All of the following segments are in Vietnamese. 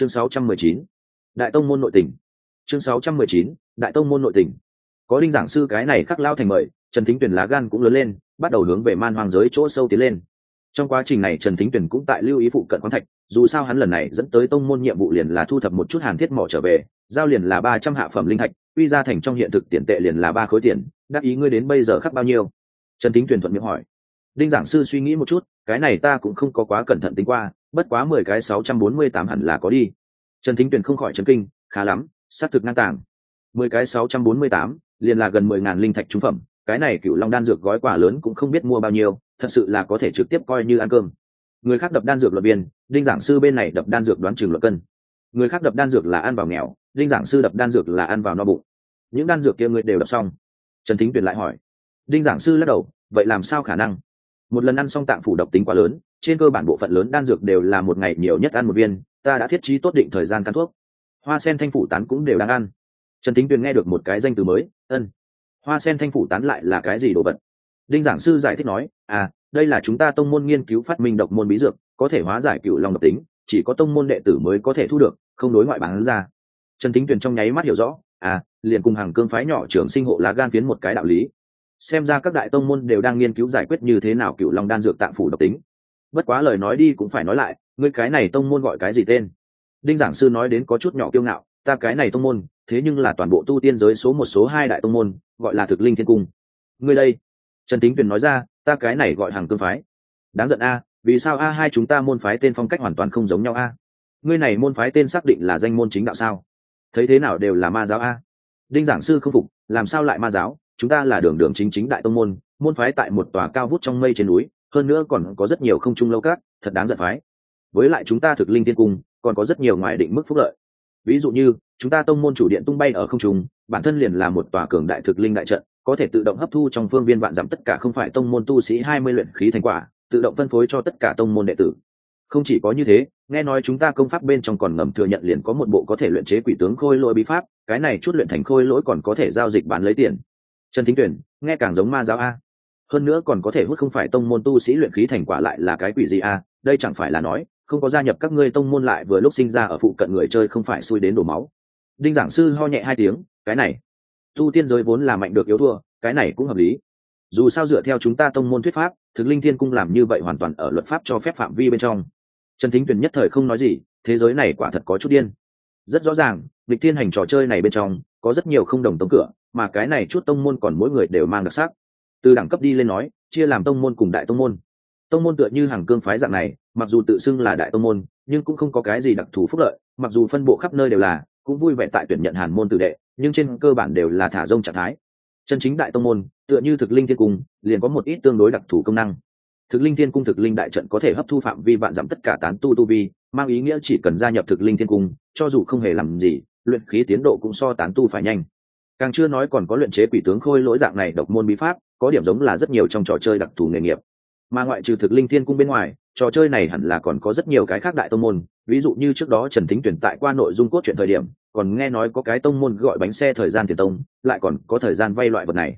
chương 619. đại tông môn nội tỉnh chương 619. đại tông môn nội tỉnh có đinh giảng sư cái này khắc lao thành mời, trần thính tuyển lá gan cũng lớn lên, bắt đầu hướng về man hoang giới chỗ sâu tiến lên trong quá trình này, trần thính tuyển cũng tại lưu ý phụ cận khoáng thạch, dù sao hắn lần này dẫn tới tông môn nhiệm vụ liền là thu thập một chút hàn thiết mỏ trở về, giao liền là ba trăm hạ phẩm linh thạch, uy ra thành trong hiện thực tiền tệ liền là ba khối tiền, đáp ý ngươi đến bây giờ khắc bao nhiêu trần thính tuyển thuận miệng hỏi đinh giảng sư suy nghĩ một chút, cái này ta cũng không có quá cẩn thận tính qua, bất quá mười cái sáu trăm bốn mươi tám hẳn là có đi. Trần thính Tuyền không khỏi trần kinh, khá lắm, xác thực ngang tàng. Mười cái sáu trăm bốn mươi tám, liền là gần mười ngàn linh thạch trung phẩm, cái này cựu long đan dược gói quả lớn cũng không biết mua bao nhiêu, thật sự là có thể trực tiếp coi như ăn cơm. Người khác đập đan dược luật biên, đinh giảng sư bên này đập đan dược đoán chừng luật cân. Người khác đập đan dược là ăn vào nghèo, đinh giảng sư đập đan dược là ăn vào no bụng. Những đan dược kia người đều đập xong. Trần thính Tuyền lại hỏi. Đinh giảng sư lắc đầu, vậy làm sao khả năng? Một lần ăn xong tạng phủ độc tính quá lớn, trên cơ bản bộ phận lớn đan dược đều là một ngày nhiều nhất ăn một viên, ta đã thiết trí tốt định thời gian căn thuốc. Hoa sen thanh phủ tán cũng đều đang ăn. Trần thính tuyền nghe được một cái danh từ mới, ân, hoa sen thanh phủ tán lại là cái gì đồ vật? Đinh giảng sư giải thích nói à đây là chúng ta tông môn nghiên cứu phát minh độc môn bí dược, có thể hóa giải cựu lòng độc tính, chỉ có tông môn đệ tử mới có thể thu được, không đối ngoại bán ra. Trần thính tuyền trong nháy mắt hiểu rõ à liền cùng hàng cương phái nhỏ trưởng sinh hộ lá gan phiến một cái đạo lý xem ra các đại tông môn đều đang nghiên cứu giải quyết như thế nào cựu long đan dược tạng phủ độc tính. Bất quá lời nói đi cũng phải nói lại, ngươi cái này tông môn gọi cái gì tên? Đinh giảng sư nói đến có chút nhỏ kiêu ngạo, ta cái này tông môn, thế nhưng là toàn bộ tu tiên giới số một số hai đại tông môn, gọi là thực linh thiên cung. Ngươi đây. Trần tính tuyền nói ra, ta cái này gọi hàng cương phái. Đáng giận a, vì sao a hai chúng ta môn phái tên phong cách hoàn toàn không giống nhau a? Ngươi này môn phái tên xác định là danh môn chính đạo sao? Thấy thế nào đều là ma giáo a? Đinh giảng sư không phục, làm sao lại ma giáo? Chúng ta là đường đường chính chính đại tông môn môn phái tại một tòa cao vút trong mây trên núi, hơn nữa còn có rất nhiều không trung lâu cát, thật đáng giận phái. Với lại chúng ta thực linh tiên cung, còn có rất nhiều ngoài định mức phúc lợi. Ví dụ như, chúng ta tông môn chủ điện tung bay ở không trung, bản thân liền là một tòa cường đại thực linh đại trận, có thể tự động hấp thu trong phương viên vạn giảm tất cả không phải tông môn tu sĩ hai mươi luyện khí thành quả, tự động phân phối cho tất cả tông môn đệ tử. Không chỉ có như thế, nghe nói chúng ta công pháp bên trong còn ngầm thừa nhận liền có một bộ có thể luyện chế quỷ tướng khôi lỗi bí pháp, cái này chút luyện thành khôi lỗi còn có thể giao dịch bán lấy tiền trần thính tuyển, nghe càng giống ma giáo a. Hơn nữa còn có thể hút không phải tông môn tu sĩ luyện khí thành quả lại là cái quỷ gì a, đây chẳng phải là nói, không có gia nhập các ngươi tông môn lại vừa lúc sinh ra ở phụ cận người chơi không phải xui đến đổ máu. Đinh giảng sư ho nhẹ hai tiếng, cái này, tu tiên giới vốn là mạnh được yếu thua, cái này cũng hợp lý. Dù sao dựa theo chúng ta tông môn thuyết pháp, thực linh thiên cung làm như vậy hoàn toàn ở luật pháp cho phép phạm vi bên trong. Trần thính tuyền nhất thời không nói gì, thế giới này quả thật có chút điên. Rất rõ ràng, lịch thiên hành trò chơi này bên trong, có rất nhiều không đồng tống cửa mà cái này chút tông môn còn mỗi người đều mang đặc sắc. Từ đẳng cấp đi lên nói, chia làm tông môn cùng đại tông môn. Tông môn tựa như hàng cương phái dạng này, mặc dù tự xưng là đại tông môn, nhưng cũng không có cái gì đặc thù phúc lợi, mặc dù phân bộ khắp nơi đều là, cũng vui vẻ tại tuyển nhận hàn môn tử đệ, nhưng trên cơ bản đều là thả rông trạng thái. Chân chính đại tông môn, tựa như thực linh thiên cung, liền có một ít tương đối đặc thù công năng. Thực linh thiên cung thực linh đại trận có thể hấp thu phạm vi vạn giảm tất cả tán tu tu vi, mang ý nghĩa chỉ cần gia nhập thực linh thiên cung, cho dù không hề làm gì, luyện khí tiến độ cũng so tán tu phải nhanh càng chưa nói còn có luyện chế quỷ tướng khôi lỗi dạng này độc môn bí pháp, có điểm giống là rất nhiều trong trò chơi đặc thù nghề nghiệp. Mà ngoại trừ thực linh thiên cung bên ngoài, trò chơi này hẳn là còn có rất nhiều cái khác đại tông môn, ví dụ như trước đó trần thính tuyển tại qua nội dung cốt truyện thời điểm, còn nghe nói có cái tông môn gọi bánh xe thời gian tiền tông, lại còn có thời gian vay loại vật này.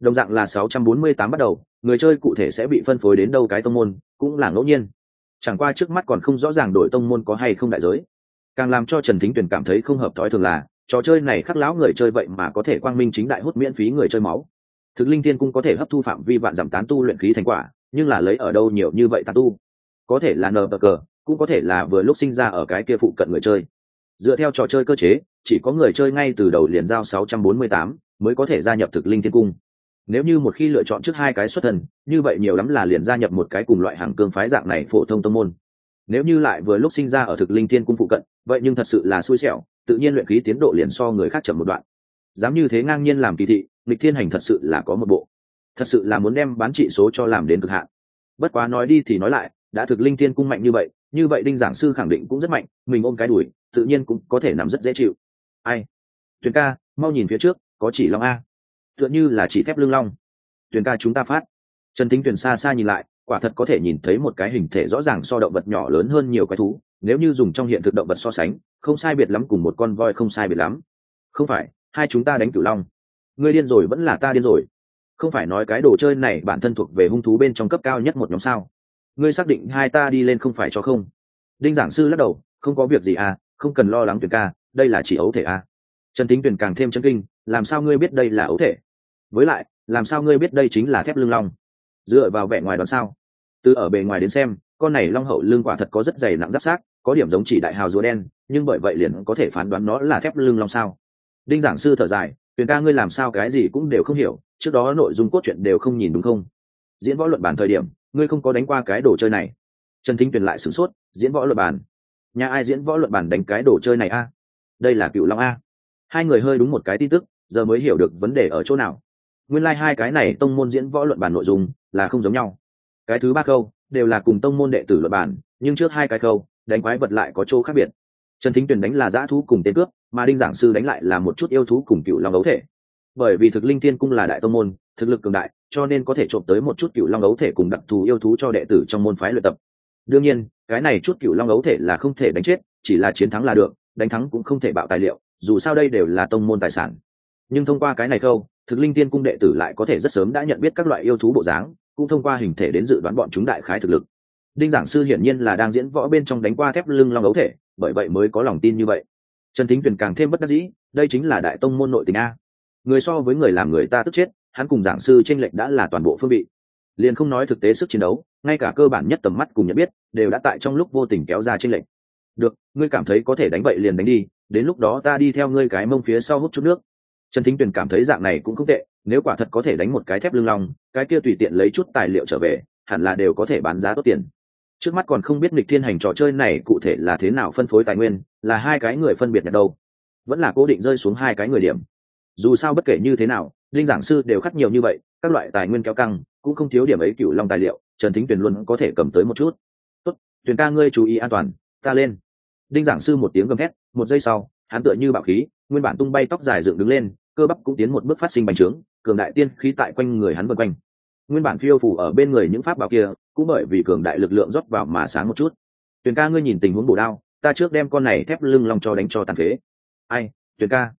Đồng dạng là 648 bắt đầu, người chơi cụ thể sẽ bị phân phối đến đâu cái tông môn, cũng là ngẫu nhiên. Chẳng qua trước mắt còn không rõ ràng đổi tông môn có hay không đại giới. Càng làm cho trần thính tuyển cảm thấy không hợp thói thường là trò chơi này khắc lão người chơi vậy mà có thể quang minh chính đại hút miễn phí người chơi máu. Thực linh thiên cung có thể hấp thu phạm vi vạn giảm tán tu luyện khí thành quả, nhưng là lấy ở đâu nhiều như vậy tán tu? Có thể là nờ bờ cờ, cũng có thể là vừa lúc sinh ra ở cái kia phụ cận người chơi. Dựa theo trò chơi cơ chế, chỉ có người chơi ngay từ đầu liền giao 648 mới có thể gia nhập thực linh thiên cung. Nếu như một khi lựa chọn trước hai cái xuất thần, như vậy nhiều lắm là liền gia nhập một cái cùng loại hàng cương phái dạng này phổ thông tông môn nếu như lại vừa lúc sinh ra ở thực linh thiên cung phụ cận, vậy nhưng thật sự là xui xẻo, tự nhiên luyện khí tiến độ liền so người khác chậm một đoạn. Dám như thế ngang nhiên làm kỳ thị lịch thiên hành thật sự là có một bộ. Thật sự là muốn đem bán trị số cho làm đến cực hạn. Bất quá nói đi thì nói lại, đã thực linh thiên cung mạnh như vậy như vậy đinh giảng sư khẳng định cũng rất mạnh, mình ôm cái đùi tự nhiên cũng có thể nằm rất dễ chịu. Ai? Tuyền ca, mau nhìn phía trước, có chỉ long a. Tựa như là chỉ thép lưng long. Tuyền ca chúng ta phát. Trần tính tuyền xa xa nhìn lại quả thật có thể nhìn thấy một cái hình thể rõ ràng so động vật nhỏ lớn hơn nhiều cái thú, nếu như dùng trong hiện thực động vật so sánh, không sai biệt lắm cùng một con voi không sai biệt lắm. Không phải, hai chúng ta đánh cửu long. Ngươi điên rồi vẫn là ta điên rồi. Không phải nói cái đồ chơi này bản thân thuộc về hung thú bên trong cấp cao nhất một nhóm sao? Ngươi xác định hai ta đi lên không phải cho không? Đinh giảng sư lắc đầu, không có việc gì à không cần lo lắng tuyển ca, đây là chỉ ấu thể à? trần tính tuyển càng thêm chân kinh, làm sao ngươi biết đây là ấu thể? Với lại, làm sao ngươi biết đây chính là thép lưng long? Dựa vào vẻ ngoài đoán sao? Từ ở bề ngoài đến xem, con này long hậu lưng quả thật có rất dày nặng giáp sát có điểm giống chỉ đại hào rùa đen, nhưng bởi vậy liền có thể phán đoán nó là thép lưng long sao. Đinh giảng sư thở dài tuyển ca ngươi làm sao cái gì cũng đều không hiểu, trước đó nội dung cốt truyện đều không nhìn đúng không? Diễn võ luận bản thời điểm, ngươi không có đánh qua cái đồ chơi này. Trần thính tuyển lại sửng sốt, diễn võ luận bản? Nhà ai diễn võ luận bản đánh cái đồ chơi này a? Đây là cựu long a. Hai người hơi đúng một cái tin tức, giờ mới hiểu được vấn đề ở chỗ nào. Nguyên lai、like、hai cái này tông môn diễn võ luận bản nội dung là không giống nhau cái thứ ba câu đều là cùng tông môn đệ tử luận bản nhưng trước hai cái câu đánh quái vật lại có chỗ khác biệt. Trần thính tuyền đánh là giã thú cùng tên cướp, mà đinh giảng sư đánh lại là một chút yêu thú cùng cựu long đấu thể. Bởi vì thực linh thiên cung là đại tông môn, thực lực cường đại, cho nên có thể trộm tới một chút cựu long đấu thể cùng đặc thù yêu thú cho đệ tử trong môn phái luyện tập. Đương nhiên, cái này chút cựu long đấu thể là không thể đánh chết, chỉ là chiến thắng là được, đánh thắng cũng không thể bạo tài liệu, dù sao đây đều là tông môn tài sản. Nhưng thông qua cái này câu thực linh tiên cung đệ tử lại có thể rất sớm đã nhận biết các loại yêu thú bộ dáng cũng thông qua hình thể đến dự đoán bọn chúng đại khái thực lực. Đinh giảng sư hiển nhiên là đang diễn võ bên trong đánh qua thép lưng long ấu thể, bởi vậy mới có lòng tin như vậy. Trần thính tuyền càng thêm bất đắc dĩ, đây chính là đại tông môn nội tình a. Người so với người làm người ta tức chết, hắn cùng giảng sư tranh lệch đã là toàn bộ phương vị. Liền không nói thực tế sức chiến đấu, ngay cả cơ bản nhất tầm mắt cùng nhận biết, đều đã tại trong lúc vô tình kéo ra tranh lệch. Được, ngươi cảm thấy có thể đánh vậy liền đánh đi, đến lúc đó ta đi theo ngươi cái mông phía sau hút chút nước. Trần thính tuyền cảm thấy dạng này cũng không tệ nếu quả thật có thể đánh một cái thép lưng long, cái kia tùy tiện lấy chút tài liệu trở về, hẳn là đều có thể bán giá tốt tiền. Trước mắt còn không biết nghịch thiên hành trò chơi này cụ thể là thế nào phân phối tài nguyên, là hai cái người phân biệt nhật đâu. Vẫn là cố định rơi xuống hai cái người điểm. Dù sao bất kể như thế nào, linh giảng sư đều khắc nhiều như vậy, các loại tài nguyên kéo căng, cũng không thiếu điểm ấy cựu long tài liệu, trần thính tuyền luôn có thể cầm tới một chút. Tốt, tuyền ca ngươi chú ý an toàn, ta lên. Đinh giảng sư một tiếng gầm hét một giây sau, hắn tựa như bạo khí, nguyên bản tung bay tóc dài dựng đứng lên cơ bắp cũng tiến một bước phát sinh bành trướng, cường đại tiên khí tại quanh người hắn vân quanh. Nguyên bản phiêu phủ ở bên người những pháp bảo kia, cũng bởi vì cường đại lực lượng rót vào mà sáng một chút. Tuyền ca ngươi nhìn tình huống bổ đao, ta trước đem con này thép lưng long cho đánh cho tàn phế. Ai, tuyền ca?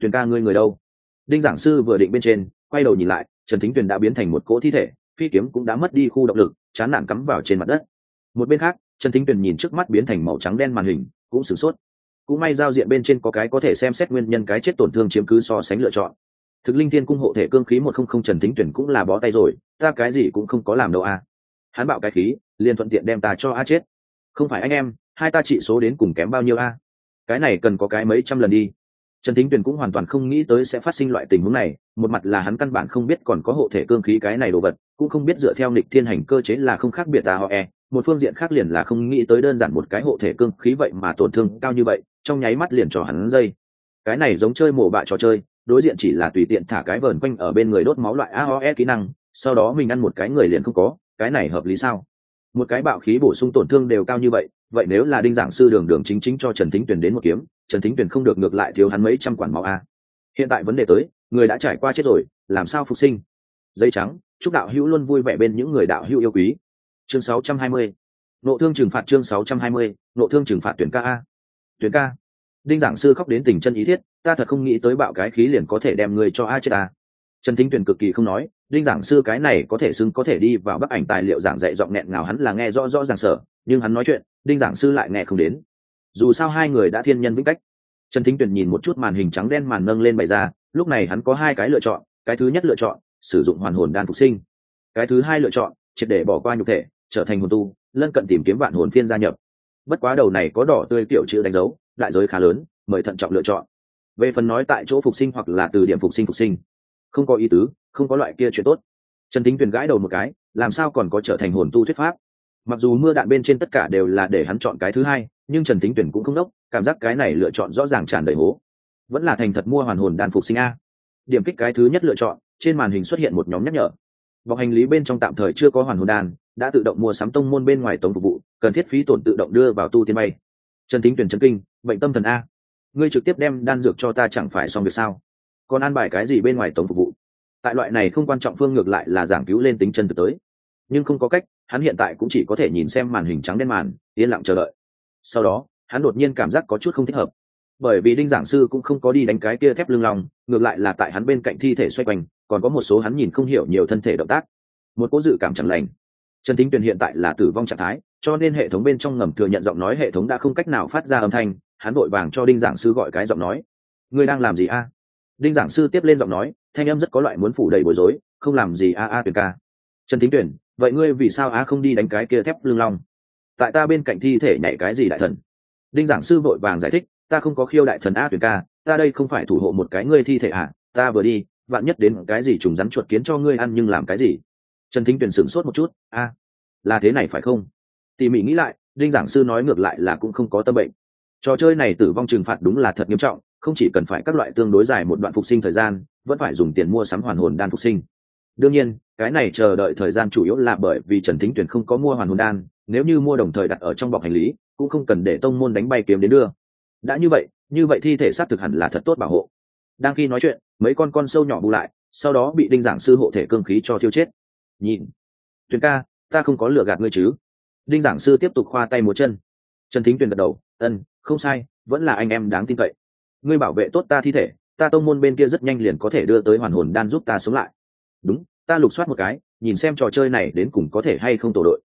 Tuyền ca ngươi người đâu? Đinh giảng sư vừa định bên trên, quay đầu nhìn lại, trần thính tuyền đã biến thành một cỗ thi thể, phi kiếm cũng đã mất đi khu động lực, chán nản cắm vào trên mặt đất. Một bên khác, trần thính tuyền nhìn trước mắt biến thành màu trắng đen màn hình, cũng sửng sốt cũng may giao diện bên trên có cái có thể xem xét nguyên nhân cái chết tổn thương chiếm cứ so sánh lựa chọn. Thực linh thiên cung hộ thể cương khí một không không trần tính tuyển cũng là bó tay rồi, ta cái gì cũng không có làm đâu a à. hắn bạo cái khí, liền thuận tiện đem ta cho a chết. Không phải anh em, hai ta trị số đến cùng kém bao nhiêu a cái này cần có cái mấy trăm lần đi. Trần thính tuyển cũng hoàn toàn không nghĩ tới sẽ phát sinh loại tình huống này, một mặt là hắn căn bản không biết còn có hộ thể cương khí cái này đồ vật, cũng không biết dựa theo nịch thiên hành cơ chế là không khác biệt ta họ e. Một phương diện khác liền là không nghĩ tới đơn giản một cái hộ thể cương khí vậy mà tổn thương cao như vậy trong nháy mắt liền trò hắn dây. Cái này giống chơi mổ bạ trò chơi đối diện chỉ là tùy tiện thả cái vờn quanh ở bên người đốt máu loại aoe kỹ năng sau đó mình ăn một cái người liền không có cái này hợp lý sao? Một cái bạo khí bổ sung tổn thương đều cao như vậy vậy nếu là đinh giảng sư đường đường chính chính cho trần thính tuyền đến một kiếm trần thính tuyền không được ngược lại thiếu hắn mấy trăm quản máu a. Hiện tại vấn đề tới người đã trải qua chết rồi làm sao phục sinh? Dây trắng chúc đạo hữu luôn vui vẻ bên những người đạo hữu yêu quý. Chương 620. nộ thương trừng phạt chương 620, nộ thương trừng phạt tuyển ca a tuyến ca, đinh giảng sư khóc đến tình chân ý thiết, ta thật không nghĩ tới bạo cái khí liền có thể đem người cho a chết ta. Trần thính tuyển cực kỳ không nói, đinh giảng sư cái này có thể xưng có thể đi vào bức ảnh tài liệu giảng dạy giọng nghẹn ngào hắn là nghe rõ rõ ràng sở nhưng hắn nói chuyện, đinh giảng sư lại nghe không đến. Dù sao hai người đã thiên nhân vĩnh cách. Trần thính tuyển nhìn một chút màn hình trắng đen màn nâng lên bày ra, lúc này hắn có hai cái lựa chọn, cái thứ nhất lựa chọn, sử dụng hoàn hồn đan phục sinh. Cái thứ hai lựa chọn, triệt để bỏ qua nhục thể, trở thành hồn tu, lân cận tìm kiếm vạn hồn phiên gia nhập bất quá đầu này có đỏ tươi kiểu chữ đánh dấu, đại giới khá lớn, mời thận trọng lựa chọn. Về phần nói tại chỗ phục sinh hoặc là từ điểm phục sinh phục sinh, không có ý tứ, không có loại kia chuyện tốt. Trần thính tuyền gãi đầu một cái, làm sao còn có trở thành hồn tu thuyết pháp? Mặc dù mưa đạn bên trên tất cả đều là để hắn chọn cái thứ hai, nhưng trần thính tuyền cũng không đốc, cảm giác cái này lựa chọn rõ ràng tràn đầy hố. Vẫn là thành thật mua hoàn hồn đàn phục sinh a. Điểm kích cái thứ nhất lựa chọn, trên màn hình xuất hiện một nhóm nhắc nhở. Bọc hành lý bên trong tạm thời chưa có hoàn hồn đàn đã tự động mua sắm tông môn bên ngoài tống phục vụ, cần thiết phí tổn tự động đưa vào tu tiên bay. Trần thính tuyển trần kinh, bệnh tâm thần a. Ngươi trực tiếp đem đan dược cho ta chẳng phải xong việc sao? Còn an bài cái gì bên ngoài tống phục vụ? Tại loại này không quan trọng phương ngược lại là giảng cứu lên tính chân thực tới. Nhưng không có cách, hắn hiện tại cũng chỉ có thể nhìn xem màn hình trắng đen màn, yên lặng chờ đợi. Sau đó, hắn đột nhiên cảm giác có chút không thích hợp. Bởi vì đinh giảng sư cũng không có đi đánh cái kia thép lưng lòng ngược lại là tại hắn bên cạnh thi thể xoay quanh, còn có một số hắn nhìn không hiểu nhiều thân thể động tác. Một cố dự cảm chẳng lành trần thính tuyền hiện tại là tử vong trạng thái cho nên hệ thống bên trong ngầm thừa nhận giọng nói hệ thống đã không cách nào phát ra âm thanh hắn vội vàng cho đinh giảng sư gọi cái giọng nói. Ngươi đang làm gì a? Đinh giảng sư tiếp lên giọng nói thanh em rất có loại muốn phủ đầy bối rối không làm gì a a Tuyền ca. Trần thính Tuyền, vậy ngươi vì sao a không đi đánh cái kia thép lưng long? Tại ta bên cạnh thi thể nhảy cái gì đại thần? Đinh giảng sư vội vàng giải thích ta không có khiêu đại thần a Tuyền ca ta đây không phải thủ hộ một cái ngươi thi thể à ta vừa đi vạn nhất đến cái gì trùng rắn chuột kiến cho ngươi ăn nhưng làm cái gì? Trần thính tuyển sửng sốt một chút, a, là thế này phải không? Tỉ mỉ nghĩ lại, đinh giảng sư nói ngược lại là cũng không có tâm bệnh. Trò chơi này tử vong trừng phạt đúng là thật nghiêm trọng, không chỉ cần phải các loại tương đối dài một đoạn phục sinh thời gian, vẫn phải dùng tiền mua sắm hoàn hồn đan phục sinh. Đương nhiên, cái này chờ đợi thời gian chủ yếu là bởi vì trần thính tuyển không có mua hoàn hồn đan, nếu như mua đồng thời đặt ở trong bọc hành lý, cũng không cần để tông môn đánh bay kiếm đến đưa. Đã như vậy như vậy thi thể xác thực hẳn là thật tốt bảo hộ. Đang khi nói chuyện, mấy con con sâu nhỏ bù lại, sau đó bị đinh giảng sư hộ thể cương khí cho thiêu chết nhìn. Tuyền ca, ta không có lừa gạt ngươi chứ. Đinh giảng sư tiếp tục khoa tay một chân. Trần thính tuyền gật đầu, ân, không sai, vẫn là anh em đáng tin cậy. Ngươi bảo vệ tốt ta thi thể, ta tông môn bên kia rất nhanh liền có thể đưa tới hoàn hồn đan giúp ta sống lại. Đúng, ta lục soát một cái, nhìn xem trò chơi này đến cùng có thể hay không tổ đội.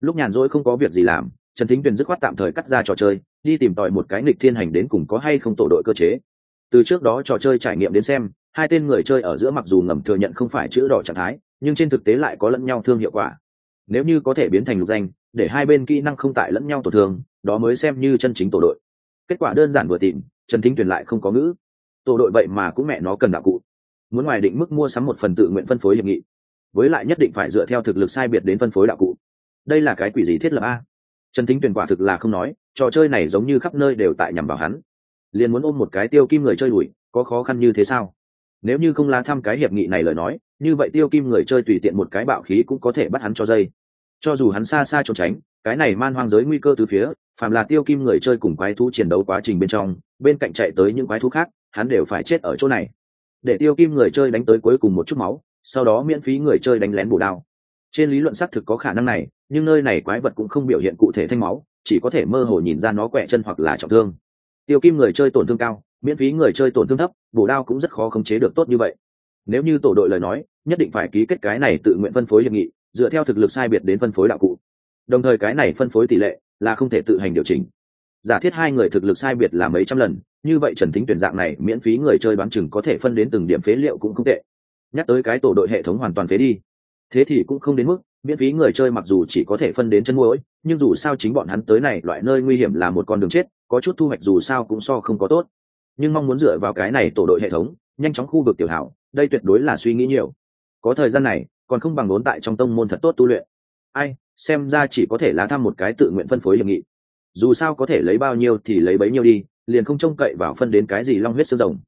Lúc nhàn rỗi không có việc gì làm, trần thính tuyền dứt khoát tạm thời cắt ra trò chơi, đi tìm tòi một cái nghịch thiên hành đến cùng có hay không tổ đội cơ chế. Từ trước đó trò chơi trải nghiệm đến xem hai tên người chơi ở giữa mặc dù ngầm thừa nhận không phải chữ đỏ trạng thái, nhưng trên thực tế lại có lẫn nhau thương hiệu quả. Nếu như có thể biến thành lục danh, để hai bên kỹ năng không tại lẫn nhau tổn thương, đó mới xem như chân chính tổ đội. Kết quả đơn giản vừa tìm, trần thính tuyền lại không có ngữ. Tổ đội vậy mà cũng mẹ nó cần đạo cụ. Muốn ngoài định mức mua sắm một phần tự nguyện phân phối hiệp nghị, với lại nhất định phải dựa theo thực lực sai biệt đến phân phối đạo cụ. Đây là cái quỷ gì thiết lập a? Trần thính tuyền quả thực là không nói, trò chơi này giống như khắp nơi đều tại nhằm vào hắn. Liền muốn ôm một cái tiêu kim người chơi đuổi, có khó khăn như thế sao? Nếu như không la thăm cái hiệp nghị này lời nói, như vậy tiêu kim người chơi tùy tiện một cái bạo khí cũng có thể bắt hắn cho dây. Cho dù hắn xa xa trốn tránh, cái này man hoang giới nguy cơ từ phía, phàm là tiêu kim người chơi cùng quái thú chiến đấu quá trình bên trong, bên cạnh chạy tới những quái thú khác, hắn đều phải chết ở chỗ này. Để tiêu kim người chơi đánh tới cuối cùng một chút máu, sau đó miễn phí người chơi đánh lén bổ đao. Trên lý luận xác thực có khả năng này, nhưng nơi này quái vật cũng không biểu hiện cụ thể thanh máu, chỉ có thể mơ hồ nhìn ra nó quẹ chân hoặc là trọng thương. Tiêu kim người chơi tổn thương cao miễn phí người chơi tổn thương thấp, bổ đao cũng rất khó khống chế được tốt như vậy. Nếu như tổ đội lời nói, nhất định phải ký kết cái này tự nguyện phân phối hiệp nghị, dựa theo thực lực sai biệt đến phân phối đạo cụ. Đồng thời cái này phân phối tỷ lệ là không thể tự hành điều chỉnh. Giả thiết hai người thực lực sai biệt là mấy trăm lần, như vậy trần thính tuyển dạng này miễn phí người chơi đoán chừng có thể phân đến từng điểm phế liệu cũng không tệ. Nhắc tới cái tổ đội hệ thống hoàn toàn phế đi. Thế thì cũng không đến mức, miễn phí người chơi mặc dù chỉ có thể phân đến chân mũi nhưng dù sao chính bọn hắn tới này loại nơi nguy hiểm là một con đường chết, có chút thu hoạch dù sao cũng so không có tốt nhưng mong muốn dựa vào cái này tổ đội hệ thống, nhanh chóng khu vực tiểu hảo, đây tuyệt đối là suy nghĩ nhiều. Có thời gian này, còn không bằng vốn tại trong tông môn thật tốt tu luyện. Ai, xem ra chỉ có thể lá thăm một cái tự nguyện phân phối hiệp nghị. Dù sao có thể lấy bao nhiêu thì lấy bấy nhiêu đi, liền không trông cậy vào phân đến cái gì long huyết xương rồng.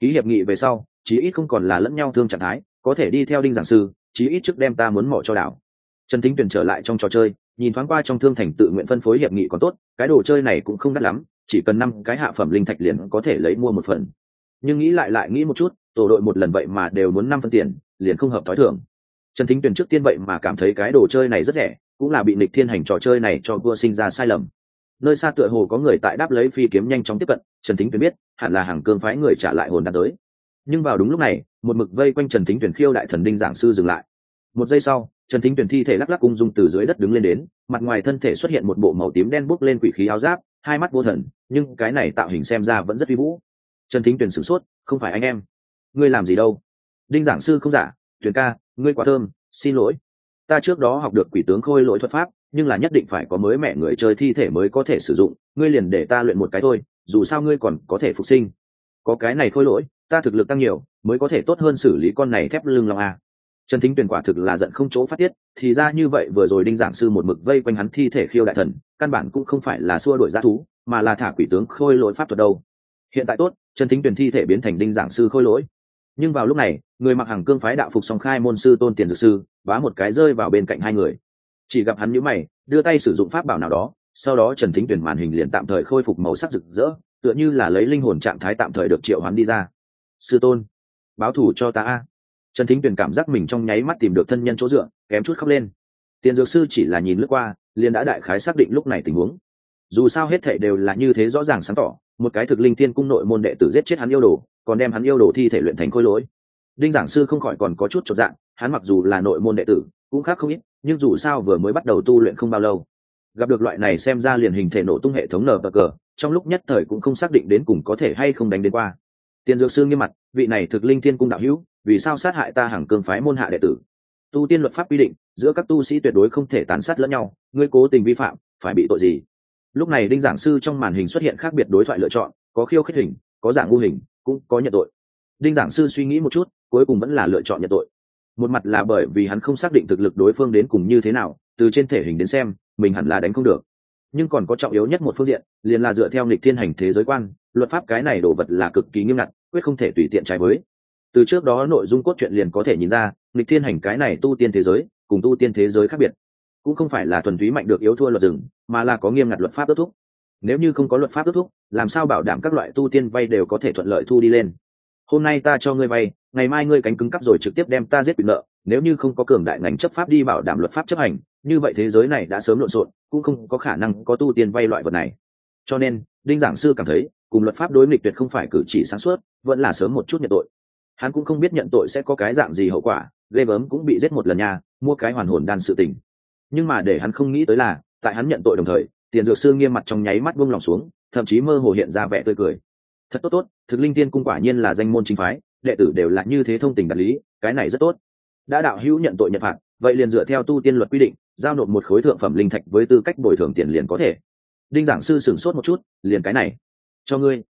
Ký hiệp nghị về sau, chí ít không còn là lẫn nhau thương trạng thái, có thể đi theo đinh giảng sư, chí ít trước đem ta muốn mỏ cho đảo. Trần thính tuyển trở lại trong trò chơi, nhìn thoáng qua trong thương thành tự nguyện phân phối hiệp nghị còn tốt, cái đồ chơi này cũng không đắt lắm chỉ cần năm cái hạ phẩm linh thạch liền có thể lấy mua một phần. Nhưng nghĩ lại lại nghĩ một chút, tổ đội một lần vậy mà đều muốn năm phân tiền, liền không hợp t h ó i thưởng trần thính tuyền trước tiên vậy mà cảm thấy cái đồ chơi này rất rẻ, cũng là bị nịch thiên hành trò chơi này cho vua sinh ra sai lầm. Nơi xa tựa hồ có người tại đáp lấy phi kiếm nhanh chóng tiếp cận, trần thính tuyền biết, hẳn là hàng cương phái người trả lại hồn đã tới. Nhưng vào đúng lúc này, một mực vây quanh trần thính tuyền khiêu đại thần đinh giảng sư dừng lại. Một giây sau, trần thính tuyền thi thể lắc lắc ung dung từ dưới đất đứng lên đến, mặt ngoài thân thể xuất hiện một bộ màu tím đen bốc lên quỷ khí áo giáp hai mắt vô thần, nhưng cái này tạo hình xem ra vẫn rất uy vũ. Trần thính tuyền sửng sốt, không phải anh em. Ngươi làm gì đâu? Đinh giảng sư không giả, tuyển ca, ngươi quá thơm, xin lỗi. Ta trước đó học được quỷ tướng khôi lỗi thuật pháp, nhưng là nhất định phải có mới mẹ người chơi thi thể mới có thể sử dụng, ngươi liền để ta luyện một cái thôi, dù sao ngươi còn có thể phục sinh. Có cái này khôi lỗi, ta thực lực tăng nhiều, mới có thể tốt hơn xử lý con này thép lưng lòng a trần thính tuyền quả thực là giận không chỗ phát tiết, thì ra như vậy vừa rồi đinh giảng sư một mực vây quanh hắn thi thể khiêu đại thần, căn bản cũng không phải là xua đuổi g thú, mà là thả quỷ tướng khôi lỗi pháp thuật đâu. Hiện tại tốt, trần thính tuyền thi thể biến thành đinh giảng sư khôi lỗi. Nhưng vào lúc này, người mặc hàng cương phái đạo phục song khai môn sư tôn tiền dược sư, bá một cái rơi vào bên cạnh hai người. Chỉ gặp hắn nhữ mày, đưa tay sử dụng pháp bảo nào đó, sau đó trần thính tuyển màn hình liền tạm thời khôi phục màu sắc rực rỡ, tựa như là lấy linh hồn trạng thái tạm thời được triệu hoán đi ra. Sư tôn, báo thù cho ta a trần thính Tuyền cảm giác mình trong nháy mắt tìm được thân nhân chỗ dựa, kém chút khóc lên. Tiền dược sư chỉ là nhìn lướt qua, liền đã đại khái xác định lúc này tình huống. Dù sao hết thệ đều là như thế rõ ràng sáng tỏ, một cái thực linh tiên cung nội môn đệ tử giết chết hắn yêu đồ, còn đem hắn yêu đồ thi thể luyện thành khôi lỗi. Đinh giảng sư không khỏi còn có chút chột dạng hắn mặc dù là nội môn đệ tử, cũng khác không ít, nhưng dù sao vừa mới bắt đầu tu luyện không bao lâu. Gặp được loại này xem ra liền hình thể nổ tung hệ thống nờ và cờ, trong lúc nhất thời cũng không xác định đến cùng có thể hay không đánh đến qua. Tiền dược sư nghiêm mặt, vị này thực linh thiên cung đạo hữu vì sao sát hại ta hàng cương phái môn hạ đệ tử? Tu tiên luật pháp quy định, giữa các tu sĩ tuyệt đối không thể tàn sát lẫn nhau, ngươi cố tình vi phạm, phải bị tội gì? Lúc này đinh giảng sư trong màn hình xuất hiện khác biệt đối thoại lựa chọn, có khiêu khích hình, có dạng ngu hình, cũng có nhận tội. Đinh giảng sư suy nghĩ một chút, cuối cùng vẫn là lựa chọn nhận tội. Một mặt là bởi vì hắn không xác định thực lực đối phương đến cùng như thế nào, từ trên thể hình đến xem, mình hẳn là đánh không được. Nhưng còn có trọng yếu nhất một phương diện, liền là dựa theo nghịch thiên hành thế giới quan, luật pháp cái này đồ vật là cực kỳ nghiêm ngặt, quyết không thể tùy tiện trái với từ trước đó nội dung cốt truyện liền có thể nhìn ra lịch thiên hành cái này tu tiên thế giới, cùng tu tiên thế giới khác biệt. Cũng không phải là thuần túy mạnh được yếu thua luật rừng, mà là có nghiêm ngặt luật pháp ước thúc. Nếu như không có luật pháp ước thúc, làm sao bảo đảm các loại tu tiên vay đều có thể thuận lợi thu đi lên? Hôm nay ta cho ngươi vay, ngày mai ngươi cánh cứng cắp rồi trực tiếp đem ta giết bị nợ, nếu như không có cường đại ngành chấp pháp đi bảo đảm luật pháp chấp hành, như vậy thế giới này đã sớm lộn xộn, cũng không có khả năng có tu tiên vay loại vật này. Cho nên, đinh giảng sư cảm thấy, cùng luật pháp đối nghịch tuyệt không phải cử chỉ sáng suốt, vẫn là sớm một chút nhận tội hắn cũng không biết nhận tội sẽ có cái dạng gì hậu quả, ghê gớm cũng bị giết một lần nha, mua cái hoàn hồn đan sự tình. Nhưng mà để hắn không nghĩ tới là, tại hắn nhận tội đồng thời, tiền dược sư nghiêm mặt trong nháy mắt buông lòng xuống, thậm chí mơ hồ hiện ra vẻ tươi cười. Thật tốt tốt, thực linh tiên cung quả nhiên là danh môn chính phái, đệ tử đều là như thế thông tình đạt lý, cái này rất tốt. Đã đạo hữu nhận tội nhận phạt, vậy liền dựa theo tu tiên luật quy định, giao nộp một khối thượng phẩm linh thạch với tư cách bồi thường tiền liền có thể. Đinh giảng sư sửng sốt một chút, liền cái này. Cho ngươi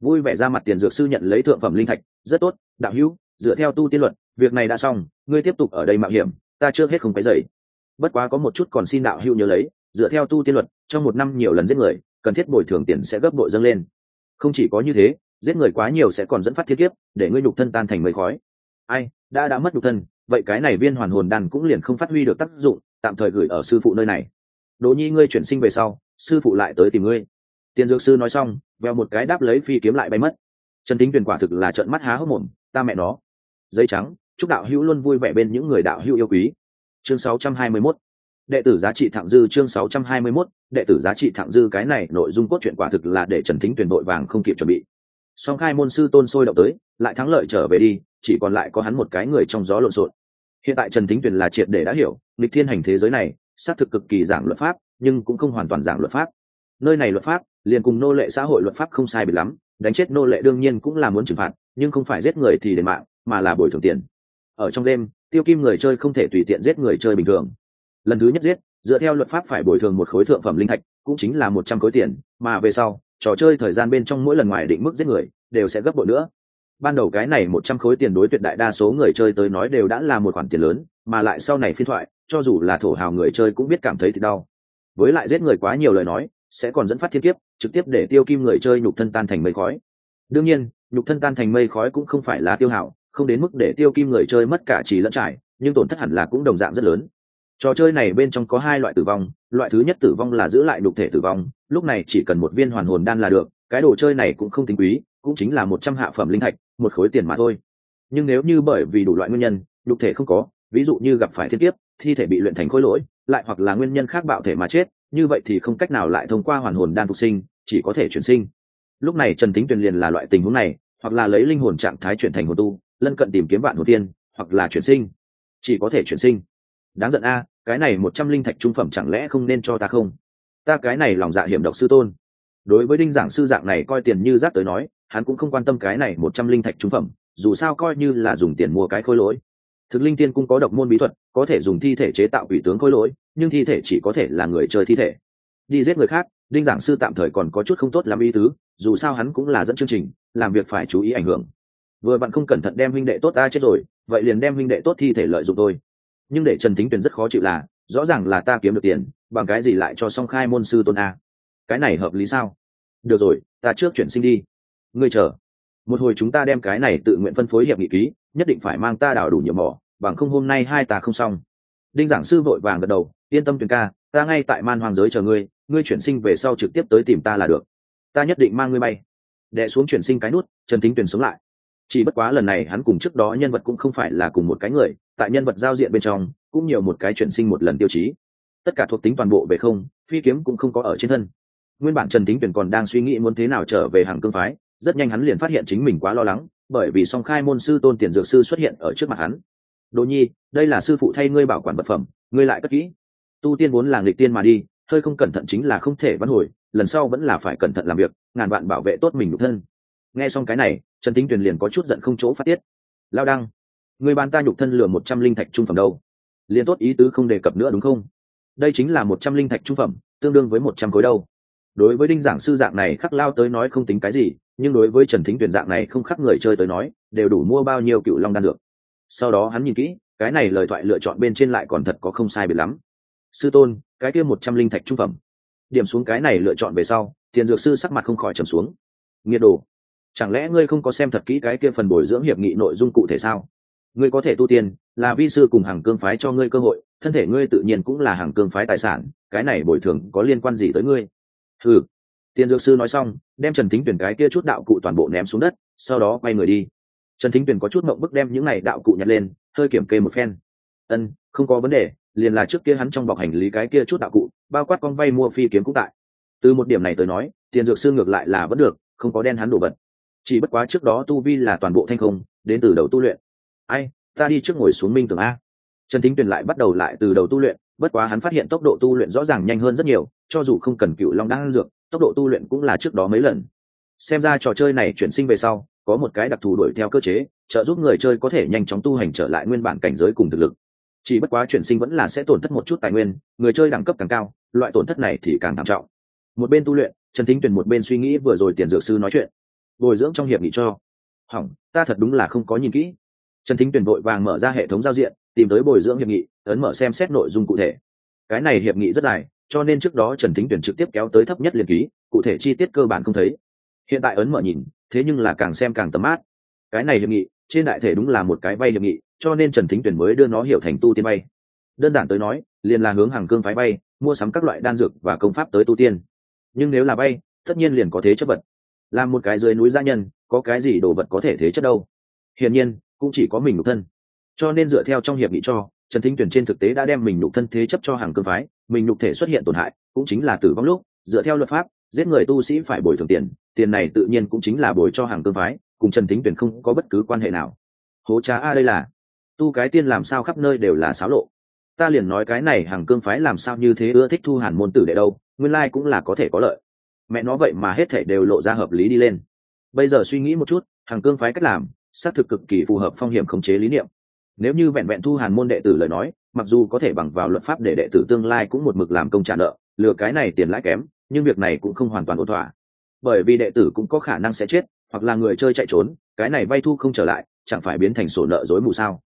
vui vẻ ra mặt tiền dược sư nhận lấy thượng phẩm linh thạch, rất tốt, đạo hữu, dựa theo tu tiên luật, việc này đã xong, ngươi tiếp tục ở đây mạo hiểm, ta chưa hết không cái dậy bất quá có một chút còn xin đạo hữu nhớ lấy, dựa theo tu tiên luật, trong một năm nhiều lần giết người, cần thiết bồi thường tiền sẽ gấp bội dâng lên. Không chỉ có như thế, giết người quá nhiều sẽ còn dẫn phát thiết kiếp, để ngươi nhục thân tan thành mây khói. Ai, đã đã mất nhục thân, vậy cái này viên hoàn hồn đan cũng liền không phát huy được tác dụng, tạm thời gửi ở sư phụ nơi này. Đỗ nhi, ngươi chuyển sinh về sau, sư phụ lại tới tìm ngươi tiền dược sư nói xong, veo một cái đáp lấy phi kiếm lại bay mất. Trần tính tuyển quả thực là trợn mắt há hốc mồm, ta mẹ nó. Giấy trắng, chúc đạo hữu luôn vui vẻ bên những người đạo hữu yêu quý. Chương 621 đệ tử giá trị thẳng dư, chương 621 đệ tử giá trị thẳng dư, cái này nội dung cốt truyện quả thực là để trần thính tuyển đội vàng không kịp chuẩn bị. Song khai môn sư tôn sôi động tới, lại thắng lợi trở về đi, chỉ còn lại có hắn một cái người trong gió lộn xộn. Hiện tại trần thính tuyển là triệt để đã hiểu lịch thiên hành thế giới này, xác thực cực kỳ giảng luật pháp, nhưng cũng không hoàn toàn giảng luật pháp. Nơi này luật pháp liền cùng nô lệ xã hội luật pháp không sai biệt lắm, đánh chết nô lệ đương nhiên cũng là muốn trừng phạt, nhưng không phải giết người thì đền mạng, mà là bồi thường tiền. Ở trong đêm, tiêu kim người chơi không thể tùy tiện giết người chơi bình thường. Lần thứ nhất giết, dựa theo luật pháp phải bồi thường một khối thượng phẩm linh thạch, cũng chính là một trăm khối tiền, mà về sau, trò chơi thời gian bên trong mỗi lần ngoài định mức giết người, đều sẽ gấp bội nữa. Ban đầu cái này một trăm khối tiền đối tuyệt đại đa số người chơi tới nói đều đã là một khoản tiền lớn, mà lại sau này phiên thoại, cho dù là thổ hào người chơi cũng biết cảm thấy thì đau. Với lại giết người quá nhiều lời nói sẽ còn dẫn phát thiên kiếp trực tiếp để tiêu kim người chơi nhục thân tan thành mây khói. Đương nhiên nhục thân tan thành mây khói cũng không phải là tiêu hảo không đến mức để tiêu kim người chơi mất cả trí lẫn trải nhưng tổn thất hẳn là cũng đồng dạng rất lớn. Trò chơi này bên trong có hai loại tử vong loại thứ nhất tử vong là giữ lại nhục thể tử vong lúc này chỉ cần một viên hoàn hồn đan là được cái đồ chơi này cũng không tính quý cũng chính là một trăm hạ phẩm linh hạch, một khối tiền mà thôi. Nhưng nếu như bởi vì đủ loại nguyên nhân nhục thể không có ví dụ như gặp phải thiên kiếp thi thể bị luyện thành khối lỗi lại hoặc là nguyên nhân khác bạo thể mà chết như vậy thì không cách nào lại thông qua hoàn hồn đan phục sinh, chỉ có thể chuyển sinh. Lúc này trần tính tuyền liền là loại tình huống này, hoặc là lấy linh hồn trạng thái chuyển thành hồn tu, lân cận tìm kiếm bạn hồn tiên, hoặc là chuyển sinh. Chỉ có thể chuyển sinh. Đáng giận a, cái này một trăm linh thạch trung phẩm chẳng lẽ không nên cho ta không? Ta cái này lòng dạ hiểm độc sư tôn. Đối với đinh giảng sư dạng này coi tiền như rác tới nói, hắn cũng không quan tâm cái này một trăm linh thạch trung phẩm, dù sao coi như là dùng tiền mua cái khôi lỗi thực linh tiên cung có độc môn bí thuật, có thể dùng thi thể chế tạo quỷ tướng khôi lỗi, nhưng thi thể chỉ có thể là người chơi thi thể. Đi giết người khác, đinh giảng sư tạm thời còn có chút không tốt làm ý tứ, dù sao hắn cũng là dẫn chương trình, làm việc phải chú ý ảnh hưởng. Vừa bạn không cẩn thận đem huynh đệ tốt ta chết rồi, vậy liền đem huynh đệ tốt thi thể lợi dụng tôi nhưng để trần thính tuyền rất khó chịu là, rõ ràng là ta kiếm được tiền, bằng cái gì lại cho song khai môn sư tôn a? Cái này hợp lý sao? Được rồi, ta trước chuyển sinh đi. Ngươi chờ. Một hồi chúng ta đem cái này tự nguyện phân phối hiệp nghị ký, nhất định phải mang ta đào đủ nhiệm mỏ bằng không hôm nay hai ta không xong. Đinh giảng sư vội vàng gật đầu, yên tâm tuyền ca, ta ngay tại man hoàng giới chờ ngươi ngươi chuyển sinh về sau trực tiếp tới tìm ta là được. Ta nhất định mang ngươi bay. Đẻ xuống chuyển sinh cái nút, trần tính tuyển sống lại. Chỉ bất quá lần này hắn cùng trước đó nhân vật cũng không phải là cùng một cái người, tại nhân vật giao diện bên trong, cũng nhiều một cái chuyển sinh một lần tiêu chí. Tất cả thuộc tính toàn bộ về không, phi kiếm cũng không có ở trên thân. Nguyên bản trần tính tuyển còn đang suy nghĩ muốn thế nào trở về hàng cương phái, rất nhanh hắn liền phát hiện chính mình quá lo lắng, bởi vì song khai môn sư tôn tiền dược sư xuất hiện ở trước mặt hắn đồ nhi, đây là sư phụ thay ngươi bảo quản vật phẩm, ngươi lại cất kỹ. Tu tiên vốn là nghịch tiên mà đi, hơi không cẩn thận chính là không thể văn hồi, lần sau vẫn là phải cẩn thận làm việc, ngàn vạn bảo vệ tốt mình nhục thân. Nghe xong cái này, trần thính tuyền liền có chút giận không chỗ phát tiết. Lao đăng người bàn ta nhục thân lừa một trăm linh thạch trung phẩm đâu? Liền tốt ý tứ không đề cập nữa đúng không? Đây chính là một trăm linh thạch trung phẩm, tương đương với một trăm khối đâu. Đối với đinh giảng sư dạng này khắc lao tới nói không tính cái gì, nhưng đối với trần thính tuyển dạng này không khắc người chơi tới nói, đều đủ mua bao nhiêu cựu long đan dược sau đó hắn nhìn kỹ, cái này lời thoại lựa chọn bên trên lại còn thật có không sai biệt lắm. Sư tôn, cái kia một trăm linh thạch trung phẩm. Điểm xuống cái này lựa chọn về sau, tiền dược sư sắc mặt không khỏi trầm xuống. Nghiệt đồ, chẳng lẽ ngươi không có xem thật kỹ cái kia phần bồi dưỡng hiệp nghị nội dung cụ thể sao? Ngươi có thể tu tiên, là vi sư cùng hàng cương phái cho ngươi cơ hội, thân thể ngươi tự nhiên cũng là hàng cương phái tài sản, cái này bồi thường có liên quan gì tới ngươi? Ừ tiền dược sư nói xong, đem trần thính tuyển cái kia chút đạo cụ toàn bộ ném xuống đất, sau đó quay người đi trần thính Tuyền có chút mộng bức đem những này đạo cụ nhặt lên, hơi kiểm kê một phen. Ân, không có vấn đề, liền là trước kia hắn trong bọc hành lý cái kia chút đạo cụ, bao quát con vay mua phi kiếm cũng tại. Từ một điểm này tới nói, tiền dược sư ngược lại là vẫn được, không có đen hắn đổ vật. Chỉ bất quá trước đó tu vi là toàn bộ thanh không, đến từ đầu tu luyện. Ai, ta đi trước ngồi xuống minh tưởng a. Trần thính tuyền lại bắt đầu lại từ đầu tu luyện, bất quá hắn phát hiện tốc độ tu luyện rõ ràng nhanh hơn rất nhiều, cho dù không cần cựu long đan dược, tốc độ tu luyện cũng là trước đó mấy lần. Xem ra trò chơi này chuyển sinh về sau có một cái đặc thù đuổi theo cơ chế, trợ giúp người chơi có thể nhanh chóng tu hành trở lại nguyên bản cảnh giới cùng thực lực. Chỉ bất quá chuyển sinh vẫn là sẽ tổn thất một chút tài nguyên, người chơi đẳng cấp càng cao, loại tổn thất này thì càng thảm trọng. Một bên tu luyện, trần thính tuyền một bên suy nghĩ vừa rồi tiền dược sư nói chuyện. Bồi dưỡng trong hiệp nghị cho. Hỏng, ta thật đúng là không có nhìn kỹ. Trần thính tuyền vội vàng mở ra hệ thống giao diện, tìm tới bồi dưỡng hiệp nghị, ấn mở xem xét nội dung cụ thể. Cái này hiệp nghị rất dài, cho nên trước đó trần thính Tuyền trực tiếp kéo tới thấp nhất liền ký, cụ thể chi tiết cơ bản không thấy. Hiện tại ấn mở nhìn thế nhưng là càng xem càng tầm mát cái này hiệp nghị, trên đại thể đúng là một cái vay hiệp nghị, cho nên trần thính tuyển mới đưa nó hiểu thành tu tiên bay. Đơn giản tới nói, liền là hướng hàng cương phái bay, mua sắm các loại đan dược và công pháp tới tu tiên. Nhưng nếu là bay, tất nhiên liền có thế chấp vật. Làm một cái dưới núi gia nhân, có cái gì đồ vật có thể thế chất đâu? Hiển nhiên, cũng chỉ có mình nhục thân. Cho nên dựa theo trong hiệp nghị cho, trần thính tuyển trên thực tế đã đem mình nhục thân thế chấp cho hàng cương phái, mình nhục thể xuất hiện tổn hại, cũng chính là tử vong lúc. Dựa theo luật pháp, giết người tu sĩ phải bồi thường tiền tiền này tự nhiên cũng chính là bồi cho hàng cương phái, cùng trần thính tuyển không có bất cứ quan hệ nào. Hố trá a đây là, tu cái tiên làm sao khắp nơi đều là xáo lộ. Ta liền nói cái này hàng cương phái làm sao như thế ưa thích thu hàn môn tử đệ đâu, nguyên lai cũng là có thể có lợi. Mẹ nó vậy mà hết thể đều lộ ra hợp lý đi lên. Bây giờ suy nghĩ một chút, hàng cương phái cách làm, xác thực cực kỳ phù hợp phong hiểm khống chế lý niệm. Nếu như vẹn vẹn thu hàn môn đệ tử lời nói, mặc dù có thể bằng vào luật pháp để đệ tử tương lai cũng một mực làm công trả nợ, lừa cái này tiền lãi kém, nhưng việc này cũng không hoàn toàn ổn thỏa bởi vì đệ tử cũng có khả năng sẽ chết, hoặc là người chơi chạy trốn, cái này vay thu không trở lại, chẳng phải biến thành sổ nợ dối mù sao?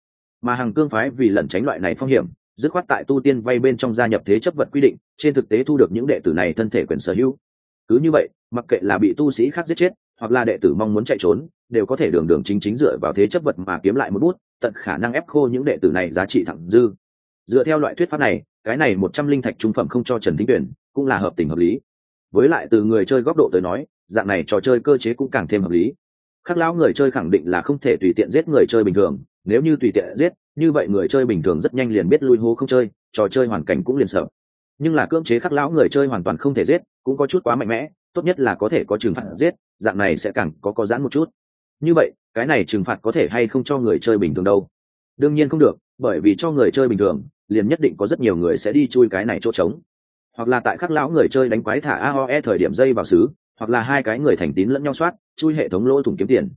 Mà hàng cương phái vì lẩn tránh loại này phong hiểm, dứt khoát tại tu tiên vay bên trong gia nhập thế chấp vật quy định, trên thực tế thu được những đệ tử này thân thể quyền sở hữu. Cứ như vậy, mặc kệ là bị tu sĩ khác giết chết, hoặc là đệ tử mong muốn chạy trốn, đều có thể đường đường chính chính dựa vào thế chấp vật mà kiếm lại một bút, tận khả năng ép khô những đệ tử này giá trị thẳng dư. Dựa theo loại thuyết pháp này, cái này một trăm linh thạch trung phẩm không cho trần thính tuyển, cũng là hợp tình hợp lý với lại từ người chơi góc độ tới nói, dạng này trò chơi cơ chế cũng càng thêm hợp lý. Khắc lão người chơi khẳng định là không thể tùy tiện giết người chơi bình thường, nếu như tùy tiện giết, như vậy người chơi bình thường rất nhanh liền biết lui hố không chơi, trò chơi hoàn cảnh cũng liền sợ. Nhưng là cưỡng chế khắc lão người chơi hoàn toàn không thể giết, cũng có chút quá mạnh mẽ, tốt nhất là có thể có trừng phạt giết, dạng này sẽ càng có có giãn một chút. Như vậy, cái này trừng phạt có thể hay không cho người chơi bình thường đâu? Đương nhiên không được, bởi vì cho người chơi bình thường, liền nhất định có rất nhiều người sẽ đi chui cái này chỗ trống hoặc là tại khắc lão người chơi đánh quái thả aoe thời điểm dây vào xứ, hoặc là hai cái người thành tín lẫn nhau soát, chui hệ thống lỗ thủng kiếm tiền.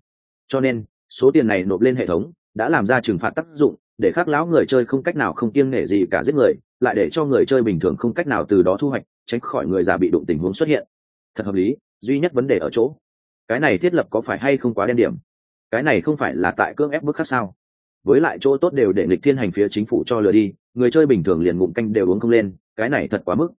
Cho nên, số tiền này nộp lên hệ thống, đã làm ra trừng phạt tác dụng, để khắc lão người chơi không cách nào không kiêng nể gì cả giết người, lại để cho người chơi bình thường không cách nào từ đó thu hoạch, tránh khỏi người già bị đụng tình huống xuất hiện. Thật hợp lý, duy nhất vấn đề ở chỗ, cái này thiết lập có phải hay không quá đen điểm? Cái này không phải là tại cưỡng ép bức khác sao? Với lại chỗ tốt đều để nghịch thiên hành phía chính phủ cho lừa đi, người chơi bình thường liền ngụm canh đều uống không lên, cái này thật quá mức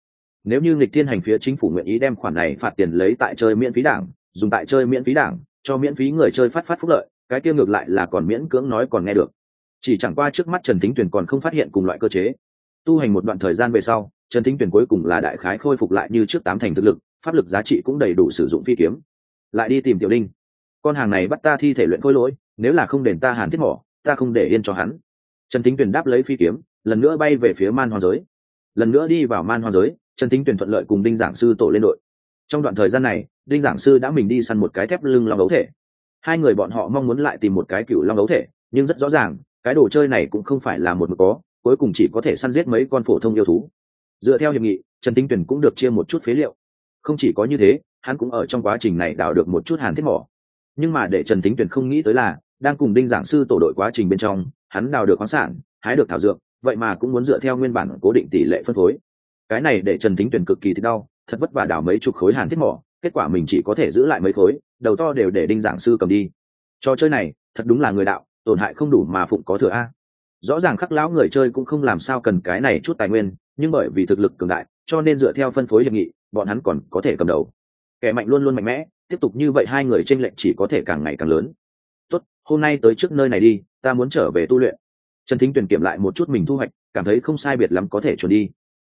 nếu như nghịch thiên hành phía chính phủ nguyện ý đem khoản này phạt tiền lấy tại chơi miễn phí đảng, dùng tại chơi miễn phí đảng, cho miễn phí người chơi phát phát phúc lợi, cái kia ngược lại là còn miễn cưỡng nói còn nghe được. Chỉ chẳng qua trước mắt trần thính tuyền còn không phát hiện cùng loại cơ chế. Tu hành một đoạn thời gian về sau, trần thính tuyền cuối cùng là đại khái khôi phục lại như trước tám thành thực lực, pháp lực giá trị cũng đầy đủ sử dụng phi kiếm. Lại đi tìm tiểu linh con hàng này bắt ta thi thể luyện khôi lỗi, nếu là không đền ta hàn thiết mỏ, ta không để yên cho hắn. Trần thính tuyền đáp lấy phi kiếm, lần nữa bay về phía man hoa giới. Lần nữa đi vào man hoa giới trần thính tuyển thuận lợi cùng đinh giảng sư tổ lên đội. Trong đoạn thời gian này, đinh giảng sư đã mình đi săn một cái thép lưng long đấu thể. Hai người bọn họ mong muốn lại tìm một cái cựu long đấu thể, nhưng rất rõ ràng, cái đồ chơi này cũng không phải là một mực có, cuối cùng chỉ có thể săn giết mấy con phổ thông yêu thú. Dựa theo hiệp nghị, trần tinh tuyển cũng được chia một chút phế liệu. Không chỉ có như thế, hắn cũng ở trong quá trình này đào được một chút hàn thiết mỏ. Nhưng mà để trần thính tuyển không nghĩ tới là, đang cùng đinh giảng sư tổ đội quá trình bên trong, hắn đào được khoáng sản, hái được thảo dược, vậy mà cũng muốn dựa theo nguyên bản cố định tỷ lệ phân phối cái này để trần thính tuyển cực kỳ thích đau, thật vất vả đào mấy chục khối hàn thiết mỏ, kết quả mình chỉ có thể giữ lại mấy khối, đầu to đều để đinh giảng sư cầm đi. Trò chơi này, thật đúng là người đạo, tổn hại không đủ mà phụng có thừa a. Rõ ràng khắc lão người chơi cũng không làm sao cần cái này chút tài nguyên, nhưng bởi vì thực lực cường đại, cho nên dựa theo phân phối hiệp nghị, bọn hắn còn có thể cầm đầu. Kẻ mạnh luôn luôn mạnh mẽ, tiếp tục như vậy hai người tranh lệch chỉ có thể càng ngày càng lớn. Tốt, hôm nay tới trước nơi này đi, ta muốn trở về tu luyện. Trần thính tuyển kiểm lại một chút mình thu hoạch, cảm thấy không sai biệt lắm có thể chuẩn đi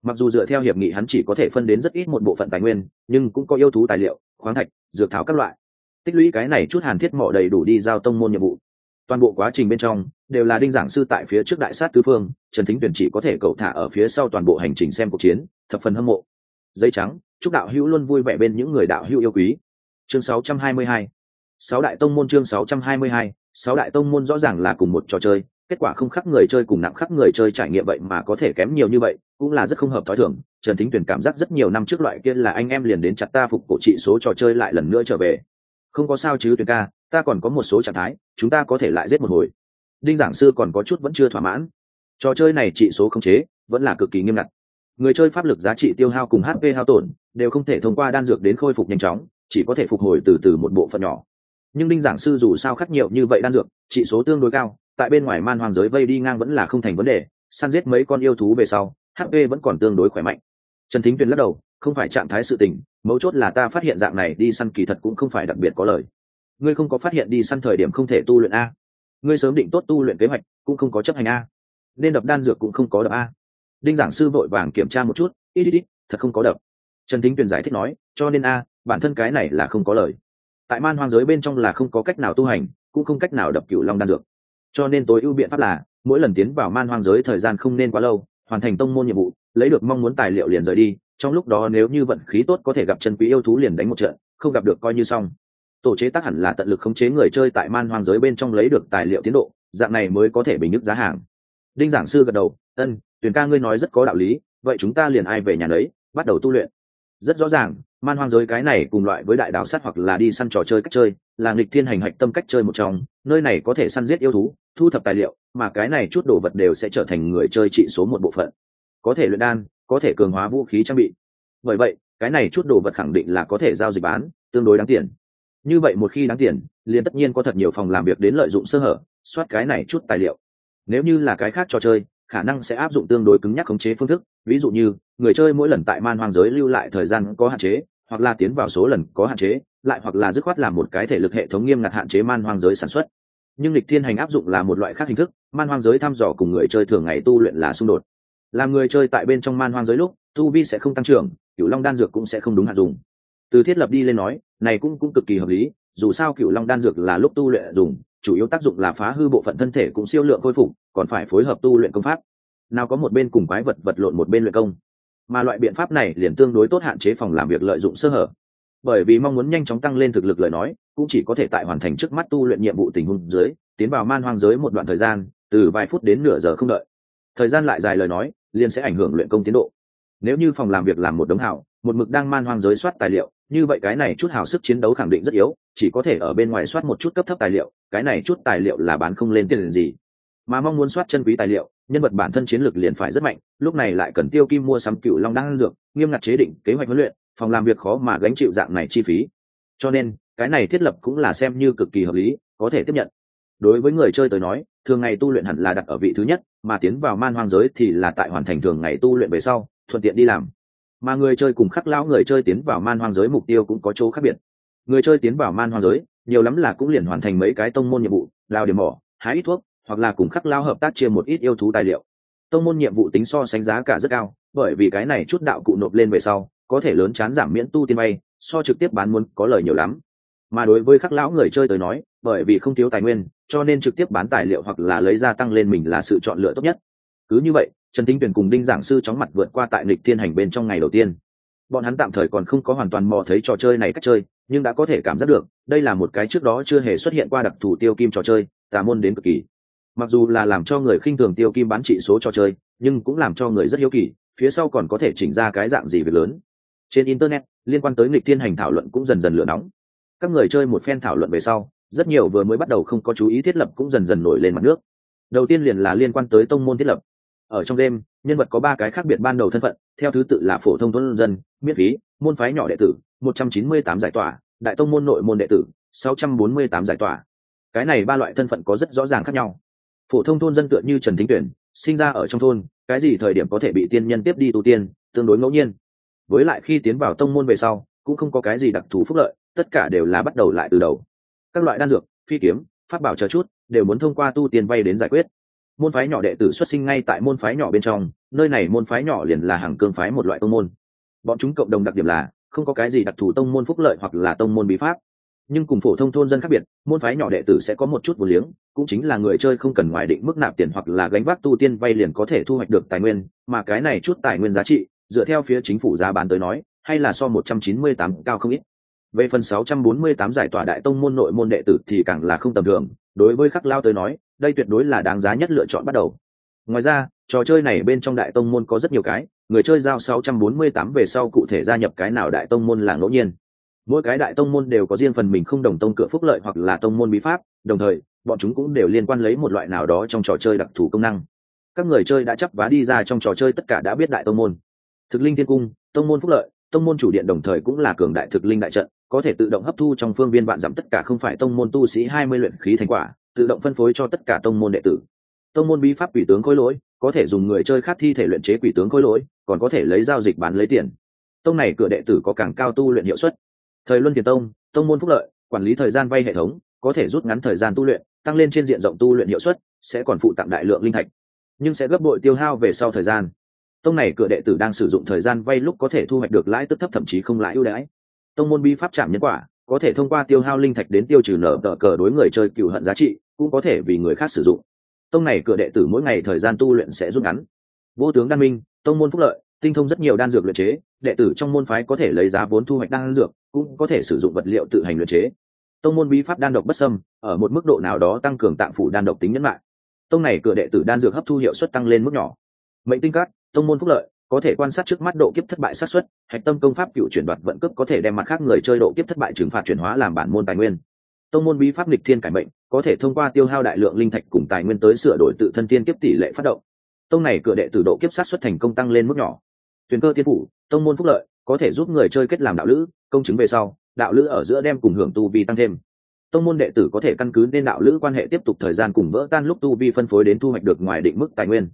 mặc dù dựa theo hiệp nghị hắn chỉ có thể phân đến rất ít một bộ phận tài nguyên, nhưng cũng có yêu thú tài liệu, khoáng thạch, dược thảo các loại. Tích lũy cái này chút hàn thiết mỏ đầy đủ đi giao tông môn nhiệm vụ. Toàn bộ quá trình bên trong, đều là đinh giảng sư tại phía trước đại sát tứ phương, trần thính tuyển chỉ có thể cậu thả ở phía sau toàn bộ hành trình xem cuộc chiến, thập phần hâm mộ. Dây trắng, chúc đạo hữu luôn vui vẻ bên những người đạo hữu yêu quý. Chương 622 sáu đại tông môn chương 622 sáu đại tông môn rõ ràng là cùng một trò chơi kết quả không khắc người chơi cùng nặng khắc người chơi trải nghiệm vậy mà có thể kém nhiều như vậy, cũng là rất không hợp thói thường. Trần thính tuyển cảm giác rất nhiều năm trước loại kia là anh em liền đến chặt ta phục cổ trị số trò chơi lại lần nữa trở về. Không có sao chứ tuyển ca, ta còn có một số trạng thái, chúng ta có thể lại giết một hồi. Đinh giảng sư còn có chút vẫn chưa thỏa mãn. Trò chơi này trị số khống chế, vẫn là cực kỳ nghiêm ngặt. Người chơi pháp lực giá trị tiêu hao cùng hp hao tổn, đều không thể thông qua đan dược đến khôi phục nhanh chóng, chỉ có thể phục hồi từ từ một bộ phận nhỏ. Nhưng đinh giảng sư dù sao khắc nhiều như vậy đan dược, trị số tương đối cao tại bên ngoài man hoang giới vây đi ngang vẫn là không thành vấn đề, săn giết mấy con yêu thú về sau hp vẫn còn tương đối khỏe mạnh. Trần thính tuyền lắc đầu, không phải trạng thái sự tình, mấu chốt là ta phát hiện dạng này đi săn kỳ thật cũng không phải đặc biệt có lời. Ngươi không có phát hiện đi săn thời điểm không thể tu luyện a. Ngươi sớm định tốt tu luyện kế hoạch, cũng không có chấp hành a. Nên đập đan dược cũng không có đập a. Đinh giảng sư vội vàng kiểm tra một chút, ít ít ít, thật không có đập. Trần thính tuyền giải thích nói, cho nên a, bản thân cái này là không có lời. Tại man hoang giới bên trong là không có cách nào tu hành, cũng không cách nào đập cựu long đan dược cho nên tối ưu biện pháp là, mỗi lần tiến vào man hoang giới thời gian không nên quá lâu, hoàn thành tông môn nhiệm vụ, lấy được mong muốn tài liệu liền rời đi, trong lúc đó nếu như vận khí tốt có thể gặp chân quý yêu thú liền đánh một trận, không gặp được coi như xong. Tổ chế tác hẳn là tận lực khống chế người chơi tại man hoang giới bên trong lấy được tài liệu tiến độ, dạng này mới có thể bình nhức giá hàng. Đinh giảng sư gật đầu, ân tuyển ca ngươi nói rất có đạo lý, vậy chúng ta liền ai về nhà đấy bắt đầu tu luyện. Rất rõ ràng man hoang giới cái này cùng loại với đại đảo sát hoặc là đi săn trò chơi cách chơi, là nghịch thiên hành hạch tâm cách chơi một trong, nơi này có thể săn giết yêu thú, thu thập tài liệu, mà cái này chút đồ vật đều sẽ trở thành người chơi trị số một bộ phận. Có thể luyện đan, có thể cường hóa vũ khí trang bị. Bởi vậy, cái này chút đồ vật khẳng định là có thể giao dịch bán, tương đối đáng tiền. Như vậy một khi đáng tiền, liền tất nhiên có thật nhiều phòng làm việc đến lợi dụng sơ hở, soát cái này chút tài liệu. Nếu như là cái khác trò chơi khả năng sẽ áp dụng tương đối cứng nhắc khống chế phương thức. Ví dụ như, người chơi mỗi lần tại man hoang giới lưu lại thời gian có hạn chế, hoặc là tiến vào số lần có hạn chế, lại hoặc là dứt khoát làm một cái thể lực hệ thống nghiêm ngặt hạn chế man hoang giới sản xuất. Nhưng lịch thiên hành áp dụng là một loại khác hình thức, man hoang giới thăm dò cùng người chơi thường ngày tu luyện là xung đột. Làm người chơi tại bên trong man hoang giới lúc, tu vi sẽ không tăng trưởng cựu long đan dược cũng sẽ không đúng hạn dùng. Từ thiết lập đi lên nói, này cũng cũng cực kỳ hợp lý, dù sao cựu long đan dược là lúc tu luyện dùng chủ yếu tác dụng là phá hư bộ phận thân thể cũng siêu lượng khôi phục, còn phải phối hợp tu luyện công pháp. Nào có một bên cùng quái vật vật lộn một bên luyện công. Mà loại biện pháp này liền tương đối tốt hạn chế phòng làm việc lợi dụng sơ hở. Bởi vì mong muốn nhanh chóng tăng lên thực lực lời nói, cũng chỉ có thể tại hoàn thành trước mắt tu luyện nhiệm vụ tình huống dưới, tiến vào man hoang giới một đoạn thời gian, từ vài phút đến nửa giờ không đợi. Thời gian lại dài lời nói, liền sẽ ảnh hưởng luyện công tiến độ. Nếu như phòng làm việc làm một đống hảo một mực đang man hoang giới soát tài liệu, như vậy cái này chút hào sức chiến đấu khẳng định rất yếu, chỉ có thể ở bên ngoài soát một chút cấp thấp tài liệu cái này chút tài liệu là bán không lên tiền gì. Mà mong muốn soát chân quý tài liệu, nhân vật bản thân chiến lược liền phải rất mạnh, lúc này lại cần tiêu kim mua sắm cựu long đan dược, nghiêm ngặt chế định kế hoạch huấn luyện, phòng làm việc khó mà gánh chịu dạng này chi phí. Cho nên, cái này thiết lập cũng là xem như cực kỳ hợp lý, có thể tiếp nhận. Đối với người chơi tới nói, thường ngày tu luyện hẳn là đặt ở vị thứ nhất, mà tiến vào man hoang giới thì là tại hoàn thành thường ngày tu luyện về sau, thuận tiện đi làm. Mà người chơi cùng khắc lão người chơi tiến vào man hoang giới mục tiêu cũng có chỗ khác biệt. Người chơi tiến vào man hoang giới nhiều lắm là cũng liền hoàn thành mấy cái tông môn nhiệm vụ, lao điểm mỏ, hái ít thuốc, hoặc là cùng khắc lao hợp tác chia một ít yêu thú tài liệu. Tông môn nhiệm vụ tính so sánh giá cả rất cao, bởi vì cái này chút đạo cụ nộp lên về sau, có thể lớn chán giảm miễn tu tiên bay, so trực tiếp bán muốn có lời nhiều lắm. Mà đối với khắc lão người chơi tới nói, bởi vì không thiếu tài nguyên, cho nên trực tiếp bán tài liệu hoặc là lấy ra tăng lên mình là sự chọn lựa tốt nhất. Cứ như vậy, trần tinh tuyển cùng đinh giảng sư chóng mặt vượt qua tại lịch thiên hành bên trong ngày đầu tiên bọn hắn tạm thời còn không có hoàn toàn mò thấy trò chơi này cách chơi, nhưng đã có thể cảm giác được, đây là một cái trước đó chưa hề xuất hiện qua đặc thù tiêu kim trò chơi, tà môn đến cực kỳ. Mặc dù là làm cho người khinh thường tiêu kim bán trị số trò chơi, nhưng cũng làm cho người rất hiếu kỳ, phía sau còn có thể chỉnh ra cái dạng gì việc lớn. Trên internet, liên quan tới nghịch thiên hành thảo luận cũng dần dần lửa nóng. Các người chơi một phen thảo luận về sau, rất nhiều vừa mới bắt đầu không có chú ý thiết lập cũng dần dần nổi lên mặt nước. Đầu tiên liền là liên quan tới tông môn thiết lập ở trong đêm, nhân vật có ba cái khác biệt ban đầu thân phận, theo thứ tự là phổ thông thôn dân, miễn phí, môn phái nhỏ đệ tử, một trăm chín mươi tám giải tỏa, đại tông môn nội môn đệ tử, sáu trăm bốn mươi tám giải tỏa. Cái này ba loại thân phận có rất rõ ràng khác nhau. Phổ thông thôn dân tựa như trần thính tuyển, sinh ra ở trong thôn, cái gì thời điểm có thể bị tiên nhân tiếp đi tu tiên, tương đối ngẫu nhiên. Với lại khi tiến vào tông môn về sau, cũng không có cái gì đặc thù phúc lợi, tất cả đều là bắt đầu lại từ đầu. Các loại đan dược, phi kiếm, pháp bảo chờ chút, đều muốn thông qua tu tiên vay đến giải quyết môn phái nhỏ đệ tử xuất sinh ngay tại môn phái nhỏ bên trong, nơi này môn phái nhỏ liền là hàng cương phái một loại tông môn. Bọn chúng cộng đồng đặc điểm là, không có cái gì đặc thù tông môn phúc lợi hoặc là tông môn bí pháp. Nhưng cùng phổ thông thôn dân khác biệt, môn phái nhỏ đệ tử sẽ có một chút vô liếng, cũng chính là người chơi không cần ngoài định mức nạp tiền hoặc là gánh vác tu tiên vay liền có thể thu hoạch được tài nguyên, mà cái này chút tài nguyên giá trị, dựa theo phía chính phủ giá bán tới nói, hay là so một trăm chín mươi tám cao không ít. Về phần sáu trăm bốn mươi tám giải tỏa đại tông môn nội môn đệ tử thì càng là không tầm thường, đối với khắc lao tới nói đây tuyệt đối là đáng giá nhất lựa chọn bắt đầu. Ngoài ra, trò chơi này bên trong đại tông môn có rất nhiều cái, người chơi giao 648 về sau cụ thể gia nhập cái nào đại tông môn là ngẫu nhiên. Mỗi cái đại tông môn đều có riêng phần mình không đồng tông cửa phúc lợi hoặc là tông môn bí pháp, đồng thời, bọn chúng cũng đều liên quan lấy một loại nào đó trong trò chơi đặc thù công năng. Các người chơi đã chấp vá đi ra trong trò chơi tất cả đã biết đại tông môn. Thực linh thiên cung, tông môn phúc lợi, tông môn chủ điện đồng thời cũng là cường đại thực linh đại trận, có thể tự động hấp thu trong phương viên vạn giảm tất cả không phải tông môn tu sĩ hai mươi luyện khí thành quả tự động phân phối cho tất cả tông môn đệ tử. Tông môn bí pháp quỷ tướng khối lỗi, có thể dùng người chơi khác thi thể luyện chế quỷ tướng khối lỗi, còn có thể lấy giao dịch bán lấy tiền. Tông này cửa đệ tử có càng cao tu luyện hiệu suất. Thời luân tiền tông tông môn phúc lợi, quản lý thời gian vay hệ thống, có thể rút ngắn thời gian tu luyện, tăng lên trên diện rộng tu luyện hiệu suất, sẽ còn phụ tặng đại lượng linh thạch. Nhưng sẽ gấp bội tiêu hao về sau thời gian. Tông này cửa đệ tử đang sử dụng thời gian vay lúc có thể thu hoạch được lãi tức thấp thậm chí không lãi ưu đãi. Tông môn bi pháp chạm nhân quả, có thể thông qua tiêu hao linh thạch đến tiêu trừ nở tờ cờ đối người chơi cựu hận giá trị cũng có thể vì người khác sử dụng. Tông này cửa đệ tử mỗi ngày thời gian tu luyện sẽ rút ngắn. Vô tướng đan minh, tông môn phúc lợi, tinh thông rất nhiều đan dược luyện chế, đệ tử trong môn phái có thể lấy giá vốn thu hoạch đan dược, cũng có thể sử dụng vật liệu tự hành luyện chế. Tông môn bí pháp đan độc bất sâm ở một mức độ nào đó tăng cường tạng phủ đan độc tính nhẫn lại tông này cửa đệ tử đan dược hấp thu hiệu suất tăng lên mức nhỏ. Mệnh tinh cát tông môn phúc lợi, có thể quan sát trước mắt độ kiếp thất bại sát xuất hạch tâm công pháp cựu chuyển đoạt vận cấp có thể đem mặt khác người chơi độ kiếp thất bại trừng phạt chuyển hóa làm bản môn tài nguyên. Tông môn bí pháp lịch thiên cải mệnh có thể thông qua tiêu hao đại lượng linh thạch cùng tài nguyên tới sửa đổi tự thân tiên kiếp tỷ lệ phát động. Tông này cửa đệ tử độ kiếp sát xuất thành công tăng lên mức nhỏ. Tuyền cơ tiên phủ, tông môn phúc lợi, có thể giúp người chơi kết làm đạo lữ, công chứng về sau, đạo lữ ở giữa đem cùng hưởng tu vi tăng thêm. Tông môn đệ tử có thể căn cứ nên đạo lữ quan hệ tiếp tục thời gian cùng vỡ tan lúc tu vi phân phối đến thu hoạch được ngoài định mức tài nguyên.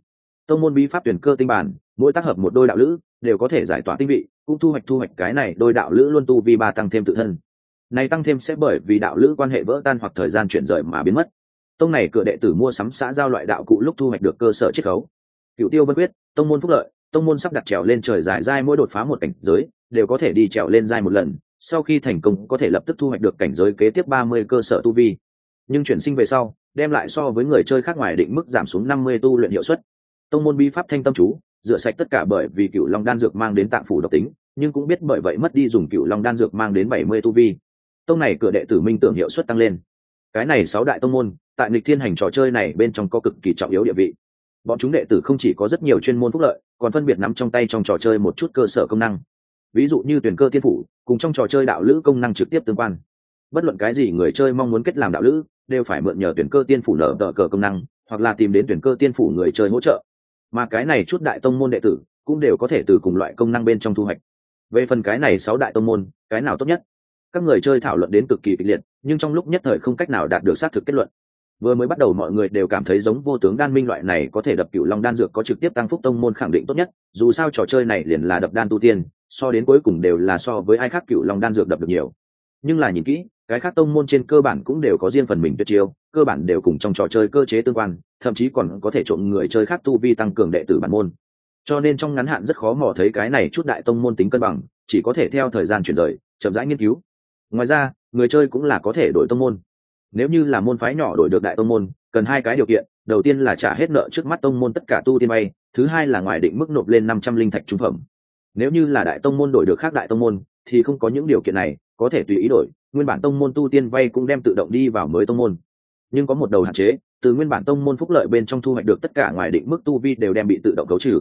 Tông môn bí pháp tuyển cơ tinh bản, mỗi tác hợp một đôi đạo lữ, đều có thể giải tỏa tinh vị, cũng thu hoạch thu hoạch cái này, đôi đạo lữ luôn tu vi ba tăng thêm tự thân này tăng thêm sẽ bởi vì đạo lữ quan hệ vỡ tan hoặc thời gian chuyển rời mà biến mất. Tông này cửa đệ tử mua sắm xã giao loại đạo cụ lúc thu hoạch được cơ sở chiết khấu. Cựu tiêu bất quyết, tông môn phúc lợi, tông môn sắp đặt trèo lên trời dài dai mỗi đột phá một cảnh giới, đều có thể đi trèo lên dai một lần, sau khi thành công có thể lập tức thu hoạch được cảnh giới kế tiếp ba mươi cơ sở tu vi. Nhưng chuyển sinh về sau, đem lại so với người chơi khác ngoài định mức giảm xuống năm mươi tu luyện hiệu suất. Tông môn bi pháp thanh tâm chú, rửa sạch tất cả bởi vì cựu long đan dược mang đến tạng phủ độc tính, nhưng cũng biết bởi vậy mất đi dùng cựu long đan dược mang đến bảy mươi tu vi tông này cửa đệ tử minh tưởng hiệu suất tăng lên. Cái này sáu đại tông môn, tại nghịch thiên hành trò chơi này bên trong có cực kỳ trọng yếu địa vị. Bọn chúng đệ tử không chỉ có rất nhiều chuyên môn phúc lợi, còn phân biệt nắm trong tay trong trò chơi một chút cơ sở công năng. Ví dụ như tuyển cơ tiên phủ, cùng trong trò chơi đạo lữ công năng trực tiếp tương quan. Bất luận cái gì người chơi mong muốn kết làm đạo lữ, đều phải mượn nhờ tuyển cơ tiên phủ nở tờ cờ công năng, hoặc là tìm đến tuyển cơ tiên phủ người chơi hỗ trợ. Mà cái này chút đại tông môn đệ tử, cũng đều có thể từ cùng loại công năng bên trong thu hoạch. Về phần cái này sáu đại tông môn, cái nào tốt nhất? Các người chơi thảo luận đến cực kỳ kịch liệt, nhưng trong lúc nhất thời không cách nào đạt được xác thực kết luận. Vừa mới bắt đầu mọi người đều cảm thấy giống vô tướng đan minh loại này có thể đập cựu long đan dược có trực tiếp tăng phúc tông môn khẳng định tốt nhất, dù sao trò chơi này liền là đập đan tu tiên, so đến cuối cùng đều là so với ai khác cựu long đan dược đập được nhiều. Nhưng là nhìn kỹ, cái khác tông môn trên cơ bản cũng đều có riêng phần mình tuyệt chiêu, cơ bản đều cùng trong trò chơi cơ chế tương quan, thậm chí còn có thể trộm người chơi khác tu vi tăng cường đệ tử bản môn. Cho nên trong ngắn hạn rất khó mò thấy cái này chút đại tông môn tính cân bằng, chỉ có thể theo thời gian chuyển rời, chậm rãi nghiên cứu ngoài ra, người chơi cũng là có thể đổi tông môn. Nếu như là môn phái nhỏ đổi được đại tông môn, cần hai cái điều kiện, đầu tiên là trả hết nợ trước mắt tông môn tất cả tu tiên bay, thứ hai là ngoài định mức nộp lên năm trăm linh thạch trung phẩm. Nếu như là đại tông môn đổi được khác đại tông môn, thì không có những điều kiện này, có thể tùy ý đổi, nguyên bản tông môn tu tiên vay cũng đem tự động đi vào mới tông môn. Nhưng có một đầu hạn chế, từ nguyên bản tông môn phúc lợi bên trong thu hoạch được tất cả ngoài định mức tu vi đều đem bị tự động cấu trừ.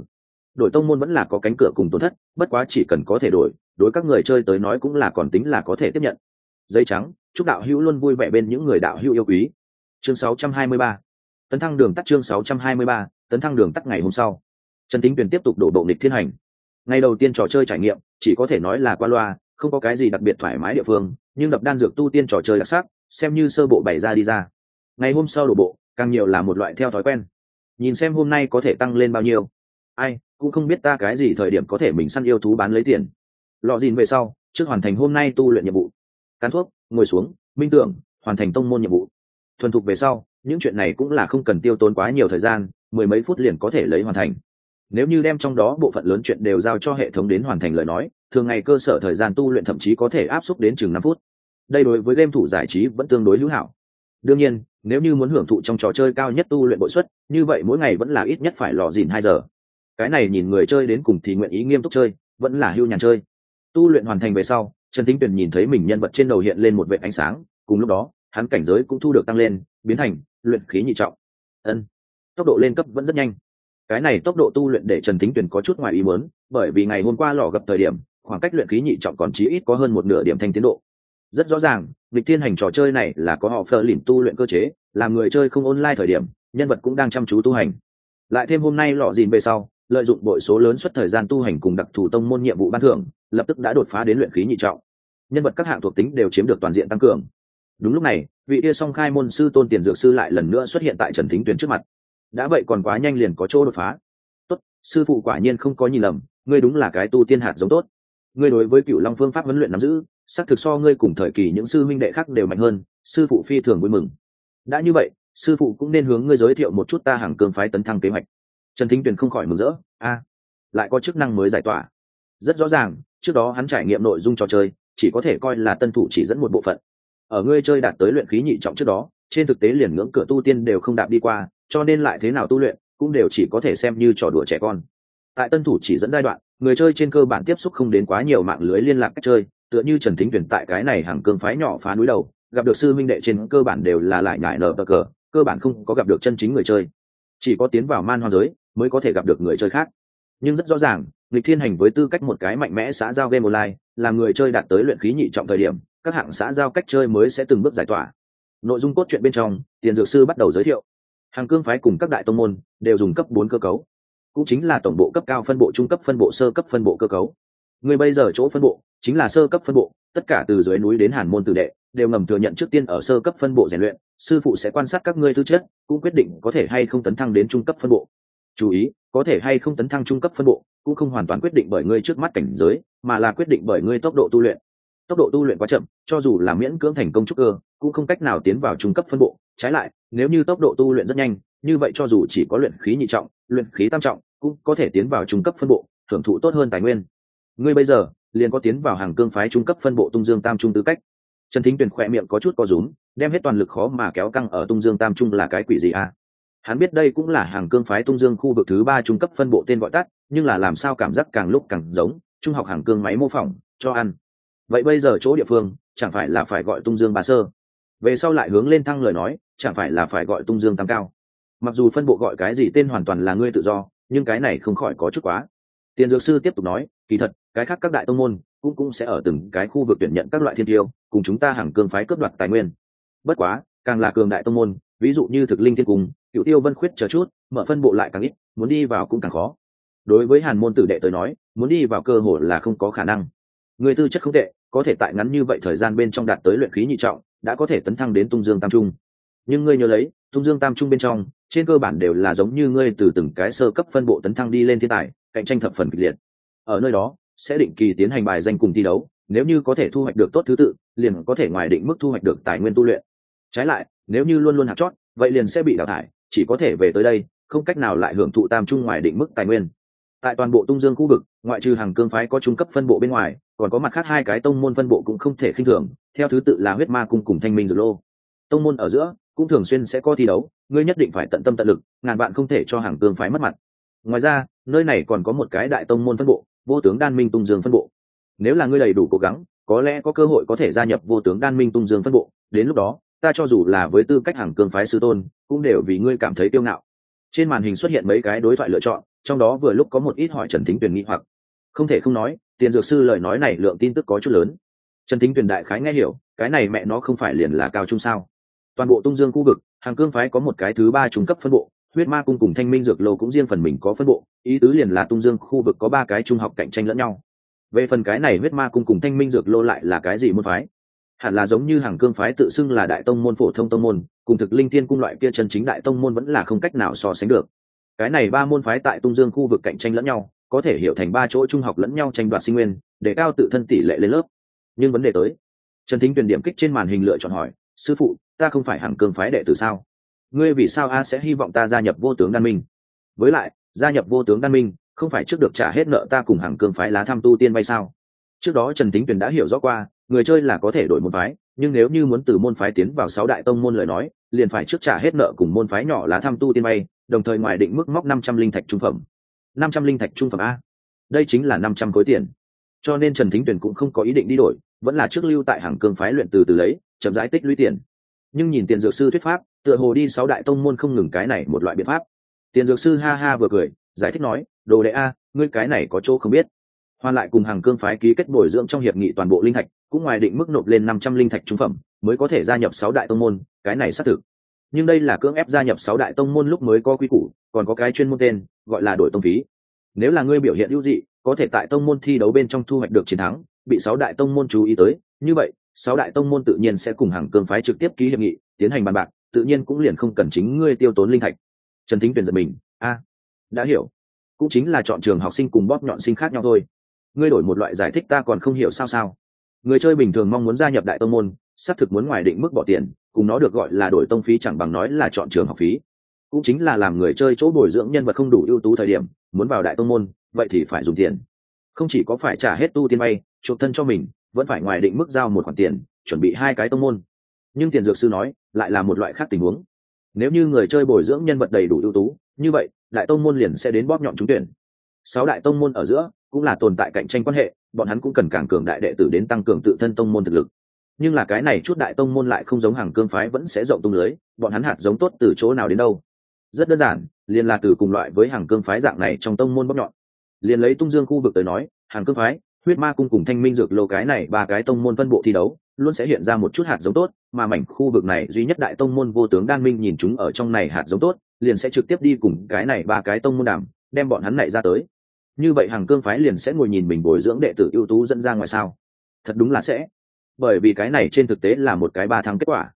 Đổi tông môn vẫn là có cánh cửa cùng tổn thất, bất quá chỉ cần có thể đổi đối các người chơi tới nói cũng là còn tính là có thể tiếp nhận. Dây trắng, chúc đạo hữu luôn vui vẻ bên những người đạo hữu yêu quý. Chương 623 tấn thăng đường tắt chương 623 tấn thăng đường tắt ngày hôm sau. Trần tính tuyền tiếp tục đổ bộ nghịch thiên hành. Ngày đầu tiên trò chơi trải nghiệm, chỉ có thể nói là qua loa, không có cái gì đặc biệt thoải mái địa phương, nhưng đập đan dược tu tiên trò chơi đặc sắc, xem như sơ bộ bày ra đi ra. Ngày hôm sau đổ bộ, càng nhiều là một loại theo thói quen. Nhìn xem hôm nay có thể tăng lên bao nhiêu. Ai, cũng không biết ta cái gì thời điểm có thể mình săn yêu thú bán lấy tiền lọ dìn về sau, trước hoàn thành hôm nay tu luyện nhiệm vụ. Cán thuốc, ngồi xuống, minh tưởng, hoàn thành tông môn nhiệm vụ. Thuần thục về sau, những chuyện này cũng là không cần tiêu tốn quá nhiều thời gian, mười mấy phút liền có thể lấy hoàn thành. Nếu như đem trong đó bộ phận lớn chuyện đều giao cho hệ thống đến hoàn thành lời nói, thường ngày cơ sở thời gian tu luyện thậm chí có thể áp suất đến chừng năm phút. Đây đối với game thủ giải trí vẫn tương đối hữu hảo. Đương nhiên, nếu như muốn hưởng thụ trong trò chơi cao nhất tu luyện bội suất, như vậy mỗi ngày vẫn là ít nhất phải lò dìn hai giờ. Cái này nhìn người chơi đến cùng thì nguyện ý nghiêm túc chơi, vẫn là hưu nhàn chơi tu luyện hoàn thành về sau, trần thính tuyền nhìn thấy mình nhân vật trên đầu hiện lên một vệ ánh sáng, cùng lúc đó, hắn cảnh giới cũng thu được tăng lên, biến thành luyện khí nhị trọng. Ân, tốc độ lên cấp vẫn rất nhanh. Cái này tốc độ tu luyện để trần thính tuyền có chút ngoài ý muốn, bởi vì ngày hôm qua lò gặp thời điểm, khoảng cách luyện khí nhị trọng còn chí ít có hơn một nửa điểm thanh tiến độ. Rất rõ ràng, lịch thiên hành trò chơi này là có họ phờ lìn tu luyện cơ chế, làm người chơi không online thời điểm, nhân vật cũng đang chăm chú tu hành. Lại thêm hôm nay lọ dìn về sau lợi dụng bội số lớn suất thời gian tu hành cùng đặc thù tông môn nhiệm vụ ban thưởng, lập tức đã đột phá đến luyện khí nhị trọng. Nhân vật các hạng thuộc tính đều chiếm được toàn diện tăng cường. Đúng lúc này, vị kia song khai môn sư tôn tiền dược sư lại lần nữa xuất hiện tại trần thính tuyến trước mặt. Đã vậy còn quá nhanh liền có chỗ đột phá. Tốt, sư phụ quả nhiên không có nhìn lầm, ngươi đúng là cái tu tiên hạt giống tốt. Ngươi đối với cựu long phương pháp huấn luyện nắm giữ, xác thực so ngươi cùng thời kỳ những sư minh đệ khác đều mạnh hơn, sư phụ phi thường vui mừng. Đã như vậy, sư phụ cũng nên hướng ngươi giới thiệu một chút ta hàng cương phái tấn thăng kế hoạch trần thính tuyền không khỏi mừng rỡ, a, lại có chức năng mới giải tỏa. Rất rõ ràng, trước đó hắn trải nghiệm nội dung trò chơi, chỉ có thể coi là tân thủ chỉ dẫn một bộ phận. Ở ngươi chơi đạt tới luyện khí nhị trọng trước đó, trên thực tế liền ngưỡng cửa tu tiên đều không đạp đi qua, cho nên lại thế nào tu luyện cũng đều chỉ có thể xem như trò đùa trẻ con. Tại tân thủ chỉ dẫn giai đoạn, người chơi trên cơ bản tiếp xúc không đến quá nhiều mạng lưới liên lạc cách chơi, tựa như trần thính tuyển tại cái này hàng cương phái nhỏ phá núi đầu, gặp được sư minh đệ trên cơ bản đều là lại nhải nở bờ cờ, cơ bản không có gặp được chân chính người chơi. Chỉ có tiến vào man hoa giới mới có thể gặp được người chơi khác. Nhưng rất rõ ràng, nghịch thiên hành với tư cách một cái mạnh mẽ xã giao game online, là người chơi đạt tới luyện khí nhị trọng thời điểm, các hạng xã giao cách chơi mới sẽ từng bước giải tỏa. Nội dung cốt truyện bên trong, tiền dược sư bắt đầu giới thiệu. Hàng cương phái cùng các đại tông môn đều dùng cấp bốn cơ cấu. Cũng chính là tổng bộ cấp cao phân bộ, trung cấp phân bộ, sơ cấp phân bộ cơ cấu. Người bây giờ chỗ phân bộ chính là sơ cấp phân bộ, tất cả từ dưới núi đến hàn môn tử đệ đều ngầm thừa nhận trước tiên ở sơ cấp phân bộ rèn luyện, sư phụ sẽ quan sát các ngươi tư chất, cũng quyết định có thể hay không tấn thăng đến trung cấp phân bộ chú ý, có thể hay không tấn thăng trung cấp phân bộ, cũng không hoàn toàn quyết định bởi ngươi trước mắt cảnh giới, mà là quyết định bởi ngươi tốc độ tu luyện. Tốc độ tu luyện quá chậm, cho dù là miễn cưỡng thành công trúc cơ, cũng không cách nào tiến vào trung cấp phân bộ. Trái lại, nếu như tốc độ tu luyện rất nhanh, như vậy cho dù chỉ có luyện khí nhị trọng, luyện khí tam trọng, cũng có thể tiến vào trung cấp phân bộ thưởng thụ tốt hơn tài nguyên. Ngươi bây giờ, liền có tiến vào hàng cương phái trung cấp phân bộ tung dương tam trung tư cách. Trần thính tuyền khỏe miệng có chút co rúm, đem hết toàn lực khó mà kéo căng ở tung dương tam trung là cái quỷ gì à? Hắn biết đây cũng là hàng cương phái tung dương khu vực thứ ba trung cấp phân bộ tên gọi tắt, nhưng là làm sao cảm giác càng lúc càng giống, trung học hàng cương máy mô phỏng, cho ăn. Vậy bây giờ chỗ địa phương, chẳng phải là phải gọi tung dương ba sơ? Về sau lại hướng lên thăng lời nói, chẳng phải là phải gọi tung dương tăng cao? Mặc dù phân bộ gọi cái gì tên hoàn toàn là ngươi tự do, nhưng cái này không khỏi có chút quá. Tiền dược sư tiếp tục nói, kỳ thật, cái khác các đại tông môn cũng cũng sẽ ở từng cái khu vực tuyển nhận các loại thiên tiêu, cùng chúng ta hàng cương phái cướp đoạt tài nguyên. Bất quá, càng là cường đại tông môn, ví dụ như thực linh thiên cung cựu tiêu vân khuyết chờ chút, mở phân bộ lại càng ít, muốn đi vào cũng càng khó. Đối với hàn môn tử đệ tới nói, muốn đi vào cơ hội là không có khả năng. Người tư chất không tệ, có thể tại ngắn như vậy thời gian bên trong đạt tới luyện khí nhị trọng, đã có thể tấn thăng đến tung dương tam trung. Nhưng ngươi nhớ lấy, tung dương tam trung bên trong, trên cơ bản đều là giống như ngươi từ từng cái sơ cấp phân bộ tấn thăng đi lên thiên tài, cạnh tranh thập phần kịch liệt. Ở nơi đó, sẽ định kỳ tiến hành bài danh cùng thi đấu, nếu như có thể thu hoạch được tốt thứ tự, liền có thể ngoài định mức thu hoạch được tài nguyên tu luyện. Trái lại, nếu như luôn luôn hạt chót, vậy liền sẽ bị đào thải chỉ có thể về tới đây, không cách nào lại hưởng thụ tam trung ngoài định mức tài nguyên. Tại toàn bộ tung dương khu vực, ngoại trừ hàng cương phái có trung cấp phân bộ bên ngoài, còn có mặt khác hai cái tông môn phân bộ cũng không thể khinh thường, theo thứ tự là huyết ma cung cùng thanh minh dược lô. Tông môn ở giữa, cũng thường xuyên sẽ có thi đấu, ngươi nhất định phải tận tâm tận lực, ngàn bạn không thể cho hàng cương phái mất mặt. Ngoài ra, nơi này còn có một cái đại tông môn phân bộ, vô tướng đan minh tung dương phân bộ. Nếu là ngươi đầy đủ cố gắng, có lẽ có cơ hội có thể gia nhập vô tướng đan minh tung dương phân bộ, đến lúc đó ta cho dù là với tư cách hàng cương phái sư tôn, cũng đều vì ngươi cảm thấy tiêu ngạo. Trên màn hình xuất hiện mấy cái đối thoại lựa chọn, trong đó vừa lúc có một ít hỏi trần thính tuyền nghĩ hoặc. Không thể không nói, tiền dược sư lời nói này lượng tin tức có chút lớn. Trần thính tuyền đại khái nghe hiểu, cái này mẹ nó không phải liền là cao trung sao? Toàn bộ tung dương khu vực, hàng cương phái có một cái thứ ba trung cấp phân bộ, huyết ma cung cùng thanh minh dược lô cũng riêng phần mình có phân bộ, ý tứ liền là tung dương khu vực có ba cái trung học cạnh tranh lẫn nhau. Về phần cái này huyết ma cung cùng thanh minh dược lô lại là cái gì môn phái? Hẳn là giống như hàng cương phái tự xưng là đại tông môn phổ thông tông môn, cùng thực linh thiên cung loại kia chân chính đại tông môn vẫn là không cách nào so sánh được. Cái này ba môn phái tại tung dương khu vực cạnh tranh lẫn nhau, có thể hiểu thành ba chỗ trung học lẫn nhau tranh đoạt sinh nguyên, để cao tự thân tỷ lệ lên lớp. Nhưng vấn đề tới, trần thính tuyển điểm kích trên màn hình lựa chọn hỏi, sư phụ, ta không phải hàng cương phái đệ tử sao? Ngươi vì sao a sẽ hy vọng ta gia nhập vô tướng đan minh? Với lại, gia nhập vô tướng đan minh, không phải trước được trả hết nợ ta cùng hàng cương phái lá tham tu tiên bay sao? Trước đó trần thính tuyển đã hiểu rõ qua người chơi là có thể đổi môn phái, nhưng nếu như muốn từ môn phái tiến vào sáu đại tông môn lời nói, liền phải trước trả hết nợ cùng môn phái nhỏ lá tham tu tiên bay, đồng thời ngoài định mức móc năm trăm linh thạch trung phẩm. Năm trăm linh thạch trung phẩm a. Đây chính là năm trăm khối tiền. Cho nên trần thính tuyền cũng không có ý định đi đổi, vẫn là trước lưu tại hàng cương phái luyện từ từ lấy, chậm rãi tích lũy tiền. Nhưng nhìn tiền dược sư thuyết pháp, tựa hồ đi sáu đại tông môn không ngừng cái này một loại biện pháp. Tiền dược sư ha ha vừa cười, giải thích nói, đồ đệ a, ngươi cái này có chỗ không biết hoàn lại cùng hàng cương phái ký kết bồi dưỡng trong hiệp nghị toàn bộ linh thạch, cũng ngoài định mức nộp lên năm trăm linh thạch trung phẩm, mới có thể gia nhập sáu đại tông môn, cái này xác thực. Nhưng đây là cưỡng ép gia nhập sáu đại tông môn lúc mới có quy củ, còn có cái chuyên môn tên, gọi là đổi tông phí. Nếu là ngươi biểu hiện ưu dị, có thể tại tông môn thi đấu bên trong thu hoạch được chiến thắng, bị sáu đại tông môn chú ý tới, như vậy, sáu đại tông môn tự nhiên sẽ cùng hàng cương phái trực tiếp ký hiệp nghị, tiến hành bàn bạc, tự nhiên cũng liền không cần chính ngươi tiêu tốn linh thạch. Trần thính tuyển giật mình, a, đã hiểu. Cũng chính là chọn trường học sinh cùng bóp nhọn sinh khác nhau thôi ngươi đổi một loại giải thích ta còn không hiểu sao sao. Người chơi bình thường mong muốn gia nhập đại tông môn, xác thực muốn ngoài định mức bỏ tiền, cùng nó được gọi là đổi tông phí chẳng bằng nói là chọn trường học phí. Cũng chính là làm người chơi chỗ bồi dưỡng nhân vật không đủ ưu tú thời điểm, muốn vào đại tông môn, vậy thì phải dùng tiền. Không chỉ có phải trả hết tu tiên bay, chuộc thân cho mình, vẫn phải ngoài định mức giao một khoản tiền, chuẩn bị hai cái tông môn. Nhưng tiền dược sư nói, lại là một loại khác tình huống. Nếu như người chơi bồi dưỡng nhân vật đầy đủ ưu tú, như vậy, đại tông môn liền sẽ đến bóp nhọn trúng tuyển. Sáu đại tông môn ở giữa cũng là tồn tại cạnh tranh quan hệ, bọn hắn cũng cần càng cường đại đệ tử đến tăng cường tự thân tông môn thực lực. Nhưng là cái này chút đại tông môn lại không giống hàng cương phái vẫn sẽ rộng tung lưới, bọn hắn hạt giống tốt từ chỗ nào đến đâu? Rất đơn giản, liền là từ cùng loại với hàng cương phái dạng này trong tông môn bóc nhọn. Liền lấy tung dương khu vực tới nói, hàng cương phái, huyết ma cung cùng thanh minh dược lô cái này ba cái tông môn phân bộ thi đấu, luôn sẽ hiện ra một chút hạt giống tốt, mà mảnh khu vực này duy nhất đại tông môn vô tướng đan minh nhìn chúng ở trong này hạt giống tốt, liền sẽ trực tiếp đi cùng cái này ba cái tông môn đàm, đem bọn hắn này ra tới như vậy hàng cương phái liền sẽ ngồi nhìn mình bồi dưỡng đệ tử ưu tú dẫn ra ngoài sao? Thật đúng là sẽ. Bởi vì cái này trên thực tế là một cái ba tháng kết quả.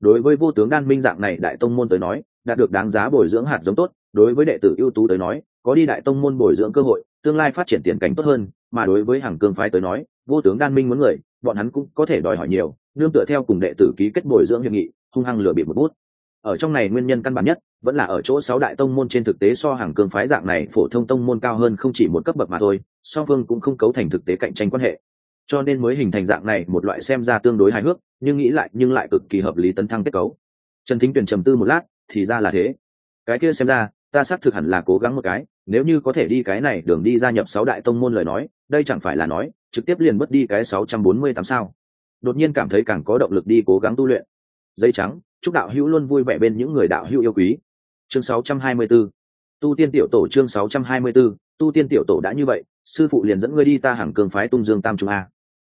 Đối với vô tướng đan minh dạng này đại tông môn tới nói, đạt được đáng giá bồi dưỡng hạt giống tốt, đối với đệ tử ưu tú tới nói, có đi đại tông môn bồi dưỡng cơ hội, tương lai phát triển tiền cảnh tốt hơn, mà đối với hàng cương phái tới nói, vô tướng đan minh muốn người, bọn hắn cũng có thể đòi hỏi nhiều, nương tựa theo cùng đệ tử ký kết bồi dưỡng hiệp nghị, hung hăng lừa bịp một bút ở trong này nguyên nhân căn bản nhất vẫn là ở chỗ sáu đại tông môn trên thực tế so hàng cường phái dạng này phổ thông tông môn cao hơn không chỉ một cấp bậc mà thôi so phương cũng không cấu thành thực tế cạnh tranh quan hệ. Cho nên mới hình thành dạng này một loại xem ra tương đối hài hước, nhưng nghĩ lại, nhưng lại cực kỳ hợp lý tấn thăng kết cấu. Trần thính tuyền trầm tư một lát, thì ra là thế. Cái kia xem ra, ta xác thực hẳn là cố gắng một cái, nếu như có thể đi cái này đường đi gia nhập sáu đại tông môn lời nói, đây chẳng phải là nói, trực tiếp liền mất đi cái sáu trăm bốn mươi tám sao. Đột nhiên cảm thấy càng có động lực đi cố gắng tu luyện. Dây trắng chúc đạo hữu luôn vui vẻ bên những người đạo hữu yêu quý. Chương 624 tu tiên tiểu tổ chương 624 tu tiên tiểu tổ đã như vậy, sư phụ liền dẫn ngươi đi ta hàng cường phái tung dương tam trung a.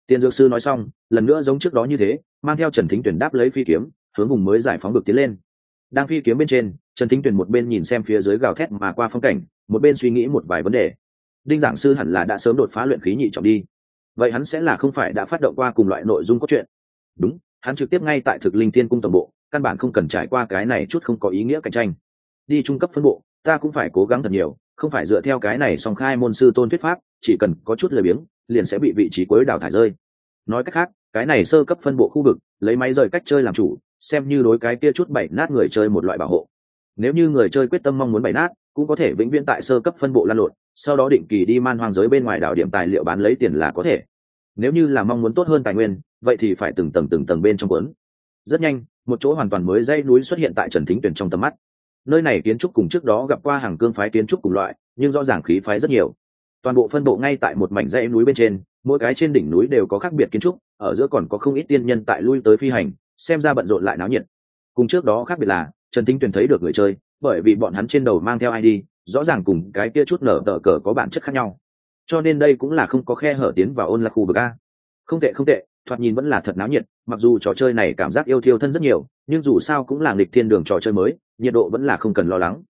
Tiền dược sư nói xong, lần nữa giống trước đó như thế, mang theo trần thính tuyển đáp lấy phi kiếm, hướng vùng mới giải phóng được tiến lên. Đang phi kiếm bên trên, trần thính tuyển một bên nhìn xem phía dưới gào thét mà qua phong cảnh, một bên suy nghĩ một vài vấn đề. Đinh giảng sư hẳn là đã sớm đột phá luyện khí nhị trọng đi. Vậy hắn sẽ là không phải đã phát động qua cùng loại nội dung cốt truyện? Đúng, hắn trực tiếp ngay tại thực linh thiên cung tổng bộ căn bản không cần trải qua cái này chút không có ý nghĩa cạnh tranh. Đi trung cấp phân bộ, ta cũng phải cố gắng thật nhiều, không phải dựa theo cái này song khai môn sư tôn thuyết pháp, chỉ cần có chút lười biếng, liền sẽ bị vị trí cuối đào thải rơi. Nói cách khác, cái này sơ cấp phân bộ khu vực, lấy máy rời cách chơi làm chủ, xem như đối cái kia chút bảy nát người chơi một loại bảo hộ. Nếu như người chơi quyết tâm mong muốn bảy nát, cũng có thể vĩnh viễn tại sơ cấp phân bộ lan lộn, sau đó định kỳ đi man hoang giới bên ngoài đảo điểm tài liệu bán lấy tiền là có thể. Nếu như là mong muốn tốt hơn tài nguyên, vậy thì phải từng tầng từng tầng bên trong cuốn. Rất nhanh một chỗ hoàn toàn mới dãy núi xuất hiện tại trần thính tuyển trong tầm mắt. Nơi này kiến trúc cùng trước đó gặp qua hàng cương phái kiến trúc cùng loại, nhưng rõ ràng khí phái rất nhiều. Toàn bộ phân bộ ngay tại một mảnh dãy núi bên trên, mỗi cái trên đỉnh núi đều có khác biệt kiến trúc, ở giữa còn có không ít tiên nhân tại lui tới phi hành, xem ra bận rộn lại náo nhiệt. Cùng trước đó khác biệt là, trần thính tuyền thấy được người chơi, bởi vì bọn hắn trên đầu mang theo id rõ ràng cùng cái kia chút nở tờ cờ có bản chất khác nhau. Cho nên đây cũng là không có khe hở tiến vào ôn là khu vực a. Không tệ không tệ thoạt nhìn vẫn là thật náo nhiệt, mặc dù trò chơi này cảm giác yêu thiêu thân rất nhiều, nhưng dù sao cũng là nghịch thiên đường trò chơi mới, nhiệt độ vẫn là không cần lo lắng.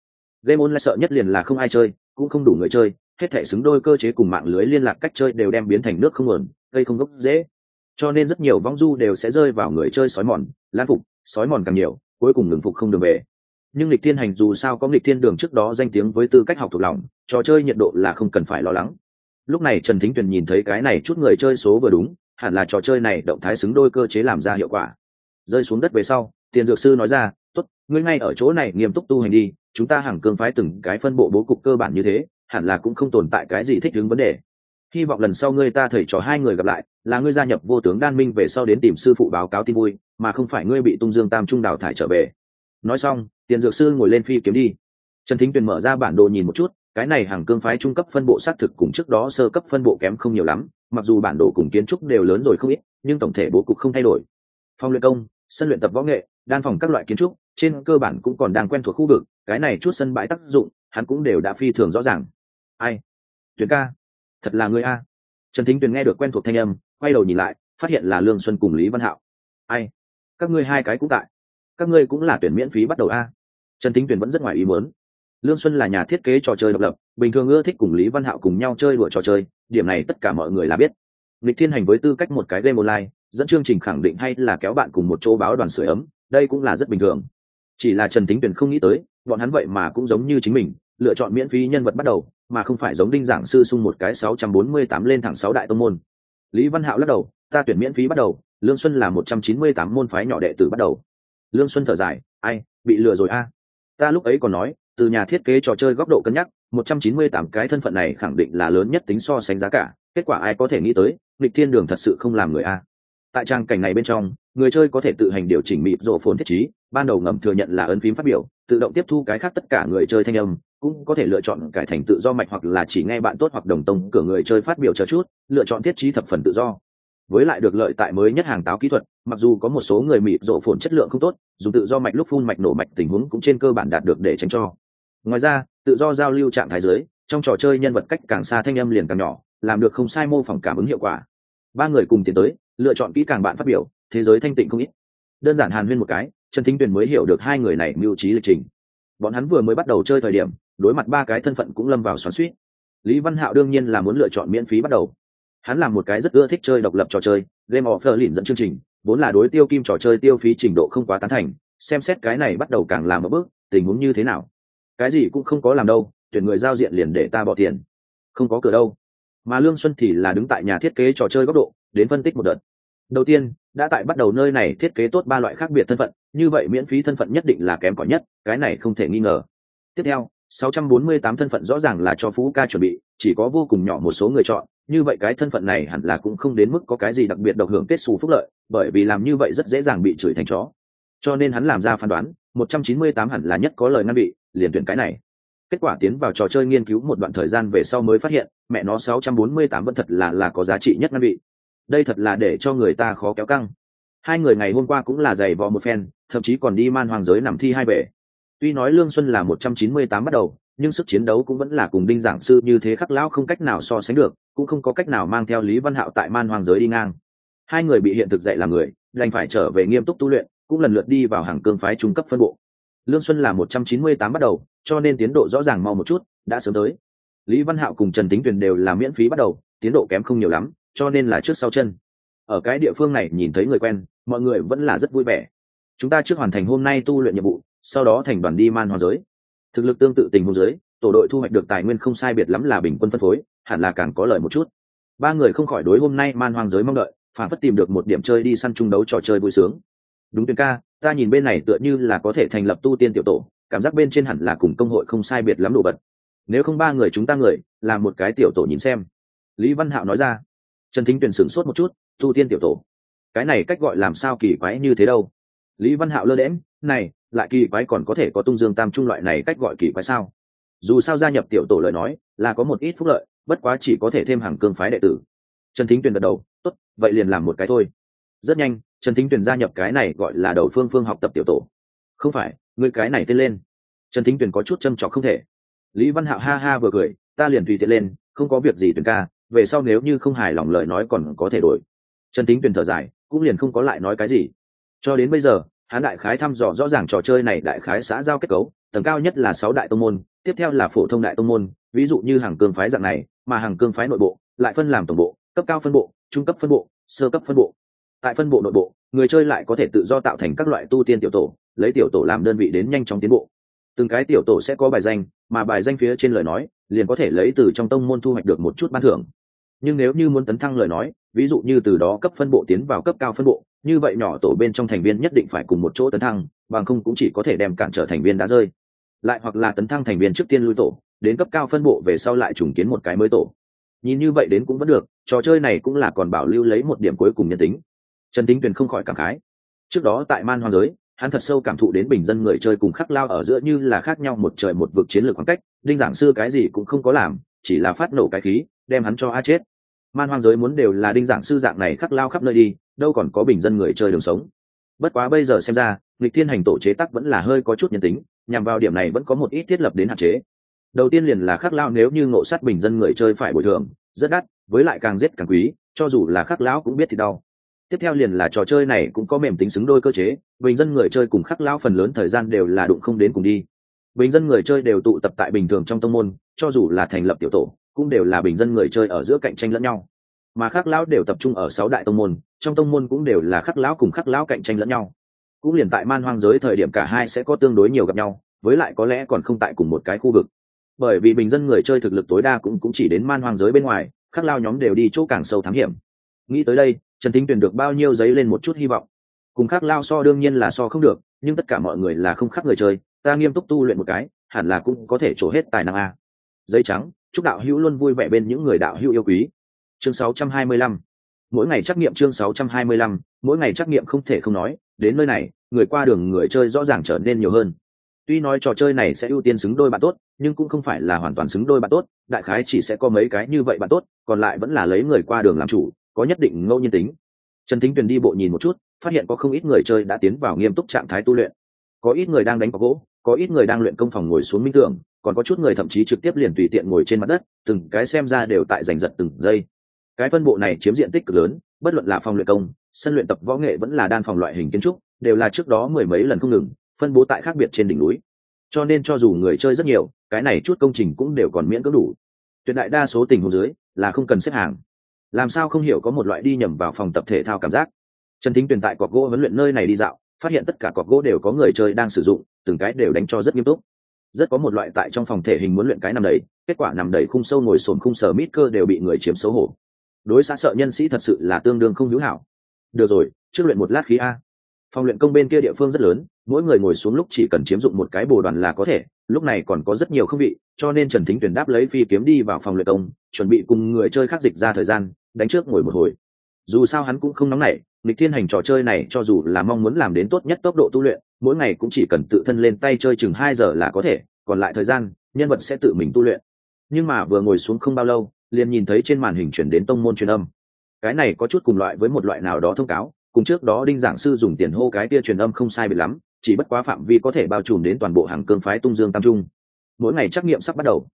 Game online sợ nhất liền là không ai chơi, cũng không đủ người chơi, hết thể xứng đôi cơ chế cùng mạng lưới liên lạc cách chơi đều đem biến thành nước không ổn gây không gốc dễ. Cho nên rất nhiều vong du đều sẽ rơi vào người chơi sói mòn, lan phục, sói mòn càng nhiều, cuối cùng ngừng phục không đường về. Nhưng lịch thiên hành dù sao có lịch thiên đường trước đó danh tiếng với tư cách học thuộc lòng, trò chơi nhiệt độ là không cần phải lo lắng. Lúc này trần thính tuyền nhìn thấy cái này chút người chơi số vừa đúng hẳn là trò chơi này động thái xứng đôi cơ chế làm ra hiệu quả. Rơi xuống đất về sau, tiền dược sư nói ra, tốt, ngươi ngay ở chỗ này nghiêm túc tu hành đi, chúng ta hàng cương phái từng cái phân bộ bố cục cơ bản như thế, hẳn là cũng không tồn tại cái gì thích ứng vấn đề. Hy vọng lần sau ngươi ta thầy trò hai người gặp lại, là ngươi gia nhập vô tướng đan minh về sau đến tìm sư phụ báo cáo tin vui, mà không phải ngươi bị tung dương tam trung đào thải trở về. Nói xong, tiền dược sư ngồi lên phi kiếm đi. Trần thính tuyền mở ra bản đồ nhìn một chút cái này hàng cương phái trung cấp phân bộ xác thực cùng trước đó sơ cấp phân bộ kém không nhiều lắm, mặc dù bản đồ cùng kiến trúc đều lớn rồi không ít, nhưng tổng thể bố cục không thay đổi. Phòng luyện công, sân luyện tập võ nghệ, đan phòng các loại kiến trúc, trên cơ bản cũng còn đang quen thuộc khu vực, cái này chút sân bãi tác dụng, hắn cũng đều đã phi thường rõ ràng. Ai? Tuyến ca. Thật là người a. Trần thính tuyền nghe được quen thuộc thanh âm, quay đầu nhìn lại, phát hiện là lương xuân cùng lý văn hạo. Ai? Các ngươi hai cái cũng tại. Các ngươi cũng là tuyển miễn phí bắt đầu a. Trần thính tuyền vẫn rất ngoài ý muốn lương xuân là nhà thiết kế trò chơi độc lập, bình thường ưa thích cùng lý văn hạo cùng nhau chơi đùa trò chơi, điểm này tất cả mọi người là biết. Lịch thiên hành với tư cách một cái game online, dẫn chương trình khẳng định hay là kéo bạn cùng một chỗ báo đoàn sửa ấm, đây cũng là rất bình thường. Chỉ là trần tính tuyển không nghĩ tới, bọn hắn vậy mà cũng giống như chính mình, lựa chọn miễn phí nhân vật bắt đầu, mà không phải giống đinh giảng sư sung một cái sáu trăm bốn mươi tám lên thẳng sáu đại tông môn. Lý văn hạo lắc đầu, ta tuyển miễn phí bắt đầu, lương xuân là một trăm chín mươi tám môn phái nhỏ đệ tử bắt đầu. Lương xuân thở dài, ai, bị lừa rồi a. Ta lúc ấy còn nói từ nhà thiết kế trò chơi góc độ cân nhắc, một trăm chín mươi tám cái thân phận này khẳng định là lớn nhất tính so sánh giá cả, kết quả ai có thể nghĩ tới lịch thiên đường thật sự không làm người a. Tại trang cảnh này bên trong, người chơi có thể tự hành điều chỉnh mịp rộ phồn thiết trí, ban đầu ngầm thừa nhận là ấn phím phát biểu, tự động tiếp thu cái khác tất cả người chơi thanh âm, cũng có thể lựa chọn cải thành tự do mạch hoặc là chỉ nghe bạn tốt hoặc đồng tông cửa người chơi phát biểu chờ chút, lựa chọn thiết trí thập phần tự do. Với lại được lợi tại mới nhất hàng táo kỹ thuật, mặc dù có một số người mịp rộ phồn chất lượng không tốt, dùng tự do mạch lúc phun mạch nổ mạch tình huống cũng trên cơ bản đạt được để tránh cho ngoài ra, tự do giao lưu trạng thái giới trong trò chơi nhân vật cách càng xa thanh âm liền càng nhỏ, làm được không sai mô phỏng cảm ứng hiệu quả. Ba người cùng tiến tới, lựa chọn kỹ càng bạn phát biểu, thế giới thanh tịnh không ít. Đơn giản hàn huyên một cái, trần thính tuyền mới hiểu được hai người này mưu trí lịch trình. Bọn hắn vừa mới bắt đầu chơi thời điểm, đối mặt ba cái thân phận cũng lâm vào xoắn suýt lý văn hạo đương nhiên là muốn lựa chọn miễn phí bắt đầu. Hắn là một cái rất ưa thích chơi độc lập trò chơi, game of the lìn dẫn chương trình, vốn là đối tiêu kim trò chơi tiêu phí trình độ không quá tán thành, xem xét cái này bắt đầu càng làm một bước, tình huống như thế nào cái gì cũng không có làm đâu, tuyển người giao diện liền để ta bỏ tiền. Không có cửa đâu. Mà lương xuân thì là đứng tại nhà thiết kế trò chơi góc độ, đến phân tích một đợt. Đầu tiên, đã tại bắt đầu nơi này thiết kế tốt ba loại khác biệt thân phận, như vậy miễn phí thân phận nhất định là kém cỏi nhất, cái này không thể nghi ngờ. Tiếp theo 648 thân phận rõ ràng là cho phú ca chuẩn bị, chỉ có vô cùng nhỏ một số người chọn, như vậy cái thân phận này hẳn là cũng không đến mức có cái gì đặc biệt độc hưởng kết xù phúc lợi, bởi vì làm như vậy rất dễ dàng bị chửi thành chó cho nên hắn làm ra phán đoán 198 hẳn là nhất có lời ngăn bị, liền tuyển cái này. Kết quả tiến vào trò chơi nghiên cứu một đoạn thời gian về sau mới phát hiện, mẹ nó 648 vẫn thật là là có giá trị nhất ngăn bị. Đây thật là để cho người ta khó kéo căng. Hai người ngày hôm qua cũng là giày vò một phen, thậm chí còn đi man hoàng giới nằm thi hai bể. Tuy nói lương xuân là 198 bắt đầu, nhưng sức chiến đấu cũng vẫn là cùng đinh giảng sư như thế khắc lão không cách nào so sánh được, cũng không có cách nào mang theo lý văn hạo tại man hoàng giới đi ngang. Hai người bị hiện thực dạy làm người, đành phải trở về nghiêm túc tu luyện cũng lần lượt đi vào hàng cương phái trung cấp phân bộ. Lương xuân là 198 bắt đầu, cho nên tiến độ rõ ràng mau một chút, đã sớm tới. Lý văn hạo cùng trần tính tuyền đều là miễn phí bắt đầu, tiến độ kém không nhiều lắm, cho nên là trước sau chân. Ở cái địa phương này nhìn thấy người quen, mọi người vẫn là rất vui vẻ. Chúng ta trước hoàn thành hôm nay tu luyện nhiệm vụ, sau đó thành đoàn đi man hoa giới. Thực lực tương tự tình huống giới, tổ đội thu hoạch được tài nguyên không sai biệt lắm là bình quân phân phối, hẳn là càng có lợi một chút. Ba người không khỏi đối hôm nay man hoang giới mong đợi, phản phất tìm được một điểm chơi đi săn chung đấu trò chơi vui sướng đúng tuyên ca, ta nhìn bên này tựa như là có thể thành lập tu tiên tiểu tổ, cảm giác bên trên hẳn là cùng công hội không sai biệt lắm đồ vật. Nếu không ba người chúng ta người, là một cái tiểu tổ nhìn xem. Lý văn hạo nói ra. Trần thính tuyền sửng sốt một chút, tu tiên tiểu tổ? Cái này cách gọi làm sao kỳ quái như thế đâu? Lý văn hạo lơ đễm này, lại kỳ quái còn có thể có tung dương tam trung loại này cách gọi kỳ quái sao? Dù sao gia nhập tiểu tổ lời nói, là có một ít phúc lợi, bất quá chỉ có thể thêm hàng cương phái đệ tử. Trần thính tuyền gật đầu, tốt, vậy liền làm một cái thôi rất nhanh, trần thính tuyền gia nhập cái này gọi là đầu phương phương học tập tiểu tổ. Không phải, người cái này tên lên. Trần thính tuyền có chút châm trọc không thể. Lý văn hạo ha ha vừa cười, ta liền tùy tiện lên, không có việc gì tuyền ca, về sau nếu như không hài lòng lời nói còn có thể đổi. Trần thính tuyển thở dài, cũng liền không có lại nói cái gì. Cho đến bây giờ, hắn đại khái thăm dò rõ ràng trò chơi này đại khái xã giao kết cấu, tầng cao nhất là sáu đại tông môn, tiếp theo là phổ thông đại tông môn, ví dụ như hàng cương phái dạng này, mà hàng cương phái nội bộ, lại phân làm tổng bộ, cấp cao phân bộ, trung cấp phân bộ, sơ cấp phân bộ tại phân bộ nội bộ, người chơi lại có thể tự do tạo thành các loại tu tiên tiểu tổ, lấy tiểu tổ làm đơn vị đến nhanh chóng tiến bộ. Từng cái tiểu tổ sẽ có bài danh, mà bài danh phía trên lời nói, liền có thể lấy từ trong tông môn thu hoạch được một chút ban thưởng. Nhưng nếu như muốn tấn thăng lời nói, ví dụ như từ đó cấp phân bộ tiến vào cấp cao phân bộ, như vậy nhỏ tổ bên trong thành viên nhất định phải cùng một chỗ tấn thăng, bằng không cũng chỉ có thể đem cản trở thành viên đã rơi. Lại hoặc là tấn thăng thành viên trước tiên lui tổ, đến cấp cao phân bộ về sau lại trùng kiến một cái mới tổ. Nhìn như vậy đến cũng vẫn được, trò chơi này cũng là còn bảo lưu lấy một điểm cuối cùng nhân tính trần tính tuyền không khỏi cảm khái. Trước đó tại man hoang giới, hắn thật sâu cảm thụ đến bình dân người chơi cùng khắc lao ở giữa như là khác nhau một trời một vực chiến lược khoảng cách, đinh giảng sư cái gì cũng không có làm, chỉ là phát nổ cái khí, đem hắn cho a chết. Man hoang giới muốn đều là đinh giảng sư dạng này khắc lao khắp nơi đi, đâu còn có bình dân người chơi đường sống. Bất quá bây giờ xem ra, nghịch thiên hành tổ chế tắc vẫn là hơi có chút nhân tính, nhằm vào điểm này vẫn có một ít thiết lập đến hạn chế. Đầu tiên liền là khắc lao nếu như ngộ sát bình dân người chơi phải bồi thường, rất đắt, với lại càng giết càng quý, cho dù là khắc lão cũng biết thì đau tiếp theo liền là trò chơi này cũng có mềm tính xứng đôi cơ chế, bình dân người chơi cùng khắc lão phần lớn thời gian đều là đụng không đến cùng đi. Bình dân người chơi đều tụ tập tại bình thường trong tông môn, cho dù là thành lập tiểu tổ, cũng đều là bình dân người chơi ở giữa cạnh tranh lẫn nhau. Mà khắc lão đều tập trung ở sáu đại tông môn, trong tông môn cũng đều là khắc lão cùng khắc lão cạnh tranh lẫn nhau. Cũng liền tại man hoang giới thời điểm cả hai sẽ có tương đối nhiều gặp nhau, với lại có lẽ còn không tại cùng một cái khu vực. Bởi vì bình dân người chơi thực lực tối đa cũng cũng chỉ đến man hoang giới bên ngoài, khắc lao nhóm đều đi chỗ càng sâu thám hiểm. Nghĩ tới đây trần thính tuyển được bao nhiêu giấy lên một chút hy vọng. Cùng khắc lao so đương nhiên là so không được, nhưng tất cả mọi người là không khác người chơi, ta nghiêm túc tu luyện một cái, hẳn là cũng có thể trổ hết tài năng a. Giấy trắng, chúc đạo hữu luôn vui vẻ bên những người đạo hữu yêu quý. Chương 625 mỗi ngày trắc nghiệm chương 625 mỗi ngày trắc nghiệm không thể không nói, đến nơi này, người qua đường người chơi rõ ràng trở nên nhiều hơn. Tuy nói trò chơi này sẽ ưu tiên xứng đôi bạn tốt, nhưng cũng không phải là hoàn toàn xứng đôi bạn tốt, đại khái chỉ sẽ có mấy cái như vậy bạn tốt, còn lại vẫn là lấy người qua đường làm chủ có nhất định ngẫu nhiên tính. Trần thính tuyền đi bộ nhìn một chút, phát hiện có không ít người chơi đã tiến vào nghiêm túc trạng thái tu luyện. Có ít người đang đánh vào gỗ, có ít người đang luyện công phòng ngồi xuống minh tưởng, còn có chút người thậm chí trực tiếp liền tùy tiện ngồi trên mặt đất, từng cái xem ra đều tại giành giật từng giây. Cái phân bộ này chiếm diện tích cực lớn, bất luận là phòng luyện công, sân luyện tập võ nghệ vẫn là đan phòng loại hình kiến trúc, đều là trước đó mười mấy lần không ngừng, phân bố tại khác biệt trên đỉnh núi. Cho nên cho dù người chơi rất nhiều, cái này chút công trình cũng đều còn miễn cưỡng đủ. Tuyệt đại đa số tình huống dưới là không cần xếp hàng làm sao không hiểu có một loại đi nhầm vào phòng tập thể thao cảm giác? Trần thính tuyển tại cọc gỗ huấn luyện nơi này đi dạo, phát hiện tất cả cọc gỗ đều có người chơi đang sử dụng, từng cái đều đánh cho rất nghiêm túc. Rất có một loại tại trong phòng thể hình muốn luyện cái nằm đầy, kết quả nằm đầy khung sâu ngồi sồn khung sờ mít cơ đều bị người chiếm xấu hổ. Đối xã sợ nhân sĩ thật sự là tương đương không hữu hảo. Được rồi, trước luyện một lát khí a. Phòng luyện công bên kia địa phương rất lớn, mỗi người ngồi xuống lúc chỉ cần chiếm dụng một cái bồ đoàn là có thể, lúc này còn có rất nhiều không vị cho nên trần thính tuyển đáp lấy phi kiếm đi vào phòng luyện công, chuẩn bị cùng người chơi khác dịch ra thời gian đánh trước ngồi một hồi. Dù sao hắn cũng không nóng nảy lịch thiên hành trò chơi này cho dù là mong muốn làm đến tốt nhất tốc độ tu luyện, mỗi ngày cũng chỉ cần tự thân lên tay chơi chừng hai giờ là có thể, còn lại thời gian, nhân vật sẽ tự mình tu luyện. Nhưng mà vừa ngồi xuống không bao lâu, liền nhìn thấy trên màn hình chuyển đến tông môn truyền âm. Cái này có chút cùng loại với một loại nào đó thông cáo, cùng trước đó đinh giảng sư dùng tiền hô cái tia truyền âm không sai biệt lắm, chỉ bất quá phạm vi có thể bao trùm đến toàn bộ hàng cương phái tung dương tam trung. Mỗi ngày trắc nghiệm sắp bắt đầu.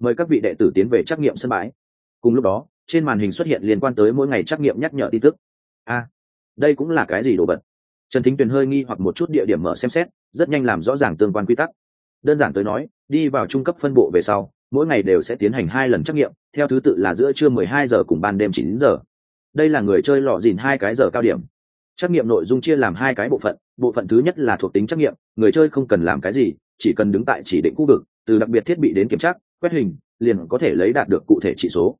Mời các vị đệ tử tiến về trắc nghiệm sân bãi. Cùng lúc đó trên màn hình xuất hiện liên quan tới mỗi ngày trắc nghiệm nhắc nhở tin tức. A, đây cũng là cái gì đồ vật? Trần thính tuyền hơi nghi hoặc một chút địa điểm mở xem xét, rất nhanh làm rõ ràng tương quan quy tắc. Đơn giản tới nói, đi vào trung cấp phân bộ về sau, mỗi ngày đều sẽ tiến hành hai lần trắc nghiệm, theo thứ tự là giữa trưa mười hai giờ cùng ban đêm 9 giờ. Đây là người chơi lọ dìn hai cái giờ cao điểm. Trắc nghiệm nội dung chia làm hai cái bộ phận bộ phận thứ nhất là thuộc tính trắc nghiệm, người chơi không cần làm cái gì, chỉ cần đứng tại chỉ định khu vực, từ đặc biệt thiết bị đến kiểm tra, quét hình, liền có thể lấy đạt được cụ thể chỉ số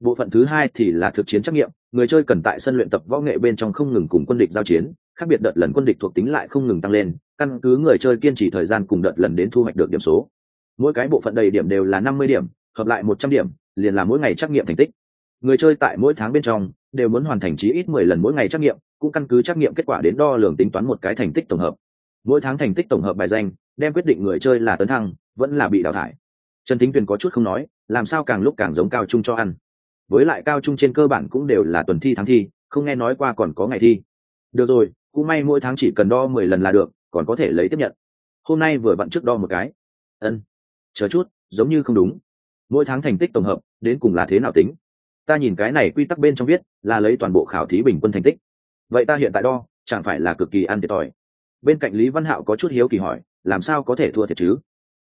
bộ phận thứ hai thì là thực chiến trắc nghiệm, người chơi cần tại sân luyện tập võ nghệ bên trong không ngừng cùng quân địch giao chiến, khác biệt đợt lần quân địch thuộc tính lại không ngừng tăng lên, căn cứ người chơi kiên trì thời gian cùng đợt lần đến thu hoạch được điểm số. Mỗi cái bộ phận đầy điểm đều là năm mươi điểm, hợp lại một trăm điểm, liền là mỗi ngày trắc nghiệm thành tích. Người chơi tại mỗi tháng bên trong đều muốn hoàn thành chí ít mười lần mỗi ngày trắc nghiệm, cũng căn cứ trắc nghiệm kết quả đến đo lường tính toán một cái thành tích tổng hợp. Mỗi tháng thành tích tổng hợp bài danh, đem quyết định người chơi là tấn thăng, vẫn là bị đào thải. Trần thính tuyền có chút không nói, làm sao càng lúc càng giống cao trung cho ăn với lại cao trung trên cơ bản cũng đều là tuần thi, tháng thi, không nghe nói qua còn có ngày thi. Được rồi, cũng may mỗi tháng chỉ cần đo mười lần là được, còn có thể lấy tiếp nhận. Hôm nay vừa vặn trước đo một cái. Ân, chờ chút, giống như không đúng. Mỗi tháng thành tích tổng hợp, đến cùng là thế nào tính? Ta nhìn cái này quy tắc bên trong viết, là lấy toàn bộ khảo thí bình quân thành tích. Vậy ta hiện tại đo, chẳng phải là cực kỳ ăn thiệt thòi? Bên cạnh lý văn hạo có chút hiếu kỳ hỏi, làm sao có thể thua thiệt chứ?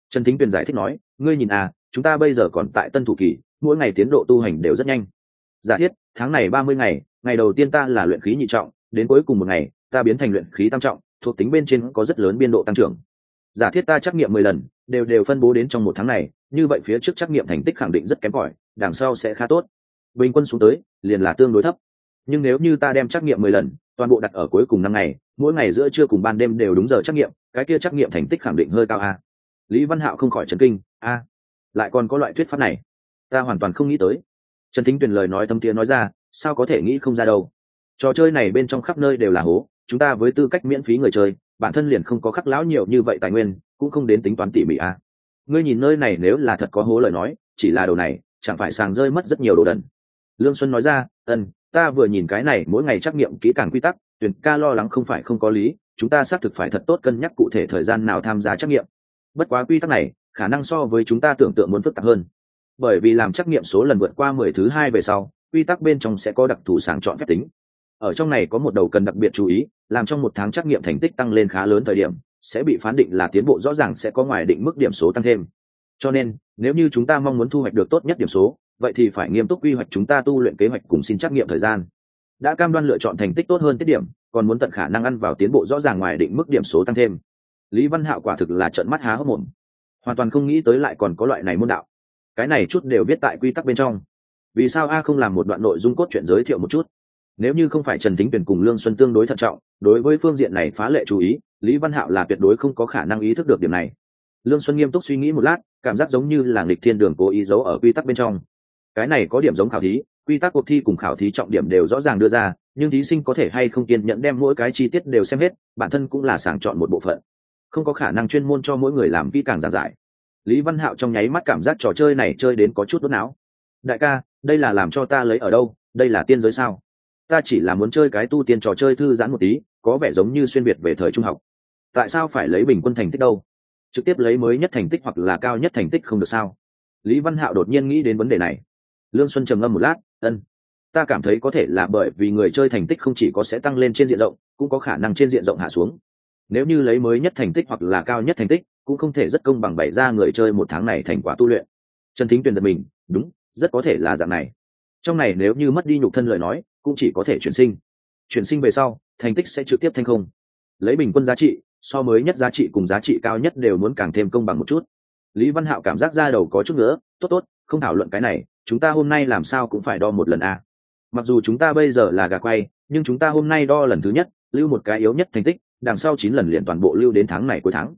Trần thính tuyền giải thích nói, ngươi nhìn à chúng ta bây giờ còn tại tân thủ kỳ mỗi ngày tiến độ tu hành đều rất nhanh. Giả thiết, tháng này ba mươi ngày ngày đầu tiên ta là luyện khí nhị trọng, đến cuối cùng một ngày, ta biến thành luyện khí tam trọng, thuộc tính bên trên có rất lớn biên độ tăng trưởng. Giả thiết ta trắc nghiệm mười lần, đều đều phân bố đến trong một tháng này, như vậy phía trước trắc nghiệm thành tích khẳng định rất kém cỏi, đằng sau sẽ khá tốt. Bình quân xuống tới, liền là tương đối thấp. Nhưng nếu như ta đem trắc nghiệm mười lần, toàn bộ đặt ở cuối cùng năm ngày, mỗi ngày giữa trưa cùng ban đêm đều đúng giờ trắc nghiệm, cái kia trắc nghiệm thành tích khẳng định hơi cao a. Lý văn hạo không khỏi chấn kinh, a, lại còn có loại thuyết pháp này ta hoàn toàn không nghĩ tới. Trần thính tuyền lời nói thâm tiếng nói ra, sao có thể nghĩ không ra đâu. Trò chơi này bên trong khắp nơi đều là hố, chúng ta với tư cách miễn phí người chơi, bản thân liền không có khắc lão nhiều như vậy tài nguyên, cũng không đến tính toán tỉ mỉ à. ngươi nhìn nơi này nếu là thật có hố lời nói, chỉ là đồ này, chẳng phải sàng rơi mất rất nhiều đồ đần. Lương xuân nói ra ân ta vừa nhìn cái này, mỗi ngày trắc nghiệm kỹ càng quy tắc, tuyển ca lo lắng không phải không có lý, chúng ta xác thực phải thật tốt cân nhắc cụ thể thời gian nào tham gia trắc nghiệm. Bất quá quy tắc này, khả năng so với chúng ta tưởng tượng muốn phức tạp hơn bởi vì làm trắc nghiệm số lần vượt qua mười thứ hai về sau, quy tắc bên trong sẽ có đặc thù sàng chọn phép tính. Ở trong này có một đầu cần đặc biệt chú ý, làm trong một tháng trắc nghiệm thành tích tăng lên khá lớn thời điểm, sẽ bị phán định là tiến bộ rõ ràng sẽ có ngoài định mức điểm số tăng thêm. Cho nên, nếu như chúng ta mong muốn thu hoạch được tốt nhất điểm số, vậy thì phải nghiêm túc quy hoạch chúng ta tu luyện kế hoạch cùng xin trắc nghiệm thời gian. Đã cam đoan lựa chọn thành tích tốt hơn tiết điểm, còn muốn tận khả năng ăn vào tiến bộ rõ ràng ngoài định mức điểm số tăng thêm. Lý văn hạo quả thực là trợn mắt há hốc mồm. Hoàn toàn không nghĩ tới lại còn có loại này môn đạo cái này chút đều viết tại quy tắc bên trong. Vì sao a không làm một đoạn nội dung cốt truyện giới thiệu một chút? Nếu như không phải trần thính tuyển cùng lương xuân tương đối thận trọng, đối với phương diện này phá lệ chú ý, lý văn hạo là tuyệt đối không có khả năng ý thức được điểm này. Lương xuân nghiêm túc suy nghĩ một lát, cảm giác giống như là nghịch thiên đường cố ý giấu ở quy tắc bên trong. Cái này có điểm giống khảo thí, quy tắc cuộc thi cùng khảo thí trọng điểm đều rõ ràng đưa ra, nhưng thí sinh có thể hay không kiên nhẫn đem mỗi cái chi tiết đều xem hết, bản thân cũng là sàng chọn một bộ phận. Không có khả năng chuyên môn cho mỗi người làm kỹ càng giản giải lý văn hạo trong nháy mắt cảm giác trò chơi này chơi đến có chút đốt não. Đại ca, đây là làm cho ta lấy ở đâu? Đây là tiên giới sao? Ta chỉ là muốn chơi cái tu tiên trò chơi thư giãn một tí, có vẻ giống như xuyên việt về thời trung học. Tại sao phải lấy bình quân thành tích đâu? Trực tiếp lấy mới nhất thành tích hoặc là cao nhất thành tích không được sao? Lý văn hạo đột nhiên nghĩ đến vấn đề này. Lương xuân trầm ngâm một lát, ân, ta cảm thấy có thể là bởi vì người chơi thành tích không chỉ có sẽ tăng lên trên diện rộng, cũng có khả năng trên diện rộng hạ xuống. Nếu như lấy mới nhất thành tích hoặc là cao nhất thành tích cũng không thể rất công bằng bày ra người chơi một tháng này thành quả tu luyện. Trần thính tuyền giật mình, đúng, rất có thể là dạng này. Trong này nếu như mất đi nhục thân lời nói, cũng chỉ có thể chuyển sinh. Chuyển sinh về sau, thành tích sẽ trực tiếp thành không. Lấy bình quân giá trị, so mới nhất giá trị cùng giá trị cao nhất đều muốn càng thêm công bằng một chút. Lý văn hạo cảm giác ra đầu có chút nữa tốt tốt, không thảo luận cái này, chúng ta hôm nay làm sao cũng phải đo một lần a mặc dù chúng ta bây giờ là gà quay, nhưng chúng ta hôm nay đo lần thứ nhất, lưu một cái yếu nhất thành tích, đằng sau chín lần liền toàn bộ lưu đến tháng này cuối tháng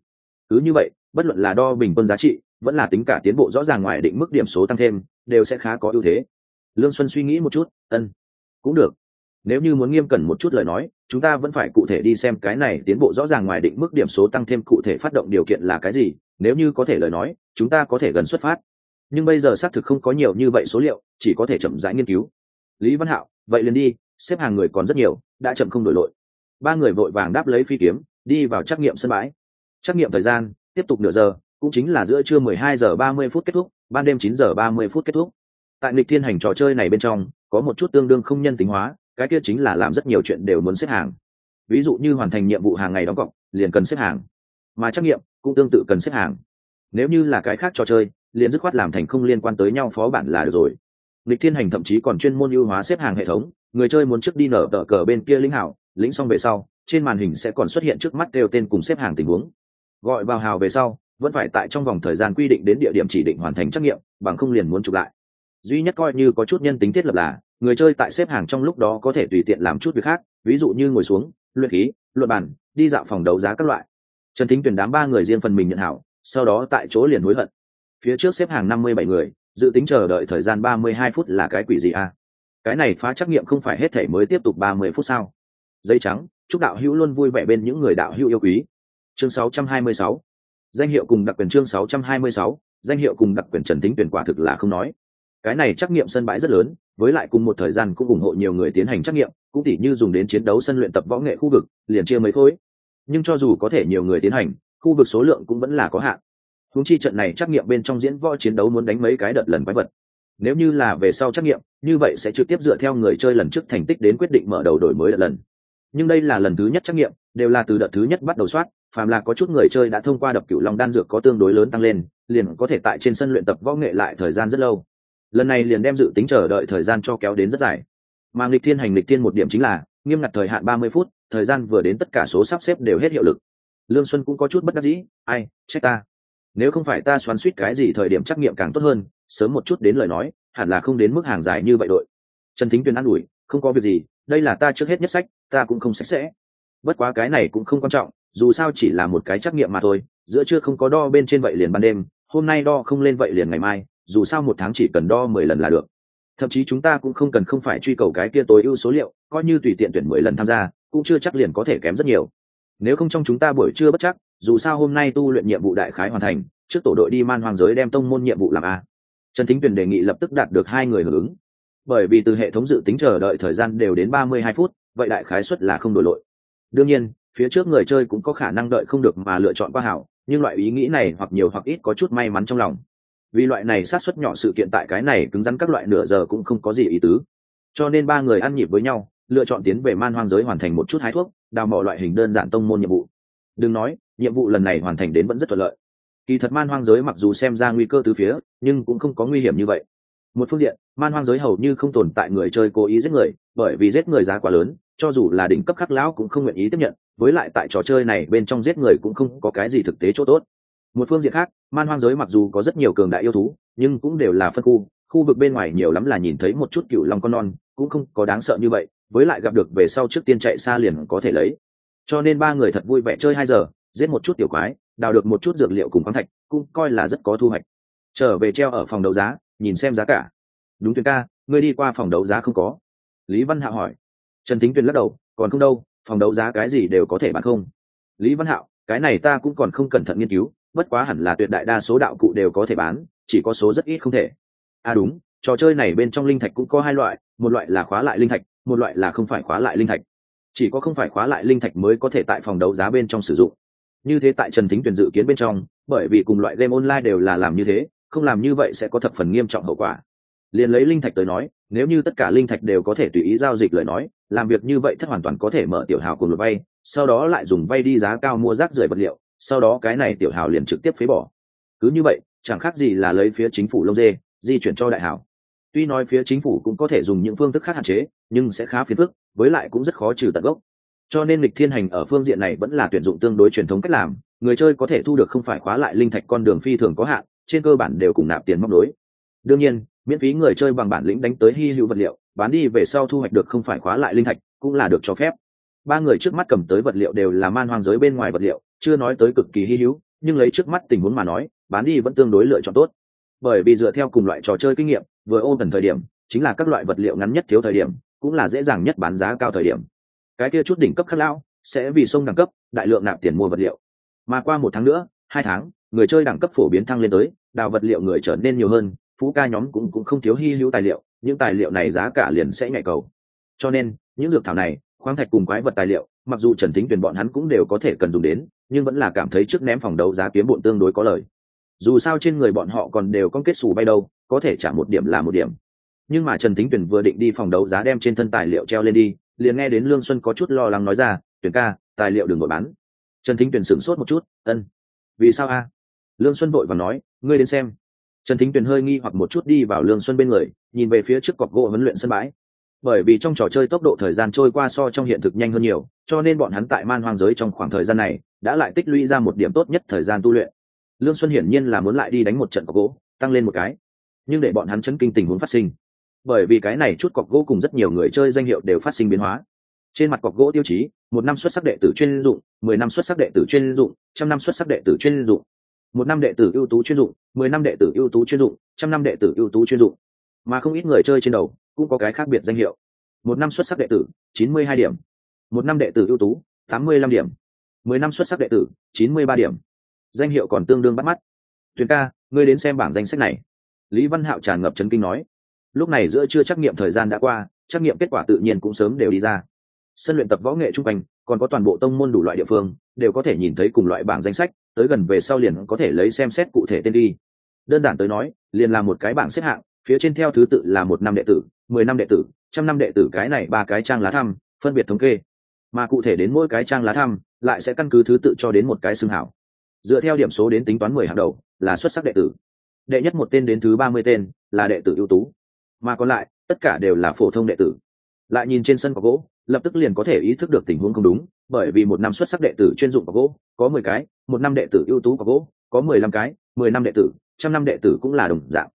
cứ như vậy, bất luận là đo bình quân giá trị, vẫn là tính cả tiến bộ rõ ràng ngoài định mức điểm số tăng thêm, đều sẽ khá có ưu thế. Lương xuân suy nghĩ một chút, ân, cũng được. Nếu như muốn nghiêm cẩn một chút lời nói, chúng ta vẫn phải cụ thể đi xem cái này tiến bộ rõ ràng ngoài định mức điểm số tăng thêm cụ thể phát động điều kiện là cái gì, nếu như có thể lời nói, chúng ta có thể gần xuất phát. Nhưng bây giờ xác thực không có nhiều như vậy số liệu, chỉ có thể chậm rãi nghiên cứu. Lý văn hạo, vậy liền đi, xếp hàng người còn rất nhiều, đã chậm không đổi lội. Ba người vội vàng đáp lấy phi kiếm, đi vào trắc nghiệm sân bãi trắc nghiệm thời gian, tiếp tục nửa giờ, cũng chính là giữa trưa 12 giờ 30 phút kết thúc, ban đêm 9 giờ 30 phút kết thúc. Tại lịch thiên hành trò chơi này bên trong, có một chút tương đương không nhân tính hóa, cái kia chính là làm rất nhiều chuyện đều muốn xếp hàng. Ví dụ như hoàn thành nhiệm vụ hàng ngày đóng cọc, liền cần xếp hàng. Mà trắc nghiệm cũng tương tự cần xếp hàng. Nếu như là cái khác trò chơi, liền dứt khoát làm thành không liên quan tới nhau phó bản là được rồi. Lịch thiên hành thậm chí còn chuyên môn ưu hóa xếp hàng hệ thống, người chơi muốn trước đi nở tờ cờ bên kia lĩnh hảo, lĩnh xong về sau, trên màn hình sẽ còn xuất hiện trước mắt kêu tên cùng xếp hàng tình huống gọi vào hào về sau, vẫn phải tại trong vòng thời gian quy định đến địa điểm chỉ định hoàn thành trắc nghiệm, bằng không liền muốn chụp lại. Duy nhất coi như có chút nhân tính thiết lập là, người chơi tại xếp hàng trong lúc đó có thể tùy tiện làm chút việc khác, ví dụ như ngồi xuống, luyện khí, luận bản đi dạo phòng đấu giá các loại. Trần thính tuyển đám ba người riêng phần mình nhận hảo, sau đó tại chỗ liền hối hận. Phía trước xếp hàng năm mươi bảy người, dự tính chờ đợi thời gian ba mươi hai phút là cái quỷ gì a cái này phá trắc nghiệm không phải hết thể mới tiếp tục ba mươi phút sao? Dây trắng, chúc đạo hữu luôn vui vẻ bên những người đạo hữu yêu quý chương sáu trăm hai mươi sáu. Danh hiệu cùng đặc quyền chương sáu trăm hai mươi sáu. Danh hiệu cùng đặc quyền trần tính tuyển quả thực là không nói. Cái này trắc nghiệm sân bãi rất lớn, với lại cùng một thời gian cũng ủng hộ nhiều người tiến hành trắc nghiệm, cũng tỉ như dùng đến chiến đấu sân luyện tập võ nghệ khu vực, liền chia mấy thôi nhưng cho dù có thể nhiều người tiến hành, khu vực số lượng cũng vẫn là có hạn. Húng chi trận này trắc nghiệm bên trong diễn võ chiến đấu muốn đánh mấy cái đợt lần quái vật. Nếu như là về sau trắc nghiệm, như vậy sẽ trực tiếp dựa theo người chơi lần trước thành tích đến quyết định mở đầu đổi mới đợt lần. Nhưng đây là lần thứ nhất trắc nghiệm, đều là từ đợt thứ nhất bắt đầu soát phàm là có chút người chơi đã thông qua đập cựu long đan dược có tương đối lớn tăng lên, liền có thể tại trên sân luyện tập võ nghệ lại thời gian rất lâu. Lần này liền đem dự tính chờ đợi thời gian cho kéo đến rất dài. Mà nghịch thiên hành nghịch thiên một điểm chính là, nghiêm ngặt thời hạn ba mươi phút, thời gian vừa đến tất cả số sắp xếp đều hết hiệu lực. Lương xuân cũng có chút bất đắc dĩ, ai, trách ta. Nếu không phải ta xoắn suýt cái gì thời điểm trắc nghiệm càng tốt hơn, sớm một chút đến lời nói, hẳn là không đến mức hàng dài như vậy đội. Trần thính tuyền an ủi, không có việc gì, đây là ta trước hết nhất sách, ta cũng không sạch sẽ. Bất quá cái này cũng không quan trọng dù sao chỉ là một cái trắc nghiệm mà thôi, giữa chưa không có đo bên trên vậy liền ban đêm, hôm nay đo không lên vậy liền ngày mai, dù sao một tháng chỉ cần đo mười lần là được. Thậm chí chúng ta cũng không cần không phải truy cầu cái kia tối ưu số liệu, coi như tùy tiện tuyển mười lần tham gia, cũng chưa chắc liền có thể kém rất nhiều. Nếu không trong chúng ta buổi trưa bất chắc, dù sao hôm nay tu luyện nhiệm vụ đại khái hoàn thành, trước tổ đội đi man hoàng giới đem tông môn nhiệm vụ làm a. Trần thính tuyền đề nghị lập tức đạt được hai người hưởng ứng. Bởi vì từ hệ thống dự tính chờ đợi thời gian đều đến ba mươi hai phút, vậy đại khái suất là không đổi lội. Đương nhiên phía trước người chơi cũng có khả năng đợi không được mà lựa chọn qua hảo, nhưng loại ý nghĩ này hoặc nhiều hoặc ít có chút may mắn trong lòng. Vì loại này sát xuất nhỏ sự kiện tại cái này cứng rắn các loại nửa giờ cũng không có gì ý tứ. Cho nên ba người ăn nhịp với nhau, lựa chọn tiến về man hoang giới hoàn thành một chút hái thuốc, đào mỏ loại hình đơn giản tông môn nhiệm vụ. Đừng nói, nhiệm vụ lần này hoàn thành đến vẫn rất thuận lợi. Kỳ thật man hoang giới mặc dù xem ra nguy cơ từ phía, nhưng cũng không có nguy hiểm như vậy. Một phương diện, man hoang giới hầu như không tồn tại người chơi cố ý giết người, bởi vì giết người giá quá lớn cho dù là đỉnh cấp khắc lão cũng không nguyện ý tiếp nhận, với lại tại trò chơi này bên trong giết người cũng không có cái gì thực tế chỗ tốt. Một phương diện khác, man hoang giới mặc dù có rất nhiều cường đại yêu thú, nhưng cũng đều là phân khu khu vực bên ngoài nhiều lắm là nhìn thấy một chút cựu long con non, cũng không có đáng sợ như vậy, với lại gặp được về sau trước tiên chạy xa liền có thể lấy. Cho nên ba người thật vui vẻ chơi hai giờ, giết một chút tiểu quái, đào được một chút dược liệu cùng khoáng thạch, cũng coi là rất có thu hoạch. Trở về treo ở phòng đấu giá, nhìn xem giá cả. Đúng tuyên ca, ngươi đi qua phòng đấu giá không có? Lý văn Hạ hỏi trần Thính Tuyền lắc đầu, còn không đâu, phòng đấu giá cái gì đều có thể bán không. Lý văn hạo, cái này ta cũng còn không cẩn thận nghiên cứu, bất quá hẳn là tuyệt đại đa số đạo cụ đều có thể bán, chỉ có số rất ít không thể. À đúng, trò chơi này bên trong linh thạch cũng có hai loại, một loại là khóa lại linh thạch, một loại là không phải khóa lại linh thạch. Chỉ có không phải khóa lại linh thạch mới có thể tại phòng đấu giá bên trong sử dụng. Như thế tại trần thính tuyển dự kiến bên trong, bởi vì cùng loại game online đều là làm như thế, không làm như vậy sẽ có thập phần nghiêm trọng hậu quả liền lấy linh thạch tới nói, nếu như tất cả linh thạch đều có thể tùy ý giao dịch lời nói, làm việc như vậy thất hoàn toàn có thể mở tiểu hào cùng luật vay, sau đó lại dùng vay đi giá cao mua rác rưởi vật liệu, sau đó cái này tiểu hào liền trực tiếp phế bỏ. Cứ như vậy, chẳng khác gì là lấy phía chính phủ lông dê, di chuyển cho đại hào. Tuy nói phía chính phủ cũng có thể dùng những phương thức khác hạn chế, nhưng sẽ khá phiền phức, với lại cũng rất khó trừ tận gốc. Cho nên lịch thiên hành ở phương diện này vẫn là tuyển dụng tương đối truyền thống cách làm, người chơi có thể thu được không phải khóa lại linh thạch con đường phi thường có hạn, trên cơ bản đều cùng nạp tiền móc đối đương nhiên, miễn phí người chơi bằng bản lĩnh đánh tới hy hữu vật liệu, bán đi về sau thu hoạch được không phải khóa lại linh thạch, cũng là được cho phép. Ba người trước mắt cầm tới vật liệu đều là man hoang giới bên ngoài vật liệu, chưa nói tới cực kỳ hy hữu, nhưng lấy trước mắt tình huống mà nói, bán đi vẫn tương đối lựa chọn tốt. Bởi vì dựa theo cùng loại trò chơi kinh nghiệm, vừa ôn tần thời điểm, chính là các loại vật liệu ngắn nhất thiếu thời điểm, cũng là dễ dàng nhất bán giá cao thời điểm. Cái kia chút đỉnh cấp khắc lão, sẽ vì sông đẳng cấp, đại lượng nạp tiền mua vật liệu. Mà qua một tháng nữa, hai tháng, người chơi đẳng cấp phổ biến thăng lên tới, đào vật liệu người trở nên nhiều hơn phú ca nhóm cũng cũng không thiếu hy hữu tài liệu, những tài liệu này giá cả liền sẽ nhạy cầu. Cho nên, những dược thảo này, khoáng thạch cùng quái vật tài liệu, mặc dù trần Thính tuyển bọn hắn cũng đều có thể cần dùng đến, nhưng vẫn là cảm thấy trước ném phòng đấu giá kiếm bộn tương đối có lời dù sao trên người bọn họ còn đều có kết xù bay đâu, có thể trả một điểm là một điểm. Nhưng mà trần Thính tuyển vừa định đi phòng đấu giá đem trên thân tài liệu treo lên đi, liền nghe đến lương xuân có chút lo lắng nói ra tuyển ca, tài liệu đừng ngồi bán. Trần thính tuyển sửng sốt một chút, ân. Vì sao a? Lương xuân vội và nói, ngươi đến xem trần thính Tuyền hơi nghi hoặc một chút đi vào lương xuân bên người, nhìn về phía trước cọc gỗ huấn luyện sân bãi. Bởi vì trong trò chơi tốc độ thời gian trôi qua so trong hiện thực nhanh hơn nhiều, cho nên bọn hắn tại man hoang giới trong khoảng thời gian này đã lại tích lũy ra một điểm tốt nhất thời gian tu luyện. Lương xuân hiển nhiên là muốn lại đi đánh một trận cọc gỗ, tăng lên một cái. Nhưng để bọn hắn chấn kinh tình huống phát sinh. Bởi vì cái này chút cọc gỗ cùng rất nhiều người chơi danh hiệu đều phát sinh biến hóa. Trên mặt cọc gỗ tiêu chí, một năm xuất sắc đệ tử chuyên dụng, mười năm xuất sắc đệ tử chuyên dụng, trăm năm xuất sắc đệ tử chuyên dụng một năm đệ tử ưu tú chuyên dụng, mười năm đệ tử ưu tú chuyên dụng, trăm năm đệ tử ưu tú chuyên dụng. Mà không ít người chơi trên đầu cũng có cái khác biệt danh hiệu. Một năm xuất sắc đệ tử, chín mươi hai điểm. Một năm đệ tử ưu tú, tám mươi lăm điểm. Mười năm xuất sắc đệ tử, chín mươi ba điểm. Danh hiệu còn tương đương bắt mắt. Tuyền ca, ngươi đến xem bảng danh sách này. Lý văn hạo tràn ngập chấn kinh nói. Lúc này giữa chưa trắc nghiệm thời gian đã qua, trắc nghiệm kết quả tự nhiên cũng sớm đều đi ra. Sân luyện tập võ nghệ trung quanh, còn có toàn bộ tông môn đủ loại địa phương, đều có thể nhìn thấy cùng loại bảng danh sách tới gần về sau liền có thể lấy xem xét cụ thể tên đi. Đơn giản tới nói, liền là một cái bảng xếp hạng, phía trên theo thứ tự là một năm đệ tử, mười năm đệ tử, trăm năm đệ tử, cái này ba cái trang lá thăm, phân biệt thống kê. Mà cụ thể đến mỗi cái trang lá thăm, lại sẽ căn cứ thứ tự cho đến một cái xưng hảo. Dựa theo điểm số đến tính toán mười hàng đầu, là xuất sắc đệ tử. Đệ nhất một tên đến thứ ba mươi tên, là đệ tử ưu tú. Mà còn lại, tất cả đều là phổ thông đệ tử. Lại nhìn trên sân có gỗ lập tức liền có thể ý thức được tình huống không đúng, bởi vì một năm xuất sắc đệ tử chuyên dụng có gỗ, có mười cái, một năm đệ tử ưu tú có gỗ, có mười lăm cái, mười năm đệ tử, trăm năm đệ tử cũng là đồng dạng.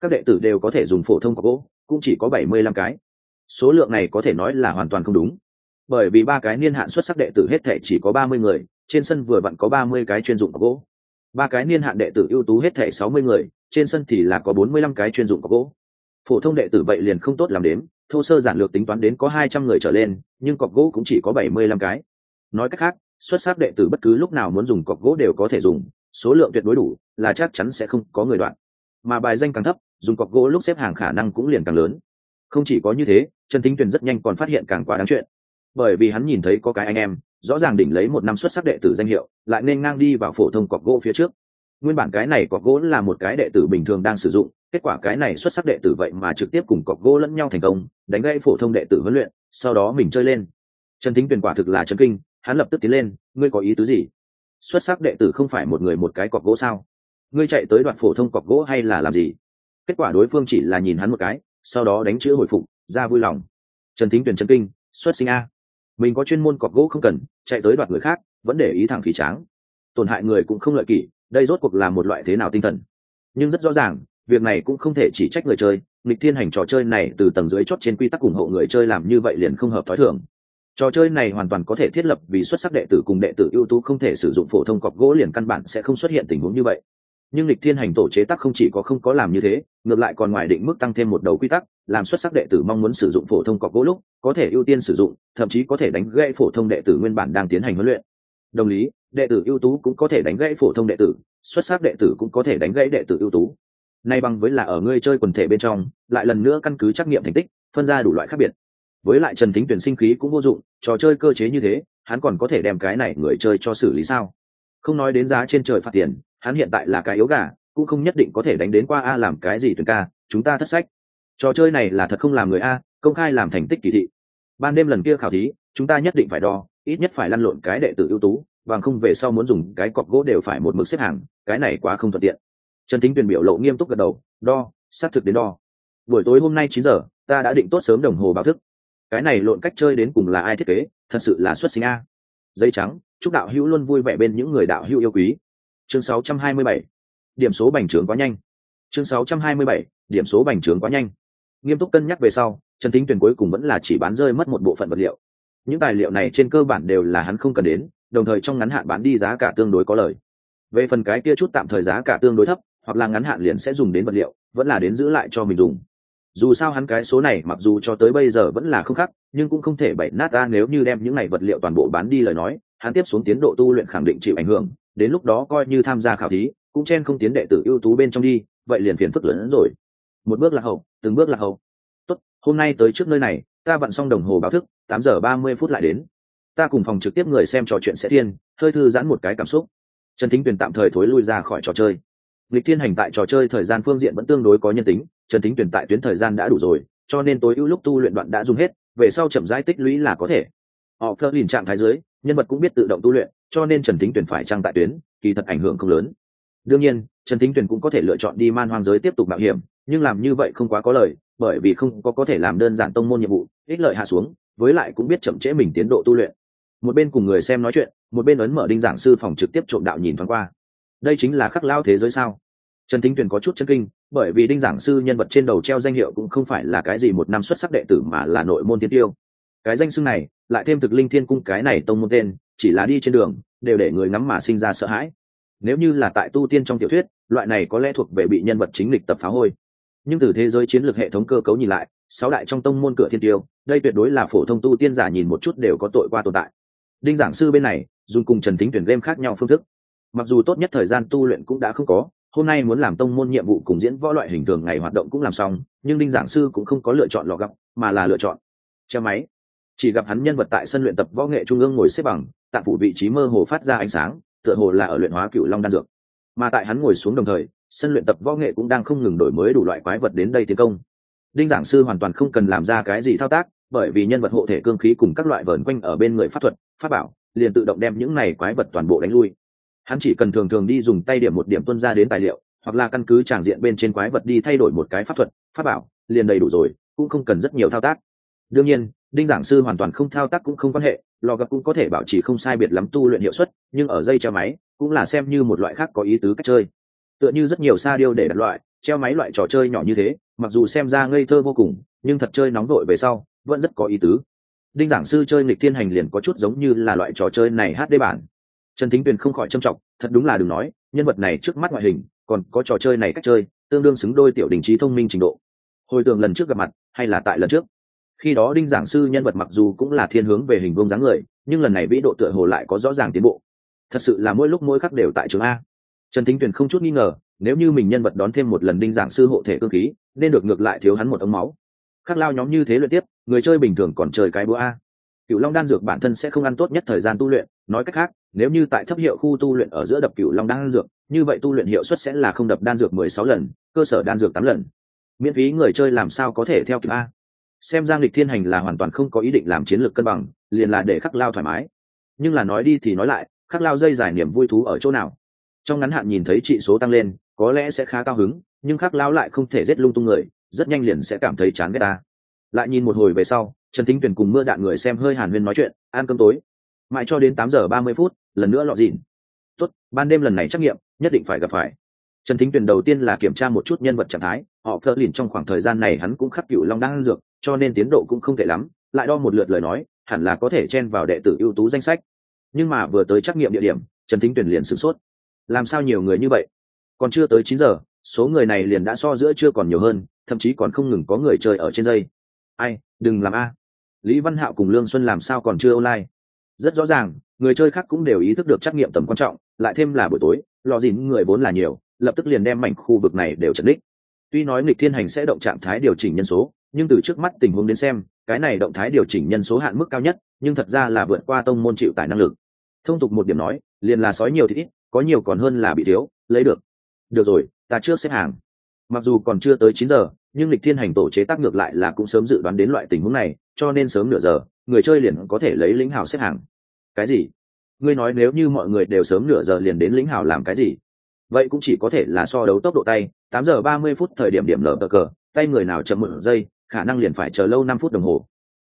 Các đệ tử đều có thể dùng phổ thông có gỗ, cũng chỉ có bảy mươi lăm cái. Số lượng này có thể nói là hoàn toàn không đúng. Bởi vì ba cái niên hạn xuất sắc đệ tử hết thể chỉ có ba mươi người, trên sân vừa vặn có ba mươi cái chuyên dụng có gỗ. Ba cái niên hạn đệ tử ưu tú hết thể sáu mươi người, trên sân thì là có bốn mươi lăm cái chuyên dụng có gỗ. Phổ thông đệ tử vậy liền không tốt làm đếm thô sơ giản lược tính toán đến có hai trăm người trở lên, nhưng cọc gỗ cũng chỉ có bảy mươi lăm cái. Nói cách khác, xuất sắc đệ tử bất cứ lúc nào muốn dùng cọc gỗ đều có thể dùng, số lượng tuyệt đối đủ, là chắc chắn sẽ không có người đoạn. Mà bài danh càng thấp, dùng cọc gỗ lúc xếp hàng khả năng cũng liền càng lớn. Không chỉ có như thế, trần thính tuyền rất nhanh còn phát hiện càng quá đáng chuyện. Bởi vì hắn nhìn thấy có cái anh em, rõ ràng đỉnh lấy một năm xuất sắc đệ tử danh hiệu, lại nên ngang đi vào phổ thông cọc gỗ phía trước nguyên bản cái này cọc gỗ là một cái đệ tử bình thường đang sử dụng, kết quả cái này xuất sắc đệ tử vậy mà trực tiếp cùng cọc gỗ lẫn nhau thành công, đánh gãy phổ thông đệ tử huấn luyện, sau đó mình chơi lên. Trần thính tuyền quả thực là trần kinh, hắn lập tức tiến lên, ngươi có ý tứ gì? Xuất sắc đệ tử không phải một người một cái cọc gỗ sao? Ngươi chạy tới đoạn phổ thông cọc gỗ hay là làm gì? Kết quả đối phương chỉ là nhìn hắn một cái, sau đó đánh chữ hồi phục, ra vui lòng. Trần thính tuyển trần kinh, xuất sinh a. Mình có chuyên môn cọc gỗ không cần, chạy tới đoạt người khác, vẫn để ý thẳng khí tráng. Tổn hại người cũng không lợi kỷ đây rốt cuộc là một loại thế nào tinh thần? Nhưng rất rõ ràng, việc này cũng không thể chỉ trách người chơi, nghịch thiên hành trò chơi này từ tầng dưới chót trên quy tắc ủng hộ người chơi làm như vậy liền không hợp thói thường. Trò chơi này hoàn toàn có thể thiết lập vì xuất sắc đệ tử cùng đệ tử ưu tú không thể sử dụng phổ thông cọc gỗ liền căn bản sẽ không xuất hiện tình huống như vậy. Nhưng lịch thiên hành tổ chế tác không chỉ có không có làm như thế, ngược lại còn ngoài định mức tăng thêm một đầu quy tắc, làm xuất sắc đệ tử mong muốn sử dụng phổ thông cọc gỗ lúc có thể ưu tiên sử dụng, thậm chí có thể đánh gãy phổ thông đệ tử nguyên bản đang tiến hành huấn luyện đồng lý, đệ tử ưu tú cũng có thể đánh gãy phổ thông đệ tử, xuất sắc đệ tử cũng có thể đánh gãy đệ tử ưu tú. Nay bằng với là ở ngươi chơi quần thể bên trong, lại lần nữa căn cứ trắc nghiệm thành tích, phân ra đủ loại khác biệt. Với lại trần thính tuyển sinh khí cũng vô dụng, trò chơi cơ chế như thế, hắn còn có thể đem cái này người chơi cho xử lý sao? Không nói đến giá trên trời phạt tiền, hắn hiện tại là cái yếu gà, cũng không nhất định có thể đánh đến qua a làm cái gì tuyển ca, chúng ta thất sách. Trò chơi này là thật không làm người a, công khai làm thành tích kỳ thị. Ban đêm lần kia khảo thí, chúng ta nhất định phải đo ít nhất phải lăn lộn cái đệ tử ưu tú, bằng không về sau muốn dùng cái cọc gỗ đều phải một mực xếp hàng, cái này quá không thuận tiện. Trần thính tuyển biểu lộ nghiêm túc gật đầu, đo, xác thực đến đo. Buổi tối hôm nay chín giờ, ta đã định tốt sớm đồng hồ báo thức. Cái này lộn cách chơi đến cùng là ai thiết kế, thật sự là xuất sinh a. Dây trắng, chúc đạo hữu luôn vui vẻ bên những người đạo hữu yêu quý. Chương 627. điểm số bành trướng quá nhanh. Chương 627. điểm số bành trướng quá nhanh. Nghiêm túc cân nhắc về sau, trần thính tuyển cuối cùng vẫn là chỉ bán rơi mất một bộ phận vật liệu những tài liệu này trên cơ bản đều là hắn không cần đến, đồng thời trong ngắn hạn bán đi giá cả tương đối có lời. Về phần cái kia chút tạm thời giá cả tương đối thấp, hoặc là ngắn hạn liền sẽ dùng đến vật liệu, vẫn là đến giữ lại cho mình dùng. Dù sao hắn cái số này mặc dù cho tới bây giờ vẫn là không khắc, nhưng cũng không thể bậy nát ra nếu như đem những này vật liệu toàn bộ bán đi lời nói, hắn tiếp xuống tiến độ tu luyện khẳng định chịu ảnh hưởng, đến lúc đó coi như tham gia khảo thí, cũng chen không tiến đệ tử ưu tú bên trong đi, vậy liền phiền phức lớn hơn rồi. Một bước là hậu, từng bước là hậu. Tốt, hôm nay tới trước nơi này ta vặn xong đồng hồ báo thức, tám giờ ba mươi phút lại đến. Ta cùng phòng trực tiếp người xem trò chuyện sẽ thiên, hơi thư giãn một cái cảm xúc. Trần thính tuyền tạm thời thối lui ra khỏi trò chơi. Lịch thiên hành tại trò chơi thời gian phương diện vẫn tương đối có nhân tính, trần thính tuyển tại tuyến thời gian đã đủ rồi, cho nên tối ưu lúc tu luyện đoạn đã dùng hết, về sau chậm rãi tích lũy là có thể. Họ phơ lìn trạng thái dưới, nhân vật cũng biết tự động tu luyện, cho nên trần thính tuyển phải trang tại tuyến, kỳ thật ảnh hưởng không lớn. Đương nhiên, trần thính tuyển cũng có thể lựa chọn đi man hoang giới tiếp tục mạo hiểm, nhưng làm như vậy không quá có lợi bởi vì không có có thể làm đơn giản tông môn nhiệm vụ, ích lợi hạ xuống, với lại cũng biết chậm trễ mình tiến độ tu luyện. Một bên cùng người xem nói chuyện, một bên ấn mở đinh giảng sư phòng trực tiếp trộm đạo nhìn thoáng qua. Đây chính là khắc lao thế giới sao? Trần thính tuyền có chút chân kinh, bởi vì đinh giảng sư nhân vật trên đầu treo danh hiệu cũng không phải là cái gì một năm xuất sắc đệ tử mà là nội môn tiên tiêu. Cái danh xưng này, lại thêm thực linh thiên cung cái này tông môn tên, chỉ là đi trên đường, đều để người ngắm mà sinh ra sợ hãi. Nếu như là tại tu tiên trong tiểu thuyết, loại này có lẽ thuộc về bị nhân vật chính lịch tập phá hôi nhưng từ thế giới chiến lược hệ thống cơ cấu nhìn lại, sáu đại trong tông môn cửa thiên tiêu, đây tuyệt đối là phổ thông tu tiên giả nhìn một chút đều có tội qua tồn tại. Đinh giảng sư bên này, dùng cùng trần thính tuyển game khác nhau phương thức. Mặc dù tốt nhất thời gian tu luyện cũng đã không có, hôm nay muốn làm tông môn nhiệm vụ cùng diễn võ loại hình thường ngày hoạt động cũng làm xong, nhưng đinh giảng sư cũng không có lựa chọn lò gặp, mà là lựa chọn che máy. Chỉ gặp hắn nhân vật tại sân luyện tập võ nghệ trung ương ngồi xếp bằng, tạm phụ vị trí mơ hồ phát ra ánh sáng, tựa hồ là ở luyện hóa cựu long đan dược. Mà tại hắn ngồi xuống đồng thời sân luyện tập võ nghệ cũng đang không ngừng đổi mới đủ loại quái vật đến đây tiến công. Đinh giảng sư hoàn toàn không cần làm ra cái gì thao tác, bởi vì nhân vật hộ thể cương khí cùng các loại vờn quanh ở bên người pháp thuật, pháp bảo, liền tự động đem những này quái vật toàn bộ đánh lui. Hắn chỉ cần thường thường đi dùng tay điểm một điểm tuân ra đến tài liệu, hoặc là căn cứ tràng diện bên trên quái vật đi thay đổi một cái pháp thuật, pháp bảo, liền đầy đủ rồi, cũng không cần rất nhiều thao tác. Đương nhiên, đinh giảng sư hoàn toàn không thao tác cũng không quan hệ, lò gặp cũng có thể bảo trì không sai biệt lắm tu luyện hiệu suất, nhưng ở dây cho máy, cũng là xem như một loại khác có ý tứ cách chơi tựa như rất nhiều sa điêu để đặt loại, treo máy loại trò chơi nhỏ như thế, mặc dù xem ra ngây thơ vô cùng, nhưng thật chơi nóng vội về sau, vẫn rất có ý tứ. Đinh giảng sư chơi nghịch thiên hành liền có chút giống như là loại trò chơi này hát đê bản. Trần thính tuyền không khỏi trâm trọng, thật đúng là đừng nói, nhân vật này trước mắt ngoại hình, còn có trò chơi này cách chơi, tương đương xứng đôi tiểu đình trí thông minh trình độ. Hồi tưởng lần trước gặp mặt, hay là tại lần trước. Khi đó đinh giảng sư nhân vật mặc dù cũng là thiên hướng về hình vương dáng người, nhưng lần này vĩ độ tựa hồ lại có rõ ràng tiến bộ. Thật sự là mỗi lúc mỗi khắc đều tại trường a trần thính tuyền không chút nghi ngờ, nếu như mình nhân vật đón thêm một lần đinh giảng sư hộ thể cơ khí, nên được ngược lại thiếu hắn một ống máu. Khắc lao nhóm như thế luyện tiếp, người chơi bình thường còn chơi cái búa a. Cựu long đan dược bản thân sẽ không ăn tốt nhất thời gian tu luyện, nói cách khác, nếu như tại thấp hiệu khu tu luyện ở giữa đập cựu long đan dược, như vậy tu luyện hiệu suất sẽ là không đập đan dược mười sáu lần, cơ sở đan dược tám lần. Miễn phí người chơi làm sao có thể theo kịp a? Xem giang lịch thiên hành là hoàn toàn không có ý định làm chiến lược cân bằng, liền là để khắc lao thoải mái. Nhưng là nói đi thì nói lại, khắc lao dây giải niềm vui thú ở chỗ nào? Trong ngắn hạn nhìn thấy trị số tăng lên, có lẽ sẽ khá cao hứng, nhưng khắc lao lại không thể giết lung tung người, rất nhanh liền sẽ cảm thấy chán ghét ta. Lại nhìn một hồi về sau, trần thính tuyền cùng mưa đạn người xem hơi hàn huyên nói chuyện, ăn cơm tối. Mãi cho đến tám giờ ba mươi phút, lần nữa lọ dìn tốt, ban đêm lần này trắc nghiệm, nhất định phải gặp phải. Trần thính tuyền đầu tiên là kiểm tra một chút nhân vật trạng thái, họ thợ lìn trong khoảng thời gian này hắn cũng khắc cựu long đang ăn dược, cho nên tiến độ cũng không tệ lắm, lại đo một lượt lời nói, hẳn là có thể chen vào đệ tử ưu tú danh sách. Nhưng mà vừa tới trắc nghiệm địa điểm, trần thính tuyền liền sửng sốt làm sao nhiều người như vậy? Còn chưa tới chín giờ, số người này liền đã so giữa chưa còn nhiều hơn, thậm chí còn không ngừng có người chơi ở trên dây. Ai, đừng làm a. Lý văn hạo cùng lương xuân làm sao còn chưa online? Rất rõ ràng, người chơi khác cũng đều ý thức được trắc nghiệm tầm quan trọng, lại thêm là buổi tối lò dìn người vốn là nhiều, lập tức liền đem mảnh khu vực này đều chật đích tuy nói nghịch thiên hành sẽ động trạng thái điều chỉnh nhân số, nhưng từ trước mắt tình huống đến xem, cái này động thái điều chỉnh nhân số hạn mức cao nhất, nhưng thật ra là vượt qua tông môn chịu tải năng lực. Thông tục một điểm nói, liền là sói nhiều thì ít có nhiều còn hơn là bị thiếu, lấy được. Được rồi, ta trước xếp hàng. Mặc dù còn chưa tới chín giờ, nhưng lịch thiên hành tổ chế tác ngược lại là cũng sớm dự đoán đến loại tình huống này, cho nên sớm nửa giờ, người chơi liền có thể lấy lĩnh hào xếp hàng. Cái gì? Ngươi nói nếu như mọi người đều sớm nửa giờ liền đến lĩnh hào làm cái gì? Vậy cũng chỉ có thể là so đấu tốc độ tay, tám giờ ba mươi phút thời điểm điểm nở cờ, tay người nào chậm một giây, khả năng liền phải chờ lâu năm phút đồng hồ.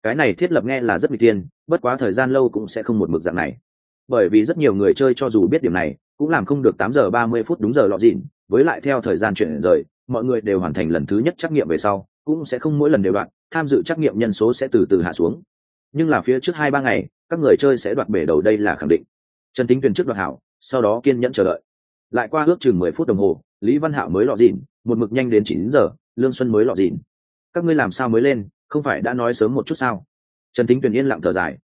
Cái này thiết lập nghe là rất bị tiên, bất quá thời gian lâu cũng sẽ không một mực dạng này bởi vì rất nhiều người chơi cho dù biết điểm này, cũng làm không được tám giờ ba mươi phút đúng giờ lọ dịn, với lại theo thời gian chuyển rời, mọi người đều hoàn thành lần thứ nhất trắc nghiệm về sau, cũng sẽ không mỗi lần đều đoạn, tham dự trắc nghiệm nhân số sẽ từ từ hạ xuống. Nhưng là phía trước hai ba ngày, các người chơi sẽ đoạt bể đầu đây là khẳng định. Trần tính tuyển trước đoạt hảo, sau đó kiên nhẫn chờ đợi. Lại qua ước chừng mười phút đồng hồ, lý văn hạo mới lọ dịn, một mực nhanh đến chín giờ, lương xuân mới lọ dịn. Các ngươi làm sao mới lên, không phải đã nói sớm một chút sao? Trần tính tuyển yên lặng thở dài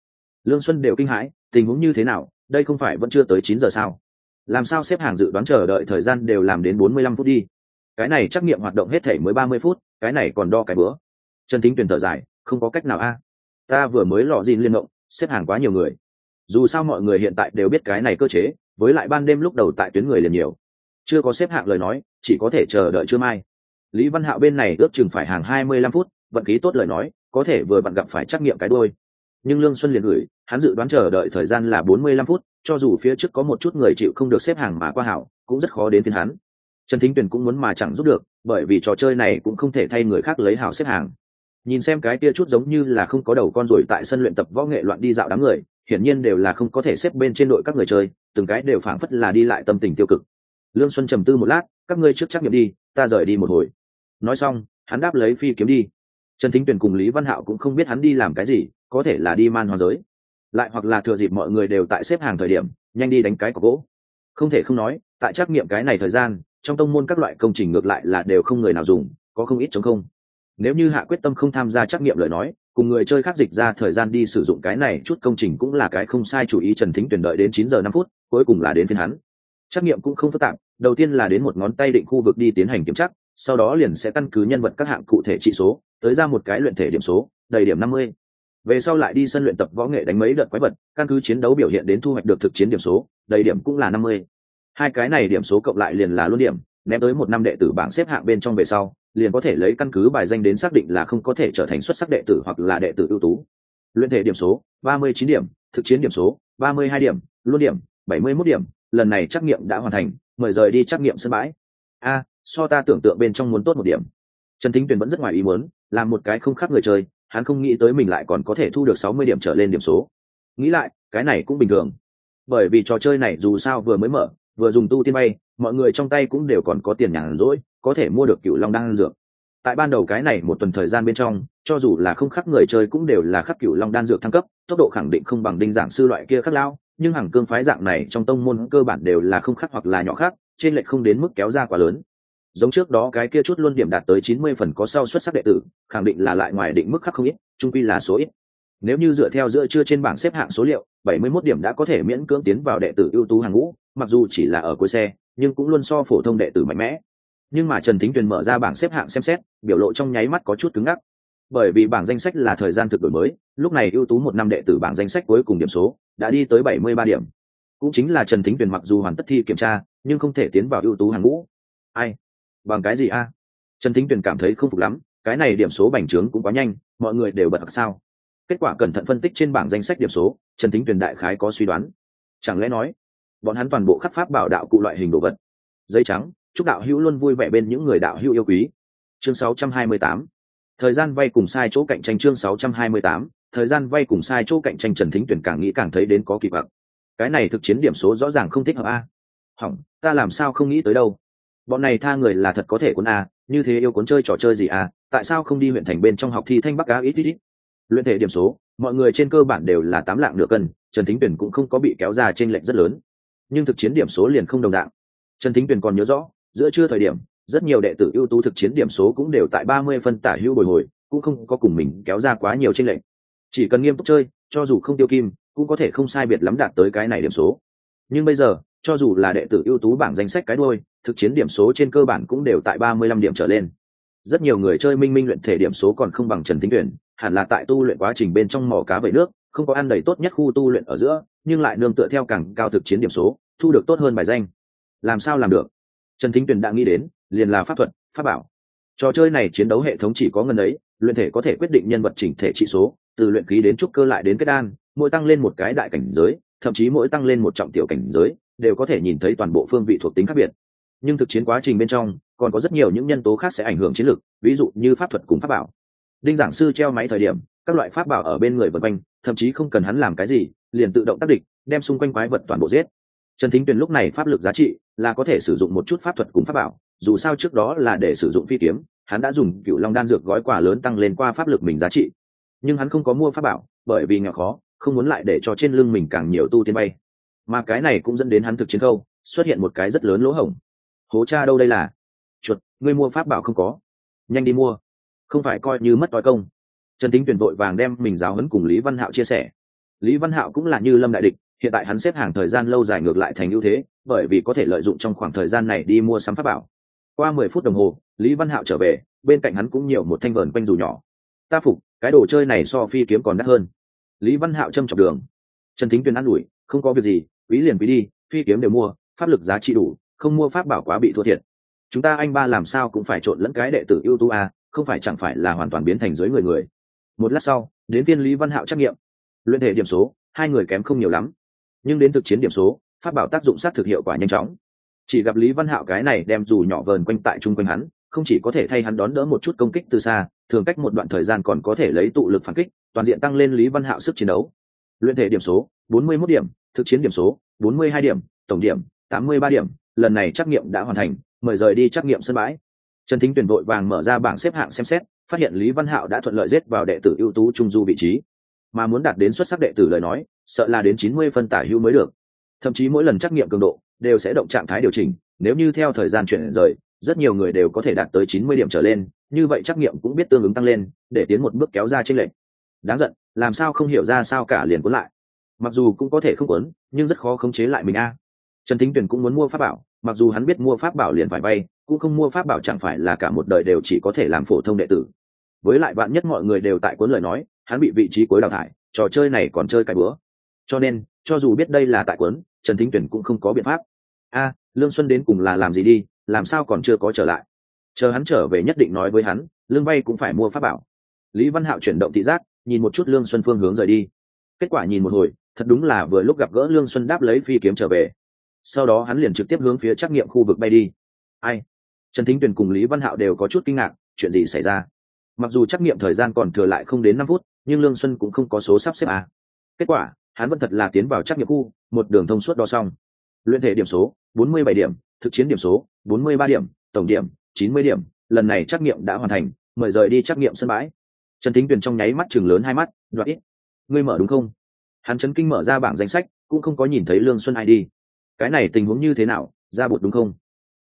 lương xuân đều kinh hãi, tình huống như thế nào, đây không phải vẫn chưa tới chín giờ sao? Làm sao xếp hàng dự đoán chờ đợi thời gian đều làm đến bốn mươi lăm phút đi? Cái này trắc nghiệm hoạt động hết thể mới ba mươi phút, cái này còn đo cái bữa. Trần thính tuyển thở dài, không có cách nào a. Ta vừa mới lò gì liên động, xếp hàng quá nhiều người. Dù sao mọi người hiện tại đều biết cái này cơ chế, với lại ban đêm lúc đầu tại tuyến người liền nhiều. Chưa có xếp hạng lời nói, chỉ có thể chờ đợi chưa mai. Lý văn hạo bên này ước chừng phải hàng hai mươi lăm phút, vận khí tốt lời nói, có thể vừa vặn gặp phải trắc nghiệm cái đôi nhưng lương xuân liền gửi, hắn dự đoán chờ đợi thời gian là bốn mươi lăm phút, cho dù phía trước có một chút người chịu không được xếp hàng mà qua hảo, cũng rất khó đến phiên hắn. Trần thính tuyền cũng muốn mà chẳng giúp được, bởi vì trò chơi này cũng không thể thay người khác lấy hảo xếp hàng. Nhìn xem cái kia chút giống như là không có đầu con rồi tại sân luyện tập võ nghệ loạn đi dạo đám người, hiển nhiên đều là không có thể xếp bên trên đội các người chơi, từng cái đều phảng phất là đi lại tâm tình tiêu cực. Lương xuân trầm tư một lát, các ngươi trước trắc nghiệm đi, ta rời đi một hồi. Nói xong, hắn đáp lấy phi kiếm đi. Trần thính tuyền cùng lý văn hạo cũng không biết hắn đi làm cái gì có thể là đi man hoa giới. Lại hoặc là thừa dịp mọi người đều tại xếp hàng thời điểm, nhanh đi đánh cái cọc gỗ. Không thể không nói, tại trắc nghiệm cái này thời gian, trong tông môn các loại công trình ngược lại là đều không người nào dùng, có không ít chống không. Nếu như hạ quyết tâm không tham gia trắc nghiệm lời nói, cùng người chơi khác dịch ra thời gian đi sử dụng cái này chút công trình cũng là cái không sai chủ ý trần thính tuyển đợi đến chín giờ năm phút, cuối cùng là đến phiên hắn. Trắc nghiệm cũng không phức tạp, đầu tiên là đến một ngón tay định khu vực đi tiến hành kiểm tra, sau đó liền sẽ căn cứ nhân vật các hạng cụ thể trị số, tới ra một cái luyện thể điểm số, đầy điểm năm mươi về sau lại đi sân luyện tập võ nghệ đánh mấy đợt quái vật, căn cứ chiến đấu biểu hiện đến thu hoạch được thực chiến điểm số, đầy điểm cũng là năm mươi. Hai cái này điểm số cộng lại liền là luôn điểm, ném tới một năm đệ tử bảng xếp hạng bên trong về sau, liền có thể lấy căn cứ bài danh đến xác định là không có thể trở thành xuất sắc đệ tử hoặc là đệ tử ưu tú. Luyện thể điểm số, ba mươi chín điểm, thực chiến điểm số, ba mươi hai điểm, luôn điểm, bảy mươi 71 điểm, lần này trắc nghiệm đã hoàn thành, mời rời đi trắc nghiệm sân bãi. A, so ta tưởng tượng bên trong muốn tốt một điểm. Trần thính tuyền vẫn rất ngoài ý muốn, làm một cái không khác người chơi hắn không nghĩ tới mình lại còn có thể thu được sáu mươi điểm trở lên điểm số. Nghĩ lại, cái này cũng bình thường. Bởi vì trò chơi này dù sao vừa mới mở, vừa dùng tu tiên bay, mọi người trong tay cũng đều còn có tiền nhàn rỗi, có thể mua được cựu long đan dược. Tại ban đầu cái này một tuần thời gian bên trong, cho dù là không khắc người chơi cũng đều là khắc cựu long đan dược thăng cấp, tốc độ khẳng định không bằng đinh giảng sư loại kia khắc lao nhưng hàng cương phái dạng này trong tông môn cơ bản đều là không khắc hoặc là nhỏ khác, trên lệch không đến mức kéo ra quá lớn giống trước đó cái kia chút luôn điểm đạt tới chín mươi phần có sau xuất sắc đệ tử, khẳng định là lại ngoài định mức khắc không ít trung quy là số ít. Nếu như dựa theo giữa chưa trên bảng xếp hạng số liệu, bảy mươi 71 điểm đã có thể miễn cưỡng tiến vào đệ tử ưu tú hàng ngũ, mặc dù chỉ là ở cuối xe, nhưng cũng luôn so phổ thông đệ tử mạnh mẽ. Nhưng mà trần thính tuyền mở ra bảng xếp hạng xem xét, biểu lộ trong nháy mắt có chút cứng ngắc. Bởi vì bảng danh sách là thời gian thực đổi mới, lúc này ưu tú một năm đệ tử bảng danh sách cuối cùng điểm số đã đi tới bảy mươi ba điểm. Cũng chính là trần thính tuyền mặc dù hoàn tất thi kiểm tra, nhưng không thể tiến vào ưu tú hàng ngũ. Ai? Bằng cái gì a? Trần thính tuyền cảm thấy không phục lắm, cái này điểm số bành trướng cũng quá nhanh, mọi người đều bật thật sao. Kết quả cẩn thận phân tích trên bảng danh sách điểm số, trần thính tuyền đại khái có suy đoán. Chẳng lẽ nói, bọn hắn toàn bộ khắc pháp bảo đạo cụ loại hình đồ vật, dây trắng, chúc đạo hữu luôn vui vẻ bên những người đạo hữu yêu quý. Chương 628 thời gian vay cùng sai chỗ cạnh tranh chương 628 thời gian vay cùng sai chỗ cạnh tranh trần thính tuyển càng nghĩ càng thấy đến có kỳ vọng. Cái này thực chiến điểm số rõ ràng không thích hợp a. Hỏng, ta làm sao không nghĩ tới đâu bọn này tha người là thật có thể cuốn à? như thế yêu cuốn chơi trò chơi gì à? tại sao không đi huyện thành bên trong học thi thanh bắc cá ít ít ít luyện thể điểm số, mọi người trên cơ bản đều là tám lạng nửa cân, trần thính tuyển cũng không có bị kéo ra trên lệnh rất lớn nhưng thực chiến điểm số liền không đồng dạng trần thính tuyển còn nhớ rõ, giữa trưa thời điểm, rất nhiều đệ tử ưu tú thực chiến điểm số cũng đều tại ba mươi phân tả hữu bồi hồi, cũng không có cùng mình kéo ra quá nhiều trên lệch chỉ cần nghiêm túc chơi, cho dù không tiêu kim, cũng có thể không sai biệt lắm đạt tới cái này điểm số nhưng bây giờ cho dù là đệ tử ưu tú bảng danh sách cái đôi thực chiến điểm số trên cơ bản cũng đều tại ba mươi lăm điểm trở lên. Rất nhiều người chơi minh minh luyện thể điểm số còn không bằng trần thính tuyển, hẳn là tại tu luyện quá trình bên trong mỏ cá vẩy nước, không có ăn đầy tốt nhất khu tu luyện ở giữa, nhưng lại nương tựa theo càng cao thực chiến điểm số, thu được tốt hơn bài danh. Làm sao làm được? Trần thính tuyền đã nghĩ đến, liền là pháp thuật, pháp bảo. Trò chơi này chiến đấu hệ thống chỉ có ngân ấy, luyện thể có thể quyết định nhân vật chỉnh thể trị số, từ luyện khí đến trúc cơ lại đến kết đan, mỗi tăng lên một cái đại cảnh giới, thậm chí mỗi tăng lên một trọng tiểu cảnh giới đều có thể nhìn thấy toàn bộ phương vị thuộc tính khác biệt. Nhưng thực chiến quá trình bên trong, còn có rất nhiều những nhân tố khác sẽ ảnh hưởng chiến lược, ví dụ như pháp thuật cùng pháp bảo. Đinh giảng sư treo máy thời điểm, các loại pháp bảo ở bên người vật quanh, thậm chí không cần hắn làm cái gì, liền tự động tác địch, đem xung quanh quái vật toàn bộ giết. Trần thính tuyền lúc này pháp lực giá trị là có thể sử dụng một chút pháp thuật cùng pháp bảo, dù sao trước đó là để sử dụng phi kiếm, hắn đã dùng cựu long đan dược gói quà lớn tăng lên qua pháp lực mình giá trị. Nhưng hắn không có mua pháp bảo, bởi vì nghèo khó, không muốn lại để cho trên lưng mình càng nhiều tu tiên bay mà cái này cũng dẫn đến hắn thực chiến khâu, xuất hiện một cái rất lớn lỗ hổng. Hố cha đâu đây là? Chuột, ngươi mua pháp bảo không có. Nhanh đi mua. Không phải coi như mất tối công. Trần tính tuyển vội vàng đem mình giáo hấn cùng lý văn hạo chia sẻ. Lý văn hạo cũng là như lâm đại địch, hiện tại hắn xếp hàng thời gian lâu dài ngược lại thành ưu thế, bởi vì có thể lợi dụng trong khoảng thời gian này đi mua sắm pháp bảo. Qua mười phút đồng hồ, lý văn hạo trở về, bên cạnh hắn cũng nhiều một thanh vờn quanh dù nhỏ. Ta phục, cái đồ chơi này so phi kiếm còn đắt hơn. Lý văn hạo châm chọc đường. Trần thính tuyền n ủi, không có việc gì quý liền quý đi, phi kiếm đều mua, pháp lực giá trị đủ, không mua pháp bảo quá bị thua thiệt. Chúng ta anh ba làm sao cũng phải trộn lẫn cái đệ tử ưu tú a, không phải chẳng phải là hoàn toàn biến thành dưới người người. Một lát sau, đến viên lý văn hạo trắc nghiệm. Luyện thể điểm số, hai người kém không nhiều lắm. Nhưng đến thực chiến điểm số phát bảo tác dụng sát thực hiệu quả nhanh chóng. Chỉ gặp lý văn hạo cái này đem dù nhỏ vờn quanh tại chung quanh hắn, không chỉ có thể thay hắn đón đỡ một chút công kích từ xa, thường cách một đoạn thời gian còn có thể lấy tụ lực phản kích, toàn diện tăng lên lý văn hạo sức chiến đấu luyện thể điểm số 41 điểm, thực chiến điểm số 42 điểm, tổng điểm 83 điểm. Lần này trắc nghiệm đã hoàn thành, mời rời đi trắc nghiệm sân bãi. Trần thính tuyển vội vàng mở ra bảng xếp hạng xem xét, phát hiện lý văn hạo đã thuận lợi rết vào đệ tử ưu tú trung du vị trí. Mà muốn đạt đến xuất sắc đệ tử lời nói, sợ là đến chín mươi phân tả hưu mới được. Thậm chí mỗi lần trắc nghiệm cường độ, đều sẽ động trạng thái điều chỉnh. Nếu như theo thời gian chuyển rời, rất nhiều người đều có thể đạt tới chín mươi điểm trở lên. Như vậy trắc nghiệm cũng biết tương ứng tăng lên, để tiến một bước kéo ra trên lệnh đáng giận làm sao không hiểu ra sao cả liền cuốn lại. Mặc dù cũng có thể không cuốn nhưng rất khó khống chế lại mình a. Trần thính tuyền cũng muốn mua pháp bảo mặc dù hắn biết mua pháp bảo liền phải vay cũng không mua pháp bảo chẳng phải là cả một đời đều chỉ có thể làm phổ thông đệ tử. Với lại bạn nhất mọi người đều tại cuốn lời nói hắn bị vị trí cuối đào thải trò chơi này còn chơi cái bữa. Cho nên cho dù biết đây là tại cuốn, trần thính tuyển cũng không có biện pháp. A lương xuân đến cùng là làm gì đi làm sao còn chưa có trở lại? Chờ hắn trở về nhất định nói với hắn lương vay cũng phải mua pháp bảo. Lý văn hạo chuyển động thị giác nhìn một chút lương xuân phương hướng rời đi. Kết quả nhìn một hồi, thật đúng là vừa lúc gặp gỡ lương xuân đáp lấy phi kiếm trở về. Sau đó hắn liền trực tiếp hướng phía trắc nghiệm khu vực bay đi. Ai? Trần thính tuyền cùng lý văn hạo đều có chút kinh ngạc, chuyện gì xảy ra? Mặc dù trắc nghiệm thời gian còn thừa lại không đến năm phút, nhưng lương xuân cũng không có số sắp xếp à. kết quả, hắn vẫn thật là tiến vào trắc nghiệm khu, một đường thông suốt đo xong. Luyện thể điểm số 47 điểm, thực chiến điểm số 43 điểm, tổng điểm 90 điểm, lần này trắc nghiệm đã hoàn thành, mời rời đi trắc nghiệm sân bãi trần thính tuyền trong nháy mắt chừng lớn hai mắt đoạt ít, ngươi mở đúng không? Hắn chấn kinh mở ra bảng danh sách, cũng không có nhìn thấy lương xuân ai đi. Cái này tình huống như thế nào, ra bột đúng không?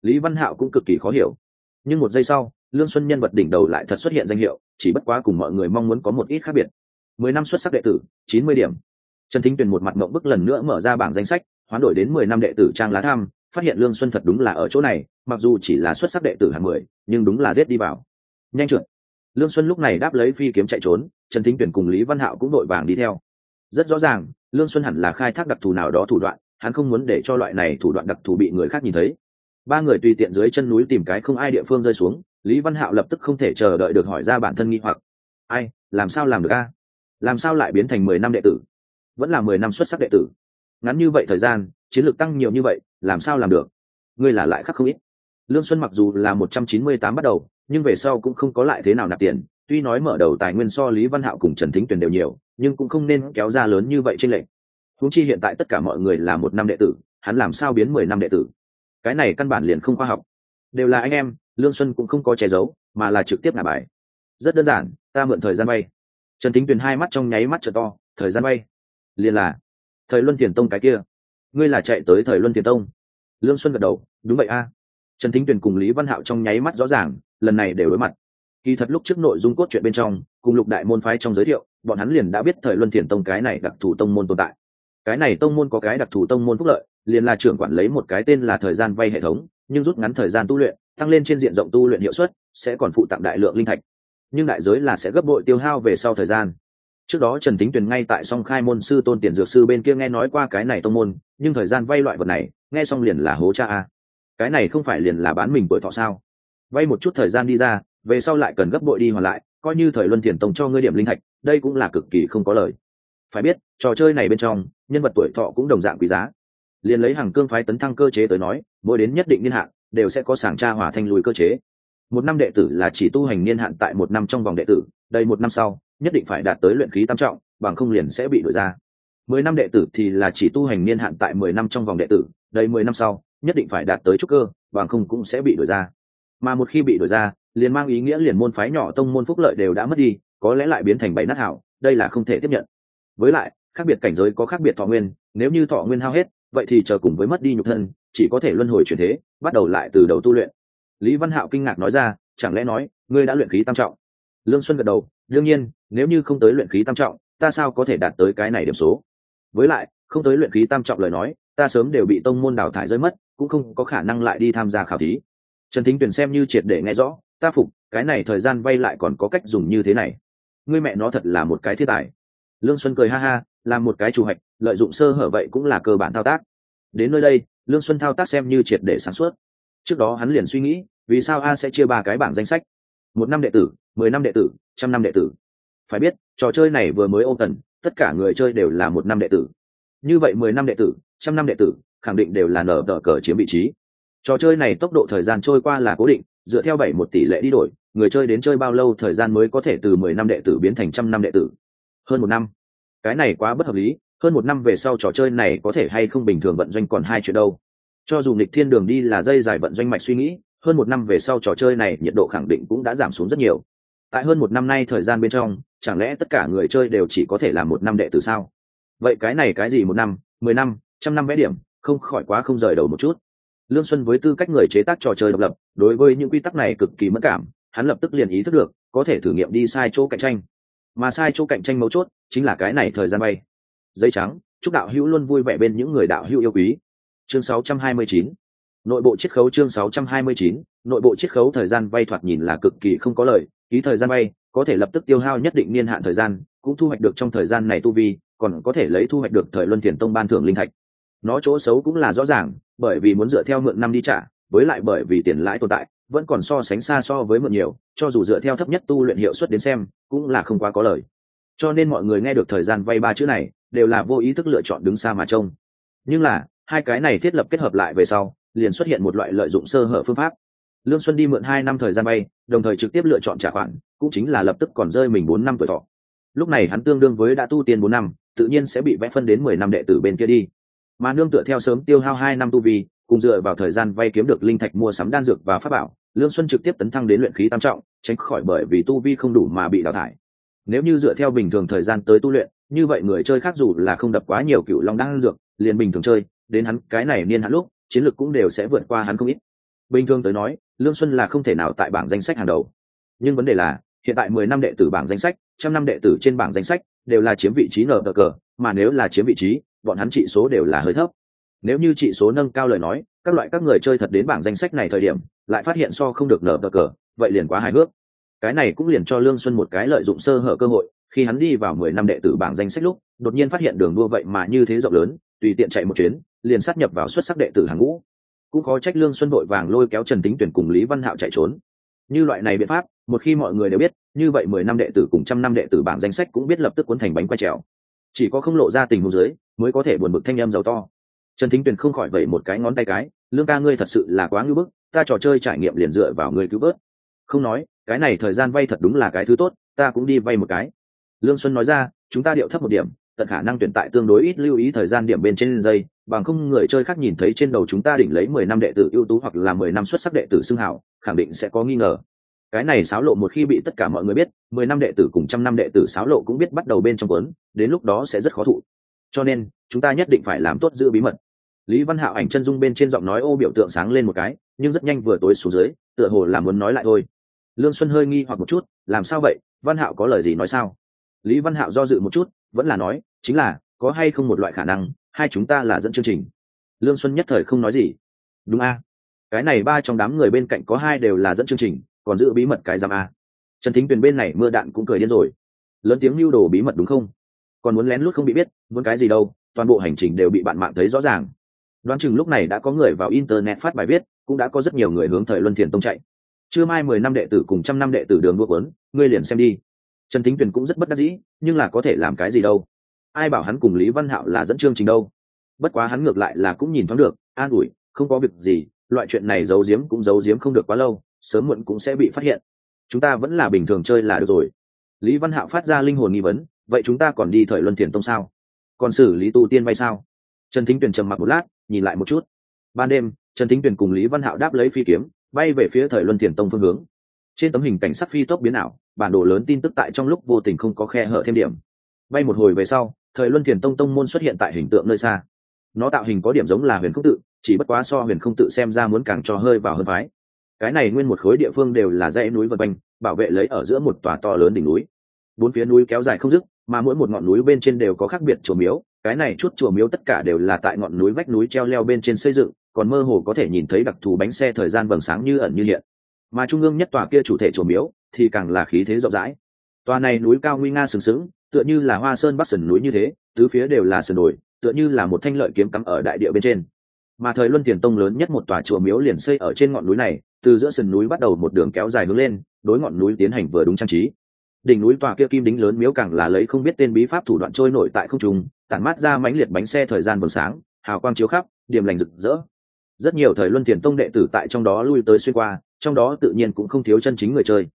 Lý văn hạo cũng cực kỳ khó hiểu. Nhưng một giây sau, lương xuân nhân vật đỉnh đầu lại thật xuất hiện danh hiệu, chỉ bất quá cùng mọi người mong muốn có một ít khác biệt. Mười năm xuất sắc đệ tử, chín mươi điểm. Trần thính tuyền một mặt mộng bức lần nữa mở ra bảng danh sách, hoán đổi đến mười năm đệ tử trang lá tham, phát hiện lương xuân thật đúng là ở chỗ này, mặc dù chỉ là xuất sắc đệ tử hạng mười, nhưng đúng là giết đi vào. Nhanh trượt lương xuân lúc này đáp lấy phi kiếm chạy trốn, trần thính tuyển cùng lý văn hạo cũng đội vàng đi theo. Rất rõ ràng, lương xuân hẳn là khai thác đặc thù nào đó thủ đoạn, hắn không muốn để cho loại này thủ đoạn đặc thù bị người khác nhìn thấy. Ba người tùy tiện dưới chân núi tìm cái không ai địa phương rơi xuống, lý văn hạo lập tức không thể chờ đợi được hỏi ra bản thân nghi hoặc. Ai, làm sao làm được a? Làm sao lại biến thành mười năm đệ tử? Vẫn là mười năm xuất sắc đệ tử. Ngắn như vậy thời gian, chiến lược tăng nhiều như vậy, làm sao làm được? Ngươi là lại khắc không ít. Lương xuân mặc dù là một trăm chín mươi tám bắt đầu nhưng về sau cũng không có lại thế nào nạp tiền. Tuy nói mở đầu tài nguyên so lý văn hạo cùng trần thính tuyền đều nhiều, nhưng cũng không nên kéo ra lớn như vậy trên lệnh húng chi hiện tại tất cả mọi người là một năm đệ tử, hắn làm sao biến mười năm đệ tử? Cái này căn bản liền không khoa học. Đều là anh em, lương xuân cũng không có che giấu, mà là trực tiếp nạp bài. Rất đơn giản, ta mượn thời gian bay. Trần thính tuyền hai mắt trong nháy mắt trở to, thời gian bay. Liền là, thời luân tiền tông cái kia. Ngươi là chạy tới thời luân tiền tông. Lương xuân gật đầu, đúng vậy a trần thính tuyền cùng lý văn hạo trong nháy mắt rõ ràng, lần này đều đối mặt. Kỳ thật lúc trước nội dung cốt truyện bên trong, cùng lục đại môn phái trong giới thiệu, bọn hắn liền đã biết thời luân thiền tông cái này đặc thù tông môn tồn tại. Cái này tông môn có cái đặc thù tông môn phúc lợi, liền là trưởng quản lấy một cái tên là thời gian vay hệ thống, nhưng rút ngắn thời gian tu luyện, tăng lên trên diện rộng tu luyện hiệu suất, sẽ còn phụ tặng đại lượng linh thạch. Nhưng đại giới là sẽ gấp bội tiêu hao về sau thời gian. Trước đó trần tính tuyền ngay tại song khai môn sư tôn tiền dược sư bên kia nghe nói qua cái này tông môn, nhưng thời gian vay loại vật này, nghe xong liền là hố cha a cái này không phải liền là bán mình bội thọ sao? Vay một chút thời gian đi ra, về sau lại cần gấp bội đi hoàn lại, coi như thời luân thiền tông cho ngươi điểm linh thạch, đây cũng là cực kỳ không có lời. Phải biết, trò chơi này bên trong, nhân vật tuổi thọ cũng đồng dạng quý giá. Liền lấy hàng cương phái tấn thăng cơ chế tới nói, mỗi đến nhất định niên hạn, đều sẽ có sảng tra hỏa thanh lùi cơ chế. Một năm đệ tử là chỉ tu hành niên hạn tại một năm trong vòng đệ tử, đây một năm sau, nhất định phải đạt tới luyện khí tam trọng, bằng không liền sẽ bị đổi ra. Mười năm đệ tử thì là chỉ tu hành niên hạn tại mười năm trong vòng đệ tử, đây mười năm sau nhất định phải đạt tới trúc cơ, bằng không cũng sẽ bị đổi ra. Mà một khi bị đổi ra, liền mang ý nghĩa liền môn phái nhỏ tông môn phúc lợi đều đã mất đi, có lẽ lại biến thành bảy nát hảo, đây là không thể tiếp nhận. Với lại, khác biệt cảnh giới có khác biệt thọ nguyên, nếu như thọ nguyên hao hết, vậy thì chờ cùng với mất đi nhục thân, chỉ có thể luân hồi chuyển thế, bắt đầu lại từ đầu tu luyện. Lý văn hạo kinh ngạc nói ra, chẳng lẽ nói, ngươi đã luyện khí tam trọng? Lương xuân gật đầu, đương nhiên, nếu như không tới luyện khí tam trọng, ta sao có thể đạt tới cái này điểm số? Với lại, không tới luyện khí tam trọng lời nói, ta sớm đều bị tông môn đào thải rơi mất cũng không có khả năng lại đi tham gia khảo thí. Trần thính Tuyền xem như triệt để nghe rõ, ta phục, cái này thời gian vay lại còn có cách dùng như thế này. Ngươi mẹ nó thật là một cái thiết tài. Lương xuân cười ha ha làm một cái chủ hạch, lợi dụng sơ hở vậy cũng là cơ bản thao tác. Đến nơi đây, lương xuân thao tác xem như triệt để sản xuất trước đó hắn liền suy nghĩ, vì sao a sẽ chia ba cái bảng danh sách? Một năm đệ tử, mười năm đệ tử, trăm năm đệ tử. Phải biết, trò chơi này vừa mới ô tần tất cả người chơi đều là một năm đệ tử. Như vậy mười năm đệ tử, trăm năm đệ tử khẳng định đều là nở tờ cờ chiếm vị trí. Trò chơi này tốc độ thời gian trôi qua là cố định, dựa theo bảy một tỷ lệ đi đổi, người chơi đến chơi bao lâu thời gian mới có thể từ mười năm đệ tử biến thành trăm năm đệ tử? Hơn một năm. Cái này quá bất hợp lý, hơn một năm về sau trò chơi này có thể hay không bình thường vận doanh còn hai chuyện đâu. Cho dù nịch thiên đường đi là dây dài vận doanh mạch suy nghĩ, hơn một năm về sau trò chơi này nhiệt độ khẳng định cũng đã giảm xuống rất nhiều. Tại hơn một năm nay thời gian bên trong, chẳng lẽ tất cả người chơi đều chỉ có thể là một năm đệ tử sao? Vậy cái này cái gì một năm, mười năm, trăm năm vẽ điểm? Không khỏi quá không rời đầu một chút. Lương xuân với tư cách người chế tác trò chơi độc lập, đối với những quy tắc này cực kỳ mất cảm, hắn lập tức liền ý thức được, có thể thử nghiệm đi sai chỗ cạnh tranh. Mà sai chỗ cạnh tranh mấu chốt, chính là cái này thời gian bay. Dây trắng, chúc đạo hữu luôn vui vẻ bên những người đạo hữu yêu quý. Chương 629 nội bộ chiết khấu chương 629 nội bộ chiết khấu thời gian vay thoạt nhìn là cực kỳ không có lợi ký thời gian vay có thể lập tức tiêu hao nhất định niên hạn thời gian, cũng thu hoạch được trong thời gian này tu vi, còn có thể lấy thu hoạch được thời luân thiền tông ban thưởng linh thạch nó chỗ xấu cũng là rõ ràng, bởi vì muốn dựa theo mượn năm đi trả, với lại bởi vì tiền lãi tồn tại, vẫn còn so sánh xa so với mượn nhiều, cho dù dựa theo thấp nhất tu luyện hiệu suất đến xem, cũng là không quá có lời. Cho nên mọi người nghe được thời gian vay ba chữ này, đều là vô ý thức lựa chọn đứng xa mà trông. Nhưng là, hai cái này thiết lập kết hợp lại về sau, liền xuất hiện một loại lợi dụng sơ hở phương pháp. Lương xuân đi mượn hai năm thời gian vay, đồng thời trực tiếp lựa chọn trả khoản, cũng chính là lập tức còn rơi mình bốn năm tuổi thọ. Lúc này hắn tương đương với đã tu tiên bốn năm, tự nhiên sẽ bị vẽ phân đến mười năm đệ tử bên kia đi mà nương tựa theo sớm tiêu hao hai năm tu vi, cùng dựa vào thời gian vay kiếm được linh thạch mua sắm đan dược và pháp bảo, lương xuân trực tiếp tấn thăng đến luyện khí tam trọng, tránh khỏi bởi vì tu vi không đủ mà bị đào thải. Nếu như dựa theo bình thường thời gian tới tu luyện, như vậy người chơi khác dù là không đập quá nhiều cựu long đan dược, liền bình thường chơi, đến hắn, cái này niên hắn lúc, chiến lược cũng đều sẽ vượt qua hắn không ít. Bình thường tới nói, lương xuân là không thể nào tại bảng danh sách hàng đầu. Nhưng vấn đề là, hiện tại mười năm đệ tử bảng danh sách, trăm năm đệ tử trên bảng danh sách đều là chiếm vị trí nở cờ, mà nếu là chiếm vị trí bọn hắn trị số đều là hơi thấp. Nếu như trị số nâng cao lời nói, các loại các người chơi thật đến bảng danh sách này thời điểm, lại phát hiện so không được nở cờ, vậy liền quá hài hước. Cái này cũng liền cho lương xuân một cái lợi dụng sơ hở cơ hội, khi hắn đi vào mười năm đệ tử bảng danh sách lúc, đột nhiên phát hiện đường đua vậy mà như thế rộng lớn, tùy tiện chạy một chuyến, liền sát nhập vào xuất sắc đệ tử hàng ngũ. Cũng có trách lương xuân vội vàng lôi kéo trần tính tuyển cùng lý văn hạo chạy trốn. Như loại này biện pháp, một khi mọi người đều biết, như vậy mười năm đệ tử cùng trăm năm đệ tử bảng danh sách cũng biết lập tức cuốn thành bánh quay trèo chỉ có không lộ ra tình huống dưới, mới có thể buồn bực thanh em giàu to. Trần thính tuyền không khỏi vẩy một cái ngón tay cái, lương ca ngươi thật sự là quá ngưỡng bức, ta trò chơi trải nghiệm liền dựa vào người cứu vớt. Không nói, cái này thời gian vay thật đúng là cái thứ tốt, ta cũng đi vay một cái. Lương xuân nói ra, chúng ta điệu thấp một điểm, tận khả năng tuyển tại tương đối ít lưu ý thời gian điểm bên trên dây, bằng không người chơi khác nhìn thấy trên đầu chúng ta đỉnh lấy mười năm đệ tử ưu tú hoặc là mười năm xuất sắc đệ tử xưng hảo khẳng định sẽ có nghi ngờ cái này xáo lộ một khi bị tất cả mọi người biết, mười năm đệ tử cùng trăm năm đệ tử xáo lộ cũng biết bắt đầu bên trong quấn đến lúc đó sẽ rất khó thụ. Cho nên, chúng ta nhất định phải làm tốt giữ bí mật. Lý văn hạo ảnh chân dung bên trên giọng nói ô biểu tượng sáng lên một cái, nhưng rất nhanh vừa tối xuống dưới, tựa hồ là muốn nói lại thôi. Lương xuân hơi nghi hoặc một chút, làm sao vậy, văn hạo có lời gì nói sao? Lý văn hạo do dự một chút, vẫn là nói, chính là, có hay không một loại khả năng, hai chúng ta là dẫn chương trình. Lương xuân nhất thời không nói gì. Đúng a. Cái này ba trong đám người bên cạnh có hai đều là dẫn chương trình còn giữ bí mật cái giam a. Trần thính tuyền bên này mưa đạn cũng cười điên rồi. Lớn tiếng lưu đồ bí mật đúng không? Còn muốn lén lút không bị biết, muốn cái gì đâu, toàn bộ hành trình đều bị bạn mạng thấy rõ ràng. Đoán chừng lúc này đã có người vào internet phát bài viết, cũng đã có rất nhiều người hướng thời luân thiền tông chạy. Chưa mai mười năm đệ tử cùng trăm năm đệ tử đường đua quấn ngươi liền xem đi. Trần thính tuyền cũng rất bất đắc dĩ, nhưng là có thể làm cái gì đâu? Ai bảo hắn cùng lý văn hạo là dẫn chương trình đâu? Bất quá hắn ngược lại là cũng nhìn thoáng được, an ủi, không có việc gì, loại chuyện này giấu giếm cũng giấu giếm không được quá lâu sớm muộn cũng sẽ bị phát hiện. Chúng ta vẫn là bình thường chơi là được rồi. Lý văn hạo phát ra linh hồn nghi vấn, vậy chúng ta còn đi thời luân thiền tông sao? Còn xử lý tu tiên vay sao? Trần thính tuyền trầm mặc một lát, nhìn lại một chút. Ban đêm, trần thính tuyền cùng lý văn hạo đáp lấy phi kiếm, bay về phía thời luân thiền tông phương hướng. Trên tấm hình cảnh sắc phi tốc biến ảo, bản đồ lớn tin tức tại trong lúc vô tình không có khe hở thêm điểm. Bay một hồi về sau, thời luân thiền tông tông môn xuất hiện tại hình tượng nơi xa. Nó tạo hình có điểm giống là huyền không tự, chỉ bất quá so huyền không tự xem ra muốn càng cho hơi vào hơn phái cái này nguyên một khối địa phương đều là dãy núi vân quanh, bảo vệ lấy ở giữa một tòa to lớn đỉnh núi. Bốn phía núi kéo dài không dứt, mà mỗi một ngọn núi bên trên đều có khác biệt chùa miếu, cái này chút chùa miếu tất cả đều là tại ngọn núi vách núi treo leo bên trên xây dựng, còn mơ hồ có thể nhìn thấy đặc thù bánh xe thời gian vầng sáng như ẩn như hiện. Mà trung ương nhất tòa kia chủ thể chùa miếu thì càng là khí thế rộng rãi. Tòa này núi cao nguy nga sừng sững, tựa như là hoa sơn bắc sườn núi như thế, tứ phía đều là sườn đồi, tựa như là một thanh lợi kiếm cắm ở đại địa bên trên. Mà thời luân tiền tông lớn nhất một tòa chùa miếu liền xây ở trên ngọn núi này từ giữa sườn núi bắt đầu một đường kéo dài hướng lên, đối ngọn núi tiến hành vừa đúng trang trí. Đỉnh núi tòa kia kim đính lớn miếu càng là lấy không biết tên bí pháp thủ đoạn trôi nổi tại không trung, tản mát ra mãnh liệt bánh xe thời gian buổi sáng, hào quang chiếu khắp, điểm lành rực rỡ. Rất nhiều thời luân tiền tông đệ tử tại trong đó lui tới xuyên qua, trong đó tự nhiên cũng không thiếu chân chính người chơi.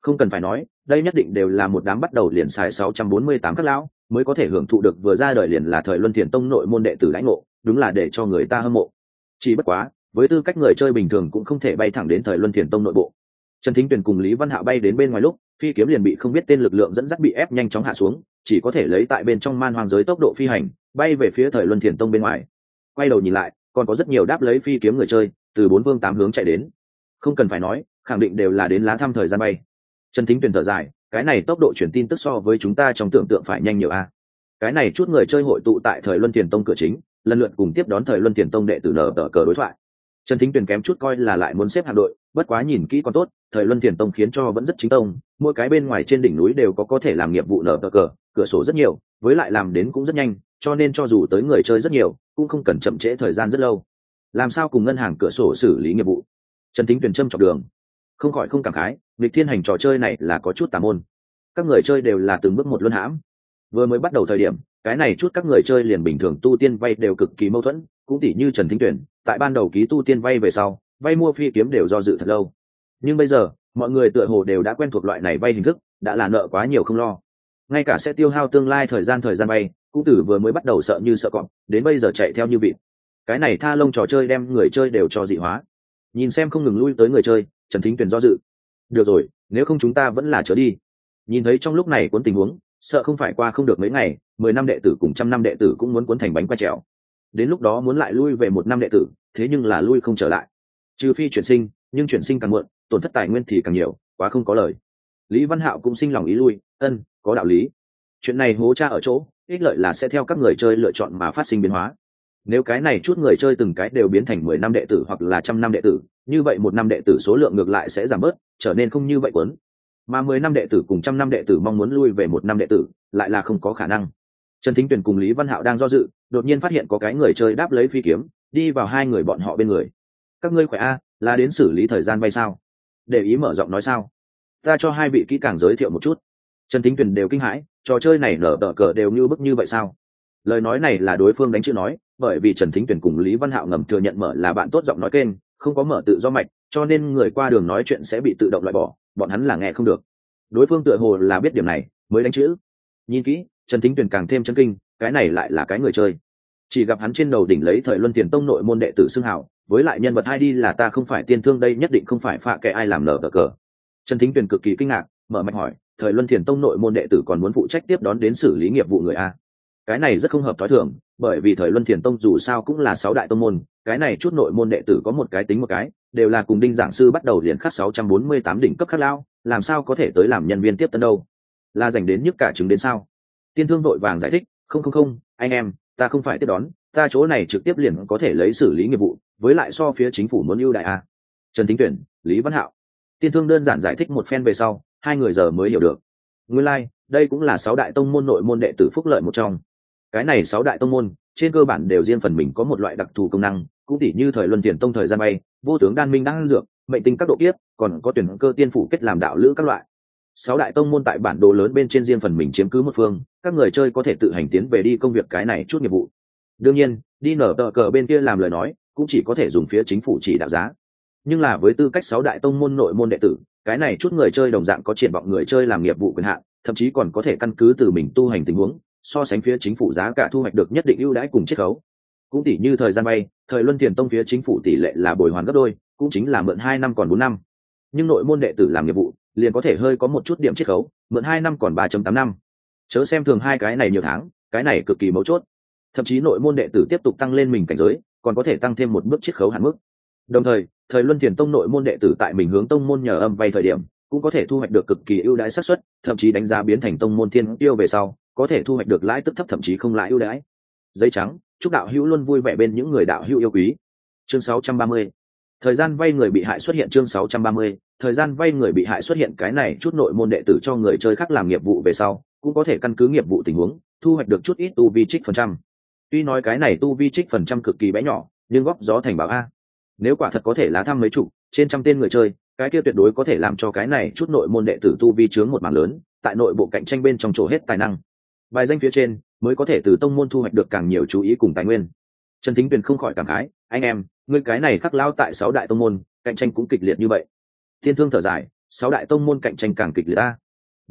Không cần phải nói, đây nhất định đều là một đám bắt đầu liền xài 648 các lão, mới có thể hưởng thụ được vừa ra đời liền là thời luân tiền tông nội môn đệ tử lãnh ngộ, đúng là để cho người ta hâm mộ. Chỉ bất quá với tư cách người chơi bình thường cũng không thể bay thẳng đến thời luân thiền tông nội bộ. Trần thính tuyền cùng lý văn hạo bay đến bên ngoài lúc, phi kiếm liền bị không biết tên lực lượng dẫn dắt bị ép nhanh chóng hạ xuống, chỉ có thể lấy tại bên trong man hoang giới tốc độ phi hành, bay về phía thời luân thiền tông bên ngoài. Quay đầu nhìn lại, còn có rất nhiều đáp lấy phi kiếm người chơi, từ bốn vương tám hướng chạy đến. Không cần phải nói, khẳng định đều là đến lá thăm thời gian bay. Trần thính tuyền thở dài, cái này tốc độ truyền tin tức so với chúng ta trong tưởng tượng phải nhanh nhiều a. Cái này chút người chơi hội tụ tại thời luân tiền tông cửa chính, lần lượt cùng tiếp đón thời luân tiền tông đệ tử nở tờ cờ đối thoại trần thính tuyền kém chút coi là lại muốn xếp hạng đội, bất quá nhìn kỹ còn tốt, thời luân tiền tông khiến cho vẫn rất chính tông, mỗi cái bên ngoài trên đỉnh núi đều có có thể làm nghiệp vụ nở tờ cờ, cửa sổ rất nhiều, với lại làm đến cũng rất nhanh, cho nên cho dù tới người chơi rất nhiều, cũng không cần chậm trễ thời gian rất lâu. Làm sao cùng ngân hàng cửa sổ xử lý nghiệp vụ? Trần tính Tuyền châm chọc đường. Không khỏi không cảm khái việc thiên hành trò chơi này là có chút tà môn. Các người chơi đều là từng bước một luân hãm. Vừa mới bắt đầu thời điểm, cái này chút các người chơi liền bình thường tu tiên vay đều cực kỳ mâu thuẫn, cũng tỉ như trần thính tuyển tại ban đầu ký tu tiên vay về sau, vay mua phi kiếm đều do dự thật lâu. Nhưng bây giờ, mọi người tựa hồ đều đã quen thuộc loại này vay hình thức, đã là nợ quá nhiều không lo. Ngay cả sẽ tiêu hao tương lai thời gian thời gian vay, cũng tử vừa mới bắt đầu sợ như sợ cọp, đến bây giờ chạy theo như vịt. Cái này tha lông trò chơi đem người chơi đều cho dị hóa. Nhìn xem không ngừng lui tới người chơi, trần thính tuyền do dự. Được rồi, nếu không chúng ta vẫn là trở đi. Nhìn thấy trong lúc này cuốn tình huống, sợ không phải qua không được mấy ngày, mười năm đệ tử cùng trăm năm đệ tử cũng muốn cuốn thành bánh quay trèo đến lúc đó muốn lại lui về một năm đệ tử, thế nhưng là lui không trở lại. Trừ phi chuyển sinh, nhưng chuyển sinh càng muộn, tổn thất tài nguyên thì càng nhiều, quá không có lời. Lý văn hạo cũng sinh lòng ý lui, ân, có đạo lý. Chuyện này hố cha ở chỗ, ích lợi là sẽ theo các người chơi lựa chọn mà phát sinh biến hóa. Nếu cái này chút người chơi từng cái đều biến thành mười năm đệ tử hoặc là trăm năm đệ tử, như vậy một năm đệ tử số lượng ngược lại sẽ giảm bớt, trở nên không như vậy quấn mà mười năm đệ tử cùng trăm năm đệ tử mong muốn lui về một năm đệ tử, lại là không có khả năng. Trần thính tuyền cùng lý văn hạo đang do dự đột nhiên phát hiện có cái người chơi đáp lấy phi kiếm, đi vào hai người bọn họ bên người. Các ngươi khỏe a, là đến xử lý thời gian bay sao? Để ý mở rộng nói sao? Ta cho hai vị kỹ càng giới thiệu một chút. Trần thính tuyền đều kinh hãi, trò chơi này nở đỡ cờ đều như bức như vậy sao? Lời nói này là đối phương đánh chữ nói, bởi vì trần thính tuyền cùng lý văn hạo ngầm thừa nhận mở là bạn tốt giọng nói kênh, không có mở tự do mạch, cho nên người qua đường nói chuyện sẽ bị tự động loại bỏ, bọn hắn là nghe không được. Đối phương tựa hồ là biết điểm này, mới đánh chữ. Nhìn kỹ, trần thính tuyền càng thêm chân kinh cái này lại là cái người chơi. Chỉ gặp hắn trên đầu đỉnh lấy thời luân tiền tông nội môn đệ tử xưng hảo với lại nhân vật hai đi là ta không phải tiên thương đây, nhất định không phải phạ kệ ai làm nở cờ cờ. Trần thính tuyền cực kỳ kinh ngạc, mở mạch hỏi, thời luân thiền tông nội môn đệ tử còn muốn phụ trách tiếp đón đến xử lý nghiệp vụ người a? Cái này rất không hợp t h ó i thường, bởi vì thời luân thiền tông dù sao cũng là sáu đại tông môn, cái này chút nội môn đệ tử có một cái tính một cái, đều là cùng đinh giảng sư bắt đầu liền khắc sáu trăm bốn mươi tám đỉnh cấp khắc lao, làm sao có thể tới làm nhân viên tiếp tân đâu? Là dành đến nhức cả chứng đến sao? Tiên thương vội vàng giải thích không không không anh em ta không phải tiếp đón ta chỗ này trực tiếp liền có thể lấy xử lý nghiệp vụ với lại so phía chính phủ muốn ưu đại a trần thính tuyển lý văn hạo. Tiên thương đơn giản giải thích một phen về sau hai người giờ mới hiểu được. Nguyên lai、like, đây cũng là sáu đại tông môn nội môn đệ tử phúc lợi một trong. Cái này sáu đại tông môn trên cơ bản đều riêng phần mình có một loại đặc thù công năng cũng tỉ như thời luân tiền tông thời gian bay vô tướng đan minh đang dược mệnh tinh các độ kiếp còn có tuyển cơ tiên phủ kết làm đạo lữ các loại sáu đại tông môn tại bản đồ lớn bên trên riêng phần mình chiếm cứ một phương, các người chơi có thể tự hành tiến về đi công việc cái này chút nghiệp vụ. Đương nhiên, đi nở tờ cờ bên kia làm lời nói, cũng chỉ có thể dùng phía chính phủ chỉ đạo giá. Nhưng là với tư cách sáu đại tông môn nội môn đệ tử, cái này chút người chơi đồng dạng có triển vọng người chơi làm nghiệp vụ quyền hạn, thậm chí còn có thể căn cứ từ mình tu hành tình huống, so sánh phía chính phủ giá cả thu hoạch được nhất định ưu đãi cùng chiết khấu. Cũng tỷ như thời gian bay, thời luân tiền tông phía chính phủ tỷ lệ là bồi hoàn gấp đôi, cũng chính là mượn hai năm còn bốn năm nhưng nội môn đệ tử làm nghiệp vụ, liền có thể hơi có một chút điểm chiết khấu, mượn hai năm còn ba tám năm. Chớ xem thường hai cái này nhiều tháng, cái này cực kỳ mấu chốt. Thậm chí nội môn đệ tử tiếp tục tăng lên mình cảnh giới, còn có thể tăng thêm một bước chiết khấu hạn mức. Đồng thời thời luân thiền tông nội môn đệ tử tại mình hướng tông môn nhờ âm vay thời điểm, cũng có thể thu hoạch được cực kỳ ưu đãi xác suất, thậm chí đánh giá biến thành tông môn thiên tiêu về sau, có thể thu hoạch được lãi tức thấp thậm chí không lãi ưu đãi. Giấy trắng, chúc đạo hữu luôn vui vẻ bên những người đạo hữu yêu quý. Chương 630 thời gian vay người bị hại xuất hiện chương 630 thời gian vay người bị hại xuất hiện cái này chút nội môn đệ tử cho người chơi khác làm nghiệp vụ về sau, cũng có thể căn cứ nghiệp vụ tình huống, thu hoạch được chút ít tu vi trích phần trăm. Tuy nói cái này tu vi trích phần trăm cực kỳ bé nhỏ, nhưng góp gió thành bảo a. Nếu quả thật có thể lá thăm mấy chục, trên trăm tên người chơi, cái kia tuyệt đối có thể làm cho cái này chút nội môn đệ tử tu vi chướng một mảng lớn, tại nội bộ cạnh tranh bên trong chỗ hết tài năng. Bài danh phía trên, mới có thể từ tông môn thu hoạch được càng nhiều chú ý cùng tài nguyên. Trần thính tuyền không khỏi cảm khái, anh em ngươi cái này khắc lao tại sáu đại tông môn, cạnh tranh cũng kịch liệt như vậy. Thiên thương thở dài, sáu đại tông môn cạnh tranh càng kịch liệt ta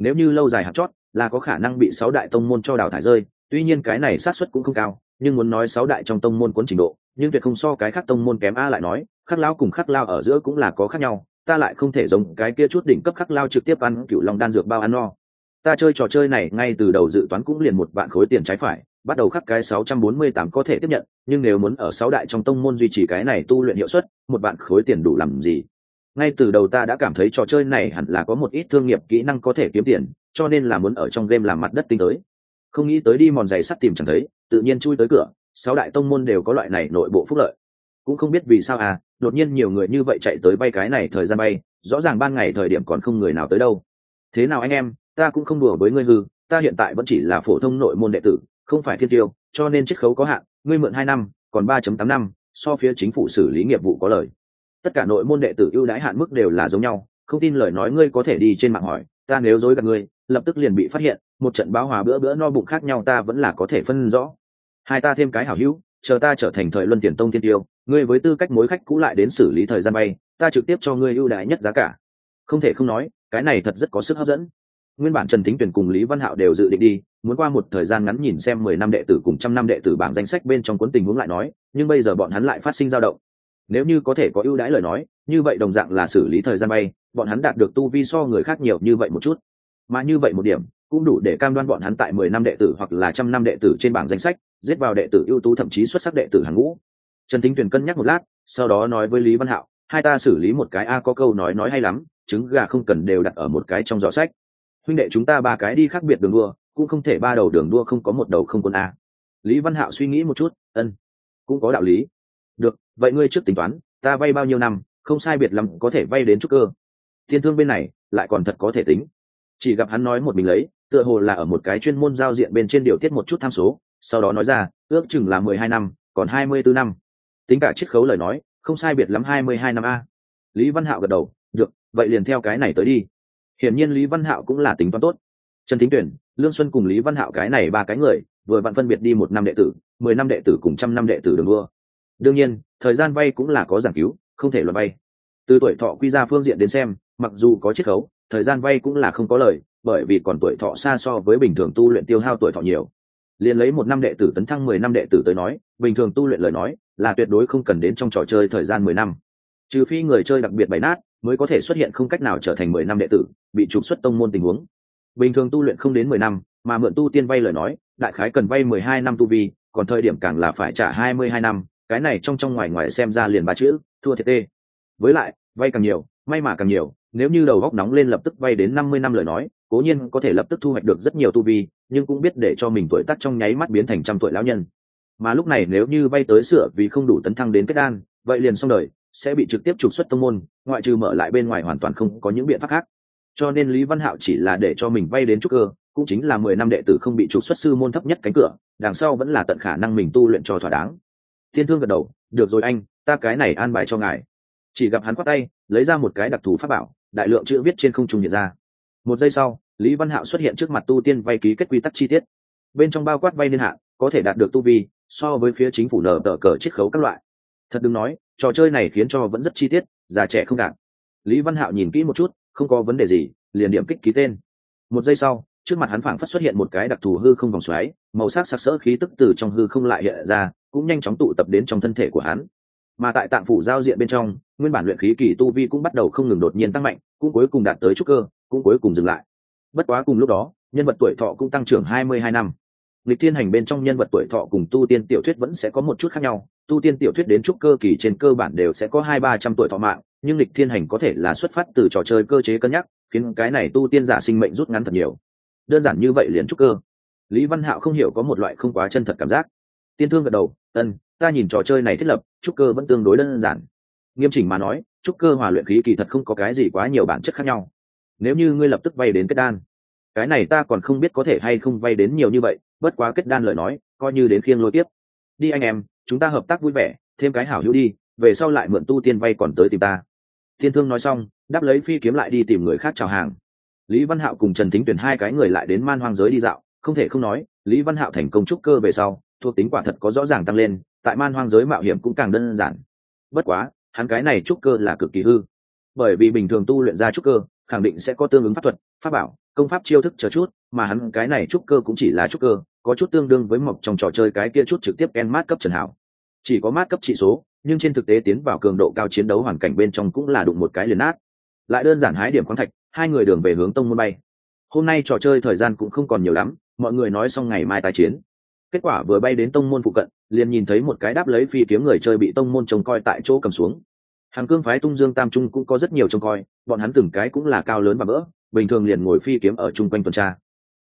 nếu như lâu dài hạt chót, là có khả năng bị sáu đại tông môn cho đào thải rơi, tuy nhiên cái này sát xuất cũng không cao, nhưng muốn nói sáu đại trong tông môn cuốn trình độ, nhưng tuyệt không so cái khác tông môn kém a lại nói, khắc lao cùng khắc lao ở giữa cũng là có khác nhau, ta lại không thể giống cái kia chút đỉnh cấp khắc lao trực tiếp ăn cựu long đan dược bao ăn no. Ta chơi trò chơi này ngay từ đầu dự toán cũng liền một vạn khối tiền trái phải bắt đầu khắc cái sáu trăm bốn mươi tám có thể tiếp nhận, nhưng nếu muốn ở sáu đại trong tông môn duy trì cái này tu luyện hiệu suất, một bạn khối tiền đủ làm gì? Ngay từ đầu ta đã cảm thấy trò chơi này hẳn là có một ít thương nghiệp kỹ năng có thể kiếm tiền, cho nên là muốn ở trong game làm mặt đất tinh tới. Không nghĩ tới đi mòn giày sắt tìm chẳng thấy, tự nhiên chui tới cửa, sáu đại tông môn đều có loại này nội bộ phúc lợi. Cũng không biết vì sao à đột nhiên nhiều người như vậy chạy tới bay cái này thời gian bay, rõ ràng ban ngày thời điểm còn không người nào tới đâu. Thế nào anh em, ta cũng không đùa với ngươi hư, ta hiện tại vẫn chỉ là phổ thông nội môn đệ tử không phải thiên tiêu, cho nên chiết khấu có hạn, ngươi mượn hai năm, còn ba tám năm, so phía chính phủ xử lý nghiệp vụ có lời. Tất cả nội môn đệ tử ưu đãi hạn mức đều là giống nhau, không tin lời nói ngươi có thể đi trên mạng hỏi, ta nếu dối gạt ngươi, lập tức liền bị phát hiện, một trận báo hòa bữa bữa no bụng khác nhau ta vẫn là có thể phân rõ. Hai ta thêm cái hảo hữu, chờ ta trở thành thời luân tiền tông thiên tiêu, ngươi với tư cách mối khách cũ lại đến xử lý thời gian bay, ta trực tiếp cho ngươi ưu đãi nhất giá cả. Không thể không nói, cái này thật rất có sức hấp dẫn nguyên bản trần thính tuyển cùng lý văn hạo đều dự định đi, muốn qua một thời gian ngắn nhìn xem mười năm đệ tử cùng trăm năm đệ tử bảng danh sách bên trong cuốn tình huống lại nói, nhưng bây giờ bọn hắn lại phát sinh dao động. Nếu như có thể có ưu đãi lời nói, như vậy đồng dạng là xử lý thời gian bay, bọn hắn đạt được tu vi so người khác nhiều như vậy một chút. Mà như vậy một điểm, cũng đủ để cam đoan bọn hắn tại mười năm đệ tử hoặc là trăm năm đệ tử trên bảng danh sách, giết vào đệ tử ưu tú thậm chí xuất sắc đệ tử hàng ngũ. Trần thính tuyền cân nhắc một lát, sau đó nói với lý văn hạo, hai ta xử lý một cái a, có câu nói nói hay lắm, trứng gà không cần đều đặt ở một cái trong giỏ sách huynh đệ chúng ta ba cái đi khác biệt đường đua, cũng không thể ba đầu đường đua không có một đầu không quân a. Lý văn hạo suy nghĩ một chút, ân, cũng có đạo lý. Được, vậy ngươi trước tính toán, ta vay bao nhiêu năm, không sai biệt lắm có thể vay đến chút cơ. Thiên thương bên này, lại còn thật có thể tính. Chỉ gặp hắn nói một mình lấy, tựa hồ là ở một cái chuyên môn giao diện bên trên điều tiết một chút tham số, sau đó nói ra, ước chừng là mười hai năm, còn hai mươi bốn năm. Tính cả chiết khấu lời nói, không sai biệt lắm hai mươi hai năm a. Lý văn hạo gật đầu, được, vậy liền theo cái này tới đi hiển nhiên lý văn hạo cũng là tính toán tốt. Trần thính tuyển, lương xuân cùng lý văn hạo cái này ba cái người, vừa vặn phân biệt đi một năm đệ tử, mười năm đệ tử cùng trăm năm đệ tử đường đua. Đương nhiên, thời gian vay cũng là có giảng cứu, không thể luật vay từ tuổi thọ quy ra phương diện đến xem, mặc dù có chiết khấu, thời gian vay cũng là không có lời, bởi vì còn tuổi thọ xa so với bình thường tu luyện tiêu hao tuổi thọ nhiều. Liền lấy một năm đệ tử tấn thăng mười năm đệ tử tới nói, bình thường tu luyện lời nói, là tuyệt đối không cần đến trong trò chơi thời gian mười năm. Trừ phi người chơi đặc biệt bày nát mới có thể xuất hiện không cách nào trở thành mười năm đệ tử, bị trục xuất tông môn tình huống. Bình thường tu luyện không đến mười năm, mà mượn tu tiên vay lời nói, đại khái cần vay mười hai năm tu vi, còn thời điểm càng là phải trả hai mươi hai năm, cái này trong trong ngoài ngoài xem ra liền ba chữ, thua thiệt tê. Với lại, vay càng nhiều, may mà càng nhiều, nếu như đầu góc nóng lên lập tức vay đến năm mươi năm lời nói, cố nhiên có thể lập tức thu hoạch được rất nhiều tu vi, nhưng cũng biết để cho mình tuổi tác trong nháy mắt biến thành trăm tuổi lão nhân. Mà lúc này nếu như vay tới sửa vì không đủ tấn thăng đến kết đan, vậy liền xong đời sẽ bị trực tiếp trục xuất tông môn, ngoại trừ mở lại bên ngoài hoàn toàn không có những biện pháp khác. Cho nên lý văn hạo chỉ là để cho mình vay đến trúc cơ, cũng chính là mười năm đệ tử không bị trục xuất sư môn thấp nhất cánh cửa, đằng sau vẫn là tận khả năng mình tu luyện cho thỏa đáng. Thiên thương gật đầu, được rồi anh, ta cái này an bài cho ngài. Chỉ gặp hắn khoác tay, lấy ra một cái đặc thù pháp bảo, đại lượng chữ viết trên không trung hiện ra. Một giây sau, lý văn hạo xuất hiện trước mặt tu tiên vay ký kết quy tắc chi tiết. Bên trong bao quát vay niên hạn, có thể đạt được tu vi, so với phía chính phủ nở tờ cờ chiết khấu các loại. Thật đừng nói trò chơi này khiến cho vẫn rất chi tiết, già trẻ không đạt lý văn hạo nhìn kỹ một chút, không có vấn đề gì, liền điểm kích ký tên. Một giây sau, trước mặt hắn phảng phất xuất hiện một cái đặc thù hư không vòng xoáy, màu sắc sặc sỡ khí tức từ trong hư không lại hiện ra, cũng nhanh chóng tụ tập đến trong thân thể của hắn. Mà tại tạng phủ giao diện bên trong, nguyên bản luyện khí kỳ tu vi cũng bắt đầu không ngừng đột nhiên tăng mạnh, cũng cuối cùng đạt tới trúc cơ, cũng cuối cùng dừng lại. Bất quá cùng lúc đó, nhân vật tuổi thọ cũng tăng trưởng hai mươi hai năm lịch thiên hành bên trong nhân vật tuổi thọ cùng tu tiên tiểu thuyết vẫn sẽ có một chút khác nhau. Tu tiên tiểu thuyết đến trúc cơ kỳ trên cơ bản đều sẽ có hai ba trăm tuổi thọ mạng, nhưng lịch thiên hành có thể là xuất phát từ trò chơi cơ chế cân nhắc, khiến cái này tu tiên giả sinh mệnh rút ngắn thật nhiều. Đơn giản như vậy liền trúc cơ. Lý văn hạo không hiểu có một loại không quá chân thật cảm giác. Tiên thương gật đầu, ân, ta nhìn trò chơi này thiết lập, trúc cơ vẫn tương đối đơn giản. Nghiêm chỉnh mà nói, trúc cơ hòa luyện khí kỳ thật không có cái gì quá nhiều bản chất khác nhau. Nếu như ngươi lập tức vay đến kết đan, cái này ta còn không biết có thể hay không vay đến nhiều như vậy bất quá kết đan lời nói, coi như đến khiêng lôi tiếp đi anh em, chúng ta hợp tác vui vẻ, thêm cái hảo hữu đi, về sau lại mượn tu tiên vay còn tới tìm ta. Thiên thương nói xong, đáp lấy phi kiếm lại đi tìm người khác chào hàng. Lý văn hạo cùng trần thính tuyển hai cái người lại đến man hoang giới đi dạo, không thể không nói, lý văn hạo thành công trúc cơ về sau, thuộc tính quả thật có rõ ràng tăng lên, tại man hoang giới mạo hiểm cũng càng đơn giản. Bất quá, hắn cái này trúc cơ là cực kỳ hư. Bởi vì bình thường tu luyện ra trúc cơ, khẳng định sẽ có tương ứng pháp thuật, pháp bảo, công pháp chiêu thức chờ chút, mà hắn cái này trúc cơ cũng chỉ là trúc cơ có chút tương đương với mộc trong trò chơi cái kia chút trực tiếp en mát cấp trần hảo. Chỉ có mát cấp trị số, nhưng trên thực tế tiến vào cường độ cao chiến đấu hoàn cảnh bên trong cũng là đụng một cái liền nát. Lại đơn giản hái điểm khoáng thạch, hai người đường về hướng tông môn bay. Hôm nay trò chơi thời gian cũng không còn nhiều lắm, mọi người nói xong ngày mai tái chiến. Kết quả vừa bay đến tông môn phụ cận, liền nhìn thấy một cái đáp lấy phi kiếm người chơi bị tông môn trông coi tại chỗ cầm xuống. Hàng cương phái tung dương tam trung cũng có rất nhiều trông coi, bọn hắn từng cái cũng là cao lớn và bỡ, bình thường liền ngồi phi kiếm ở chung quanh tuần tra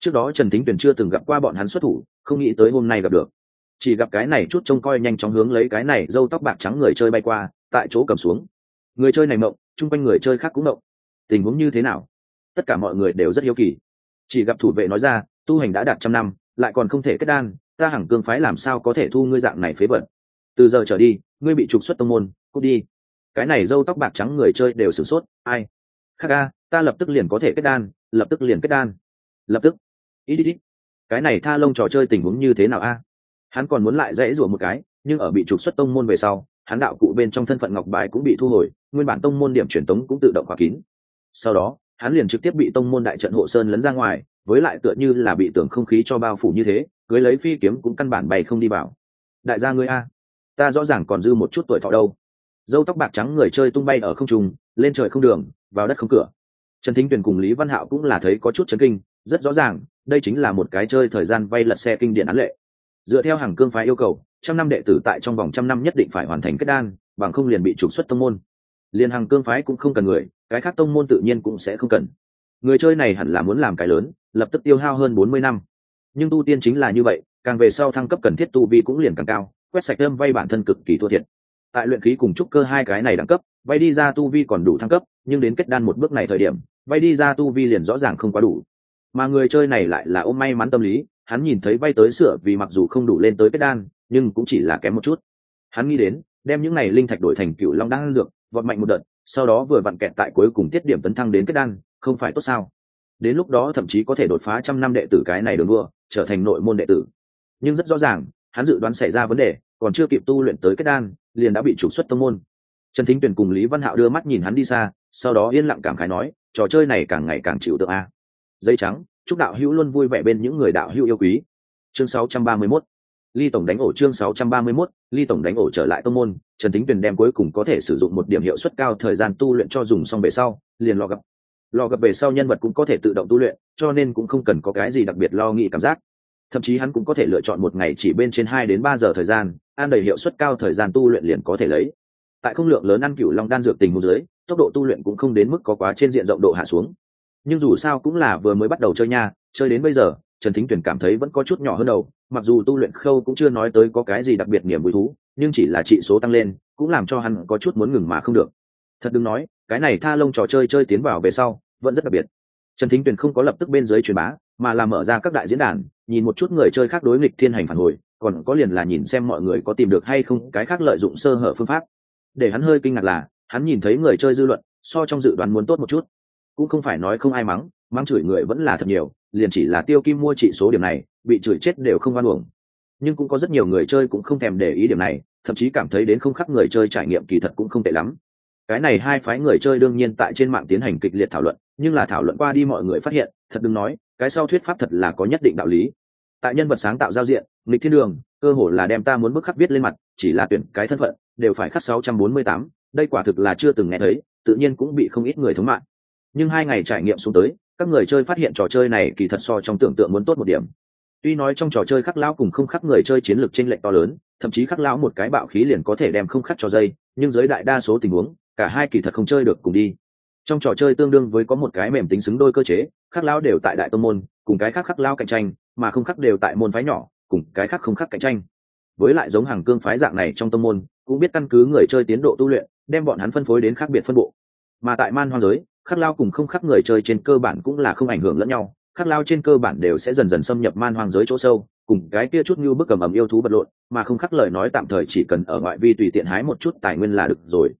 trước đó trần thính tuyền chưa từng gặp qua bọn hắn xuất thủ, không nghĩ tới hôm nay gặp được. Chỉ gặp cái này chút trông coi nhanh chóng hướng lấy cái này dâu tóc bạc trắng người chơi bay qua, tại chỗ cầm xuống. Người chơi này mộng, chung quanh người chơi khác cũng mộng. Tình huống như thế nào? Tất cả mọi người đều rất hiếu kỳ. Chỉ gặp thủ vệ nói ra, tu hành đã đạt trăm năm, lại còn không thể kết đan, ta hẳn cương phái làm sao có thể thu ngươi dạng này phế vật? Từ giờ trở đi, ngươi bị trục xuất tông môn, cút đi. Cái này dâu tóc bạc trắng người chơi đều sửng sốt. Ai? Khắc ca, ta lập tức liền có thể kết đan, lập tức liền kết đan. Lập tức ít ít ít. Cái này tha lông trò chơi tình huống như thế nào a? Hắn còn muốn lại dãy rủa một cái, nhưng ở bị trục xuất tông môn về sau, hắn đạo cụ bên trong thân phận ngọc bài cũng bị thu hồi, nguyên bản tông môn điểm truyền tống cũng tự động khóa kín. Sau đó, hắn liền trực tiếp bị tông môn đại trận hộ sơn lấn ra ngoài, với lại tựa như là bị tưởng không khí cho bao phủ như thế, cưới lấy phi kiếm cũng căn bản bày không đi vào. Đại gia ngươi a, ta rõ ràng còn dư một chút tuổi thọ đâu. Dâu tóc bạc trắng người chơi tung bay ở không trung, lên trời không đường, vào đất không cửa. Trần thính tuyền cùng lý văn hạo cũng là thấy có chút chấn kinh, rất rõ ràng đây chính là một cái chơi thời gian vay lật xe kinh điển án lệ. Dựa theo hàng cương phái yêu cầu, trăm năm đệ tử tại trong vòng trăm năm nhất định phải hoàn thành kết đan, bằng không liền bị trục xuất tông môn. Liền hàng cương phái cũng không cần người, cái khác tông môn tự nhiên cũng sẽ không cần. Người chơi này hẳn là muốn làm cái lớn, lập tức tiêu hao hơn bốn mươi năm. Nhưng tu tiên chính là như vậy, càng về sau thăng cấp cần thiết tu vi cũng liền càng cao, quét sạch đâm vay bản thân cực kỳ thua thiệt. Tại luyện khí cùng trúc cơ hai cái này đẳng cấp, vay đi ra tu vi còn đủ thăng cấp, nhưng đến kết đan một bước này thời điểm, vay đi ra tu vi liền rõ ràng không quá đủ mà người chơi này lại là ôm may mắn tâm lý, hắn nhìn thấy vay tới sửa vì mặc dù không đủ lên tới kết đan, nhưng cũng chỉ là kém một chút. Hắn nghĩ đến, đem những này linh thạch đổi thành cựu long đan dược, vọt mạnh một đợt, sau đó vừa vặn kẹt tại cuối cùng tiết điểm tấn thăng đến kết đan, không phải tốt sao? Đến lúc đó thậm chí có thể đột phá trăm năm đệ tử cái này đường đua trở thành nội môn đệ tử. Nhưng rất rõ ràng, hắn dự đoán xảy ra vấn đề, còn chưa kịp tu luyện tới kết đan, liền đã bị trục xuất tâm môn. Trần thính tuyền cùng lý văn hạo đưa mắt nhìn hắn đi xa, sau đó yên lặng cảm khái nói, trò chơi này càng ngày càng chịu tượng a dây trắng, chúc đạo hữu luôn vui vẻ bên những người đạo hữu yêu quý. Chương 631 ly tổng đánh ổ chương 631 ly tổng đánh ổ trở lại tông môn, trần tính tuyền đem cuối cùng có thể sử dụng một điểm hiệu suất cao thời gian tu luyện cho dùng xong về sau, liền lò gặp. Lò gặp về sau nhân vật cũng có thể tự động tu luyện, cho nên cũng không cần có cái gì đặc biệt lo nghĩ cảm giác. Thậm chí hắn cũng có thể lựa chọn một ngày chỉ bên trên hai đến ba giờ thời gian, ăn đầy hiệu suất cao thời gian tu luyện liền có thể lấy. Tại không lượng lớn ăn cửu long đan dược tình huống dưới, tốc độ tu luyện cũng không đến mức có quá trên diện rộng độ hạ xuống nhưng dù sao cũng là vừa mới bắt đầu chơi nha, chơi đến bây giờ, trần thính tuyển cảm thấy vẫn có chút nhỏ hơn đầu, mặc dù tu luyện khâu cũng chưa nói tới có cái gì đặc biệt niềm vui thú, nhưng chỉ là trị số tăng lên, cũng làm cho hắn có chút muốn ngừng mà không được. Thật đừng nói, cái này tha lông trò chơi chơi tiến vào về sau, vẫn rất đặc biệt. Trần thính tuyền không có lập tức bên dưới truyền bá, mà là mở ra các đại diễn đàn, nhìn một chút người chơi khác đối nghịch thiên hành phản hồi, còn có liền là nhìn xem mọi người có tìm được hay không cái khác lợi dụng sơ hở phương pháp. Để hắn hơi kinh ngạc là, hắn nhìn thấy người chơi dư luận, so trong dự đoán muốn tốt một chút cũng không phải nói không ai mắng mắng chửi người vẫn là thật nhiều liền chỉ là tiêu kim mua trị số điểm này bị chửi chết đều không oan uổng. Nhưng cũng có rất nhiều người chơi cũng không thèm để ý điểm này thậm chí cảm thấy đến không khắc người chơi trải nghiệm kỳ thật cũng không tệ lắm. Cái này hai phái người chơi đương nhiên tại trên mạng tiến hành kịch liệt thảo luận nhưng là thảo luận qua đi mọi người phát hiện thật đừng nói cái sau thuyết pháp thật là có nhất định đạo lý. Tại nhân vật sáng tạo giao diện nghịch thiên đường cơ hồ là đem ta muốn bức khắc viết lên mặt chỉ là tuyển cái thân phận đều phải khắc 648, đây quả thực là chưa từng nghe thấy tự nhiên cũng bị không ít người thống mạng nhưng hai ngày trải nghiệm xuống tới, các người chơi phát hiện trò chơi này kỳ thật so trong tưởng tượng muốn tốt một điểm. Tuy nói trong trò chơi khắc lão cùng không khắc người chơi chiến lược tranh lệch to lớn, thậm chí khắc lão một cái bạo khí liền có thể đem không khắc cho dây, nhưng dưới đại đa số tình huống, cả hai kỳ thật không chơi được cùng đi. Trong trò chơi tương đương với có một cái mềm tính xứng đôi cơ chế, khắc lão đều tại đại tô môn, cùng cái khác khắc lão cạnh tranh, mà không khắc đều tại môn phái nhỏ, cùng cái khác không khắc cạnh tranh. Với lại giống hàng cương phái dạng này trong tâm môn, cũng biết căn cứ người chơi tiến độ tu luyện, đem bọn hắn phân phối đến khác biệt phân bộ. Mà tại man hoang giới khắc lao cùng không khắc người chơi trên cơ bản cũng là không ảnh hưởng lẫn nhau, khắc lao trên cơ bản đều sẽ dần dần xâm nhập man hoang giới chỗ sâu, cùng cái kia chút như bức cầm ầm yêu thú bật lộn, mà không khắc lời nói tạm thời chỉ cần ở ngoại vi tùy tiện hái một chút tài nguyên là được rồi.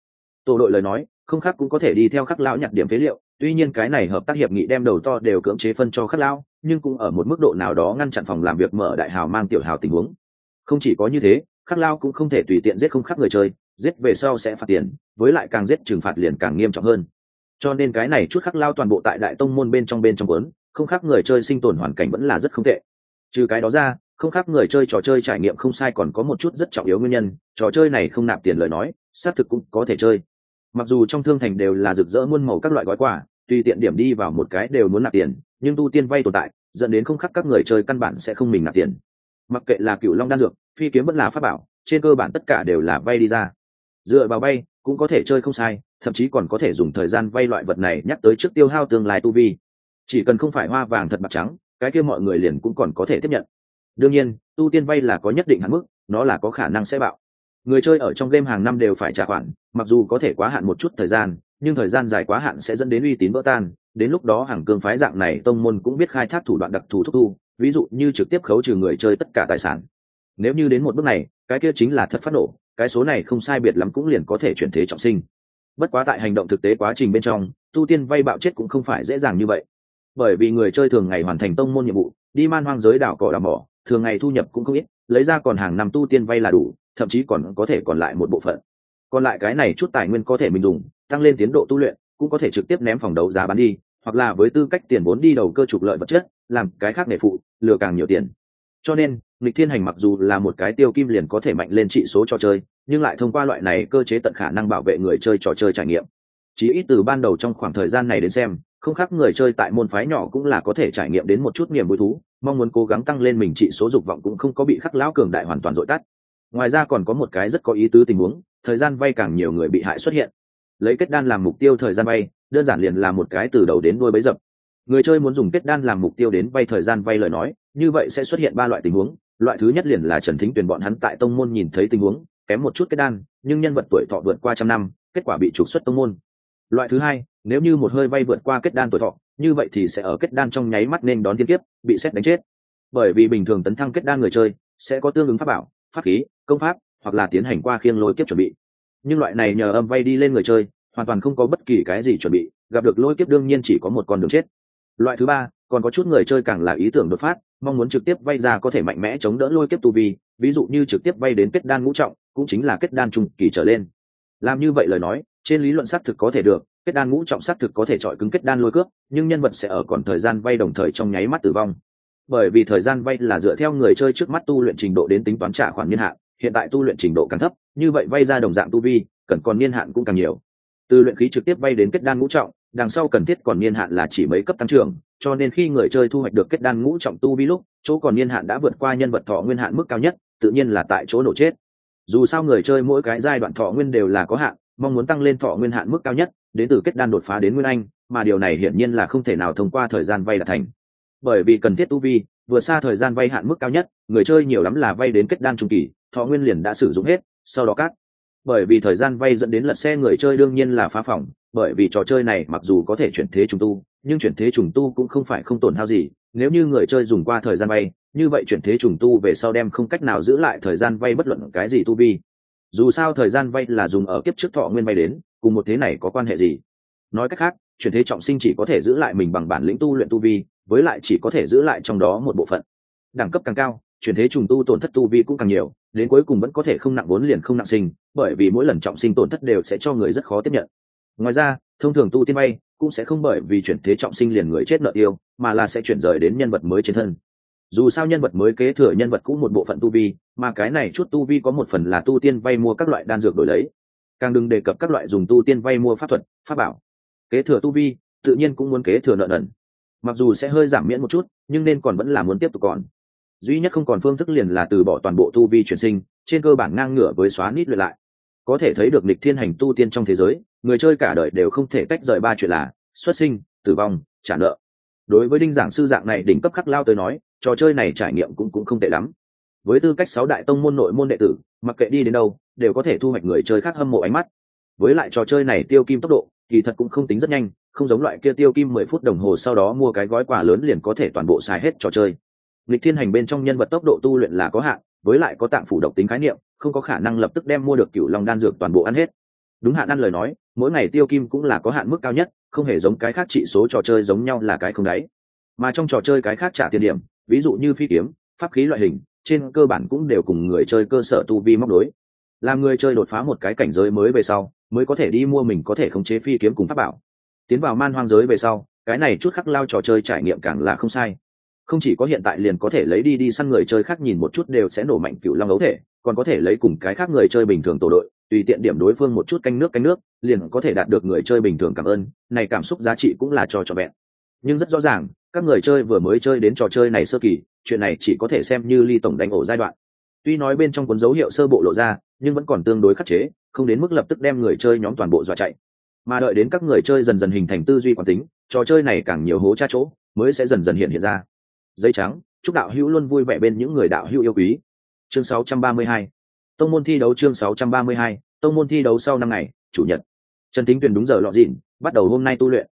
Tổ đội lời nói, không khắc cũng có thể đi theo khắc lão nhặt điểm phế liệu, tuy nhiên cái này hợp tác hiệp nghị đem đầu to đều cưỡng chế phân cho khắc lão nhưng cũng ở một mức độ nào đó ngăn chặn phòng làm việc mở đại hào mang tiểu hào tình huống. Không chỉ có như thế, khắc lao cũng không thể tùy tiện giết không khắc người chơi, giết về sau sẽ phạt tiền, với lại càng giết trừng phạt liền càng nghiêm trọng hơn cho nên cái này chút khắc lao toàn bộ tại đại tông môn bên trong bên trong quấn không khác người chơi sinh tồn hoàn cảnh vẫn là rất không tệ. Trừ cái đó ra, không khác người chơi trò chơi trải nghiệm không sai còn có một chút rất trọng yếu nguyên nhân, trò chơi này không nạp tiền lời nói, xác thực cũng có thể chơi. Mặc dù trong thương thành đều là rực rỡ muôn màu các loại gói quà, tùy tiện điểm đi vào một cái đều muốn nạp tiền, nhưng tu tiên vay tồn tại, dẫn đến không khác các người chơi căn bản sẽ không mình nạp tiền. Mặc kệ là cựu long đan dược, phi kiếm vẫn là pháp bảo, trên cơ bản tất cả đều là vay đi ra. Dựa vào vay cũng có thể chơi không sai, thậm chí còn có thể dùng thời gian vay loại vật này nhắc tới trước tiêu hao tương lai tu vi. Chỉ cần không phải hoa vàng thật bạc trắng, cái kia mọi người liền cũng còn có thể tiếp nhận. Đương nhiên tu tiên vay là có nhất định hạn mức, nó là có khả năng sẽ bạo. Người chơi ở trong game hàng năm đều phải trả khoản, mặc dù có thể quá hạn một chút thời gian, nhưng thời gian dài quá hạn sẽ dẫn đến uy tín vỡ tan. Đến lúc đó hàng cương phái dạng này tông môn cũng biết khai thác thủ đoạn đặc thù thúc thu, ví dụ như trực tiếp khấu trừ người chơi tất cả tài sản. Nếu như đến một bước này, cái kia chính là thật phát nổ cái số này không sai biệt lắm cũng liền có thể chuyển thế trọng sinh. Bất quá tại hành động thực tế quá trình bên trong, tu tiên vay bạo chết cũng không phải dễ dàng như vậy. Bởi vì người chơi thường ngày hoàn thành tông môn nhiệm vụ, đi man hoang giới đảo cỏ đảo mỏ, thường ngày thu nhập cũng không ít, lấy ra còn hàng năm tu tiên vay là đủ, thậm chí còn có thể còn lại một bộ phận. Còn lại cái này chút tài nguyên có thể mình dùng, tăng lên tiến độ tu luyện, cũng có thể trực tiếp ném phòng đấu giá bán đi, hoặc là với tư cách tiền vốn đi đầu cơ trục lợi vật chất, làm cái khác nghề phụ, lừa càng nhiều tiền. Cho nên nghịch thiên hành mặc dù là một cái tiêu kim liền có thể mạnh lên trị số trò chơi, nhưng lại thông qua loại này cơ chế tận khả năng bảo vệ người chơi trò chơi trải nghiệm. Chỉ ít từ ban đầu trong khoảng thời gian này đến xem, không khác người chơi tại môn phái nhỏ cũng là có thể trải nghiệm đến một chút niềm vui thú, mong muốn cố gắng tăng lên mình trị số dục vọng cũng không có bị khắc lão cường đại hoàn toàn dội tắt. Ngoài ra còn có một cái rất có ý tứ tình huống, thời gian vay càng nhiều người bị hại xuất hiện. Lấy kết đan làm mục tiêu thời gian vay, đơn giản liền là một cái từ đầu đến đuôi bấy dập. Người chơi muốn dùng kết đan làm mục tiêu đến vay thời gian vay lời nói, như vậy sẽ xuất hiện ba loại tình huống loại thứ nhất liền là trần thính tuyển bọn hắn tại tông môn nhìn thấy tình huống, kém một chút kết đan, nhưng nhân vật tuổi thọ vượt qua trăm năm, kết quả bị trục xuất tông môn. Loại thứ hai, nếu như một hơi vay vượt qua kết đan tuổi thọ, như vậy thì sẽ ở kết đan trong nháy mắt nên đón thiên kiếp, bị xét đánh chết. Bởi vì bình thường tấn thăng kết đan người chơi, sẽ có tương ứng pháp bảo, pháp khí, công pháp, hoặc là tiến hành qua khiêng lôi kiếp chuẩn bị. Nhưng loại này nhờ âm vay đi lên người chơi, hoàn toàn không có bất kỳ cái gì chuẩn bị, gặp được lôi kiếp đương nhiên chỉ có một con đường chết. Loại thứ ba, còn có chút người chơi càng là ý tưởng đột phát mong muốn trực tiếp vay ra có thể mạnh mẽ chống đỡ lôi kiếp tu vi, ví dụ như trực tiếp vay đến kết đan ngũ trọng, cũng chính là kết đan trung kỳ trở lên. Làm như vậy lời nói, trên lý luận xác thực có thể được, kết đan ngũ trọng xác thực có thể chọi cứng kết đan lôi cướp, nhưng nhân vật sẽ ở còn thời gian vay đồng thời trong nháy mắt tử vong. Bởi vì thời gian vay là dựa theo người chơi trước mắt tu luyện trình độ đến tính toán trả khoản niên hạn, hiện tại tu luyện trình độ càng thấp, như vậy vay ra đồng dạng tu vi, cần còn niên hạn cũng càng nhiều. Từ luyện khí trực tiếp vay đến kết đan ngũ trọng đằng sau cần thiết còn niên hạn là chỉ mấy cấp tăng trưởng, cho nên khi người chơi thu hoạch được kết đan ngũ trọng tu vi lúc, chỗ còn niên hạn đã vượt qua nhân vật thọ nguyên hạn mức cao nhất, tự nhiên là tại chỗ nổ chết. Dù sao người chơi mỗi cái giai đoạn thọ nguyên đều là có hạn, mong muốn tăng lên thọ nguyên hạn mức cao nhất, đến từ kết đan đột phá đến nguyên anh, mà điều này hiển nhiên là không thể nào thông qua thời gian vay đạt thành. Bởi vì cần thiết tu vi vừa xa thời gian vay hạn mức cao nhất, người chơi nhiều lắm là vay đến kết đan trung kỳ, thọ nguyên liền đã sử dụng hết, sau đó cắt. Bởi vì thời gian vay dẫn đến lật xe người chơi đương nhiên là phá phòng bởi vì trò chơi này mặc dù có thể chuyển thế trùng tu, nhưng chuyển thế trùng tu cũng không phải không tổn hao gì. Nếu như người chơi dùng qua thời gian vay như vậy chuyển thế trùng tu về sau đem không cách nào giữ lại thời gian vay bất luận cái gì tu vi. Dù sao thời gian vay là dùng ở kiếp trước thọ nguyên vay đến, cùng một thế này có quan hệ gì? Nói cách khác, chuyển thế trọng sinh chỉ có thể giữ lại mình bằng bản lĩnh tu luyện tu vi, với lại chỉ có thể giữ lại trong đó một bộ phận. Đẳng cấp càng cao, chuyển thế trùng tu tổn thất tu vi cũng càng nhiều, đến cuối cùng vẫn có thể không nặng vốn liền không nặng sinh, bởi vì mỗi lần trọng sinh tổn thất đều sẽ cho người rất khó tiếp nhận ngoài ra, thông thường tu tiên bay cũng sẽ không bởi vì chuyển thế trọng sinh liền người chết nợ tiêu, mà là sẽ chuyển rời đến nhân vật mới trên thân. Dù sao nhân vật mới kế thừa nhân vật cũng một bộ phận tu vi, mà cái này chút tu vi có một phần là tu tiên vay mua các loại đan dược đổi lấy. Càng đừng đề cập các loại dùng tu tiên vay mua pháp thuật, pháp bảo. Kế thừa tu vi, tự nhiên cũng muốn kế thừa nợ nần. Mặc dù sẽ hơi giảm miễn một chút, nhưng nên còn vẫn là muốn tiếp tục còn. Duy nhất không còn phương thức liền là từ bỏ toàn bộ tu vi chuyển sinh, trên cơ bản ngang ngửa với xóa nít luyện lại có thể thấy được lịch thiên hành tu tiên trong thế giới, người chơi cả đời đều không thể tách rời ba chuyện là xuất sinh, tử vong, trả nợ. Đối với đinh giảng sư dạng này đỉnh cấp khắc lao tới nói, trò chơi này trải nghiệm cũng cũng không tệ lắm. Với tư cách sáu đại tông môn nội môn đệ tử, mặc kệ đi đến đâu, đều có thể thu hoạch người chơi khác hâm mộ ánh mắt. Với lại trò chơi này tiêu kim tốc độ, kỳ thật cũng không tính rất nhanh, không giống loại kia tiêu kim mười phút đồng hồ sau đó mua cái gói quà lớn liền có thể toàn bộ xài hết trò chơi. Lịch thiên hành bên trong nhân vật tốc độ tu luyện là có hạn với lại có tạng phủ độc tính khái niệm, không có khả năng lập tức đem mua được cựu long đan dược toàn bộ ăn hết. Đúng hạn ăn lời nói, mỗi ngày tiêu kim cũng là có hạn mức cao nhất, không hề giống cái khác trị số trò chơi giống nhau là cái không đáy. Mà trong trò chơi cái khác trả tiền điểm, ví dụ như phi kiếm, pháp khí loại hình, trên cơ bản cũng đều cùng người chơi cơ sở tu vi móc đối. Làm người chơi đột phá một cái cảnh giới mới về sau, mới có thể đi mua mình có thể khống chế phi kiếm cùng pháp bảo. Tiến vào man hoang giới về sau, cái này chút khắc lao trò chơi trải nghiệm càng là không sai không chỉ có hiện tại liền có thể lấy đi đi săn người chơi khác nhìn một chút đều sẽ nổ mạnh cựu long ấu thể, còn có thể lấy cùng cái khác người chơi bình thường tổ đội, tùy tiện điểm đối phương một chút canh nước canh nước, liền có thể đạt được người chơi bình thường cảm ơn, này cảm xúc giá trị cũng là cho trọn vẹn. Nhưng rất rõ ràng, các người chơi vừa mới chơi đến trò chơi này sơ kỳ, chuyện này chỉ có thể xem như ly tổng đánh ổ giai đoạn. Tuy nói bên trong cuốn dấu hiệu sơ bộ lộ ra, nhưng vẫn còn tương đối khắc chế, không đến mức lập tức đem người chơi nhóm toàn bộ dọa chạy. Mà đợi đến các người chơi dần dần hình thành tư duy quản tính, trò chơi này càng nhiều hố tra chỗ, mới sẽ dần dần hiện hiện ra dây trắng, chúc đạo hữu luôn vui vẻ bên những người đạo hữu yêu quý. Chương 632 tông môn thi đấu chương 632 tông môn thi đấu sau năm ngày, chủ nhật. Trần tính tuyền đúng giờ lọ dịn, bắt đầu hôm nay tu luyện.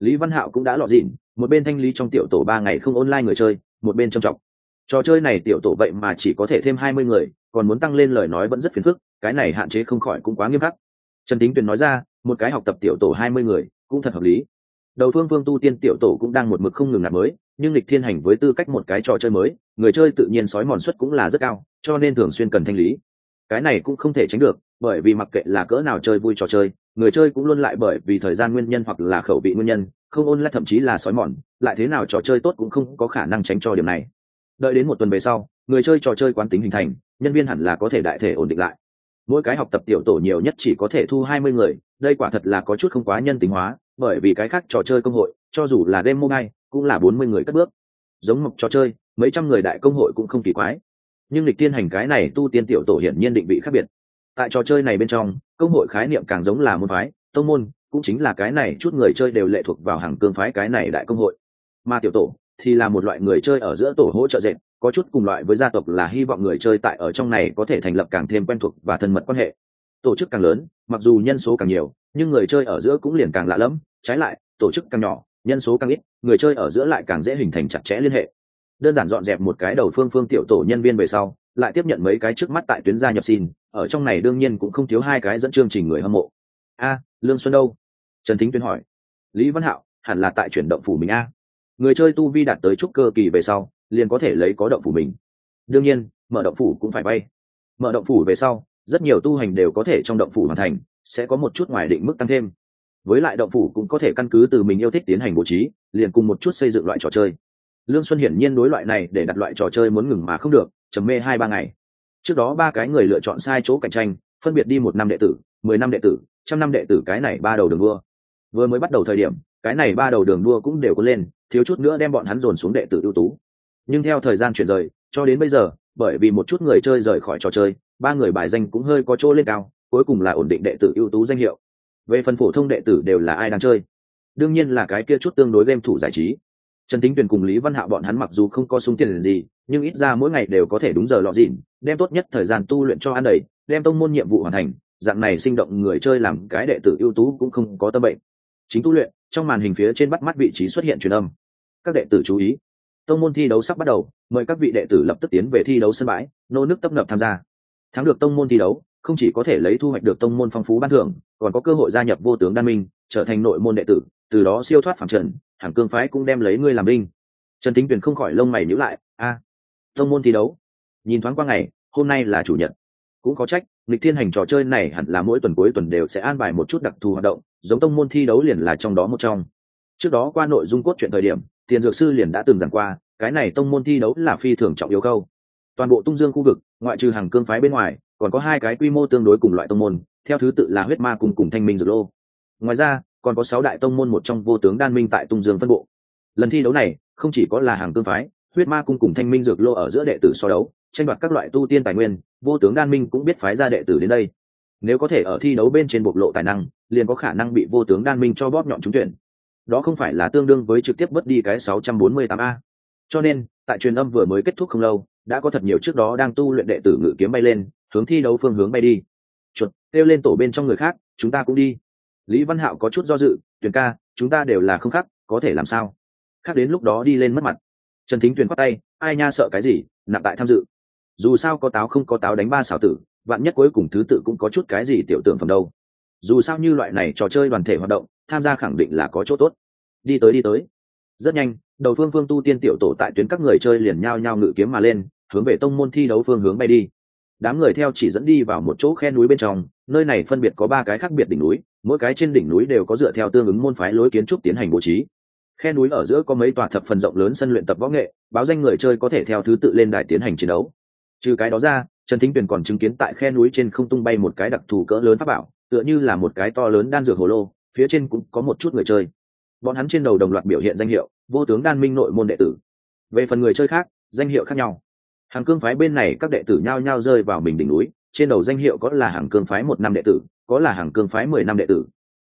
Lý văn hạo cũng đã lọt dịn, một bên thanh lý trong tiểu tổ ba ngày không online người chơi, một bên trầm trọng. Trò chơi này tiểu tổ vậy mà chỉ có thể thêm hai mươi người, còn muốn tăng lên lời nói vẫn rất phiền phức, cái này hạn chế không khỏi cũng quá nghiêm khắc. Trần tính tuyền nói ra, một cái học tập tiểu tổ hai mươi người, cũng thật hợp lý đầu phương phương tu tiên tiểu tổ cũng đang một mực không ngừng nạp mới, nhưng lịch thiên hành với tư cách một cái trò chơi mới, người chơi tự nhiên sói mòn suất cũng là rất cao, cho nên thường xuyên cần thanh lý. Cái này cũng không thể tránh được, bởi vì mặc kệ là cỡ nào chơi vui trò chơi, người chơi cũng luôn lại bởi vì thời gian nguyên nhân hoặc là khẩu vị nguyên nhân, không ôn lại thậm chí là sói mòn, lại thế nào trò chơi tốt cũng không có khả năng tránh cho điểm này. Đợi đến một tuần về sau, người chơi trò chơi quán tính hình thành, nhân viên hẳn là có thể đại thể ổn định lại. Mỗi cái học tập tiểu tổ nhiều nhất chỉ có thể thu hai mươi người, đây quả thật là có chút không quá nhân tính hóa bởi vì cái khác trò chơi công hội, cho dù là game mobile, cũng là bốn mươi người cất bước. Giống một trò chơi, mấy trăm người đại công hội cũng không kỳ quái. Nhưng lịch tiên hành cái này tu tiên tiểu tổ hiển nhiên định vị khác biệt. Tại trò chơi này bên trong, công hội khái niệm càng giống là môn phái, tông môn, cũng chính là cái này chút người chơi đều lệ thuộc vào hàng cương phái cái này đại công hội. Mà tiểu tổ thì là một loại người chơi ở giữa tổ hỗ trợ dệt, có chút cùng loại với gia tộc là hy vọng người chơi tại ở trong này có thể thành lập càng thêm quen thuộc và thân mật quan hệ tổ chức càng lớn, mặc dù nhân số càng nhiều, nhưng người chơi ở giữa cũng liền càng lạ lẫm, trái lại, tổ chức càng nhỏ, nhân số càng ít, người chơi ở giữa lại càng dễ hình thành chặt chẽ liên hệ. Đơn giản dọn dẹp một cái đầu phương phương tiểu tổ nhân viên về sau, lại tiếp nhận mấy cái trước mắt tại tuyến gia nhập xin, ở trong này đương nhiên cũng không thiếu hai cái dẫn chương trình người hâm mộ. A, lương xuân đâu? Trần thính tuyên hỏi. Lý văn hạo, hẳn là tại chuyển động phủ mình a. Người chơi tu vi đạt tới trúc cơ kỳ về sau, liền có thể lấy có động phủ mình. Đương nhiên, mở động phủ cũng phải bay. Mở động phủ về sau rất nhiều tu hành đều có thể trong động phủ hoàn thành, sẽ có một chút ngoài định mức tăng thêm. Với lại động phủ cũng có thể căn cứ từ mình yêu thích tiến hành bố trí, liền cùng một chút xây dựng loại trò chơi. Lương xuân hiển nhiên đối loại này để đặt loại trò chơi muốn ngừng mà không được chấm mê hai ba ngày. Trước đó ba cái người lựa chọn sai chỗ cạnh tranh, phân biệt đi một năm đệ tử, mười năm đệ tử, trăm năm đệ tử cái này ba đầu đường đua. Vừa mới bắt đầu thời điểm, cái này ba đầu đường đua cũng đều có lên, thiếu chút nữa đem bọn hắn dồn xuống đệ tử ưu tú. Nhưng theo thời gian chuyển rời, cho đến bây giờ, bởi vì một chút người chơi rời khỏi trò chơi ba người bài danh cũng hơi có chỗ lên cao, cuối cùng là ổn định đệ tử ưu tú danh hiệu. Về phần phổ thông đệ tử đều là ai đang chơi? Đương nhiên là cái kia chút tương đối game thủ giải trí. Trần tính tuyền cùng lý văn hạ bọn hắn mặc dù không có súng tiền gì, nhưng ít ra mỗi ngày đều có thể đúng giờ lọ dịn, đem tốt nhất thời gian tu luyện cho ăn đầy, đem tông môn nhiệm vụ hoàn thành, dạng này sinh động người chơi làm cái đệ tử ưu tú cũng không có tâm bệnh. Chính tu luyện, trong màn hình phía trên bắt mắt vị trí xuất hiện truyền âm. Các đệ tử chú ý. Tông môn thi đấu sắp bắt đầu, mời các vị đệ tử lập tức tiến về thi đấu sân bãi, nô nước tấp nập tham gia thắng được tông môn thi đấu, không chỉ có thể lấy thu hoạch được tông môn phong phú ban thưởng, còn có cơ hội gia nhập vô tướng đan minh, trở thành nội môn đệ tử, từ đó siêu thoát phạm trần hàng cương phái cũng đem lấy ngươi làm binh. Trần tính tuyền không khỏi lông mày nhữ lại, a, tông môn thi đấu? Nhìn thoáng qua ngày, hôm nay là chủ nhật. Cũng có trách lịch thiên hành trò chơi này hẳn là mỗi tuần cuối tuần đều sẽ an bài một chút đặc thù hoạt động, giống tông môn thi đấu liền là trong đó một trong. Trước đó qua nội dung cốt truyện thời điểm, tiền dược sư liền đã từng giảng qua, cái này tông môn thi đấu là phi thường trọng yếu câu. Toàn bộ tung dương khu vực ngoại trừ hàng cương phái bên ngoài, còn có hai cái quy mô tương đối cùng loại tông môn, theo thứ tự là huyết ma cùng cùng thanh minh dược lô. Ngoài ra, còn có sáu đại tông môn một trong vô tướng đan minh tại tung dương phân bộ. Lần thi đấu này, không chỉ có là hàng cương phái, huyết ma cung cùng thanh minh dược lô ở giữa đệ tử so đấu, tranh đoạt các loại tu tiên tài nguyên, vô tướng đan minh cũng biết phái ra đệ tử đến đây. Nếu có thể ở thi đấu bên trên bộc lộ tài năng, liền có khả năng bị vô tướng đan minh cho bóp nhọn trúng tuyển. Đó không phải là tương đương với trực tiếp mất đi cái 648 a. Cho nên, tại truyền âm vừa mới kết thúc không lâu đã có thật nhiều trước đó đang tu luyện đệ tử ngự kiếm bay lên, hướng thi đấu phương hướng bay đi. Chuột, kêu lên tổ bên trong người khác, chúng ta cũng đi. Lý văn hạo có chút do dự tuyển ca, chúng ta đều là không khắc có thể làm sao? Khác đến lúc đó đi lên mất mặt. Trần thính tuyền khoát tay, ai nha sợ cái gì, nặng tại tham dự. Dù sao có táo không có táo đánh ba xảo tử, vạn nhất cuối cùng thứ tự cũng có chút cái gì tiểu tưởng phẩm đâu. Dù sao như loại này trò chơi đoàn thể hoạt động, tham gia khẳng định là có chỗ tốt. Đi tới đi tới. Rất nhanh, đầu phương phương tu tiên tiểu tổ tại tuyến các người chơi liền nhao nhao ngự kiếm mà lên hướng về tông môn thi đấu phương hướng bay đi. Đám người theo chỉ dẫn đi vào một chỗ khe núi bên trong, nơi này phân biệt có ba cái khác biệt đỉnh núi, mỗi cái trên đỉnh núi đều có dựa theo tương ứng môn phái lối kiến trúc tiến hành bố trí. Khe núi ở giữa có mấy tòa thập phần rộng lớn sân luyện tập võ nghệ, báo danh người chơi có thể theo thứ tự lên đài tiến hành chiến đấu. Trừ cái đó ra, trần thính tuyền còn chứng kiến tại khe núi trên không tung bay một cái đặc thù cỡ lớn pháp bảo, tựa như là một cái to lớn đan dược hồ lô, phía trên cũng có một chút người chơi. Bọn hắn trên đầu đồng loạt biểu hiện danh hiệu, vô tướng đan minh nội môn đệ tử. Về phần người chơi khác, danh hiệu khác nhau hàng cương phái bên này các đệ tử nhao nhao rơi vào mình đỉnh núi, trên đầu danh hiệu có là hàng cương phái một năm đệ tử, có là hàng cương phái mười năm đệ tử.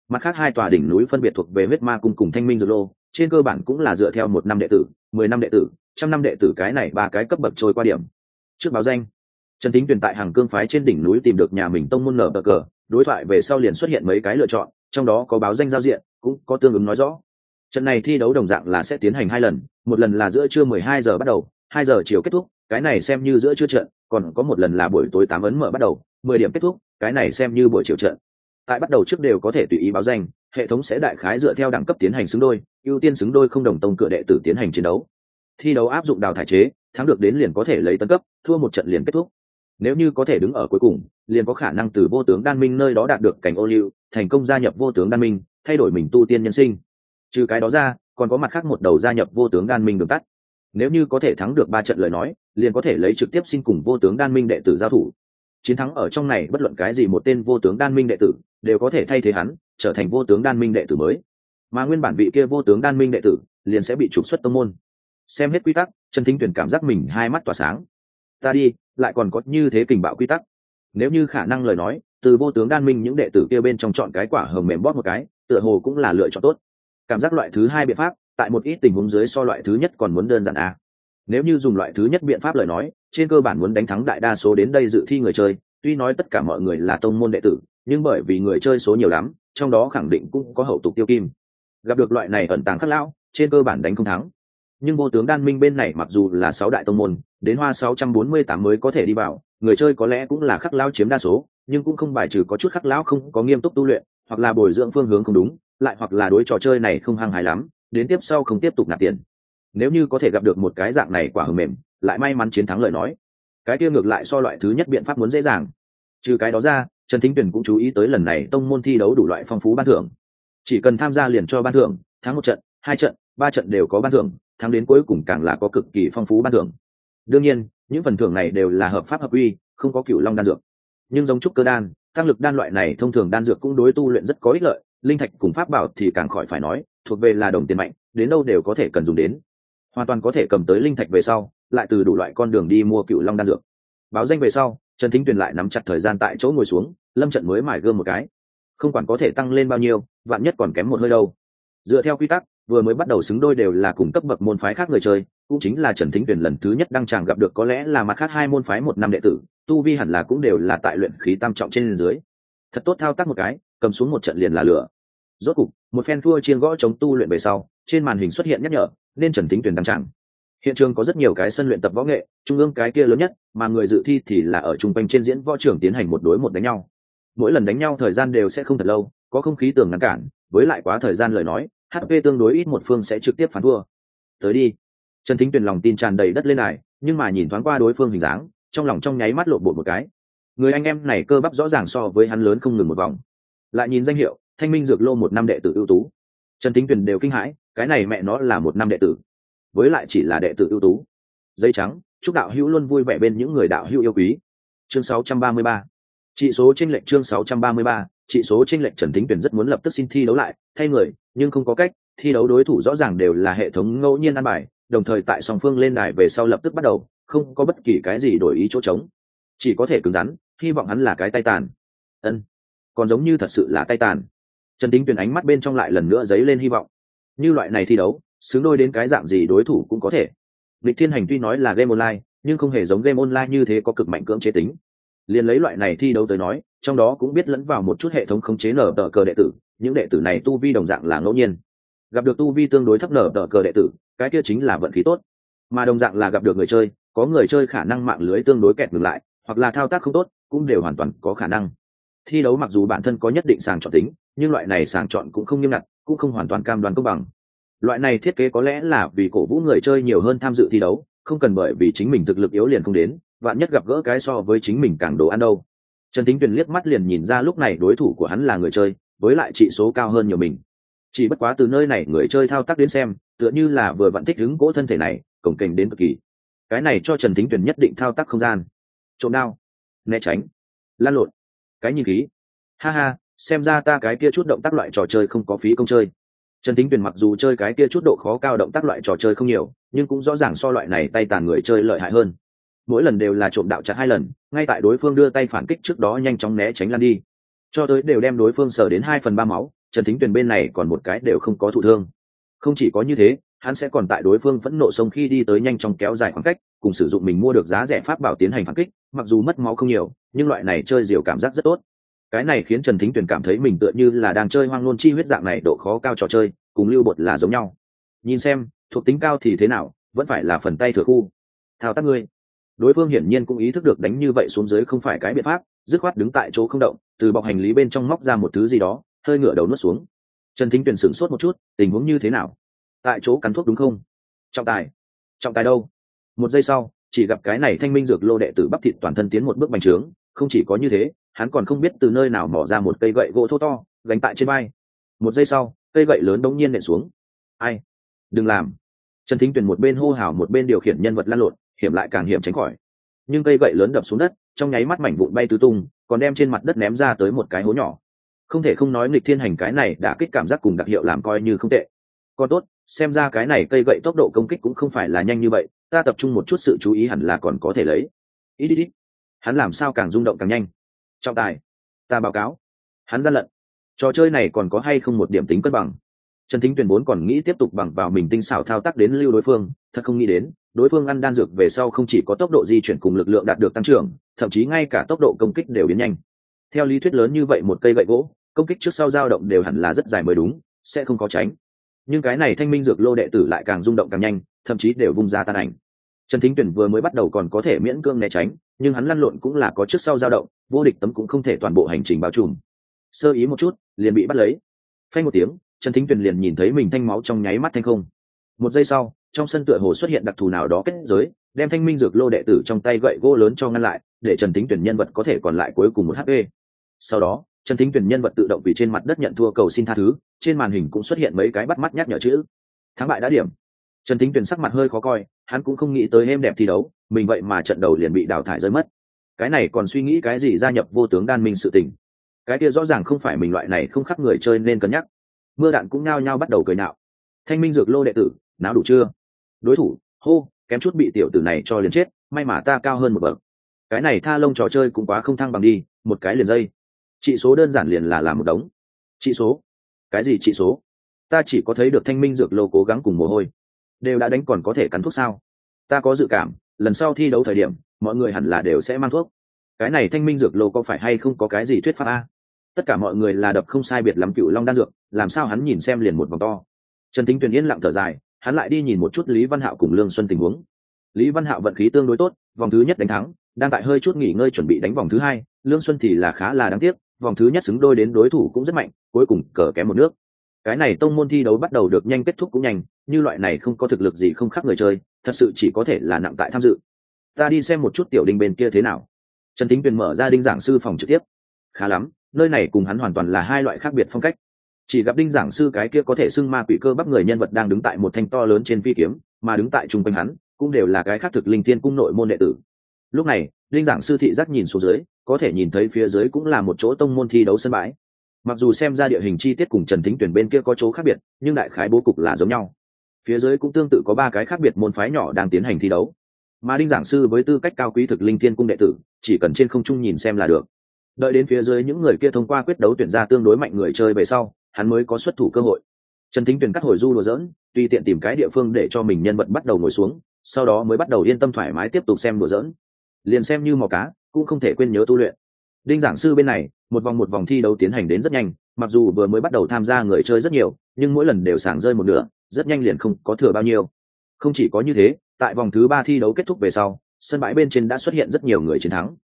Mặt khác hai tòa đỉnh núi phân biệt thuộc về huyết ma cung cùng thanh minh dược lô, trên cơ bản cũng là dựa theo một năm đệ tử, mười năm đệ tử, trăm năm đệ tử cái này ba cái cấp bậc trôi qua điểm. Trước báo danh, trần tính tuyển tại hàng cương phái trên đỉnh núi tìm được nhà mình tông môn nở bờ cờ, đối thoại về sau liền xuất hiện mấy cái lựa chọn, trong đó có báo danh giao diện, cũng có tương ứng nói rõ. Trận này thi đấu đồng dạng là sẽ tiến hành hai lần, một lần là giữa trưa 12 giờ bắt đầu 2 giờ chiều kết thúc cái này xem như giữa trưa trận, còn có một lần là buổi tối tám ấn mở bắt đầu 10 điểm kết thúc, cái này xem như buổi chiều trận. Tại bắt đầu trước đều có thể tùy ý báo danh, hệ thống sẽ đại khái dựa theo đẳng cấp tiến hành xứng đôi, ưu tiên xứng đôi không đồng tông cửa đệ tử tiến hành chiến đấu. Thi đấu áp dụng đào thải chế, thắng được đến liền có thể lấy tân cấp, thua một trận liền kết thúc. Nếu như có thể đứng ở cuối cùng, liền có khả năng từ vô tướng đan minh nơi đó đạt được cảnh ô liu, thành công gia nhập vô tướng đan minh, thay đổi mình tu tiên nhân sinh. Trừ cái đó ra, còn có mặt khác một đầu gia nhập vô tướng đan minh đường tắt nếu như có thể thắng được ba trận lời nói, liền có thể lấy trực tiếp xin cùng vô tướng đan minh đệ tử giao thủ. Chiến thắng ở trong này, bất luận cái gì một tên vô tướng đan minh đệ tử, đều có thể thay thế hắn, trở thành vô tướng đan minh đệ tử mới. Mà nguyên bản vị kia vô tướng đan minh đệ tử, liền sẽ bị trục xuất tông môn. Xem hết quy tắc, trần thính tuyển cảm giác mình hai mắt tỏa sáng. Ta đi, lại còn có như thế kình bạo quy tắc. Nếu như khả năng lời nói, từ vô tướng đan minh những đệ tử kia bên trong chọn cái quả hầm mềm bóp một cái, tựa hồ cũng là lựa chọn tốt. Cảm giác loại thứ hai biện pháp tại một ít tình huống dưới so loại thứ nhất còn muốn đơn giản a nếu như dùng loại thứ nhất biện pháp lời nói, trên cơ bản muốn đánh thắng đại đa số đến đây dự thi người chơi, tuy nói tất cả mọi người là tông môn đệ tử, nhưng bởi vì người chơi số nhiều lắm, trong đó khẳng định cũng có hậu tục tiêu kim. Gặp được loại này ẩn tàng khắc lão, trên cơ bản đánh không thắng. Nhưng vô tướng đan minh bên này mặc dù là sáu đại tông môn, đến hoa sáu trăm bốn mươi tám mới có thể đi vào, người chơi có lẽ cũng là khắc lão chiếm đa số, nhưng cũng không bài trừ có chút khắc lão không có nghiêm túc tu luyện, hoặc là bồi dưỡng phương hướng không đúng, lại hoặc là đối trò chơi này không hăng hài lắm đến tiếp sau không tiếp tục nạp tiền. Nếu như có thể gặp được một cái dạng này quả hầm mềm, lại may mắn chiến thắng lời nói. Cái kia ngược lại so loại thứ nhất biện pháp muốn dễ dàng. Trừ cái đó ra, trần thính tuyển cũng chú ý tới lần này tông môn thi đấu đủ loại phong phú ban thưởng. Chỉ cần tham gia liền cho ban thưởng, thắng một trận, hai trận, ba trận đều có ban thưởng, thắng đến cuối cùng càng là có cực kỳ phong phú ban thưởng. Đương nhiên, những phần thưởng này đều là hợp pháp hợp quy, không có cựu long đan dược. Nhưng giống trúc cơ đan, tăng lực đan loại này thông thường đan dược cũng đối tu luyện rất có ích lợi linh thạch cùng pháp bảo thì càng khỏi phải nói, thuộc về là đồng tiền mạnh, đến đâu đều có thể cần dùng đến. Hoàn toàn có thể cầm tới linh thạch về sau, lại từ đủ loại con đường đi mua cựu long đan dược. Báo danh về sau, trần thính tuyền lại nắm chặt thời gian tại chỗ ngồi xuống, lâm trận mới mải gươm một cái. Không quản có thể tăng lên bao nhiêu, vạn nhất còn kém một hơi đâu. Dựa theo quy tắc, vừa mới bắt đầu xứng đôi đều là cùng cấp bậc môn phái khác người chơi, cũng chính là trần thính Tuyền lần thứ nhất đăng tràng gặp được có lẽ là mặt khác hai môn phái một năm đệ tử, tu vi hẳn là cũng đều là tại luyện khí tam trọng trên dưới. Thật tốt thao tác một cái, cầm xuống một trận liền là lửa rốt cục, một phen thua chiên gõ chống tu luyện về sau, trên màn hình xuất hiện nhắc nhở, nên trần thính tuyển đăng tràng. Hiện trường có rất nhiều cái sân luyện tập võ nghệ, trung ương cái kia lớn nhất, mà người dự thi thì là ở trung quanh trên diễn võ trường tiến hành một đối một đánh nhau. Mỗi lần đánh nhau thời gian đều sẽ không thật lâu, có không khí tường ngăn cản, với lại quá thời gian lời nói hp tương đối ít một phương sẽ trực tiếp phán thua. Tới đi. Trần thính tuyền lòng tin tràn đầy đất lên này, nhưng mà nhìn thoáng qua đối phương hình dáng, trong lòng trong nháy mắt lộn bộ một cái. Người anh em này cơ bắp rõ ràng so với hắn lớn không ngừng một vòng. Lại nhìn danh hiệu thanh minh dược lô một năm đệ tử ưu tú. Trần thính tuyền đều kinh hãi, cái này mẹ nó là một năm đệ tử, với lại chỉ là đệ tử ưu tú. Dây trắng, chúc đạo hữu luôn vui vẻ bên những người đạo hữu yêu quý. Chương 633 trị số trên lệch chương 633 trị số trên lệch trần thính Tuyền rất muốn lập tức xin thi đấu lại, thay người, nhưng không có cách, thi đấu đối thủ rõ ràng đều là hệ thống ngẫu nhiên ăn bài, đồng thời tại song phương lên đài về sau lập tức bắt đầu, không có bất kỳ cái gì đổi ý chỗ trống. Chỉ có thể cứng rắn, hy vọng hắn là cái tay tàn. Ân, còn giống như thật sự là tay tàn trần thính tuyển ánh mắt bên trong lại lần nữa dấy lên hy vọng. Như loại này thi đấu, xứng đôi đến cái dạng gì đối thủ cũng có thể. Lịch thiên hành tuy nói là game online, nhưng không hề giống game online như thế có cực mạnh cưỡng chế tính. Liền lấy loại này thi đấu tới nói, trong đó cũng biết lẫn vào một chút hệ thống khống chế nở tờ cờ đệ tử, những đệ tử này tu vi đồng dạng là ngẫu nhiên. Gặp được tu vi tương đối thấp nở tờ cờ đệ tử, cái kia chính là vận khí tốt. Mà đồng dạng là gặp được người chơi, có người chơi khả năng mạng lưới tương đối kẹt ngừng lại, hoặc là thao tác không tốt, cũng đều hoàn toàn có khả năng thi đấu mặc dù bản thân có nhất định sàng chọn tính, nhưng loại này sàng chọn cũng không nghiêm ngặt, cũng không hoàn toàn cam đoan công bằng. Loại này thiết kế có lẽ là vì cổ vũ người chơi nhiều hơn tham dự thi đấu, không cần bởi vì chính mình thực lực yếu liền không đến, vạn nhất gặp gỡ cái so với chính mình càng đồ ăn đâu. Trần tính tuyền liếc mắt liền nhìn ra lúc này đối thủ của hắn là người chơi, với lại trị số cao hơn nhiều mình. Chỉ bất quá từ nơi này người chơi thao tác đến xem, tựa như là vừa vặn thích đứng cỗ thân thể này, cổng kềnh đến cực kỳ. Cái này cho trần tính tuyền nhất định thao tác không gian. Trộm đao. Né tránh. Lan lộn cái nhìn khí. Ha ha, xem ra ta cái kia chút động tác loại trò chơi không có phí công chơi. Trần tính tuyền mặc dù chơi cái kia chút độ khó cao động tác loại trò chơi không nhiều, nhưng cũng rõ ràng so loại này tay tàn người chơi lợi hại hơn. Mỗi lần đều là trộm đạo chặt hai lần, ngay tại đối phương đưa tay phản kích trước đó nhanh chóng né tránh lan đi. Cho tới đều đem đối phương sờ đến hai phần ba máu, trần thính tuyền bên này còn một cái đều không có thụ thương. Không chỉ có như thế, hắn sẽ còn tại đối phương phẫn nộ sông khi đi tới nhanh chóng kéo dài khoảng cách cùng sử dụng mình mua được giá rẻ pháp bảo tiến hành phản kích, mặc dù mất máu không nhiều, nhưng loại này chơi diều cảm giác rất tốt. Cái này khiến trần thính tuyền cảm thấy mình tựa như là đang chơi hoang nôn chi huyết dạng này độ khó cao trò chơi, cùng lưu bột là giống nhau. Nhìn xem, thuộc tính cao thì thế nào, vẫn phải là phần tay thừa khu. Thao tác ngươi. Đối phương hiển nhiên cũng ý thức được đánh như vậy xuống dưới không phải cái biện pháp, dứt khoát đứng tại chỗ không động, từ bọc hành lý bên trong móc ra một thứ gì đó, hơi ngửa đầu nuốt xuống. Trần thính tuyền sửng sốt một chút, tình huống như thế nào? Tại chỗ cắn thuốc đúng không? Trọng tài. Trọng tài đâu? Một giây sau, chỉ gặp cái này thanh minh dược lô đệ tử bắp thịt toàn thân tiến một bước bành trướng, không chỉ có như thế, hắn còn không biết từ nơi nào mỏ ra một cây gậy gỗ thô to, gánh tại trên vai. Một giây sau, cây gậy lớn đống nhiên nện xuống. Ai? Đừng làm. Trần thính tuyền một bên hô hào một bên điều khiển nhân vật lan lộn, hiểm lại càng hiểm tránh khỏi. Nhưng cây gậy lớn đập xuống đất, trong nháy mắt mảnh vụn bay tứ tung, còn đem trên mặt đất ném ra tới một cái hố nhỏ. Không thể không nói nghịch thiên hành cái này đã kích cảm giác cùng đặc hiệu làm coi như không tệ. Còn tốt xem ra cái này cây gậy tốc độ công kích cũng không phải là nhanh như vậy, ta tập trung một chút sự chú ý hẳn là còn có thể lấy. Ít ít ít. Hắn làm sao càng rung động càng nhanh? Trọng tài, ta báo cáo. Hắn gian lận trò chơi này còn có hay không một điểm tính cân bằng? Trần thính tuyển vốn còn nghĩ tiếp tục bằng vào mình tinh xảo thao tác đến lưu đối phương, thật không nghĩ đến, đối phương ăn đan dược về sau không chỉ có tốc độ di chuyển cùng lực lượng đạt được tăng trưởng, thậm chí ngay cả tốc độ công kích đều biến nhanh. Theo lý thuyết lớn như vậy một cây gậy gỗ, công kích trước sau dao động đều hẳn là rất dài mới đúng, sẽ không có tránh nhưng cái này thanh minh dược lô đệ tử lại càng rung động càng nhanh, thậm chí đều vung ra tan ảnh. Trần thính tuyển vừa mới bắt đầu còn có thể miễn cương né tránh, nhưng hắn lăn lộn cũng là có trước sau dao động, vô địch tấm cũng không thể toàn bộ hành trình bao trùm. Sơ ý một chút, liền bị bắt lấy. Phanh một tiếng, trần thính tuyển liền nhìn thấy mình thanh máu trong nháy mắt thanh không. Một giây sau, trong sân tựa hồ xuất hiện đặc thù nào đó kết giới, đem thanh minh dược lô đệ tử trong tay gậy gỗ lớn cho ngăn lại, để trần thính tuyển nhân vật có thể còn lại cuối cùng một hp sau đó trần thính tuyển nhân vật tự động vì trên mặt đất nhận thua cầu xin tha thứ, trên màn hình cũng xuất hiện mấy cái bắt mắt nhắc nhở chữ. Thắng bại đã điểm. Trần thính tuyển sắc mặt hơi khó coi, hắn cũng không nghĩ tới êm đẹp thi đấu, mình vậy mà trận đầu liền bị đào thải rơi mất. Cái này còn suy nghĩ cái gì gia nhập vô tướng đan minh sự tình? Cái kia rõ ràng không phải mình loại này không khắc người chơi nên cân nhắc. Mưa đạn cũng nao nhao bắt đầu cười nạo. Thanh minh dược lô đệ tử não đủ chưa? Đối thủ, hô, kém chút bị tiểu tử này cho liền chết, may mà ta cao hơn một bậc. Cái này tha lông trò chơi cũng quá không thăng bằng đi, một cái liền dây trị số đơn giản liền là làm một đống. Trị số. Cái gì trị số? Ta chỉ có thấy được thanh minh dược lô cố gắng cùng mồ hôi. Đều đã đánh còn có thể cắn thuốc sao? Ta có dự cảm, lần sau thi đấu thời điểm, mọi người hẳn là đều sẽ mang thuốc. Cái này thanh minh dược lô có phải hay không có cái gì thuyết pháp a? Tất cả mọi người là đập không sai biệt lắm cựu long đan dược, làm sao hắn nhìn xem liền một vòng to. Trần tính tuyền yên lặng thở dài, hắn lại đi nhìn một chút lý văn hạo cùng lương xuân tình huống. Lý văn hạo vận khí tương đối tốt, vòng thứ nhất đánh thắng, đang tại hơi chút nghỉ ngơi chuẩn bị đánh vòng thứ hai, lương xuân thì là khá là đáng tiếc vòng thứ nhất xứng đôi đến đối thủ cũng rất mạnh, cuối cùng cờ kém một nước. Cái này tông môn thi đấu bắt đầu được nhanh kết thúc cũng nhanh, như loại này không có thực lực gì không khác người chơi, thật sự chỉ có thể là nặng tại tham dự. Ta đi xem một chút tiểu đinh bên kia thế nào. Trần tính tuyền mở ra đinh giảng sư phòng trực tiếp. Khá lắm, nơi này cùng hắn hoàn toàn là hai loại khác biệt phong cách. Chỉ gặp đinh giảng sư cái kia có thể xưng ma quỷ cơ bắp người nhân vật đang đứng tại một thanh to lớn trên phi kiếm, mà đứng tại trung quanh hắn, cũng đều là cái khác thực linh thiên cung nội môn đệ tử. Lúc này đinh giảng sư thị giác nhìn xuống dưới, có thể nhìn thấy phía dưới cũng là một chỗ tông môn thi đấu sân bãi. Mặc dù xem ra địa hình chi tiết cùng trần thính tuyển bên kia có chỗ khác biệt, nhưng đại khái bố cục là giống nhau. Phía dưới cũng tương tự có ba cái khác biệt môn phái nhỏ đang tiến hành thi đấu. Mà đinh giảng sư với tư cách cao quý thực linh thiên cung đệ tử, chỉ cần trên không trung nhìn xem là được. Đợi đến phía dưới những người kia thông qua quyết đấu tuyển ra tương đối mạnh người chơi về sau, hắn mới có xuất thủ cơ hội. Trần thính tuyển cắt hồi du đùa dỡn tùy tiện tìm cái địa phương để cho mình nhân vật bắt đầu ngồi xuống, sau đó mới bắt đầu yên tâm thoải mái tiếp tục xem đùa dỡn liền xem như mò cá cũng không thể quên nhớ tu luyện. Đinh giảng sư bên này một vòng một vòng thi đấu tiến hành đến rất nhanh mặc dù vừa mới bắt đầu tham gia người chơi rất nhiều nhưng mỗi lần đều sảng rơi một nửa rất nhanh liền không có thừa bao nhiêu. Không chỉ có như thế tại vòng thứ ba thi đấu kết thúc về sau sân bãi bên trên đã xuất hiện rất nhiều người chiến thắng.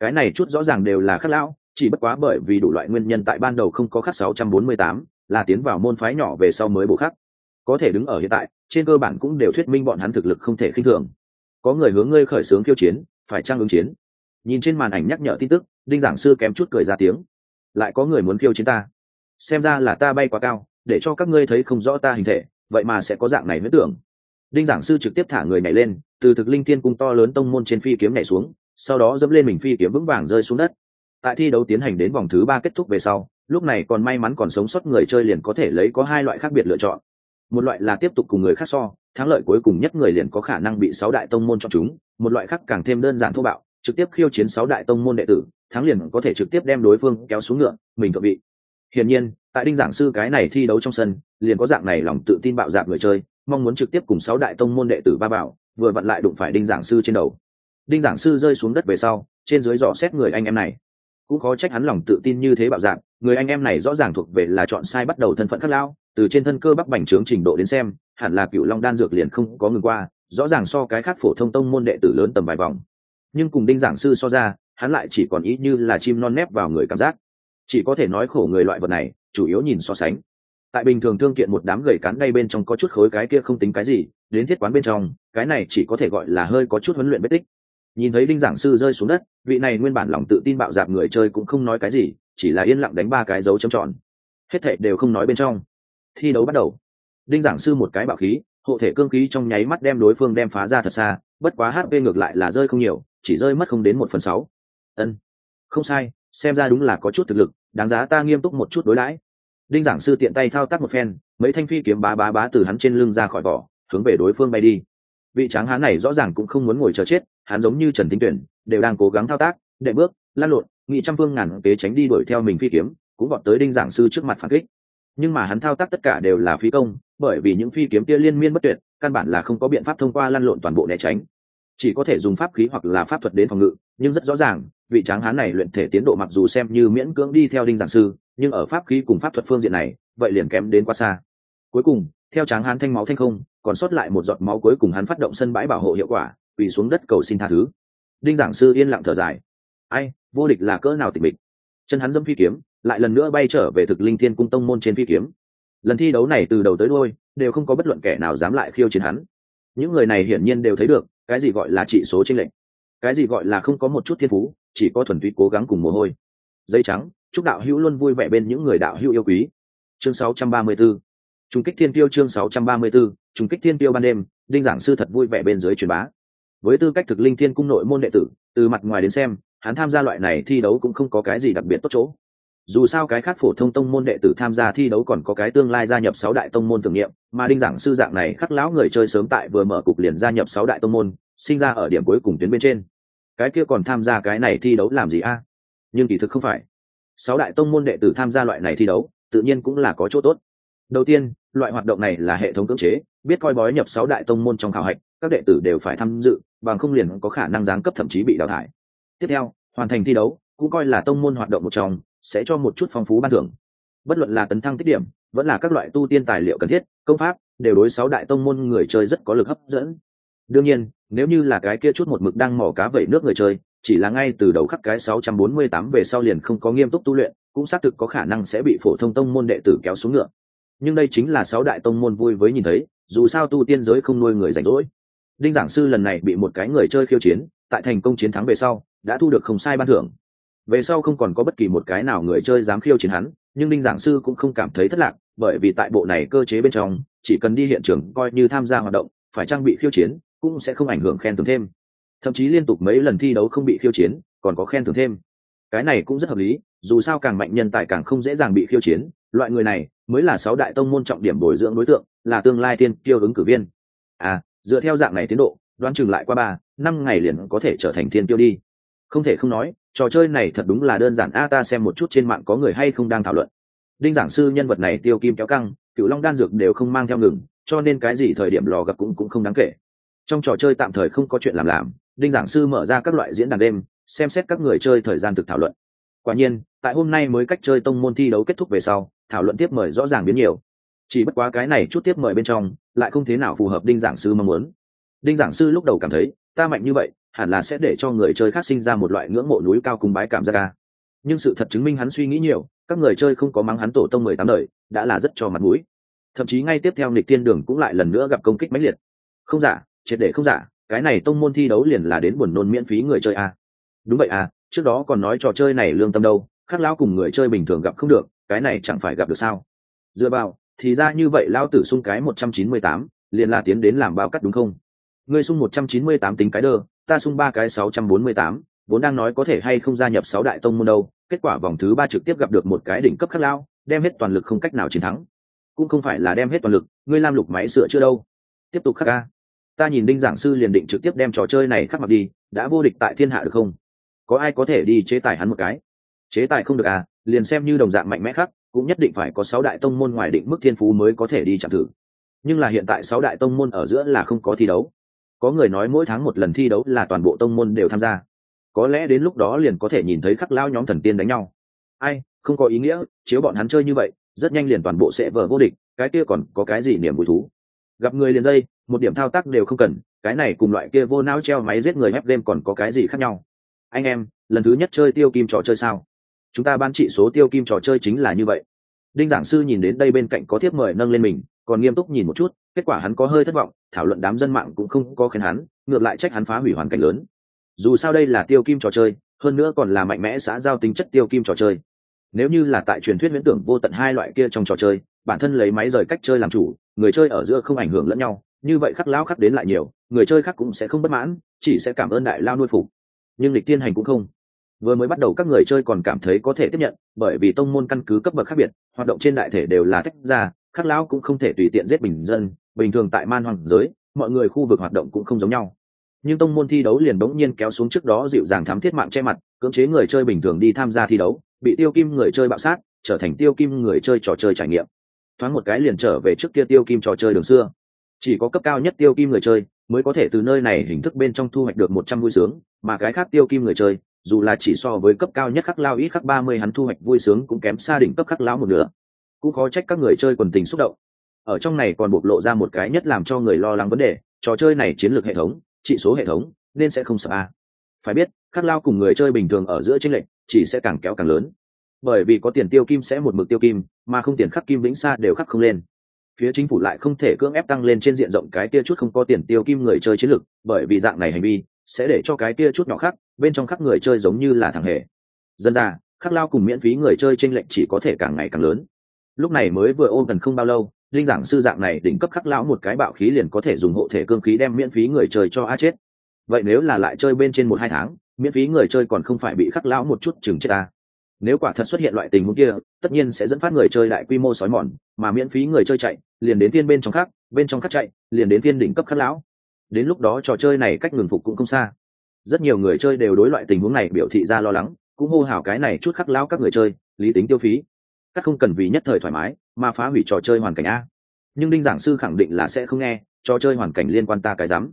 Cái này chút rõ ràng đều là khắc lão chỉ bất quá bởi vì đủ loại nguyên nhân tại ban đầu không có khắc 648, là tiến vào môn phái nhỏ về sau mới bổ khắc. Có thể đứng ở hiện tại trên cơ bản cũng đều thuyết minh bọn hắn thực lực không thể khinh thường. Có người hướng ngươi khởi xướng khiêu chiến phải trang ứng chiến. Nhìn trên màn ảnh nhắc nhở tin tức, đinh giảng sư kém chút cười ra tiếng. Lại có người muốn khiêu chiến ta. Xem ra là ta bay quá cao, để cho các ngươi thấy không rõ ta hình thể, vậy mà sẽ có dạng này huyết tưởng. Đinh giảng sư trực tiếp thả người nhảy lên, từ thực linh thiên cung to lớn tông môn trên phi kiếm nhảy xuống, sau đó dẫm lên mình phi kiếm vững vàng rơi xuống đất. Tại thi đấu tiến hành đến vòng thứ ba kết thúc về sau, lúc này còn may mắn còn sống sót người chơi liền có thể lấy có hai loại khác biệt lựa chọn một loại là tiếp tục cùng người khác so, thắng lợi cuối cùng nhất người liền có khả năng bị sáu đại tông môn chọn chúng, một loại khác càng thêm đơn giản thô bạo, trực tiếp khiêu chiến sáu đại tông môn đệ tử, thắng liền có thể trực tiếp đem đối phương kéo xuống ngựa, mình thượng bị. hiển nhiên, tại đinh giảng sư cái này thi đấu trong sân, liền có dạng này lòng tự tin bạo dạp người chơi, mong muốn trực tiếp cùng sáu đại tông môn đệ tử ba bảo, vừa vặn lại đụng phải đinh giảng sư trên đầu đinh giảng sư rơi xuống đất về sau, trên dưới dò xét người anh em này cũng khó trách hắn lòng tự tin như thế bạo dạng người anh em này rõ ràng thuộc về là chọn sai bắt đầu thân phận khắc lao, từ trên thân cơ bắp bành trướng trình độ đến xem, hẳn là cựu long đan dược liền không có ngừng qua, rõ ràng so cái khác phổ thông tông môn đệ tử lớn tầm vài vòng. Nhưng cùng đinh giảng sư so ra, hắn lại chỉ còn ý như là chim non nép vào người cảm giác. Chỉ có thể nói khổ người loại vật này, chủ yếu nhìn so sánh. Tại bình thường thương kiện một đám gầy cán ngay bên trong có chút khối cái kia không tính cái gì, đến thiết quán bên trong, cái này chỉ có thể gọi là hơi có chút huấn luyện bất tích nhìn thấy đinh giảng sư rơi xuống đất, vị này nguyên bản lòng tự tin bạo dạp người chơi cũng không nói cái gì, chỉ là yên lặng đánh ba cái dấu chấm tròn. Hết thệ đều không nói bên trong. Thi đấu bắt đầu. Đinh giảng sư một cái bạo khí, hộ thể cương khí trong nháy mắt đem đối phương đem phá ra thật xa, bất quá hp ngược lại là rơi không nhiều, chỉ rơi mất không đến một phần sáu. Ân, không sai, xem ra đúng là có chút thực lực, đáng giá ta nghiêm túc một chút đối đãi. Đinh giảng sư tiện tay thao tác một phen, mấy thanh phi kiếm bá bá bá từ hắn trên lưng ra khỏi vỏ, hướng về đối phương bay đi. Vị tráng hán này rõ ràng cũng không muốn ngồi chờ chết hắn giống như trần Thính tuyển, đều đang cố gắng thao tác, đệ bước lan lộn, nghị trăm phương ngàn kế tránh đi đuổi theo mình phi kiếm, cũng vọt tới đinh giảng sư trước mặt phản kích. Nhưng mà hắn thao tác tất cả đều là phi công, bởi vì những phi kiếm kia liên miên bất tuyệt, căn bản là không có biện pháp thông qua lăn lộn toàn bộ né tránh. Chỉ có thể dùng pháp khí hoặc là pháp thuật đến phòng ngự, nhưng rất rõ ràng, vị tráng hán này luyện thể tiến độ mặc dù xem như miễn cưỡng đi theo đinh giảng sư, nhưng ở pháp khí cùng pháp thuật phương diện này, vậy liền kém đến quá xa. Cuối cùng, theo tráng hán thanh máu thanh không, còn sót lại một giọt máu cuối cùng hắn phát động sân bãi bảo hộ hiệu quả quỳ xuống đất cầu xin tha thứ. Đinh giảng sư yên lặng thở dài. Ai, vô địch là cỡ nào tịch mịch? Chân hắn dâm phi kiếm, lại lần nữa bay trở về thực linh thiên cung tông môn trên phi kiếm. Lần thi đấu này từ đầu tới đôi đều không có bất luận kẻ nào dám lại khiêu chiến hắn. Những người này hiển nhiên đều thấy được, cái gì gọi là trị số tranh lệch. Cái gì gọi là không có một chút thiên phú, chỉ có thuần túy cố gắng cùng mồ hôi. Dây trắng, chúc đạo hữu luôn vui vẻ bên những người đạo hữu yêu quý. Chương 634 trung kích thiên tiêu chương 634 trung kích thiên tiêu ban đêm, đinh giảng sư thật vui vẻ bên dưới truyền bá với tư cách thực linh thiên cung nội môn đệ tử, từ mặt ngoài đến xem, hắn tham gia loại này thi đấu cũng không có cái gì đặc biệt tốt chỗ. Dù sao cái khác phổ thông tông môn đệ tử tham gia thi đấu còn có cái tương lai gia nhập sáu đại tông môn tưởng niệm, mà đinh giảng sư dạng này khắc lão người chơi sớm tại vừa mở cục liền gia nhập sáu đại tông môn, sinh ra ở điểm cuối cùng tuyến bên trên. Cái kia còn tham gia cái này thi đấu làm gì a? Nhưng kỳ thực không phải. Sáu đại tông môn đệ tử tham gia loại này thi đấu, tự nhiên cũng là có chỗ tốt. Đầu tiên, loại hoạt động này là hệ thống cưỡng chế, biết coi bói nhập sáu đại tông môn trong khảo hạch các đệ tử đều phải tham dự, bằng không liền có khả năng giáng cấp thậm chí bị đào thải. Tiếp theo, hoàn thành thi đấu, cũng coi là tông môn hoạt động một trong, sẽ cho một chút phong phú ban thưởng. Bất luận là tấn thăng tích điểm, vẫn là các loại tu tiên tài liệu cần thiết, công pháp, đều đối sáu đại tông môn người chơi rất có lực hấp dẫn. Đương nhiên, nếu như là cái kia chút một mực đang mỏ cá vẩy nước người chơi, chỉ là ngay từ đầu khắc cái 648 về sau liền không có nghiêm túc tu luyện, cũng xác thực có khả năng sẽ bị phổ thông tông môn đệ tử kéo xuống ngựa. Nhưng đây chính là sáu đại tông môn vui với nhìn thấy, dù sao tu tiên giới không nuôi người rảnh rỗi đinh giảng sư lần này bị một cái người chơi khiêu chiến, tại thành công chiến thắng về sau, đã thu được không sai ban thưởng. Về sau không còn có bất kỳ một cái nào người chơi dám khiêu chiến hắn, nhưng đinh giảng sư cũng không cảm thấy thất lạc, bởi vì tại bộ này cơ chế bên trong, chỉ cần đi hiện trường coi như tham gia hoạt động, phải trang bị khiêu chiến, cũng sẽ không ảnh hưởng khen thưởng thêm. Thậm chí liên tục mấy lần thi đấu không bị khiêu chiến, còn có khen thưởng thêm. Cái này cũng rất hợp lý, dù sao càng mạnh nhân tài càng không dễ dàng bị khiêu chiến, loại người này mới là sáu đại tông môn trọng điểm bồi dưỡng đối tượng, là tương lai tiên tiêu ứng cử viên. À dựa theo dạng này tiến độ, đoán chừng lại qua ba, năm ngày liền có thể trở thành thiên tiêu đi. Không thể không nói, trò chơi này thật đúng là đơn giản. A, ta xem một chút trên mạng có người hay không đang thảo luận. Đinh giảng sư nhân vật này tiêu kim kéo căng, cựu long đan dược đều không mang theo ngừng, cho nên cái gì thời điểm lò gặp cũng cũng không đáng kể. Trong trò chơi tạm thời không có chuyện làm làm, đinh giảng sư mở ra các loại diễn đàn đêm, xem xét các người chơi thời gian thực thảo luận. Quả nhiên, tại hôm nay mới cách chơi tông môn thi đấu kết thúc về sau, thảo luận tiếp mời rõ ràng biến nhiều chỉ bất quá cái này chút tiếp mời bên trong, lại không thế nào phù hợp đinh giảng sư mong muốn. Đinh giảng sư lúc đầu cảm thấy, ta mạnh như vậy, hẳn là sẽ để cho người chơi khác sinh ra một loại ngưỡng mộ núi cao cùng bái cảm giác ca. Nhưng sự thật chứng minh hắn suy nghĩ nhiều, các người chơi không có mắng hắn tổ tông mười tám đời, đã là rất cho mặt mũi. Thậm chí ngay tiếp theo nịch tiên đường cũng lại lần nữa gặp công kích mãnh liệt. Không giả, triệt để không giả, cái này tông môn thi đấu liền là đến buồn nôn miễn phí người chơi a. Đúng vậy à trước đó còn nói trò chơi này lương tâm đâu, khác lão cùng người chơi bình thường gặp không được, cái này chẳng phải gặp được sao? Dựa vào thì ra như vậy lao tử sung cái một trăm chín mươi tám, liền là tiến đến làm bao cắt đúng không? Ngươi sung một trăm chín mươi tám tính cái đơ, ta sung ba cái sáu trăm bốn mươi tám, vốn đang nói có thể hay không gia nhập sáu đại tông môn đâu, kết quả vòng thứ ba trực tiếp gặp được một cái đỉnh cấp khắc lao đem hết toàn lực không cách nào chiến thắng. Cũng không phải là đem hết toàn lực, ngươi làm lục máy sửa chưa đâu? Tiếp tục khắc ca. Ta nhìn đinh giảng sư liền định trực tiếp đem trò chơi này khắc mặt đi, đã vô địch tại thiên hạ được không? Có ai có thể đi chế tài hắn một cái? Chế tài không được à? Liền xem như đồng dạng mạnh mẽ khắc cũng nhất định phải có sáu đại tông môn ngoài định mức thiên phú mới có thể đi chạm thử. Nhưng là hiện tại sáu đại tông môn ở giữa là không có thi đấu. Có người nói mỗi tháng một lần thi đấu là toàn bộ tông môn đều tham gia. Có lẽ đến lúc đó liền có thể nhìn thấy khắc lao nhóm thần tiên đánh nhau. Ai, không có ý nghĩa, chiếu bọn hắn chơi như vậy, rất nhanh liền toàn bộ sẽ vờ vô địch, cái kia còn có cái gì niềm vui thú? Gặp người liền dây, một điểm thao tác đều không cần, cái này cùng loại kia vô não treo máy giết người ép đêm còn có cái gì khác nhau? Anh em, lần thứ nhất chơi tiêu kim trò chơi sao? Chúng ta ban trị số tiêu kim trò chơi chính là như vậy. Đinh giảng sư nhìn đến đây bên cạnh có thiếp mời nâng lên mình, còn nghiêm túc nhìn một chút, kết quả hắn có hơi thất vọng, thảo luận đám dân mạng cũng không có khen hắn, ngược lại trách hắn phá hủy hoàn cảnh lớn. Dù sao đây là tiêu kim trò chơi, hơn nữa còn là mạnh mẽ xã giao tính chất tiêu kim trò chơi. Nếu như là tại truyền thuyết viễn tưởng vô tận hai loại kia trong trò chơi, bản thân lấy máy rời cách chơi làm chủ, người chơi ở giữa không ảnh hưởng lẫn nhau, như vậy khắc lão khắc đến lại nhiều, người chơi khác cũng sẽ không bất mãn, chỉ sẽ cảm ơn đại lao nuôi phục. Nhưng lịch tiên hành cũng không vừa mới bắt đầu các người chơi còn cảm thấy có thể tiếp nhận, bởi vì tông môn căn cứ cấp bậc khác biệt, hoạt động trên đại thể đều là tách ra khắc lão cũng không thể tùy tiện giết bình dân, bình thường tại man hoàng giới, mọi người khu vực hoạt động cũng không giống nhau. Nhưng tông môn thi đấu liền bỗng nhiên kéo xuống trước đó dịu dàng thám thiết mạng che mặt, cưỡng chế người chơi bình thường đi tham gia thi đấu, bị tiêu kim người chơi bạo sát, trở thành tiêu kim người chơi trò chơi trải nghiệm. Thoáng một cái liền trở về trước kia tiêu kim trò chơi đường xưa. Chỉ có cấp cao nhất tiêu kim người chơi mới có thể từ nơi này hình thức bên trong thu hoạch được một trăm vui sướng, mà cái khác tiêu kim người chơi dù là chỉ so với cấp cao nhất khắc lao ít khắc ba mươi hắn thu hoạch vui sướng cũng kém xa đỉnh cấp khắc lão một nửa. Cũng khó trách các người chơi quần tình xúc động. Ở trong này còn bộc lộ ra một cái nhất làm cho người lo lắng vấn đề, trò chơi này chiến lược hệ thống trị số hệ thống, nên sẽ không sợ a. Phải biết, khắc lao cùng người chơi bình thường ở giữa tranh lệch, chỉ sẽ càng kéo càng lớn. Bởi vì có tiền tiêu kim sẽ một mực tiêu kim, mà không tiền khắc kim vĩnh xa đều khắc không lên. Phía chính phủ lại không thể cưỡng ép tăng lên trên diện rộng cái kia chút không có tiền tiêu kim người chơi chiến lược, bởi vì dạng này hành vi sẽ để cho cái kia chút nhỏ khác bên trong khắc người chơi giống như là thằng hề. Dân ra, khắc lao cùng miễn phí người chơi tranh lệch chỉ có thể càng ngày càng lớn. Lúc này mới vừa ôm gần không bao lâu, linh giảng sư dạng này đỉnh cấp khắc lão một cái bạo khí liền có thể dùng hộ thể cương khí đem miễn phí người chơi cho a chết. Vậy nếu là lại chơi bên trên một hai tháng, miễn phí người chơi còn không phải bị khắc lão một chút chừng chết ta. Nếu quả thật xuất hiện loại tình huống kia, tất nhiên sẽ dẫn phát người chơi đại quy mô sói mòn, mà miễn phí người chơi chạy, liền đến thiên bên trong khác, bên trong khác chạy, liền đến thiên đỉnh cấp khắc lão. Đến lúc đó trò chơi này cách ngừng phục cũng không xa rất nhiều người chơi đều đối loại tình huống này biểu thị ra lo lắng, cũng hô hào cái này chút khắc lão các người chơi, lý tính tiêu phí. Các không cần vì nhất thời thoải mái, mà phá hủy trò chơi hoàn cảnh a. Nhưng đinh giảng sư khẳng định là sẽ không nghe, trò chơi hoàn cảnh liên quan ta cái rắm.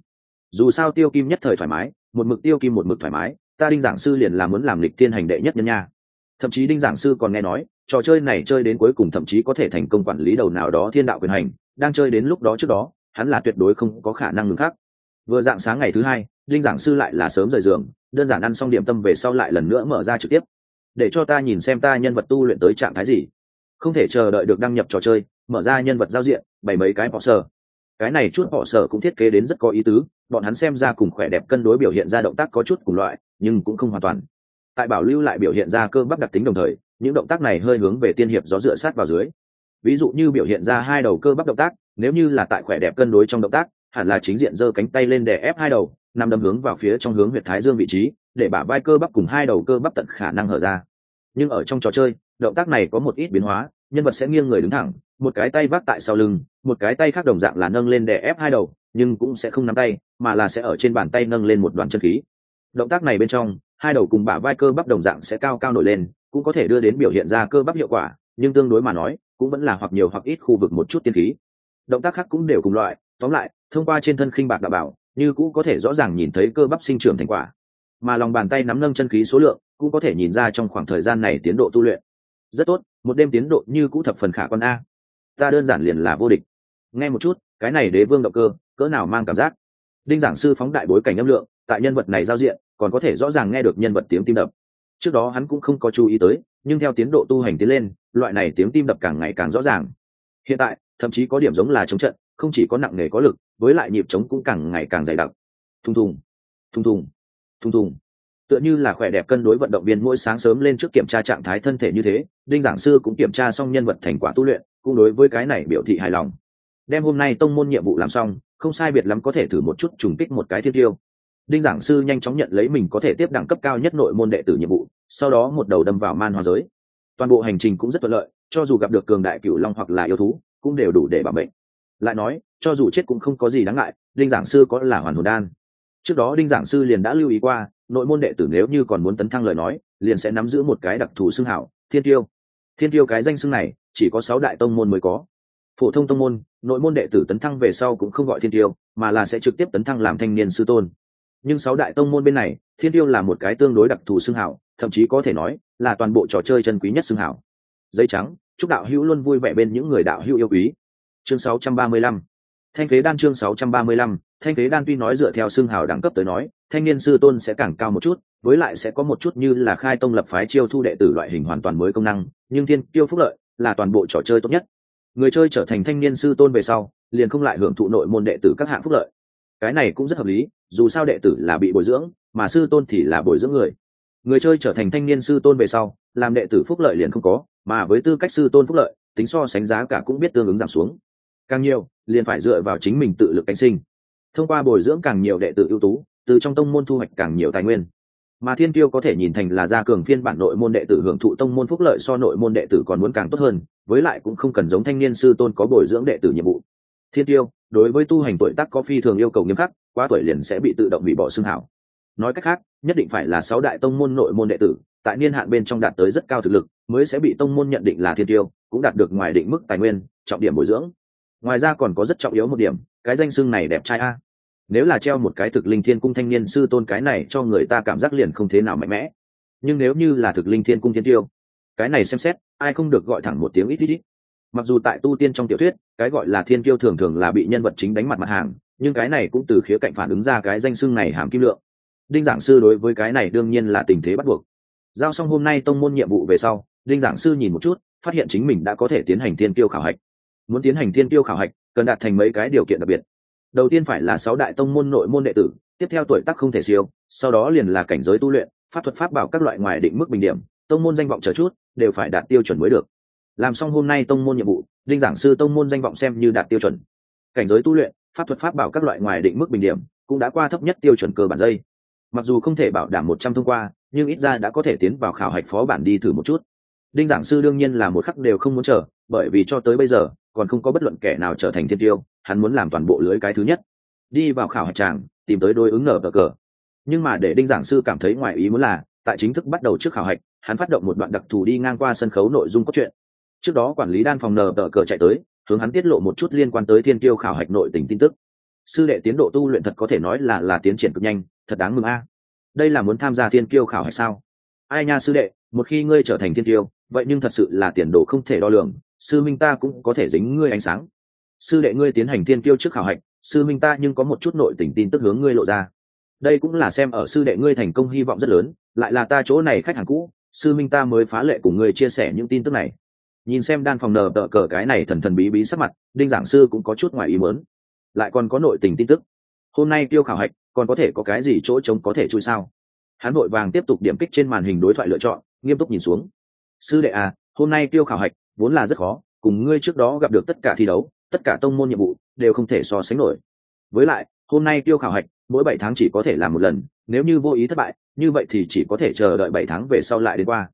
Dù sao tiêu kim nhất thời thoải mái, một mực tiêu kim một mực thoải mái, ta đinh giảng sư liền là muốn làm lịch thiên hành đệ nhất nhân nha. Thậm chí đinh giảng sư còn nghe nói, trò chơi này chơi đến cuối cùng thậm chí có thể thành công quản lý đầu nào đó thiên đạo quyền hành, đang chơi đến lúc đó trước đó, hắn là tuyệt đối không có khả năng ngừng khác. Vừa dạng sáng ngày thứ hai đinh giảng sư lại là sớm rời giường, đơn giản ăn xong điểm tâm về sau lại lần nữa mở ra trực tiếp. Để cho ta nhìn xem ta nhân vật tu luyện tới trạng thái gì. Không thể chờ đợi được đăng nhập trò chơi, mở ra nhân vật giao diện bảy mấy cái họ sở cái này chút họ sở cũng thiết kế đến rất có ý tứ, bọn hắn xem ra cùng khỏe đẹp cân đối biểu hiện ra động tác có chút cùng loại, nhưng cũng không hoàn toàn. Tại bảo lưu lại biểu hiện ra cơ bắp đặc tính đồng thời, những động tác này hơi hướng về tiên hiệp gió dựa sát vào dưới. Ví dụ như biểu hiện ra hai đầu cơ bắp động tác, nếu như là tại khỏe đẹp cân đối trong động tác hẳn là chính diện giơ cánh tay lên để ép hai đầu, nằm đâm hướng vào phía trong hướng huyệt thái dương vị trí, để bả vai cơ bắp cùng hai đầu cơ bắp tận khả năng hở ra. Nhưng ở trong trò chơi, động tác này có một ít biến hóa, nhân vật sẽ nghiêng người đứng thẳng, một cái tay vác tại sau lưng, một cái tay khác đồng dạng là nâng lên để ép hai đầu, nhưng cũng sẽ không nắm tay, mà là sẽ ở trên bàn tay nâng lên một đoàn chân khí. Động tác này bên trong, hai đầu cùng bả vai cơ bắp đồng dạng sẽ cao cao nổi lên, cũng có thể đưa đến biểu hiện ra cơ bắp hiệu quả, nhưng tương đối mà nói, cũng vẫn là hoặc nhiều hoặc ít khu vực một chút tiên khí. Động tác khác cũng đều cùng loại, tóm lại thông qua trên thân khinh bạc đạo bảo, như cũ có thể rõ ràng nhìn thấy cơ bắp sinh trưởng thành quả. Mà lòng bàn tay nắm nâng chân khí số lượng cũng có thể nhìn ra trong khoảng thời gian này tiến độ tu luyện. Rất tốt, một đêm tiến độ như cũ thập phần khả con a. Ta đơn giản liền là vô địch. Nghe một chút, cái này đế vương động cơ, cỡ nào mang cảm giác? Đinh giảng sư phóng đại bối cảnh âm lượng, tại nhân vật này giao diện, còn có thể rõ ràng nghe được nhân vật tiếng tim đập. Trước đó hắn cũng không có chú ý tới, nhưng theo tiến độ tu hành tiến lên, loại này tiếng tim đập càng ngày càng rõ ràng. Hiện tại, thậm chí có điểm giống là chống trận không chỉ có nặng nề có lực, với lại nhịp chống cũng càng ngày càng dày đặc. Thùng thùng thùng thùng thùng thùng. Tựa như là khỏe đẹp cân đối vận động viên mỗi sáng sớm lên trước kiểm tra trạng thái thân thể như thế, đinh giảng sư cũng kiểm tra xong nhân vật thành quả tu luyện, cũng đối với cái này biểu thị hài lòng. Đem hôm nay tông môn nhiệm vụ làm xong, không sai biệt lắm có thể thử một chút trùng kích một cái thiết tiêu. Đinh giảng sư nhanh chóng nhận lấy mình có thể tiếp đẳng cấp cao nhất nội môn đệ tử nhiệm vụ, sau đó một đầu đâm vào man hoa giới. Toàn bộ hành trình cũng rất thuận lợi, cho dù gặp được cường đại cửu long hoặc là yêu thú, cũng đều đủ để bảo mệnh lại nói, cho dù chết cũng không có gì đáng ngại, đinh giảng sư có là hoàn hồn đan. Trước đó đinh giảng sư liền đã lưu ý qua, nội môn đệ tử nếu như còn muốn tấn thăng lời nói, liền sẽ nắm giữ một cái đặc thù xưng hảo, thiên tiêu. Thiên tiêu cái danh xưng này, chỉ có sáu đại tông môn mới có. Phổ thông tông môn, nội môn đệ tử tấn thăng về sau cũng không gọi thiên tiêu, mà là sẽ trực tiếp tấn thăng làm thanh niên sư tôn. Nhưng sáu đại tông môn bên này, thiên tiêu là một cái tương đối đặc thù xưng hảo, thậm chí có thể nói là toàn bộ trò chơi chân quý nhất xưng hảo. Dây trắng, chúc đạo hữu luôn vui vẻ bên những người đạo hữu yêu quý chương 635 thanh phế đan chương 635 thanh phế đan tuy nói dựa theo xương hào đẳng cấp tới nói, thanh niên sư tôn sẽ càng cao một chút, với lại sẽ có một chút như là khai tông lập phái chiêu thu đệ tử loại hình hoàn toàn mới công năng, nhưng thiên tiêu phúc lợi là toàn bộ trò chơi tốt nhất. Người chơi trở thành thanh niên sư tôn về sau, liền không lại hưởng thụ nội môn đệ tử các hạng phúc lợi. Cái này cũng rất hợp lý, dù sao đệ tử là bị bồi dưỡng, mà sư tôn thì là bồi dưỡng người. Người chơi trở thành thanh niên sư tôn về sau, làm đệ tử phúc lợi liền không có, mà với tư cách sư tôn phúc lợi, tính so sánh giá cả cũng biết tương ứng giảm xuống càng nhiều, liền phải dựa vào chính mình tự lực cánh sinh. Thông qua bồi dưỡng càng nhiều đệ tử ưu tú, từ trong tông môn thu hoạch càng nhiều tài nguyên. Mà thiên tiêu có thể nhìn thành là gia cường phiên bản nội môn đệ tử hưởng thụ tông môn phúc lợi so nội môn đệ tử còn muốn càng tốt hơn, với lại cũng không cần giống thanh niên sư tôn có bồi dưỡng đệ tử nhiệm vụ. Thiên tiêu đối với tu hành tuổi tác có phi thường yêu cầu nghiêm khắc, quá tuổi liền sẽ bị tự động bị bỏ xương hảo. Nói cách khác, nhất định phải là sáu đại tông môn nội môn đệ tử, tại niên hạn bên trong đạt tới rất cao thực lực, mới sẽ bị tông môn nhận định là thiên tiêu cũng đạt được ngoài định mức tài nguyên, trọng điểm bồi dưỡng ngoài ra còn có rất trọng yếu một điểm, cái danh xưng này đẹp trai a. Nếu là treo một cái thực linh thiên cung thanh niên sư tôn cái này cho người ta cảm giác liền không thế nào mạnh mẽ. Nhưng nếu như là thực linh thiên cung thiên tiêu, cái này xem xét, ai không được gọi thẳng một tiếng ít ít ít. Mặc dù tại tu tiên trong tiểu thuyết, cái gọi là thiên tiêu thường thường là bị nhân vật chính đánh mặt mặt hàng, nhưng cái này cũng từ khía cạnh phản ứng ra cái danh xưng này hàm kim lượng. Đinh giảng sư đối với cái này đương nhiên là tình thế bắt buộc. Giao xong hôm nay tông môn nhiệm vụ về sau, đinh giảng sư nhìn một chút, phát hiện chính mình đã có thể tiến hành thiên tiêu khảo hạch muốn tiến hành thiên tiêu khảo hạch, cần đạt thành mấy cái điều kiện đặc biệt. Đầu tiên phải là sáu đại tông môn nội môn đệ tử, tiếp theo tuổi tác không thể siêu, sau đó liền là cảnh giới tu luyện, pháp thuật pháp bảo các loại ngoài định mức bình điểm, tông môn danh vọng chờ chút, đều phải đạt tiêu chuẩn mới được. Làm xong hôm nay tông môn nhiệm vụ, đinh giảng sư tông môn danh vọng xem như đạt tiêu chuẩn. Cảnh giới tu luyện, pháp thuật pháp bảo các loại ngoài định mức bình điểm, cũng đã qua thấp nhất tiêu chuẩn cơ bản dây. Mặc dù không thể bảo đảm một trăm thông qua, nhưng ít ra đã có thể tiến vào khảo hạch phó bản đi thử một chút. Đinh giảng sư đương nhiên là một khắc đều không muốn chờ, bởi vì cho tới bây giờ còn không có bất luận kẻ nào trở thành thiên tiêu, hắn muốn làm toàn bộ lưới cái thứ nhất. Đi vào khảo hạch tràng, tìm tới đôi ứng nở cờ cờ. Nhưng mà để đinh giảng sư cảm thấy ngoài ý muốn là, tại chính thức bắt đầu trước khảo hạch, hắn phát động một đoạn đặc thù đi ngang qua sân khấu nội dung cốt truyện. Trước đó quản lý đan phòng nở cờ cờ chạy tới, hướng hắn tiết lộ một chút liên quan tới thiên tiêu khảo hạch nội tình tin tức. Sư đệ tiến độ tu luyện thật có thể nói là là tiến triển cực nhanh, thật đáng mừng a. Đây là muốn tham gia thiên tiêu khảo hạch sao? Ai nha sư đệ, một khi ngươi trở thành thiên tiêu, vậy nhưng thật sự là tiền đồ không thể đo lường sư minh ta cũng có thể dính ngươi ánh sáng. Sư đệ ngươi tiến hành thiên tiêu trước khảo hạch, sư minh ta nhưng có một chút nội tình tin tức hướng ngươi lộ ra. Đây cũng là xem ở sư đệ ngươi thành công hy vọng rất lớn, lại là ta chỗ này khách hàng cũ, sư minh ta mới phá lệ cùng ngươi chia sẻ những tin tức này. Nhìn xem đan phòng nờ tờ cờ cái này thần thần bí bí sắc mặt, đinh giảng sư cũng có chút ngoài ý mớn lại còn có nội tình tin tức. Hôm nay tiêu khảo hạch, còn có thể có cái gì chỗ trống có thể chui sao? Hắn vội vàng tiếp tục điểm kích trên màn hình đối thoại lựa chọn, nghiêm túc nhìn xuống. Sư đệ à hôm nay tiêu khảo hạch vốn là rất khó, cùng ngươi trước đó gặp được tất cả thi đấu, tất cả tông môn nhiệm vụ đều không thể so sánh nổi. Với lại, hôm nay tiêu khảo hạch, mỗi bảy tháng chỉ có thể làm một lần, nếu như vô ý thất bại, như vậy thì chỉ có thể chờ đợi bảy tháng về sau lại đến qua.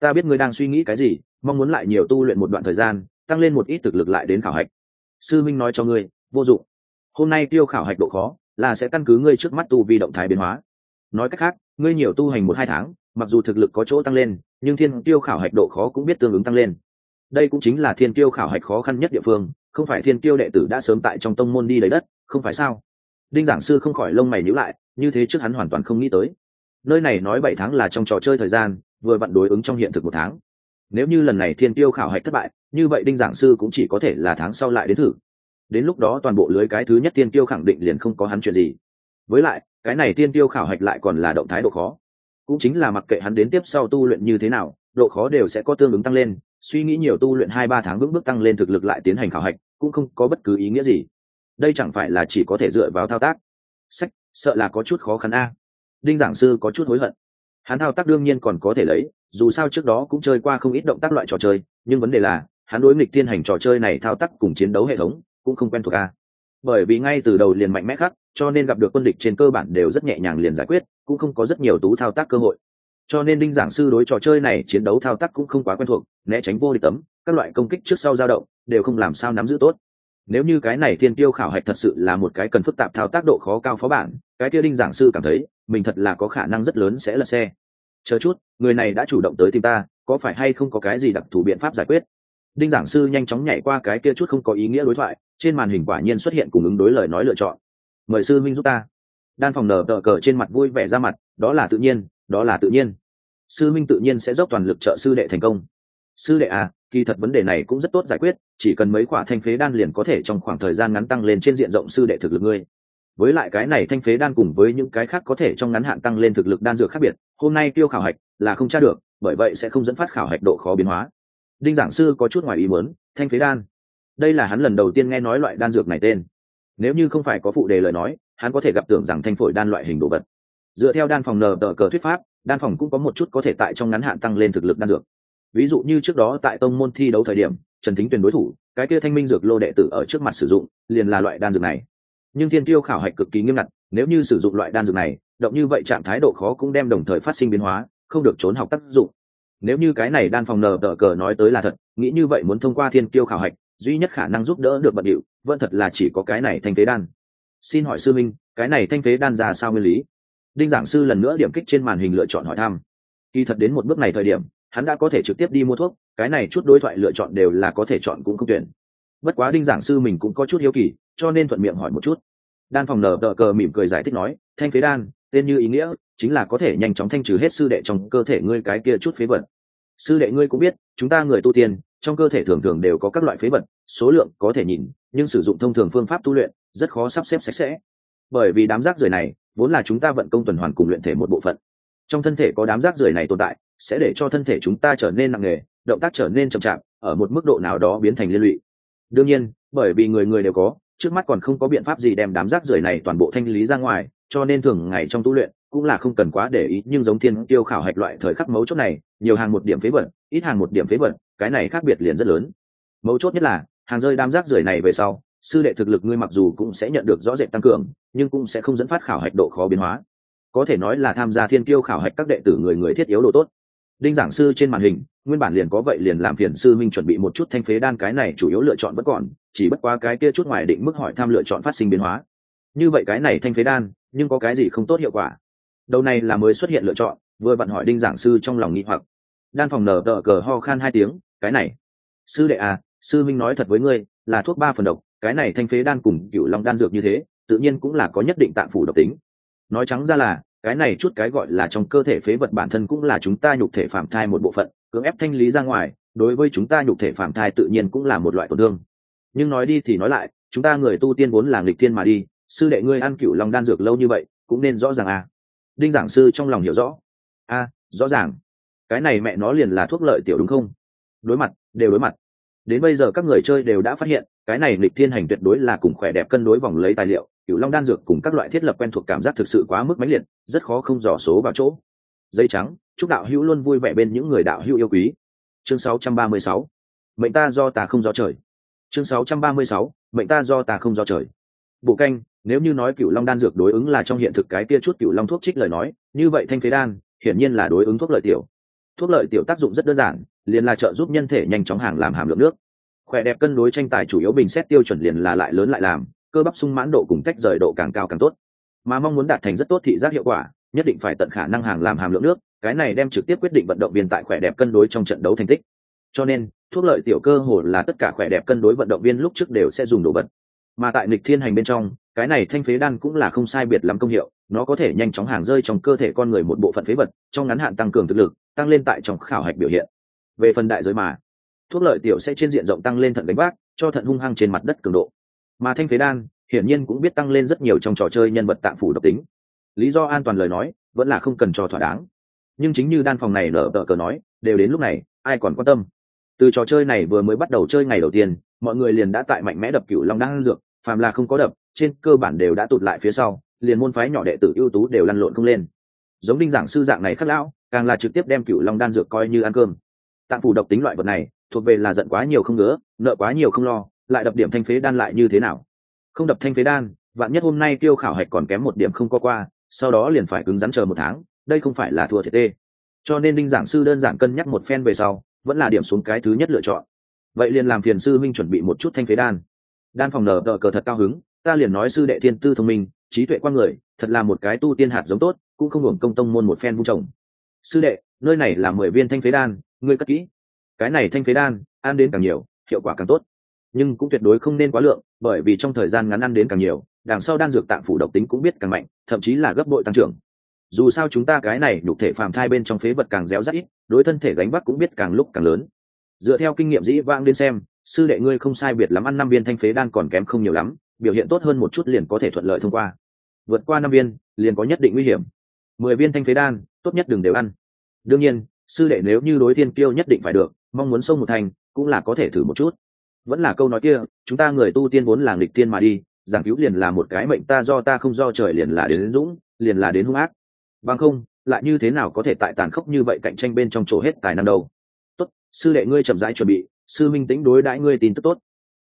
Ta biết ngươi đang suy nghĩ cái gì, mong muốn lại nhiều tu luyện một đoạn thời gian, tăng lên một ít thực lực lại đến khảo hạch. Sư minh nói cho ngươi, vô dụng. Hôm nay tiêu khảo hạch độ khó là sẽ căn cứ ngươi trước mắt tu vi động thái biến hóa. Nói cách khác, ngươi nhiều tu hành một hai tháng, mặc dù thực lực có chỗ tăng lên, nhưng thiên tiêu khảo hạch độ khó cũng biết tương ứng tăng lên đây cũng chính là thiên tiêu khảo hạch khó khăn nhất địa phương, không phải thiên tiêu đệ tử đã sớm tại trong tông môn đi lấy đất, không phải sao? Đinh giảng sư không khỏi lông mày nhữ lại, như thế trước hắn hoàn toàn không nghĩ tới. Nơi này nói bảy tháng là trong trò chơi thời gian, vừa vặn đối ứng trong hiện thực một tháng. Nếu như lần này thiên tiêu khảo hạch thất bại, như vậy đinh giảng sư cũng chỉ có thể là tháng sau lại đến thử. Đến lúc đó toàn bộ lưới cái thứ nhất tiên tiêu khẳng định liền không có hắn chuyện gì. Với lại, cái này tiên tiêu khảo hạch lại còn là động thái độ khó. Cũng chính là mặc kệ hắn đến tiếp sau tu luyện như thế nào, độ khó đều sẽ có tương ứng tăng lên suy nghĩ nhiều tu luyện hai ba tháng vững bước tăng lên thực lực lại tiến hành khảo hạch, cũng không có bất cứ ý nghĩa gì. Đây chẳng phải là chỉ có thể dựa vào thao tác. Sách, sợ là có chút khó khăn a. Đinh giảng sư có chút hối hận. Hắn thao tác đương nhiên còn có thể lấy, dù sao trước đó cũng chơi qua không ít động tác loại trò chơi, nhưng vấn đề là, hắn đối nghịch tiên hành trò chơi này thao tác cùng chiến đấu hệ thống cũng không quen thuộc a. Bởi vì ngay từ đầu liền mạnh mẽ khác cho nên gặp được quân địch trên cơ bản đều rất nhẹ nhàng liền giải quyết, cũng không có rất nhiều tú thao tác cơ hội. Cho nên đinh giảng sư đối trò chơi này chiến đấu thao tác cũng không quá quen thuộc né tránh vô địch tấm, các loại công kích trước sau dao động, đều không làm sao nắm giữ tốt. Nếu như cái này thiên tiêu khảo hạch thật sự là một cái cần phức tạp thao tác độ khó cao phó bản, cái kia đinh giảng sư cảm thấy, mình thật là có khả năng rất lớn sẽ lật xe. Chờ chút, người này đã chủ động tới tìm ta, có phải hay không có cái gì đặc thù biện pháp giải quyết? Đinh giảng sư nhanh chóng nhảy qua cái kia chút không có ý nghĩa đối thoại, trên màn hình quả nhiên xuất hiện cùng ứng đối lời nói lựa chọn. Mời sư minh giúp ta. Đan phòng nở tờ cờ trên mặt vui vẻ ra mặt, đó là tự nhiên, đó là tự nhiên. Sư minh tự nhiên sẽ dốc toàn lực trợ sư đệ thành công sư đệ à kỳ thật vấn đề này cũng rất tốt giải quyết, chỉ cần mấy quả thanh phế đan liền có thể trong khoảng thời gian ngắn tăng lên trên diện rộng sư đệ thực lực ngươi. Với lại cái này thanh phế đan cùng với những cái khác có thể trong ngắn hạn tăng lên thực lực đan dược khác biệt, hôm nay tiêu khảo hạch là không tra được, bởi vậy sẽ không dẫn phát khảo hạch độ khó biến hóa. Đinh giảng sư có chút ngoài ý muốn, thanh phế đan. Đây là hắn lần đầu tiên nghe nói loại đan dược này tên. Nếu như không phải có phụ đề lời nói, hắn có thể gặp tưởng rằng thanh phổi đan loại hình đồ vật. Dựa theo đan phòng nờ tờ cờ thuyết pháp, đan phòng cũng có một chút có thể tại trong ngắn hạn tăng lên thực lực đan dược ví dụ như trước đó tại tông môn thi đấu thời điểm, trần thính tuyển đối thủ, cái kia thanh minh dược lô đệ tử ở trước mặt sử dụng, liền là loại đan dược này. Nhưng thiên tiêu khảo hạch cực kỳ nghiêm ngặt, nếu như sử dụng loại đan dược này, động như vậy trạng thái độ khó cũng đem đồng thời phát sinh biến hóa, không được trốn học tác dụng. Nếu như cái này đan phòng nờ tờ cờ nói tới là thật, nghĩ như vậy muốn thông qua thiên tiêu khảo hạch, duy nhất khả năng giúp đỡ được bận điệu, vẫn thật là chỉ có cái này thanh phế đan. Xin hỏi sư minh cái này thanh phế đan ra sao nguyên lý? Đinh giảng sư lần nữa điểm kích trên màn hình lựa chọn hỏi thăm. Khi thật đến một bước này thời điểm hắn đã có thể trực tiếp đi mua thuốc, cái này chút đối thoại lựa chọn đều là có thể chọn cũng không tuyển. Bất quá đinh giảng sư mình cũng có chút hiếu kỳ, cho nên thuận miệng hỏi một chút. Đan phòng nở tờ cờ mỉm cười giải thích nói, thanh phế đan, tên như ý nghĩa, chính là có thể nhanh chóng thanh trừ hết sư đệ trong cơ thể ngươi cái kia chút phế vật. Sư đệ ngươi cũng biết, chúng ta người tu tiên, trong cơ thể thường thường đều có các loại phế vật, số lượng có thể nhìn, nhưng sử dụng thông thường phương pháp tu luyện, rất khó sắp xếp sạch sẽ. Bởi vì đám rác rưởi này, vốn là chúng ta vận công tuần hoàn cùng luyện thể một bộ phận. Trong thân thể có đám rác rưởi này tồn tại sẽ để cho thân thể chúng ta trở nên nặng nề, động tác trở nên chậm chạp, ở một mức độ nào đó biến thành liên lụy. Đương nhiên, bởi vì người người đều có, trước mắt còn không có biện pháp gì đem đám rác rưởi này toàn bộ thanh lý ra ngoài, cho nên thường ngày trong tu luyện cũng là không cần quá để ý, nhưng giống thiên tiêu khảo hạch loại thời khắc mấu chốt này, nhiều hàng một điểm phế vật, ít hàng một điểm phế vật, cái này khác biệt liền rất lớn. Mấu chốt nhất là, hàng rơi đám rác rưởi này về sau, sư đệ thực lực ngươi mặc dù cũng sẽ nhận được rõ rệt tăng cường, nhưng cũng sẽ không dẫn phát khảo hạch độ khó biến hóa. Có thể nói là tham gia thiên tiêu khảo hạch các đệ tử người người thiết yếu độ tốt đinh giảng sư trên màn hình, nguyên bản liền có vậy liền làm phiền sư minh chuẩn bị một chút thanh phế đan cái này chủ yếu lựa chọn bất còn, chỉ bất quá cái kia chút ngoài định mức hỏi tham lựa chọn phát sinh biến hóa. Như vậy cái này thanh phế đan, nhưng có cái gì không tốt hiệu quả? Đầu này là mới xuất hiện lựa chọn, vừa vặn hỏi đinh giảng sư trong lòng nghi hoặc. Đan phòng nở tờ cờ ho khan hai tiếng, cái này. Sư đệ à sư minh nói thật với ngươi, là thuốc ba phần độc, cái này thanh phế đan cùng cựu long đan dược như thế, tự nhiên cũng là có nhất định tạng phủ độc tính. Nói trắng ra là cái này chút cái gọi là trong cơ thể phế vật bản thân cũng là chúng ta nhục thể phạm thai một bộ phận cưỡng ép thanh lý ra ngoài đối với chúng ta nhục thể phạm thai tự nhiên cũng là một loại tổn thương. Nhưng nói đi thì nói lại chúng ta người tu tiên vốn là nghịch thiên mà đi sư đệ ngươi ăn cựu long đan dược lâu như vậy cũng nên rõ ràng à. Đinh giảng sư trong lòng hiểu rõ. A à, rõ ràng. Cái này mẹ nó liền là thuốc lợi tiểu đúng không? Đối mặt đều đối mặt. Đến bây giờ các người chơi đều đã phát hiện cái này lịch thiên hành tuyệt đối là cùng khỏe đẹp cân đối vòng lấy tài liệu cựu long đan dược cùng các loại thiết lập quen thuộc cảm giác thực sự quá mức mãnh liệt, rất khó không dò số vào chỗ. Dây trắng, chúc đạo hữu luôn vui vẻ bên những người đạo hữu yêu quý. Chương 636. mệnh ta do ta không do trời. Chương 636. mệnh ta do ta không do trời. Bộ canh, nếu như nói cựu long đan dược đối ứng là trong hiện thực cái kia chút cựu long thuốc trích lời nói, như vậy thanh phế đan, hiển nhiên là đối ứng thuốc lợi tiểu. Thuốc lợi tiểu tác dụng rất đơn giản, liền là trợ giúp nhân thể nhanh chóng hàng làm hàm lượng nước. Khỏe đẹp cân đối tranh tài chủ yếu bình xét tiêu chuẩn liền là lại lớn lại làm cơ bắp sung mãn độ cùng cách rời độ càng cao càng tốt. Mà mong muốn đạt thành rất tốt thị giác hiệu quả, nhất định phải tận khả năng hàng làm hàm lượng nước, cái này đem trực tiếp quyết định vận động viên tại khỏe đẹp cân đối trong trận đấu thành tích. Cho nên, thuốc lợi tiểu cơ hồ là tất cả khỏe đẹp cân đối vận động viên lúc trước đều sẽ dùng đồ vật. Mà tại lịch thiên hành bên trong, cái này thanh phế đan cũng là không sai biệt lắm công hiệu, nó có thể nhanh chóng hàng rơi trong cơ thể con người một bộ phận phế vật, trong ngắn hạn tăng cường thực lực, tăng lên tại trong khảo hạch biểu hiện. Về phần đại giới mà, thuốc lợi tiểu sẽ trên diện rộng tăng lên thận đánh bác cho thận hung hăng trên mặt đất cường độ mà thanh phế đan, hiển nhiên cũng biết tăng lên rất nhiều trong trò chơi nhân vật tạng phủ độc tính. Lý do an toàn lời nói, vẫn là không cần cho thỏa đáng. Nhưng chính như đan phòng này nở tờ cờ nói, đều đến lúc này, ai còn quan tâm? Từ trò chơi này vừa mới bắt đầu chơi ngày đầu tiên, mọi người liền đã tại mạnh mẽ đập cựu long đan dược, phàm là không có đập, trên cơ bản đều đã tụt lại phía sau, liền môn phái nhỏ đệ tử ưu tú đều lăn lộn không lên. Giống đinh giảng sư dạng này khắc lão, càng là trực tiếp đem cựu long đan dược coi như ăn cơm. Tạng phủ độc tính loại vật này, thuộc về là giận quá nhiều không ngứa, nợ quá nhiều không lo lại đập điểm thanh phế đan lại như thế nào? Không đập thanh phế đan, vạn nhất hôm nay tiêu khảo hạch còn kém một điểm không có qua, sau đó liền phải cứng rắn chờ một tháng, đây không phải là thua thiệt tê. Cho nên đinh giảng sư đơn giản cân nhắc một phen về sau, vẫn là điểm xuống cái thứ nhất lựa chọn. Vậy liền làm phiền sư minh chuẩn bị một chút thanh phế đan. Đan phòng nở đỡ cờ thật cao hứng, ta liền nói sư đệ thiên tư thông minh, trí tuệ quan người, thật là một cái tu tiên hạt giống tốt, cũng không hưởng công tông môn một phen vung trồng. Sư đệ, nơi này là mười viên thanh phế đan, ngươi cất kỹ. Cái này thanh phế đan, ăn đến càng nhiều, hiệu quả càng tốt nhưng cũng tuyệt đối không nên quá lượng, bởi vì trong thời gian ngắn ăn đến càng nhiều, đằng sau đan dược tạng phủ độc tính cũng biết càng mạnh, thậm chí là gấp bội tăng trưởng. Dù sao chúng ta cái này nhục thể phàm thai bên trong phế vật càng réo rắt ít, đối thân thể gánh vác cũng biết càng lúc càng lớn. Dựa theo kinh nghiệm dĩ vãng đến xem, sư đệ ngươi không sai biệt lắm ăn năm viên thanh phế đan còn kém không nhiều lắm, biểu hiện tốt hơn một chút liền có thể thuận lợi thông qua. Vượt qua năm viên, liền có nhất định nguy hiểm. Mười viên thanh phế đan, tốt nhất đừng đều ăn. Đương nhiên, sư đệ nếu như đối thiên kiêu nhất định phải được, mong muốn sông một thành, cũng là có thể thử một chút vẫn là câu nói kia, chúng ta người tu tiên vốn là nghịch tiên mà đi, giảng cứu liền là một cái mệnh, ta do ta không do trời liền là đến dũng, liền là đến hung ác. Bằng không, lại như thế nào có thể tại tàn khốc như vậy cạnh tranh bên trong chỗ hết tài năng đâu? Tốt, sư đệ ngươi chậm rãi chuẩn bị, sư minh tĩnh đối đãi ngươi tin tức tốt.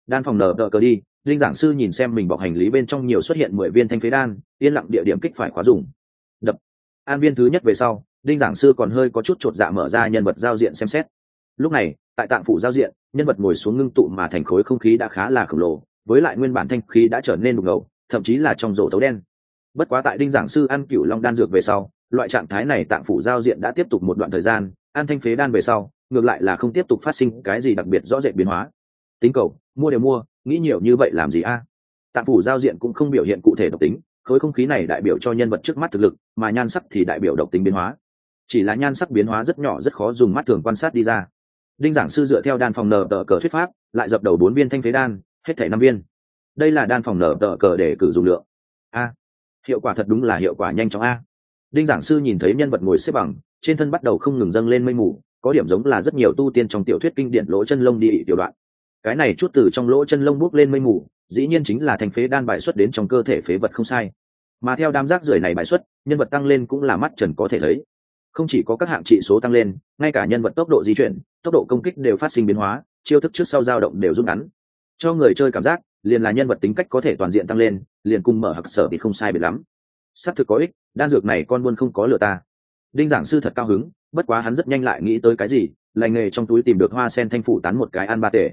Đan phòng nở đỡ cờ đi, linh giảng sư nhìn xem mình bọc hành lý bên trong nhiều xuất hiện mười viên thanh phế đan, yên lặng địa điểm kích phải khóa dùng. Đập. An viên thứ nhất về sau, linh giảng sư còn hơi có chút chột dạ mở ra nhân vật giao diện xem xét. Lúc này tại tạng phủ giao diện, nhân vật ngồi xuống ngưng tụ mà thành khối không khí đã khá là khổng lồ, với lại nguyên bản thanh khí đã trở nên đục ngầu thậm chí là trong rổ tấu đen. Bất quá tại đinh giảng sư ăn cửu long đan dược về sau, loại trạng thái này tạng phủ giao diện đã tiếp tục một đoạn thời gian ăn thanh phế đan về sau, ngược lại là không tiếp tục phát sinh cái gì đặc biệt rõ rệt biến hóa. Tính cầu, mua đều mua, nghĩ nhiều như vậy làm gì a? Tạng phủ giao diện cũng không biểu hiện cụ thể độc tính, khối không khí này đại biểu cho nhân vật trước mắt thực lực, mà nhan sắc thì đại biểu độc tính biến hóa. Chỉ là nhan sắc biến hóa rất nhỏ rất khó dùng mắt thường quan sát đi ra đinh giảng sư dựa theo đan phòng nở tờ cờ thuyết pháp, lại dập đầu bốn viên thanh phế đan, hết thảy năm viên. Đây là đan phòng nở tờ cờ để cử dùng lượng. A, hiệu quả thật đúng là hiệu quả nhanh chóng a. Đinh giảng sư nhìn thấy nhân vật ngồi xếp bằng, trên thân bắt đầu không ngừng dâng lên mây mù, có điểm giống là rất nhiều tu tiên trong tiểu thuyết kinh điển lỗ chân lông đi tiểu đoạn. Cái này chút từ trong lỗ chân lông bút lên mây mù, dĩ nhiên chính là thành phế đan bài xuất đến trong cơ thể phế vật không sai. Mà theo đám rác rưởi này bài xuất, nhân vật tăng lên cũng là mắt trần có thể thấy không chỉ có các hạng trị số tăng lên, ngay cả nhân vật tốc độ di chuyển, tốc độ công kích đều phát sinh biến hóa, chiêu thức trước sau dao động đều rút ngắn. Cho người chơi cảm giác, liền là nhân vật tính cách có thể toàn diện tăng lên, liền cùng mở hặc sở thì không sai biệt lắm. Xác thực có ích, đan dược này con buôn không có lừa ta. Đinh giảng sư thật cao hứng, bất quá hắn rất nhanh lại nghĩ tới cái gì, lành nghề trong túi tìm được hoa sen thanh phủ tán một cái ăn ba tể.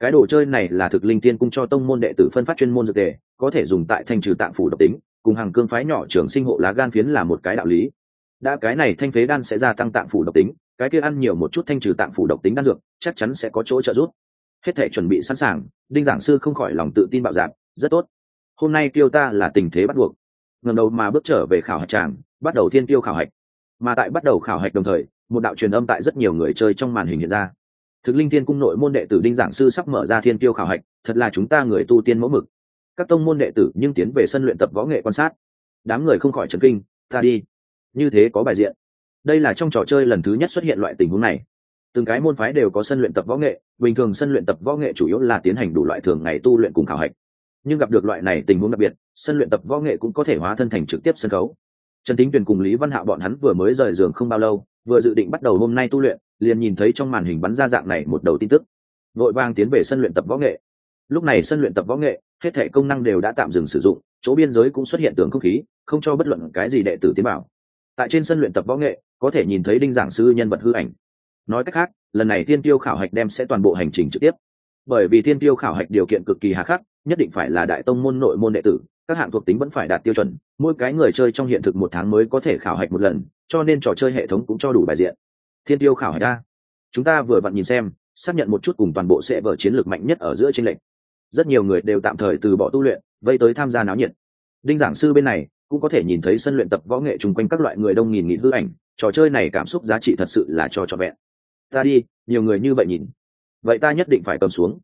Cái đồ chơi này là thực linh tiên cung cho tông môn đệ tử phân phát chuyên môn dược tề có thể dùng tại thanh trừ tạng phủ độc tính, cùng hàng cương phái nhỏ trưởng sinh hộ lá gan phiến là một cái đạo lý đã, cái này thanh phế đan sẽ gia tăng tạng phủ độc tính, cái kia ăn nhiều một chút thanh trừ tạng phủ độc tính đan dược, chắc chắn sẽ có chỗ trợ giúp. Hết thể chuẩn bị sẵn sàng, đinh giảng sư không khỏi lòng tự tin bạo dạn, rất tốt. Hôm nay kêu ta là tình thế bắt buộc. Ngần đầu mà bước trở về khảo hạch tràng, bắt đầu thiên tiêu khảo hạch. Mà tại bắt đầu khảo hạch đồng thời, một đạo truyền âm tại rất nhiều người chơi trong màn hình hiện ra. Thực linh thiên cung nội môn đệ tử đinh giảng sư sắp mở ra thiên tiêu khảo hạch, thật là chúng ta người tu tiên mẫu mực. Các tông môn đệ tử nhưng tiến về sân luyện tập võ nghệ quan sát. Đám người không khỏi trấn kinh, ta đi như thế có bài diện. Đây là trong trò chơi lần thứ nhất xuất hiện loại tình huống này. Từng cái môn phái đều có sân luyện tập võ nghệ, bình thường sân luyện tập võ nghệ chủ yếu là tiến hành đủ loại thường ngày tu luyện cùng khảo hạch. Nhưng gặp được loại này tình huống đặc biệt, sân luyện tập võ nghệ cũng có thể hóa thân thành trực tiếp sân khấu. Trần tính tuyền cùng lý văn hạo bọn hắn vừa mới rời giường không bao lâu, vừa dự định bắt đầu hôm nay tu luyện, liền nhìn thấy trong màn hình bắn ra dạng này một đầu tin tức. Vội vang tiến về sân luyện tập võ nghệ. Lúc này sân luyện tập võ nghệ, hết thể công năng đều đã tạm dừng sử dụng, chỗ biên giới cũng xuất hiện tường không khí, không cho bất luận cái gì đệ tử tiến bảo tại trên sân luyện tập võ nghệ, có thể nhìn thấy đinh giảng sư nhân vật hư ảnh. Nói cách khác, lần này thiên tiêu khảo hạch đem sẽ toàn bộ hành trình trực tiếp. Bởi vì thiên tiêu khảo hạch điều kiện cực kỳ hà khắc, nhất định phải là đại tông môn nội môn đệ tử, các hạng thuộc tính vẫn phải đạt tiêu chuẩn, mỗi cái người chơi trong hiện thực một tháng mới có thể khảo hạch một lần, cho nên trò chơi hệ thống cũng cho đủ bài diện. Thiên tiêu khảo hạch ra chúng ta vừa vặn nhìn xem, xác nhận một chút cùng toàn bộ sẽ vở chiến lược mạnh nhất ở giữa trên lệnh. rất nhiều người đều tạm thời từ bỏ tu luyện, vây tới tham gia náo nhiệt. Đinh giảng sư bên này cũng có thể nhìn thấy sân luyện tập võ nghệ chung quanh các loại người đông nghìn nghị hư ảnh, trò chơi này cảm xúc giá trị thật sự là cho cho vẹn. Ta đi, nhiều người như vậy nhìn. Vậy ta nhất định phải cầm xuống.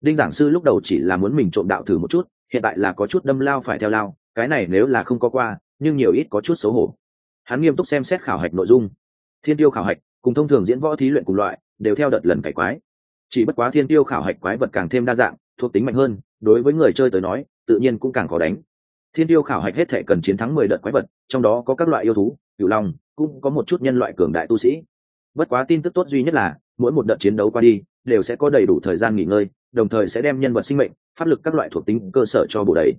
Đinh giảng sư lúc đầu chỉ là muốn mình trộm đạo thử một chút, hiện tại là có chút đâm lao phải theo lao, cái này nếu là không có qua, nhưng nhiều ít có chút xấu hổ. Hắn nghiêm túc xem xét khảo hạch nội dung. Thiên tiêu khảo hạch, cùng thông thường diễn võ thí luyện cùng loại, đều theo đợt lần cải quái. Chỉ bất quá thiên tiêu khảo hạch quái vật càng thêm đa dạng, thuộc tính mạnh hơn, đối với người chơi tới nói, tự nhiên cũng càng khó đánh thiên tiêu khảo hạch hết thể cần chiến thắng mười đợt quái vật, trong đó có các loại yêu thú, cửu long, cũng có một chút nhân loại cường đại tu sĩ. Bất quá tin tức tốt duy nhất là, mỗi một đợt chiến đấu qua đi, đều sẽ có đầy đủ thời gian nghỉ ngơi, đồng thời sẽ đem nhân vật sinh mệnh, pháp lực các loại thuộc tính cơ sở cho bổ đầy.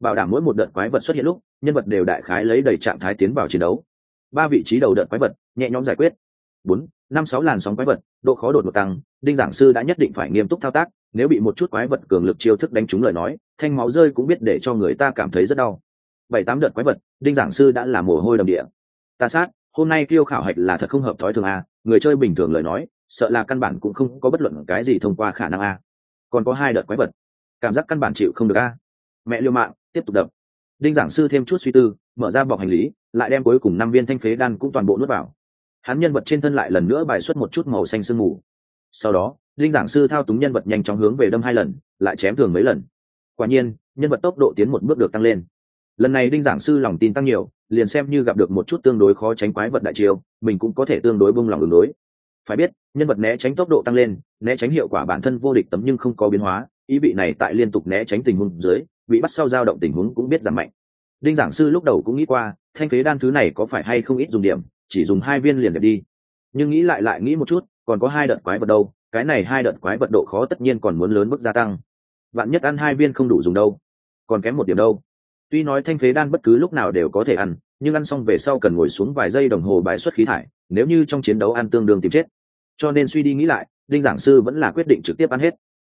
Bảo đảm mỗi một đợt quái vật xuất hiện lúc, nhân vật đều đại khái lấy đầy trạng thái tiến vào chiến đấu. Ba vị trí đầu đợt quái vật, nhẹ nhõm giải quyết. Bốn năm sáu làn sóng quái vật, độ khó đột ngột tăng, đinh giảng sư đã nhất định phải nghiêm túc thao tác, nếu bị một chút quái vật cường lực chiêu thức đánh trúng lời nói, thanh máu rơi cũng biết để cho người ta cảm thấy rất đau. Bảy tám đợt quái vật, đinh giảng sư đã là mồ hôi đầm địa. Ta sát, hôm nay kêu khảo hạch là thật không hợp thói thường a người chơi bình thường lời nói, sợ là căn bản cũng không có bất luận cái gì thông qua khả năng a còn có hai đợt quái vật, cảm giác căn bản chịu không được a mẹ liêu mạng, tiếp tục đập. Đinh giảng sư thêm chút suy tư, mở ra bọc hành lý, lại đem cuối cùng năm viên thanh phế đan cũng toàn bộ nuốt vào hắn nhân vật trên thân lại lần nữa bài xuất một chút màu xanh sương mù. Sau đó, linh giảng sư thao túng nhân vật nhanh chóng hướng về đâm hai lần, lại chém thường mấy lần. Quả nhiên, nhân vật tốc độ tiến một bước được tăng lên. Lần này đinh giảng sư lòng tin tăng nhiều, liền xem như gặp được một chút tương đối khó tránh quái vật đại chiêu, mình cũng có thể tương đối bung lòng ứng đối. Phải biết, nhân vật né tránh tốc độ tăng lên, né tránh hiệu quả bản thân vô địch tấm nhưng không có biến hóa, ý vị này tại liên tục né tránh tình huống dưới, bị bắt sau dao động tình huống cũng biết giảm mạnh. Đinh giảng sư lúc đầu cũng nghĩ qua, thanh phế đan thứ này có phải hay không ít dùng điểm chỉ dùng hai viên liền dẹp đi. Nhưng nghĩ lại lại nghĩ một chút, còn có hai đợt quái vật đâu, cái này hai đợt quái vật độ khó tất nhiên còn muốn lớn mức gia tăng. Bạn nhất ăn hai viên không đủ dùng đâu, còn kém một điểm đâu. Tuy nói thanh phế đan bất cứ lúc nào đều có thể ăn, nhưng ăn xong về sau cần ngồi xuống vài giây đồng hồ bãi xuất khí thải, nếu như trong chiến đấu ăn tương đương tìm chết. Cho nên suy đi nghĩ lại, đinh giảng sư vẫn là quyết định trực tiếp ăn hết.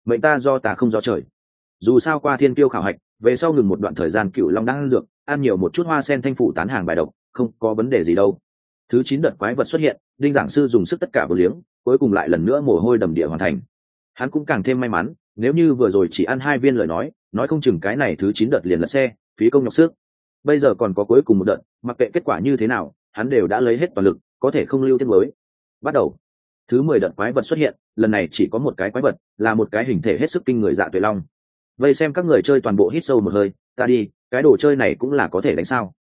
Mệnh ta do ta không do trời. Dù sao qua thiên tiêu khảo hạch, về sau ngừng một đoạn thời gian cựu long đang ăn dược, ăn nhiều một chút hoa sen thanh phụ tán hàng bài độc, không có vấn đề gì đâu thứ chín đợt quái vật xuất hiện, đinh giảng sư dùng sức tất cả vào liếng, cuối cùng lại lần nữa mồ hôi đầm địa hoàn thành. Hắn cũng càng thêm may mắn, nếu như vừa rồi chỉ ăn hai viên lời nói nói không chừng cái này thứ chín đợt liền lật xe, phí công nhọc sức. Bây giờ còn có cuối cùng một đợt, mặc kệ kết quả như thế nào, hắn đều đã lấy hết toàn lực, có thể không lưu tiết mới. Bắt đầu. Thứ mười đợt quái vật xuất hiện, lần này chỉ có một cái quái vật, là một cái hình thể hết sức kinh người dạ tuệ long. Vậy xem các người chơi toàn bộ hít sâu một hơi, ta đi, cái đồ chơi này cũng là có thể đánh sao?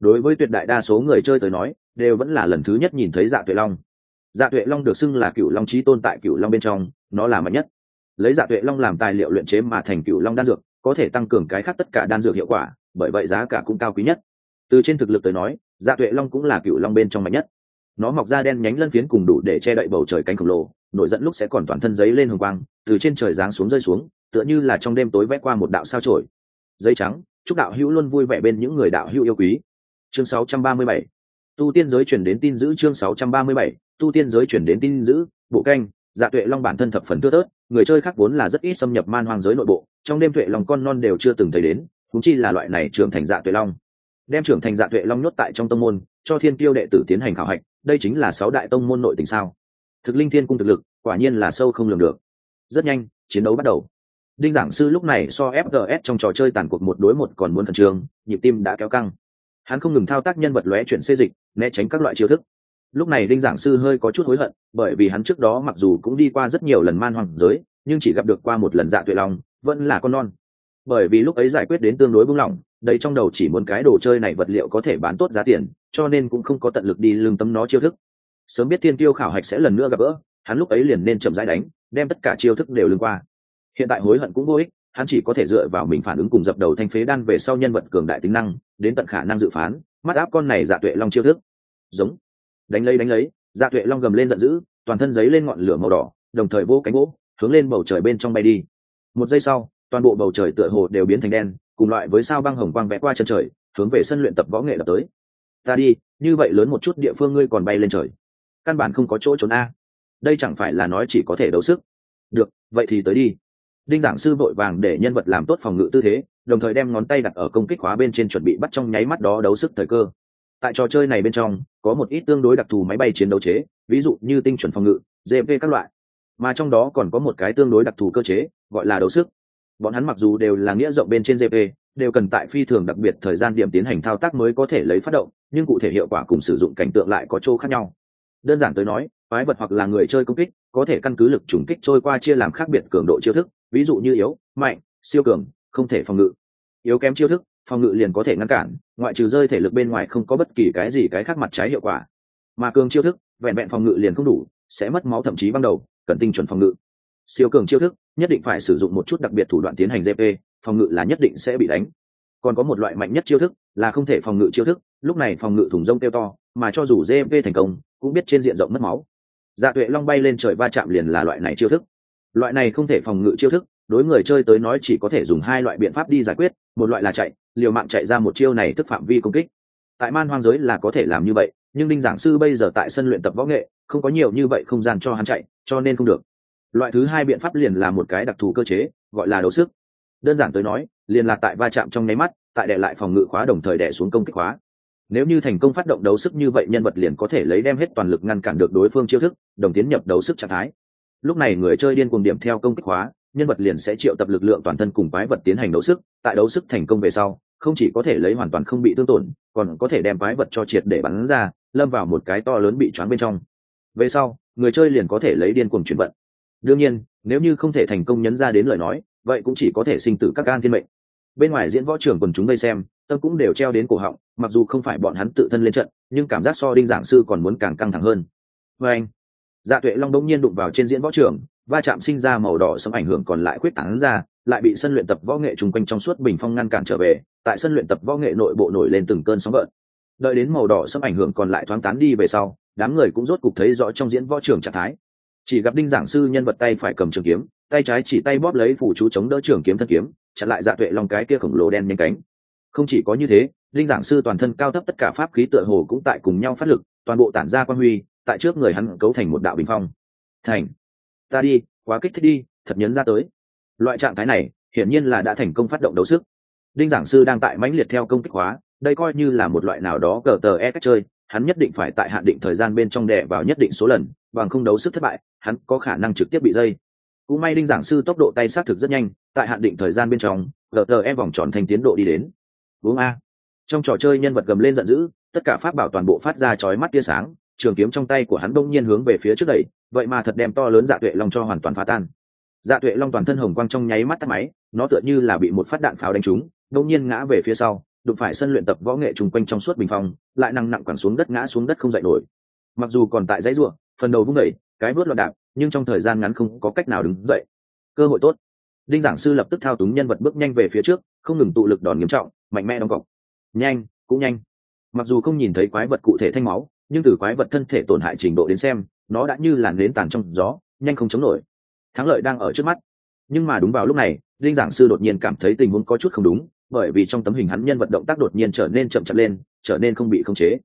Đối với tuyệt đại đa số người chơi tới nói đều vẫn là lần thứ nhất nhìn thấy dạ tuệ long. Dạ tuệ long được xưng là cựu long trí tôn tại cựu long bên trong, nó là mạnh nhất. Lấy dạ tuệ long làm tài liệu luyện chế mà thành cựu long đan dược, có thể tăng cường cái khác tất cả đan dược hiệu quả, bởi vậy giá cả cũng cao quý nhất. Từ trên thực lực tới nói dạ tuệ long cũng là cựu long bên trong mạnh nhất. Nó mọc ra đen nhánh lân phiến cùng đủ để che đậy bầu trời cánh khổng lồ, nổi dẫn lúc sẽ còn toàn thân giấy lên hồng quang, từ trên trời giáng xuống rơi xuống, tựa như là trong đêm tối vẽ qua một đạo sao trổi giấy trắng, chúc đạo hữu luôn vui vẻ bên những người đạo hữu yêu quý. Chương 637 tu tiên giới chuyển đến tin giữ chương 637 tu tiên giới chuyển đến tin giữ bộ canh dạ tuệ long bản thân thập phần thưa tớt người chơi khác vốn là rất ít xâm nhập man hoang giới nội bộ, trong đêm tuệ long con non đều chưa từng thấy đến thúng chi là loại này trưởng thành dạ tuệ long. Đem trưởng thành dạ tuệ long nhốt tại trong tông môn, cho thiên tiêu đệ tử tiến hành khảo hạch, đây chính là sáu đại tông môn nội tình sao? Thực linh thiên cung thực lực, quả nhiên là sâu không lường được. Rất nhanh, chiến đấu bắt đầu. Đinh giảng sư lúc này so fgs trong trò chơi tàn cuộc một đối một còn muốn khẩn trương, nhịp tim đã kéo căng hắn không ngừng thao tác nhân vật lóe chuyển xê dịch né tránh các loại chiêu thức. Lúc này đinh giảng sư hơi có chút hối hận bởi vì hắn trước đó mặc dù cũng đi qua rất nhiều lần man hoàng giới nhưng chỉ gặp được qua một lần dạ tuệ lòng, vẫn là con non. Bởi vì lúc ấy giải quyết đến tương đối buông lỏng đây trong đầu chỉ muốn cái đồ chơi này vật liệu có thể bán tốt giá tiền cho nên cũng không có tận lực đi lương tâm nó chiêu thức. Sớm biết thiên tiêu khảo hạch sẽ lần nữa gặp gỡ hắn lúc ấy liền nên chậm rãi đánh đem tất cả chiêu thức đều lương qua. Hiện tại hối hận cũng vô ích hắn chỉ có thể dựa vào mình phản ứng cùng dập đầu thanh phế đan về sau nhân vật cường đại tính năng, đến tận khả năng dự phán. Mắt áp con này dạ tuệ long chiêu thức. Giống. Đánh lấy đánh lấy dạ tuệ long gầm lên giận dữ, toàn thân giấy lên ngọn lửa màu đỏ, đồng thời vô cánh gỗ hướng lên bầu trời bên trong bay đi. Một giây sau, toàn bộ bầu trời tựa hồ đều biến thành đen, cùng loại với sao băng hồng quang vẽ qua chân trời, hướng về sân luyện tập võ nghệ đập tới. Ta đi, như vậy lớn một chút địa phương ngươi còn bay lên trời. Căn bản không có chỗ trốn a. Đây chẳng phải là nói chỉ có thể đấu sức. Được, vậy thì tới đi đinh giảng sư vội vàng để nhân vật làm tốt phòng ngự tư thế, đồng thời đem ngón tay đặt ở công kích khóa bên trên chuẩn bị bắt trong nháy mắt đó đấu sức thời cơ. Tại trò chơi này bên trong, có một ít tương đối đặc thù máy bay chiến đấu chế, ví dụ như tinh chuẩn phòng ngự gp các loại. Mà trong đó còn có một cái tương đối đặc thù cơ chế, gọi là đấu sức. Bọn hắn mặc dù đều là nghĩa rộng bên trên gp đều cần tại phi thường đặc biệt thời gian điểm tiến hành thao tác mới có thể lấy phát động, nhưng cụ thể hiệu quả cùng sử dụng cảnh tượng lại có chỗ khác nhau. Đơn giản tới nói quái vật hoặc là người chơi công kích, có thể căn cứ lực trùng kích trôi qua chia làm khác biệt cường độ chiêu thức, ví dụ như yếu, mạnh, siêu cường, không thể phòng ngự. Yếu kém chiêu thức, phòng ngự liền có thể ngăn cản, ngoại trừ rơi thể lực bên ngoài không có bất kỳ cái gì cái khác mặt trái hiệu quả. Mà cường chiêu thức, vẹn vẹn phòng ngự liền không đủ, sẽ mất máu thậm chí ban đầu, cần tinh chuẩn phòng ngự. Siêu cường chiêu thức, nhất định phải sử dụng một chút đặc biệt thủ đoạn tiến hành gp phòng ngự là nhất định sẽ bị đánh. Còn có một loại mạnh nhất chiêu thức, là không thể phòng ngự chiêu thức, lúc này phòng ngự thủng rông kêu to, mà cho dù gp thành công, cũng biết trên diện rộng mất máu dạ tuệ long bay lên trời va chạm liền là loại này chiêu thức. Loại này không thể phòng ngự chiêu thức, đối người chơi tới nói chỉ có thể dùng hai loại biện pháp đi giải quyết, một loại là chạy, liều mạng chạy ra một chiêu này tức phạm vi công kích. Tại man hoang giới là có thể làm như vậy, nhưng đinh giảng sư bây giờ tại sân luyện tập võ nghệ, không có nhiều như vậy không gian cho hắn chạy, cho nên không được. Loại thứ hai biện pháp liền là một cái đặc thù cơ chế, gọi là đấu sức. Đơn giản tới nói, liền là tại va chạm trong nháy mắt, tại đệ lại phòng ngự khóa đồng thời đẻ xuống công kích khóa nếu như thành công phát động đấu sức như vậy, nhân vật liền có thể lấy đem hết toàn lực ngăn cản được đối phương chiêu thức, đồng tiến nhập đấu sức trạng thái. Lúc này người chơi điên cuồng điểm theo công kích hóa, nhân vật liền sẽ triệu tập lực lượng toàn thân cùng quái vật tiến hành đấu sức. Tại đấu sức thành công về sau, không chỉ có thể lấy hoàn toàn không bị thương tổn, còn có thể đem quái vật cho triệt để bắn ra, lâm vào một cái to lớn bị choáng bên trong. Về sau, người chơi liền có thể lấy điên cuồng chuyển vận. Đương nhiên, nếu như không thể thành công nhấn ra đến lời nói, vậy cũng chỉ có thể sinh tử các gan thiên mệnh. Bên ngoài diễn võ trưởng quần chúng đây xem tâm cũng đều treo đến cổ họng, mặc dù không phải bọn hắn tự thân lên trận, nhưng cảm giác so đinh giảng sư còn muốn càng căng thẳng hơn. Vê anh dạ tuệ long đông nhiên đụng vào trên diễn võ trường, va chạm sinh ra màu đỏ sấm ảnh hưởng còn lại khuyết tảng ra, lại bị sân luyện tập võ nghệ chung quanh trong suốt bình phong ngăn cản trở về, tại sân luyện tập võ nghệ nội bộ nổi lên từng cơn sóng gợn. Đợi đến màu đỏ sấm ảnh hưởng còn lại thoáng tán đi về sau, đám người cũng rốt cục thấy rõ trong diễn võ trường trạng thái. Chỉ gặp đinh giảng sư nhân vật tay phải cầm trường kiếm, tay trái chỉ tay bóp lấy phủ chú chống đỡ trường kiếm thân kiếm, chặn lại dạ tuệ long cái kia khổng lồ đen nhanh cánh không chỉ có như thế, linh giảng sư toàn thân cao thấp tất cả pháp khí tựa hồ cũng tại cùng nhau phát lực, toàn bộ tản ra quan huy, tại trước người hắn cấu thành một đạo bình phong. Thành. Ta đi, quá kích thích đi, thật nhấn ra tới. Loại trạng thái này, hiển nhiên là đã thành công phát động đấu sức. Đinh giảng sư đang tại mãnh liệt theo công kích hóa, đây coi như là một loại nào đó cờ tờ e cách chơi, hắn nhất định phải tại hạn định thời gian bên trong đè vào nhất định số lần, bằng không đấu sức thất bại, hắn có khả năng trực tiếp bị dây. Cũng may đinh giảng sư tốc độ tay xác thực rất nhanh, tại hạn định thời gian bên trong gờ tơ e vòng tròn thành tiến độ đi đến uống a. Trong trò chơi nhân vật gầm lên giận dữ, tất cả pháp bảo toàn bộ phát ra chói mắt tia sáng, trường kiếm trong tay của hắn đông nhiên hướng về phía trước đẩy, vậy mà thật đem to lớn dạ tuệ long cho hoàn toàn phá tan. Dạ tuệ long toàn thân hồng quang trong nháy mắt tắt máy, nó tựa như là bị một phát đạn pháo đánh trúng đông nhiên ngã về phía sau, đụng phải sân luyện tập võ nghệ trùng quanh trong suốt bình phong, lại năng nặng quẳng xuống đất ngã xuống đất không dậy nổi. Mặc dù còn tại dãy ruộng phần đầu vung đẩy cái bước loạn đạp, nhưng trong thời gian ngắn không có cách nào đứng dậy. Cơ hội tốt. Đinh giảng sư lập tức thao túng nhân vật bước nhanh về phía trước không ngừng tụ lực đòn nghiêm trọng, mạnh mẽ đóng cọc. Nhanh, cũng nhanh. Mặc dù không nhìn thấy quái vật cụ thể thanh máu, nhưng từ quái vật thân thể tổn hại trình độ đến xem, nó đã như làn nến tàn trong gió, nhanh không chống nổi. Thắng lợi đang ở trước mắt. Nhưng mà đúng vào lúc này, Linh giảng sư đột nhiên cảm thấy tình huống có chút không đúng, bởi vì trong tấm hình hắn nhân vật động tác đột nhiên trở nên chậm chậm lên, trở nên không bị khống chế.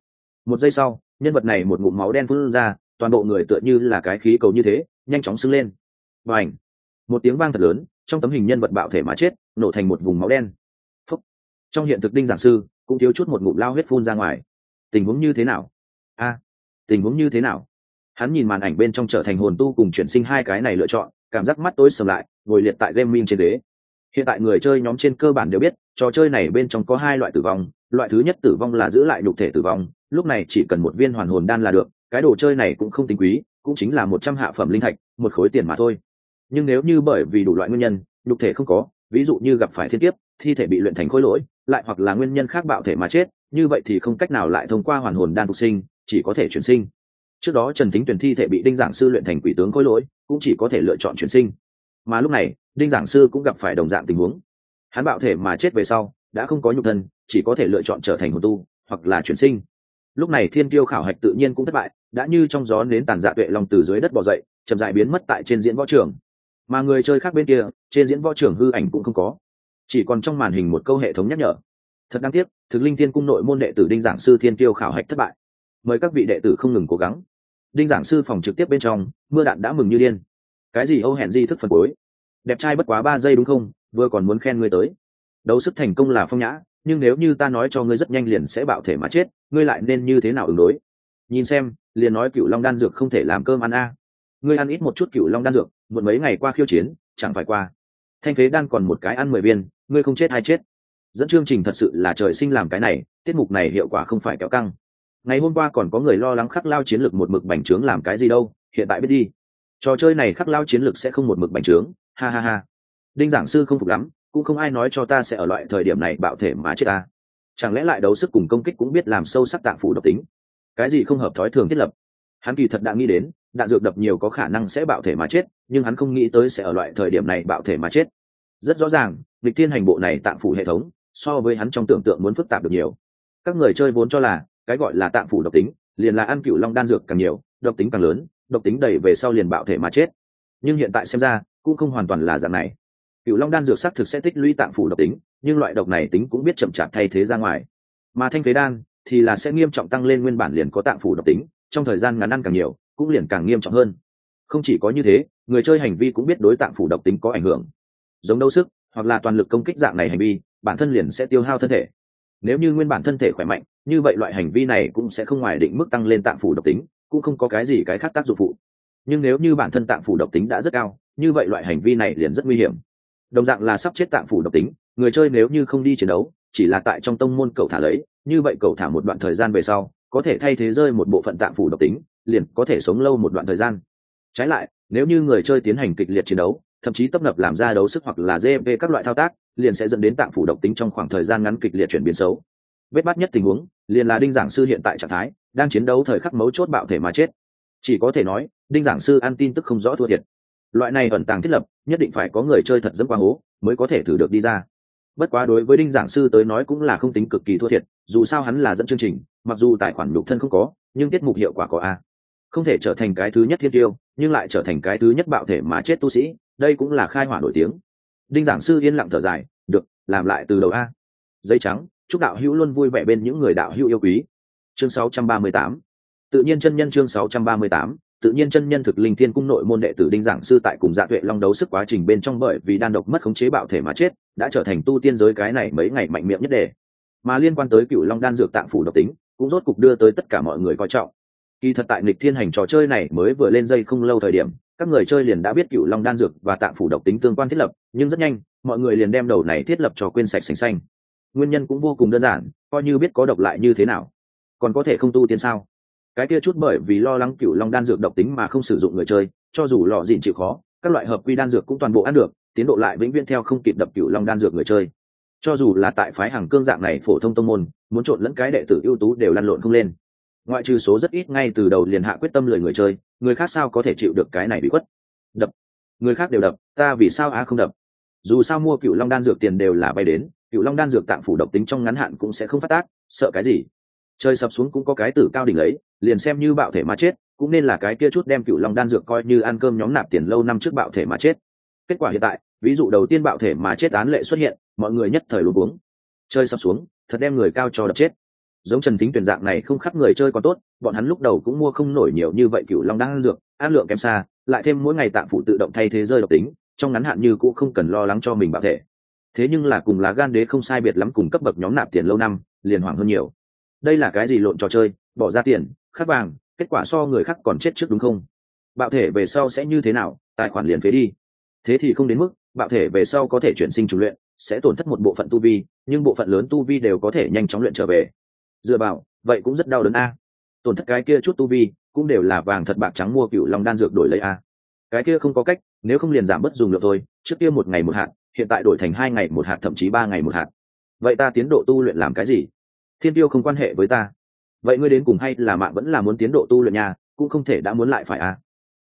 Một giây sau, nhân vật này một ngụm máu đen phun ra, toàn bộ người tựa như là cái khí cầu như thế, nhanh chóng sưng lên. Và ảnh một tiếng vang thật lớn, trong tấm hình nhân vật bạo thể mà chết nổ thành một vùng máu đen. Phúc. trong hiện thực đinh giảng sư, cũng thiếu chút một ngụm lao huyết phun ra ngoài. Tình huống như thế nào? A. Tình huống như thế nào? Hắn nhìn màn ảnh bên trong trở thành hồn tu cùng chuyển sinh hai cái này lựa chọn, cảm giác mắt tối sầm lại, ngồi liệt tại gaming trên đế hiện tại người chơi nhóm trên cơ bản đều biết, trò chơi này bên trong có hai loại tử vong, loại thứ nhất tử vong là giữ lại nhục thể tử vong, lúc này chỉ cần một viên hoàn hồn đan là được, cái đồ chơi này cũng không tính quý, cũng chính là một trăm hạ phẩm linh thạch, một khối tiền mà thôi. Nhưng nếu như bởi vì đủ loại nguyên nhân, nhục thể không có ví dụ như gặp phải thiên kiếp, thi thể bị luyện thành khối lỗi, lại hoặc là nguyên nhân khác bạo thể mà chết, như vậy thì không cách nào lại thông qua hoàn hồn đan phục sinh, chỉ có thể chuyển sinh. Trước đó trần tính tuyển thi thể bị đinh giảng sư luyện thành quỷ tướng khối lỗi, cũng chỉ có thể lựa chọn chuyển sinh. Mà lúc này, đinh giảng sư cũng gặp phải đồng dạng tình huống. Hắn bạo thể mà chết về sau, đã không có nhục thân, chỉ có thể lựa chọn trở thành hồn tu, hoặc là chuyển sinh. Lúc này thiên tiêu khảo hạch tự nhiên cũng thất bại, đã như trong gió nến tàn dạ tuệ lòng từ dưới đất bỏ dậy, chậm dại biến mất tại trên diễn võ trường mà người chơi khác bên kia, trên diễn võ trưởng hư ảnh cũng không có. Chỉ còn trong màn hình một câu hệ thống nhắc nhở. Thật đáng tiếc, thực linh thiên cung nội môn đệ tử đinh giảng sư thiên tiêu khảo hạch thất bại. Mời các vị đệ tử không ngừng cố gắng. Đinh giảng sư phòng trực tiếp bên trong, mưa đạn đã mừng như điên. Cái gì âu hẹn di thức phần cuối? Đẹp trai bất quá ba giây đúng không? Vừa còn muốn khen ngươi tới. Đấu sức thành công là phong nhã, nhưng nếu như ta nói cho ngươi rất nhanh liền sẽ bạo thể mà chết, ngươi lại nên như thế nào ứng đối? Nhìn xem, liền nói cựu long đan dược không thể làm cơm ăn a. Ngươi ăn ít một chút cựu long đan dược một mấy ngày qua khiêu chiến, chẳng phải qua. Thanh phế đan còn một cái ăn mười viên, ngươi không chết hay chết. Dẫn chương trình thật sự là trời sinh làm cái này, tiết mục này hiệu quả không phải kéo căng. Ngày hôm qua còn có người lo lắng khắc lao chiến lược một mực bành trướng làm cái gì đâu, hiện tại biết đi. Trò chơi này khắc lao chiến lược sẽ không một mực bành trướng, ha ha ha. Đinh giảng sư không phục lắm, cũng không ai nói cho ta sẽ ở loại thời điểm này bạo thể mà chết ta. Chẳng lẽ lại đấu sức cùng công kích cũng biết làm sâu sắc tạng phủ độc tính? Cái gì không hợp thói thường thiết lập? Hắn kỳ thật đã nghĩ đến đạn dược đập nhiều có khả năng sẽ bạo thể mà chết, nhưng hắn không nghĩ tới sẽ ở loại thời điểm này bạo thể mà chết. Rất rõ ràng lịch thiên hành bộ này tạm phủ hệ thống, so với hắn trong tưởng tượng muốn phức tạp được nhiều. Các người chơi vốn cho là, cái gọi là tạm phủ độc tính, liền là ăn cựu long đan dược càng nhiều, độc tính càng lớn, độc tính đầy về sau liền bạo thể mà chết. Nhưng hiện tại xem ra, cũng không hoàn toàn là dạng này. Cựu long đan dược xác thực sẽ tích lũy tạm phủ độc tính, nhưng loại độc này tính cũng biết chậm chạp thay thế ra ngoài. Mà thanh phế đan thì là sẽ nghiêm trọng tăng lên nguyên bản liền có tạm phủ độc tính, trong thời gian ngắn ăn càng nhiều cũng liền càng nghiêm trọng hơn. Không chỉ có như thế, người chơi hành vi cũng biết đối tạng phủ độc tính có ảnh hưởng. Giống đấu sức, hoặc là toàn lực công kích dạng này hành vi, bản thân liền sẽ tiêu hao thân thể. Nếu như nguyên bản thân thể khỏe mạnh, như vậy loại hành vi này cũng sẽ không ngoài định mức tăng lên tạng phủ độc tính, cũng không có cái gì cái khác tác dụng phụ. Nhưng nếu như bản thân tạng phủ độc tính đã rất cao, như vậy loại hành vi này liền rất nguy hiểm. Đồng dạng là sắp chết tạng phủ độc tính, người chơi nếu như không đi chiến đấu, chỉ là tại trong tông môn cầu thả lấy, như vậy cầu thả một đoạn thời gian về sau, có thể thay thế rơi một bộ phận tạng phủ độc tính liền có thể sống lâu một đoạn thời gian. Trái lại, nếu như người chơi tiến hành kịch liệt chiến đấu, thậm chí tấp nập làm ra đấu sức hoặc là gp các loại thao tác, liền sẽ dẫn đến tạng phủ độc tính trong khoảng thời gian ngắn kịch liệt chuyển biến xấu. Vết bắt nhất tình huống, liền là đinh giảng sư hiện tại trạng thái, đang chiến đấu thời khắc mấu chốt bạo thể mà chết. Chỉ có thể nói, đinh giảng sư ăn tin tức không rõ thua thiệt. Loại này ẩn tàng thiết lập, nhất định phải có người chơi thật dẫm qua hố, mới có thể thử được đi ra. Bất quá đối với đinh giảng sư tới nói cũng là không tính cực kỳ thua thiệt, dù sao hắn là dẫn chương trình, mặc dù tài khoản nhục thân không có, nhưng tiết mục hiệu quả có a không thể trở thành cái thứ nhất thiên tiêu, nhưng lại trở thành cái thứ nhất bạo thể mà chết tu sĩ, đây cũng là khai hỏa nổi tiếng. Đinh giảng sư yên lặng thở dài, được, làm lại từ đầu a. Giấy trắng, chúc đạo hữu luôn vui vẻ bên những người đạo hữu yêu quý. Chương 638 tự nhiên chân nhân chương 638 tự nhiên chân nhân thực linh thiên cung nội môn đệ tử đinh giảng sư tại cùng dạ tuệ long đấu sức quá trình bên trong bởi vì đan độc mất khống chế bạo thể mà chết, đã trở thành tu tiên giới cái này mấy ngày mạnh miệng nhất đề. Mà liên quan tới cựu long đan dược tạng phủ độc tính, cũng rốt cục đưa tới tất cả mọi người coi trọng kỳ thật tại nghịch thiên hành trò chơi này mới vừa lên dây không lâu thời điểm, các người chơi liền đã biết cựu long đan dược và tạm phủ độc tính tương quan thiết lập, nhưng rất nhanh, mọi người liền đem đầu này thiết lập cho quên sạch sành xanh. Nguyên nhân cũng vô cùng đơn giản, coi như biết có độc lại như thế nào, còn có thể không tu tiên sao? Cái kia chút bởi vì lo lắng cựu long đan dược độc tính mà không sử dụng người chơi, cho dù lò dịn chịu khó, các loại hợp quy đan dược cũng toàn bộ ăn được, tiến độ lại vĩnh viễn theo không kịp đập cựu long đan dược người chơi. Cho dù là tại phái hàng cương dạng này phổ thông tông môn, muốn trộn lẫn cái đệ tử ưu tú đều lăn lộn không lên ngoại trừ số rất ít ngay từ đầu liền hạ quyết tâm lười người chơi, người khác sao có thể chịu được cái này bị khuất? Đập. Người khác đều đập, ta vì sao á không đập? Dù sao mua cựu long đan dược tiền đều là bay đến cựu long đan dược tạm phủ độc tính trong ngắn hạn cũng sẽ không phát tác, sợ cái gì? Chơi sập xuống cũng có cái tử cao đỉnh ấy, liền xem như bạo thể mà chết, cũng nên là cái kia chút đem cựu long đan dược coi như ăn cơm nhóm nạp tiền lâu năm trước bạo thể mà chết. Kết quả hiện tại, ví dụ đầu tiên bạo thể mà chết án lệ xuất hiện, mọi người nhất thời luôn uống chơi sập xuống, thật đem người cao cho đập chết giống trần thính tuyển dạng này không khắc người chơi còn tốt, bọn hắn lúc đầu cũng mua không nổi nhiều như vậy cựu long đan dược an lượng kém xa, lại thêm mỗi ngày tạm phụ tự động thay thế rơi độc tính, trong ngắn hạn như cũng không cần lo lắng cho mình bạo thể. Thế nhưng là cùng lá gan đế không sai biệt lắm cùng cấp bậc nhóm nạp tiền lâu năm, liền hoảng hơn nhiều. Đây là cái gì lộn trò chơi, bỏ ra tiền, khắc vàng, kết quả so người khác còn chết trước đúng không? Bạo thể về sau sẽ như thế nào, tài khoản liền phế đi. Thế thì không đến mức, bạo thể về sau có thể chuyển sinh chủ luyện, sẽ tổn thất một bộ phận tu vi, nhưng bộ phận lớn tu vi đều có thể nhanh chóng luyện trở về dựa vào, vậy cũng rất đau đớn a. Tổn thất cái kia chút tu vi, cũng đều là vàng thật bạc trắng mua cựu long đan dược đổi lấy a. Cái kia không có cách, nếu không liền giảm bớt dùng lượng thôi, trước kia một ngày một hạt, hiện tại đổi thành hai ngày một hạt, thậm chí ba ngày một hạt. Vậy ta tiến độ tu luyện làm cái gì? Thiên tiêu không quan hệ với ta. Vậy ngươi đến cùng hay là mạng vẫn là muốn tiến độ tu luyện nhà cũng không thể đã muốn lại phải à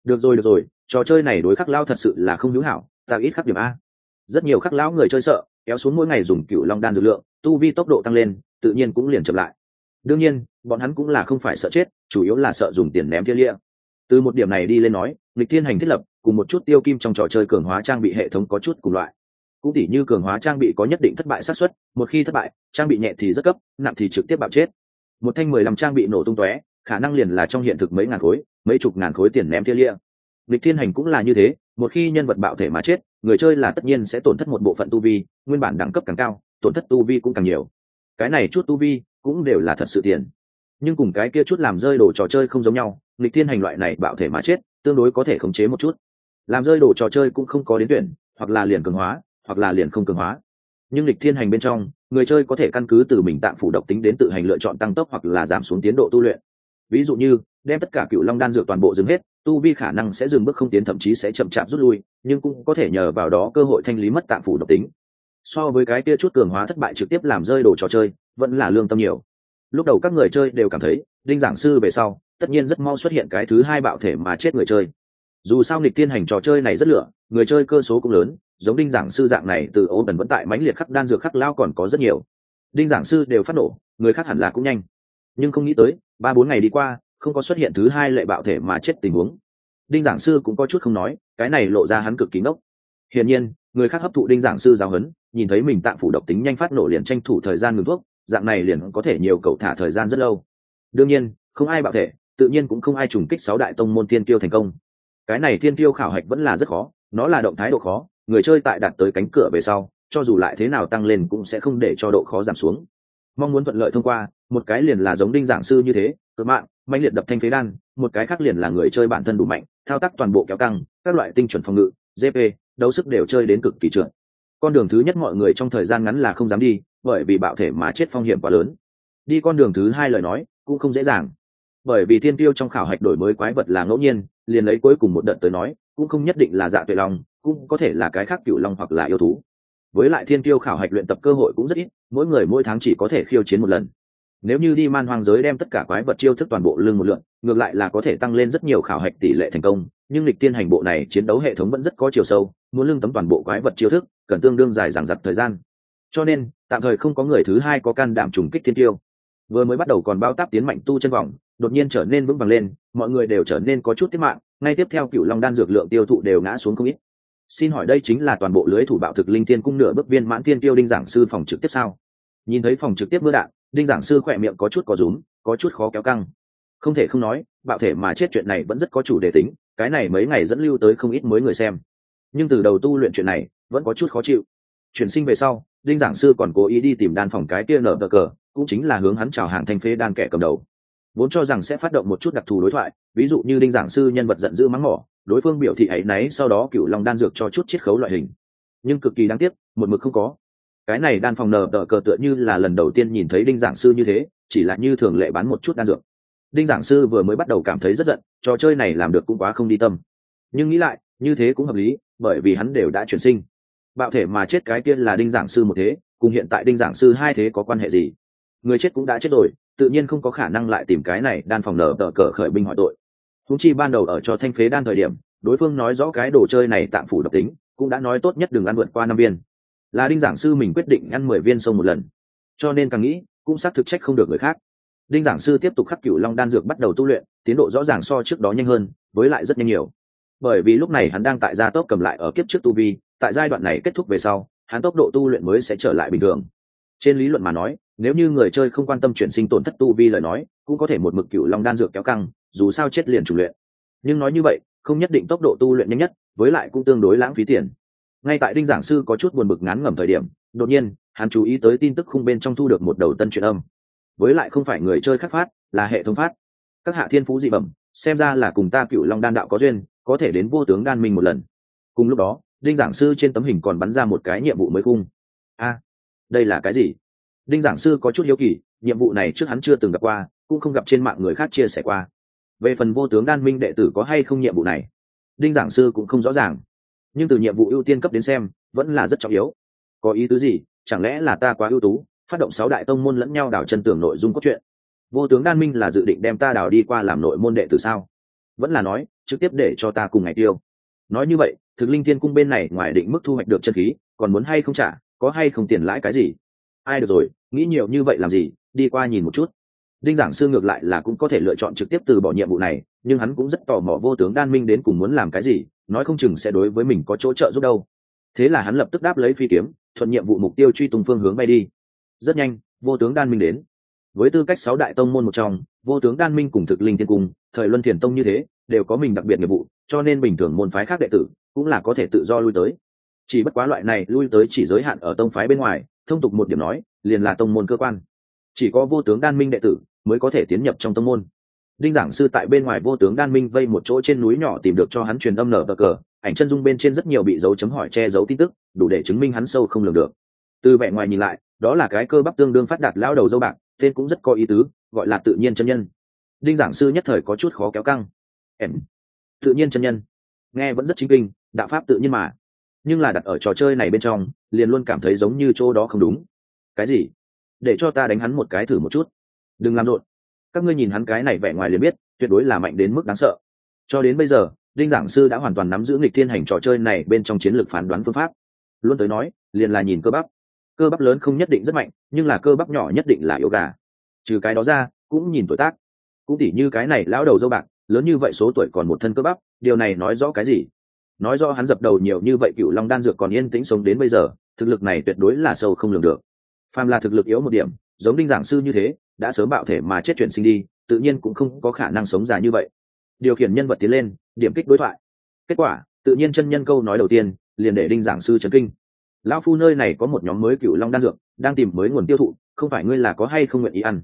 được rồi được rồi, trò chơi này đối khắc lao thật sự là không hữu hảo, ta ít khắc điểm a. Rất nhiều khắc lão người chơi sợ, kéo xuống mỗi ngày dùng cựu long đan dược lượng, tu vi tốc độ tăng lên, tự nhiên cũng liền chậm lại đương nhiên, bọn hắn cũng là không phải sợ chết, chủ yếu là sợ dùng tiền ném thiên lia từ một điểm này đi lên nói, lịch thiên hành thiết lập, cùng một chút tiêu kim trong trò chơi cường hóa trang bị hệ thống có chút cùng loại. Cũng tỉ như cường hóa trang bị có nhất định thất bại xác suất, một khi thất bại, trang bị nhẹ thì rất cấp, nặng thì trực tiếp bạo chết. Một thanh mười lăm trang bị nổ tung tóe, khả năng liền là trong hiện thực mấy ngàn khối, mấy chục ngàn khối tiền ném thiên lia lịch thiên hành cũng là như thế, một khi nhân vật bạo thể mà chết, người chơi là tất nhiên sẽ tổn thất một bộ phận tu vi, nguyên bản đẳng cấp càng cao, tổn thất tu vi cũng càng nhiều. Cái này chút tu vi cũng đều là thật sự tiền. Nhưng cùng cái kia chút làm rơi đồ trò chơi không giống nhau, lịch thiên hành loại này bạo thể mà chết, tương đối có thể khống chế một chút. Làm rơi đồ trò chơi cũng không có đến tuyển, hoặc là liền cường hóa, hoặc là liền không cường hóa. Nhưng lịch thiên hành bên trong, người chơi có thể căn cứ từ mình tạm phủ độc tính đến tự hành lựa chọn tăng tốc hoặc là giảm xuống tiến độ tu luyện. Ví dụ như, đem tất cả cựu long đan dược toàn bộ dừng hết, tu vi khả năng sẽ dừng bước không tiến, thậm chí sẽ chậm chạp rút lui, nhưng cũng có thể nhờ vào đó cơ hội thanh lý mất tạm phủ độc tính. So với cái kia chút cường hóa thất bại trực tiếp làm rơi đồ trò chơi vẫn là lương tâm nhiều. Lúc đầu các người chơi đều cảm thấy, đinh giảng sư về sau, tất nhiên rất mau xuất hiện cái thứ hai bạo thể mà chết người chơi. Dù sao nghịch tiên hành trò chơi này rất lựa người chơi cơ số cũng lớn, giống đinh giảng sư dạng này từ ố tần vẫn tại mãnh liệt khắc đan dược khắc lao còn có rất nhiều. Đinh giảng sư đều phát nổ, người khác hẳn là cũng nhanh. Nhưng không nghĩ tới, ba bốn ngày đi qua, không có xuất hiện thứ hai lệ bạo thể mà chết tình huống. Đinh giảng sư cũng có chút không nói, cái này lộ ra hắn cực kỳ ngốc. hiển nhiên, người khác hấp thụ đinh giảng sư giáo huấn, nhìn thấy mình tạm phủ độc tính nhanh phát nổ liền tranh thủ thời gian ngừng thuốc dạng này liền có thể nhiều cầu thả thời gian rất lâu. Đương nhiên, không ai bạo thể, tự nhiên cũng không ai trùng kích sáu đại tông môn tiên tiêu thành công. Cái này tiên tiêu khảo hạch vẫn là rất khó, nó là động thái độ khó, người chơi tại đạt tới cánh cửa về sau, cho dù lại thế nào tăng lên cũng sẽ không để cho độ khó giảm xuống. Mong muốn thuận lợi thông qua, một cái liền là giống đinh giảng sư như thế, cơ mạng mạnh liệt đập thanh phế đan, một cái khác liền là người chơi bản thân đủ mạnh, thao tác toàn bộ kéo căng, các loại tinh chuẩn phòng ngự gp đấu sức đều chơi đến cực kỳ trượt. Con đường thứ nhất mọi người trong thời gian ngắn là không dám đi bởi vì bạo thể mà chết phong hiểm quá lớn. Đi con đường thứ hai lời nói, cũng không dễ dàng. Bởi vì thiên tiêu trong khảo hạch đổi mới quái vật là ngẫu nhiên, liền lấy cuối cùng một đợt tới nói, cũng không nhất định là dạ tuệ long, cũng có thể là cái khác cựu long hoặc là yêu thú. Với lại thiên tiêu khảo hạch luyện tập cơ hội cũng rất ít, mỗi người mỗi tháng chỉ có thể khiêu chiến một lần. Nếu như đi man hoang giới đem tất cả quái vật chiêu thức toàn bộ lưng một lượn ngược lại là có thể tăng lên rất nhiều khảo hạch tỷ lệ thành công, nhưng lịch tiên hành bộ này chiến đấu hệ thống vẫn rất có chiều sâu, muốn lưng tấm toàn bộ quái vật chiêu thức, cần tương đương dài dằng dặc thời gian cho nên, tạm thời không có người thứ hai có can đảm trùng kích thiên tiêu vừa mới bắt đầu còn bao táp tiến mạnh tu chân vòng, đột nhiên trở nên vững vàng lên, mọi người đều trở nên có chút tiết mạng, ngay tiếp theo cựu long đan dược lượng tiêu thụ đều ngã xuống không ít. Xin hỏi đây chính là toàn bộ lưới thủ bạo thực linh tiên cung nửa bước viên mãn thiên tiêu đinh giảng sư phòng trực tiếp sao? Nhìn thấy phòng trực tiếp mưa đạn, đinh giảng sư khỏe miệng có chút có rúm, có chút khó kéo căng. Không thể không nói, bạo thể mà chết chuyện này vẫn rất có chủ đề tính, cái này mấy ngày dẫn lưu tới không ít mới người xem. Nhưng từ đầu tu luyện chuyện này, vẫn có chút khó chịu. Chuyển sinh về sau đinh giảng sư còn cố ý đi tìm đan phòng cái kia nở cờ cờ, cũng chính là hướng hắn chào hàng thanh phế đan kẻ cầm đầu. Vốn cho rằng sẽ phát động một chút đặc thù đối thoại, ví dụ như đinh giảng sư nhân vật giận dữ mắng mỏ, đối phương biểu thị ấy náy sau đó cựu lòng đan dược cho chút chiết khấu loại hình. Nhưng cực kỳ đáng tiếc, một mực không có. Cái này đan phòng nở tờ cờ tựa như là lần đầu tiên nhìn thấy đinh giảng sư như thế, chỉ là như thường lệ bán một chút đan dược. Đinh giảng sư vừa mới bắt đầu cảm thấy rất giận, trò chơi này làm được cũng quá không đi tâm. Nhưng nghĩ lại, như thế cũng hợp lý, bởi vì hắn đều đã chuyển sinh bạo thể mà chết cái kia là đinh giảng sư một thế, cùng hiện tại đinh giảng sư hai thế có quan hệ gì? Người chết cũng đã chết rồi, tự nhiên không có khả năng lại tìm cái này đan phòng nở tờ cờ khởi binh hỏi tội. Húng chi ban đầu ở cho thanh phế đan thời điểm, đối phương nói rõ cái đồ chơi này tạm phủ độc tính, cũng đã nói tốt nhất đừng ăn vượt qua năm viên. Là đinh giảng sư mình quyết định ăn mười viên sông một lần. Cho nên càng nghĩ, cũng xác thực trách không được người khác. Đinh giảng sư tiếp tục khắc cựu long đan dược bắt đầu tu luyện, tiến độ rõ ràng so trước đó nhanh hơn, với lại rất nhanh nhiều. Bởi vì lúc này hắn đang tại gia tốc cầm lại ở kiếp trước tu vi tại giai đoạn này kết thúc về sau, hắn tốc độ tu luyện mới sẽ trở lại bình thường. Trên lý luận mà nói, nếu như người chơi không quan tâm chuyển sinh tổn thất tu vi lời nói, cũng có thể một mực cựu long đan dược kéo căng, dù sao chết liền chủ luyện. Nhưng nói như vậy, không nhất định tốc độ tu luyện nhanh nhất, với lại cũng tương đối lãng phí tiền. Ngay tại đinh giảng sư có chút buồn bực ngán ngẩm thời điểm, đột nhiên, hắn chú ý tới tin tức khung bên trong thu được một đầu tân truyền âm. Với lại không phải người chơi khắc phát, là hệ thống phát. Các hạ thiên phú dị bẩm, xem ra là cùng ta cựu long đan đạo có duyên, có thể đến vô tướng đan minh một lần. Cùng lúc đó đinh giảng sư trên tấm hình còn bắn ra một cái nhiệm vụ mới khung. A, đây là cái gì? Đinh giảng sư có chút hiếu kỳ, nhiệm vụ này trước hắn chưa từng gặp qua, cũng không gặp trên mạng người khác chia sẻ qua. Về phần vô tướng đan minh đệ tử có hay không nhiệm vụ này, đinh giảng sư cũng không rõ ràng. Nhưng từ nhiệm vụ ưu tiên cấp đến xem, vẫn là rất trọng yếu. Có ý tứ gì? Chẳng lẽ là ta quá ưu tú, phát động sáu đại tông môn lẫn nhau đảo chân tưởng nội dung cốt truyện? Vô tướng đan minh là dự định đem ta đảo đi qua làm nội môn đệ tử sao? Vẫn là nói, trực tiếp để cho ta cùng ngày tiêu nói như vậy, thực linh thiên cung bên này ngoài định mức thu hoạch được chân khí, còn muốn hay không trả, có hay không tiền lãi cái gì? Ai được rồi, nghĩ nhiều như vậy làm gì, đi qua nhìn một chút. Đinh giảng sư ngược lại là cũng có thể lựa chọn trực tiếp từ bỏ nhiệm vụ này, nhưng hắn cũng rất tò mò vô tướng đan minh đến cùng muốn làm cái gì, nói không chừng sẽ đối với mình có chỗ trợ giúp đâu. Thế là hắn lập tức đáp lấy phi kiếm, thuận nhiệm vụ mục tiêu truy tung phương hướng bay đi. Rất nhanh, vô tướng đan minh đến. Với tư cách sáu đại tông môn một trong, vô tướng đan minh cùng thực linh thiên cung, thời luân thiền tông như thế, đều có mình đặc biệt nghiệp vụ cho nên bình thường môn phái khác đệ tử cũng là có thể tự do lui tới. Chỉ bất quá loại này lui tới chỉ giới hạn ở tông phái bên ngoài, thông tục một điểm nói, liền là tông môn cơ quan. Chỉ có vô tướng đan minh đệ tử mới có thể tiến nhập trong tông môn. Đinh giảng sư tại bên ngoài vô tướng đan minh vây một chỗ trên núi nhỏ tìm được cho hắn truyền âm nở bờ cờ, ảnh chân dung bên trên rất nhiều bị dấu chấm hỏi che giấu tin tức, đủ để chứng minh hắn sâu không lường được. Từ vẻ ngoài nhìn lại, đó là cái cơ bắp tương đương phát đạt lao đầu dâu bạc, tên cũng rất có ý tứ, gọi là tự nhiên chân nhân. Đinh giảng sư nhất thời có chút khó kéo căng. Em tự nhiên chân nhân. Nghe vẫn rất chính kinh, đạo pháp tự nhiên mà. Nhưng là đặt ở trò chơi này bên trong, liền luôn cảm thấy giống như chỗ đó không đúng. Cái gì? Để cho ta đánh hắn một cái thử một chút. Đừng làm rộn. Các ngươi nhìn hắn cái này vẻ ngoài liền biết, tuyệt đối là mạnh đến mức đáng sợ. Cho đến bây giờ, đinh giảng sư đã hoàn toàn nắm giữ nghịch thiên hành trò chơi này bên trong chiến lược phán đoán phương pháp. Luôn tới nói, liền là nhìn cơ bắp. Cơ bắp lớn không nhất định rất mạnh, nhưng là cơ bắp nhỏ nhất định là yếu gà. Trừ cái đó ra, cũng nhìn tuổi tác. Cũng tỉ như cái này lão đầu dâu bạc lớn như vậy số tuổi còn một thân cơ bắp, điều này nói rõ cái gì? Nói rõ hắn dập đầu nhiều như vậy cựu long đan dược còn yên tĩnh sống đến bây giờ, thực lực này tuyệt đối là sâu không lường được. Phàm là thực lực yếu một điểm, giống đinh giảng sư như thế, đã sớm bạo thể mà chết chuyển sinh đi, tự nhiên cũng không có khả năng sống dài như vậy. Điều khiển nhân vật tiến lên, điểm kích đối thoại. Kết quả, tự nhiên chân nhân câu nói đầu tiên, liền để đinh giảng sư trấn kinh. Lão phu nơi này có một nhóm mới cựu long đan dược, đang tìm mới nguồn tiêu thụ, không phải ngươi là có hay không nguyện ý ăn?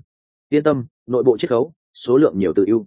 Yên tâm, nội bộ chiết khấu, số lượng nhiều tự ưu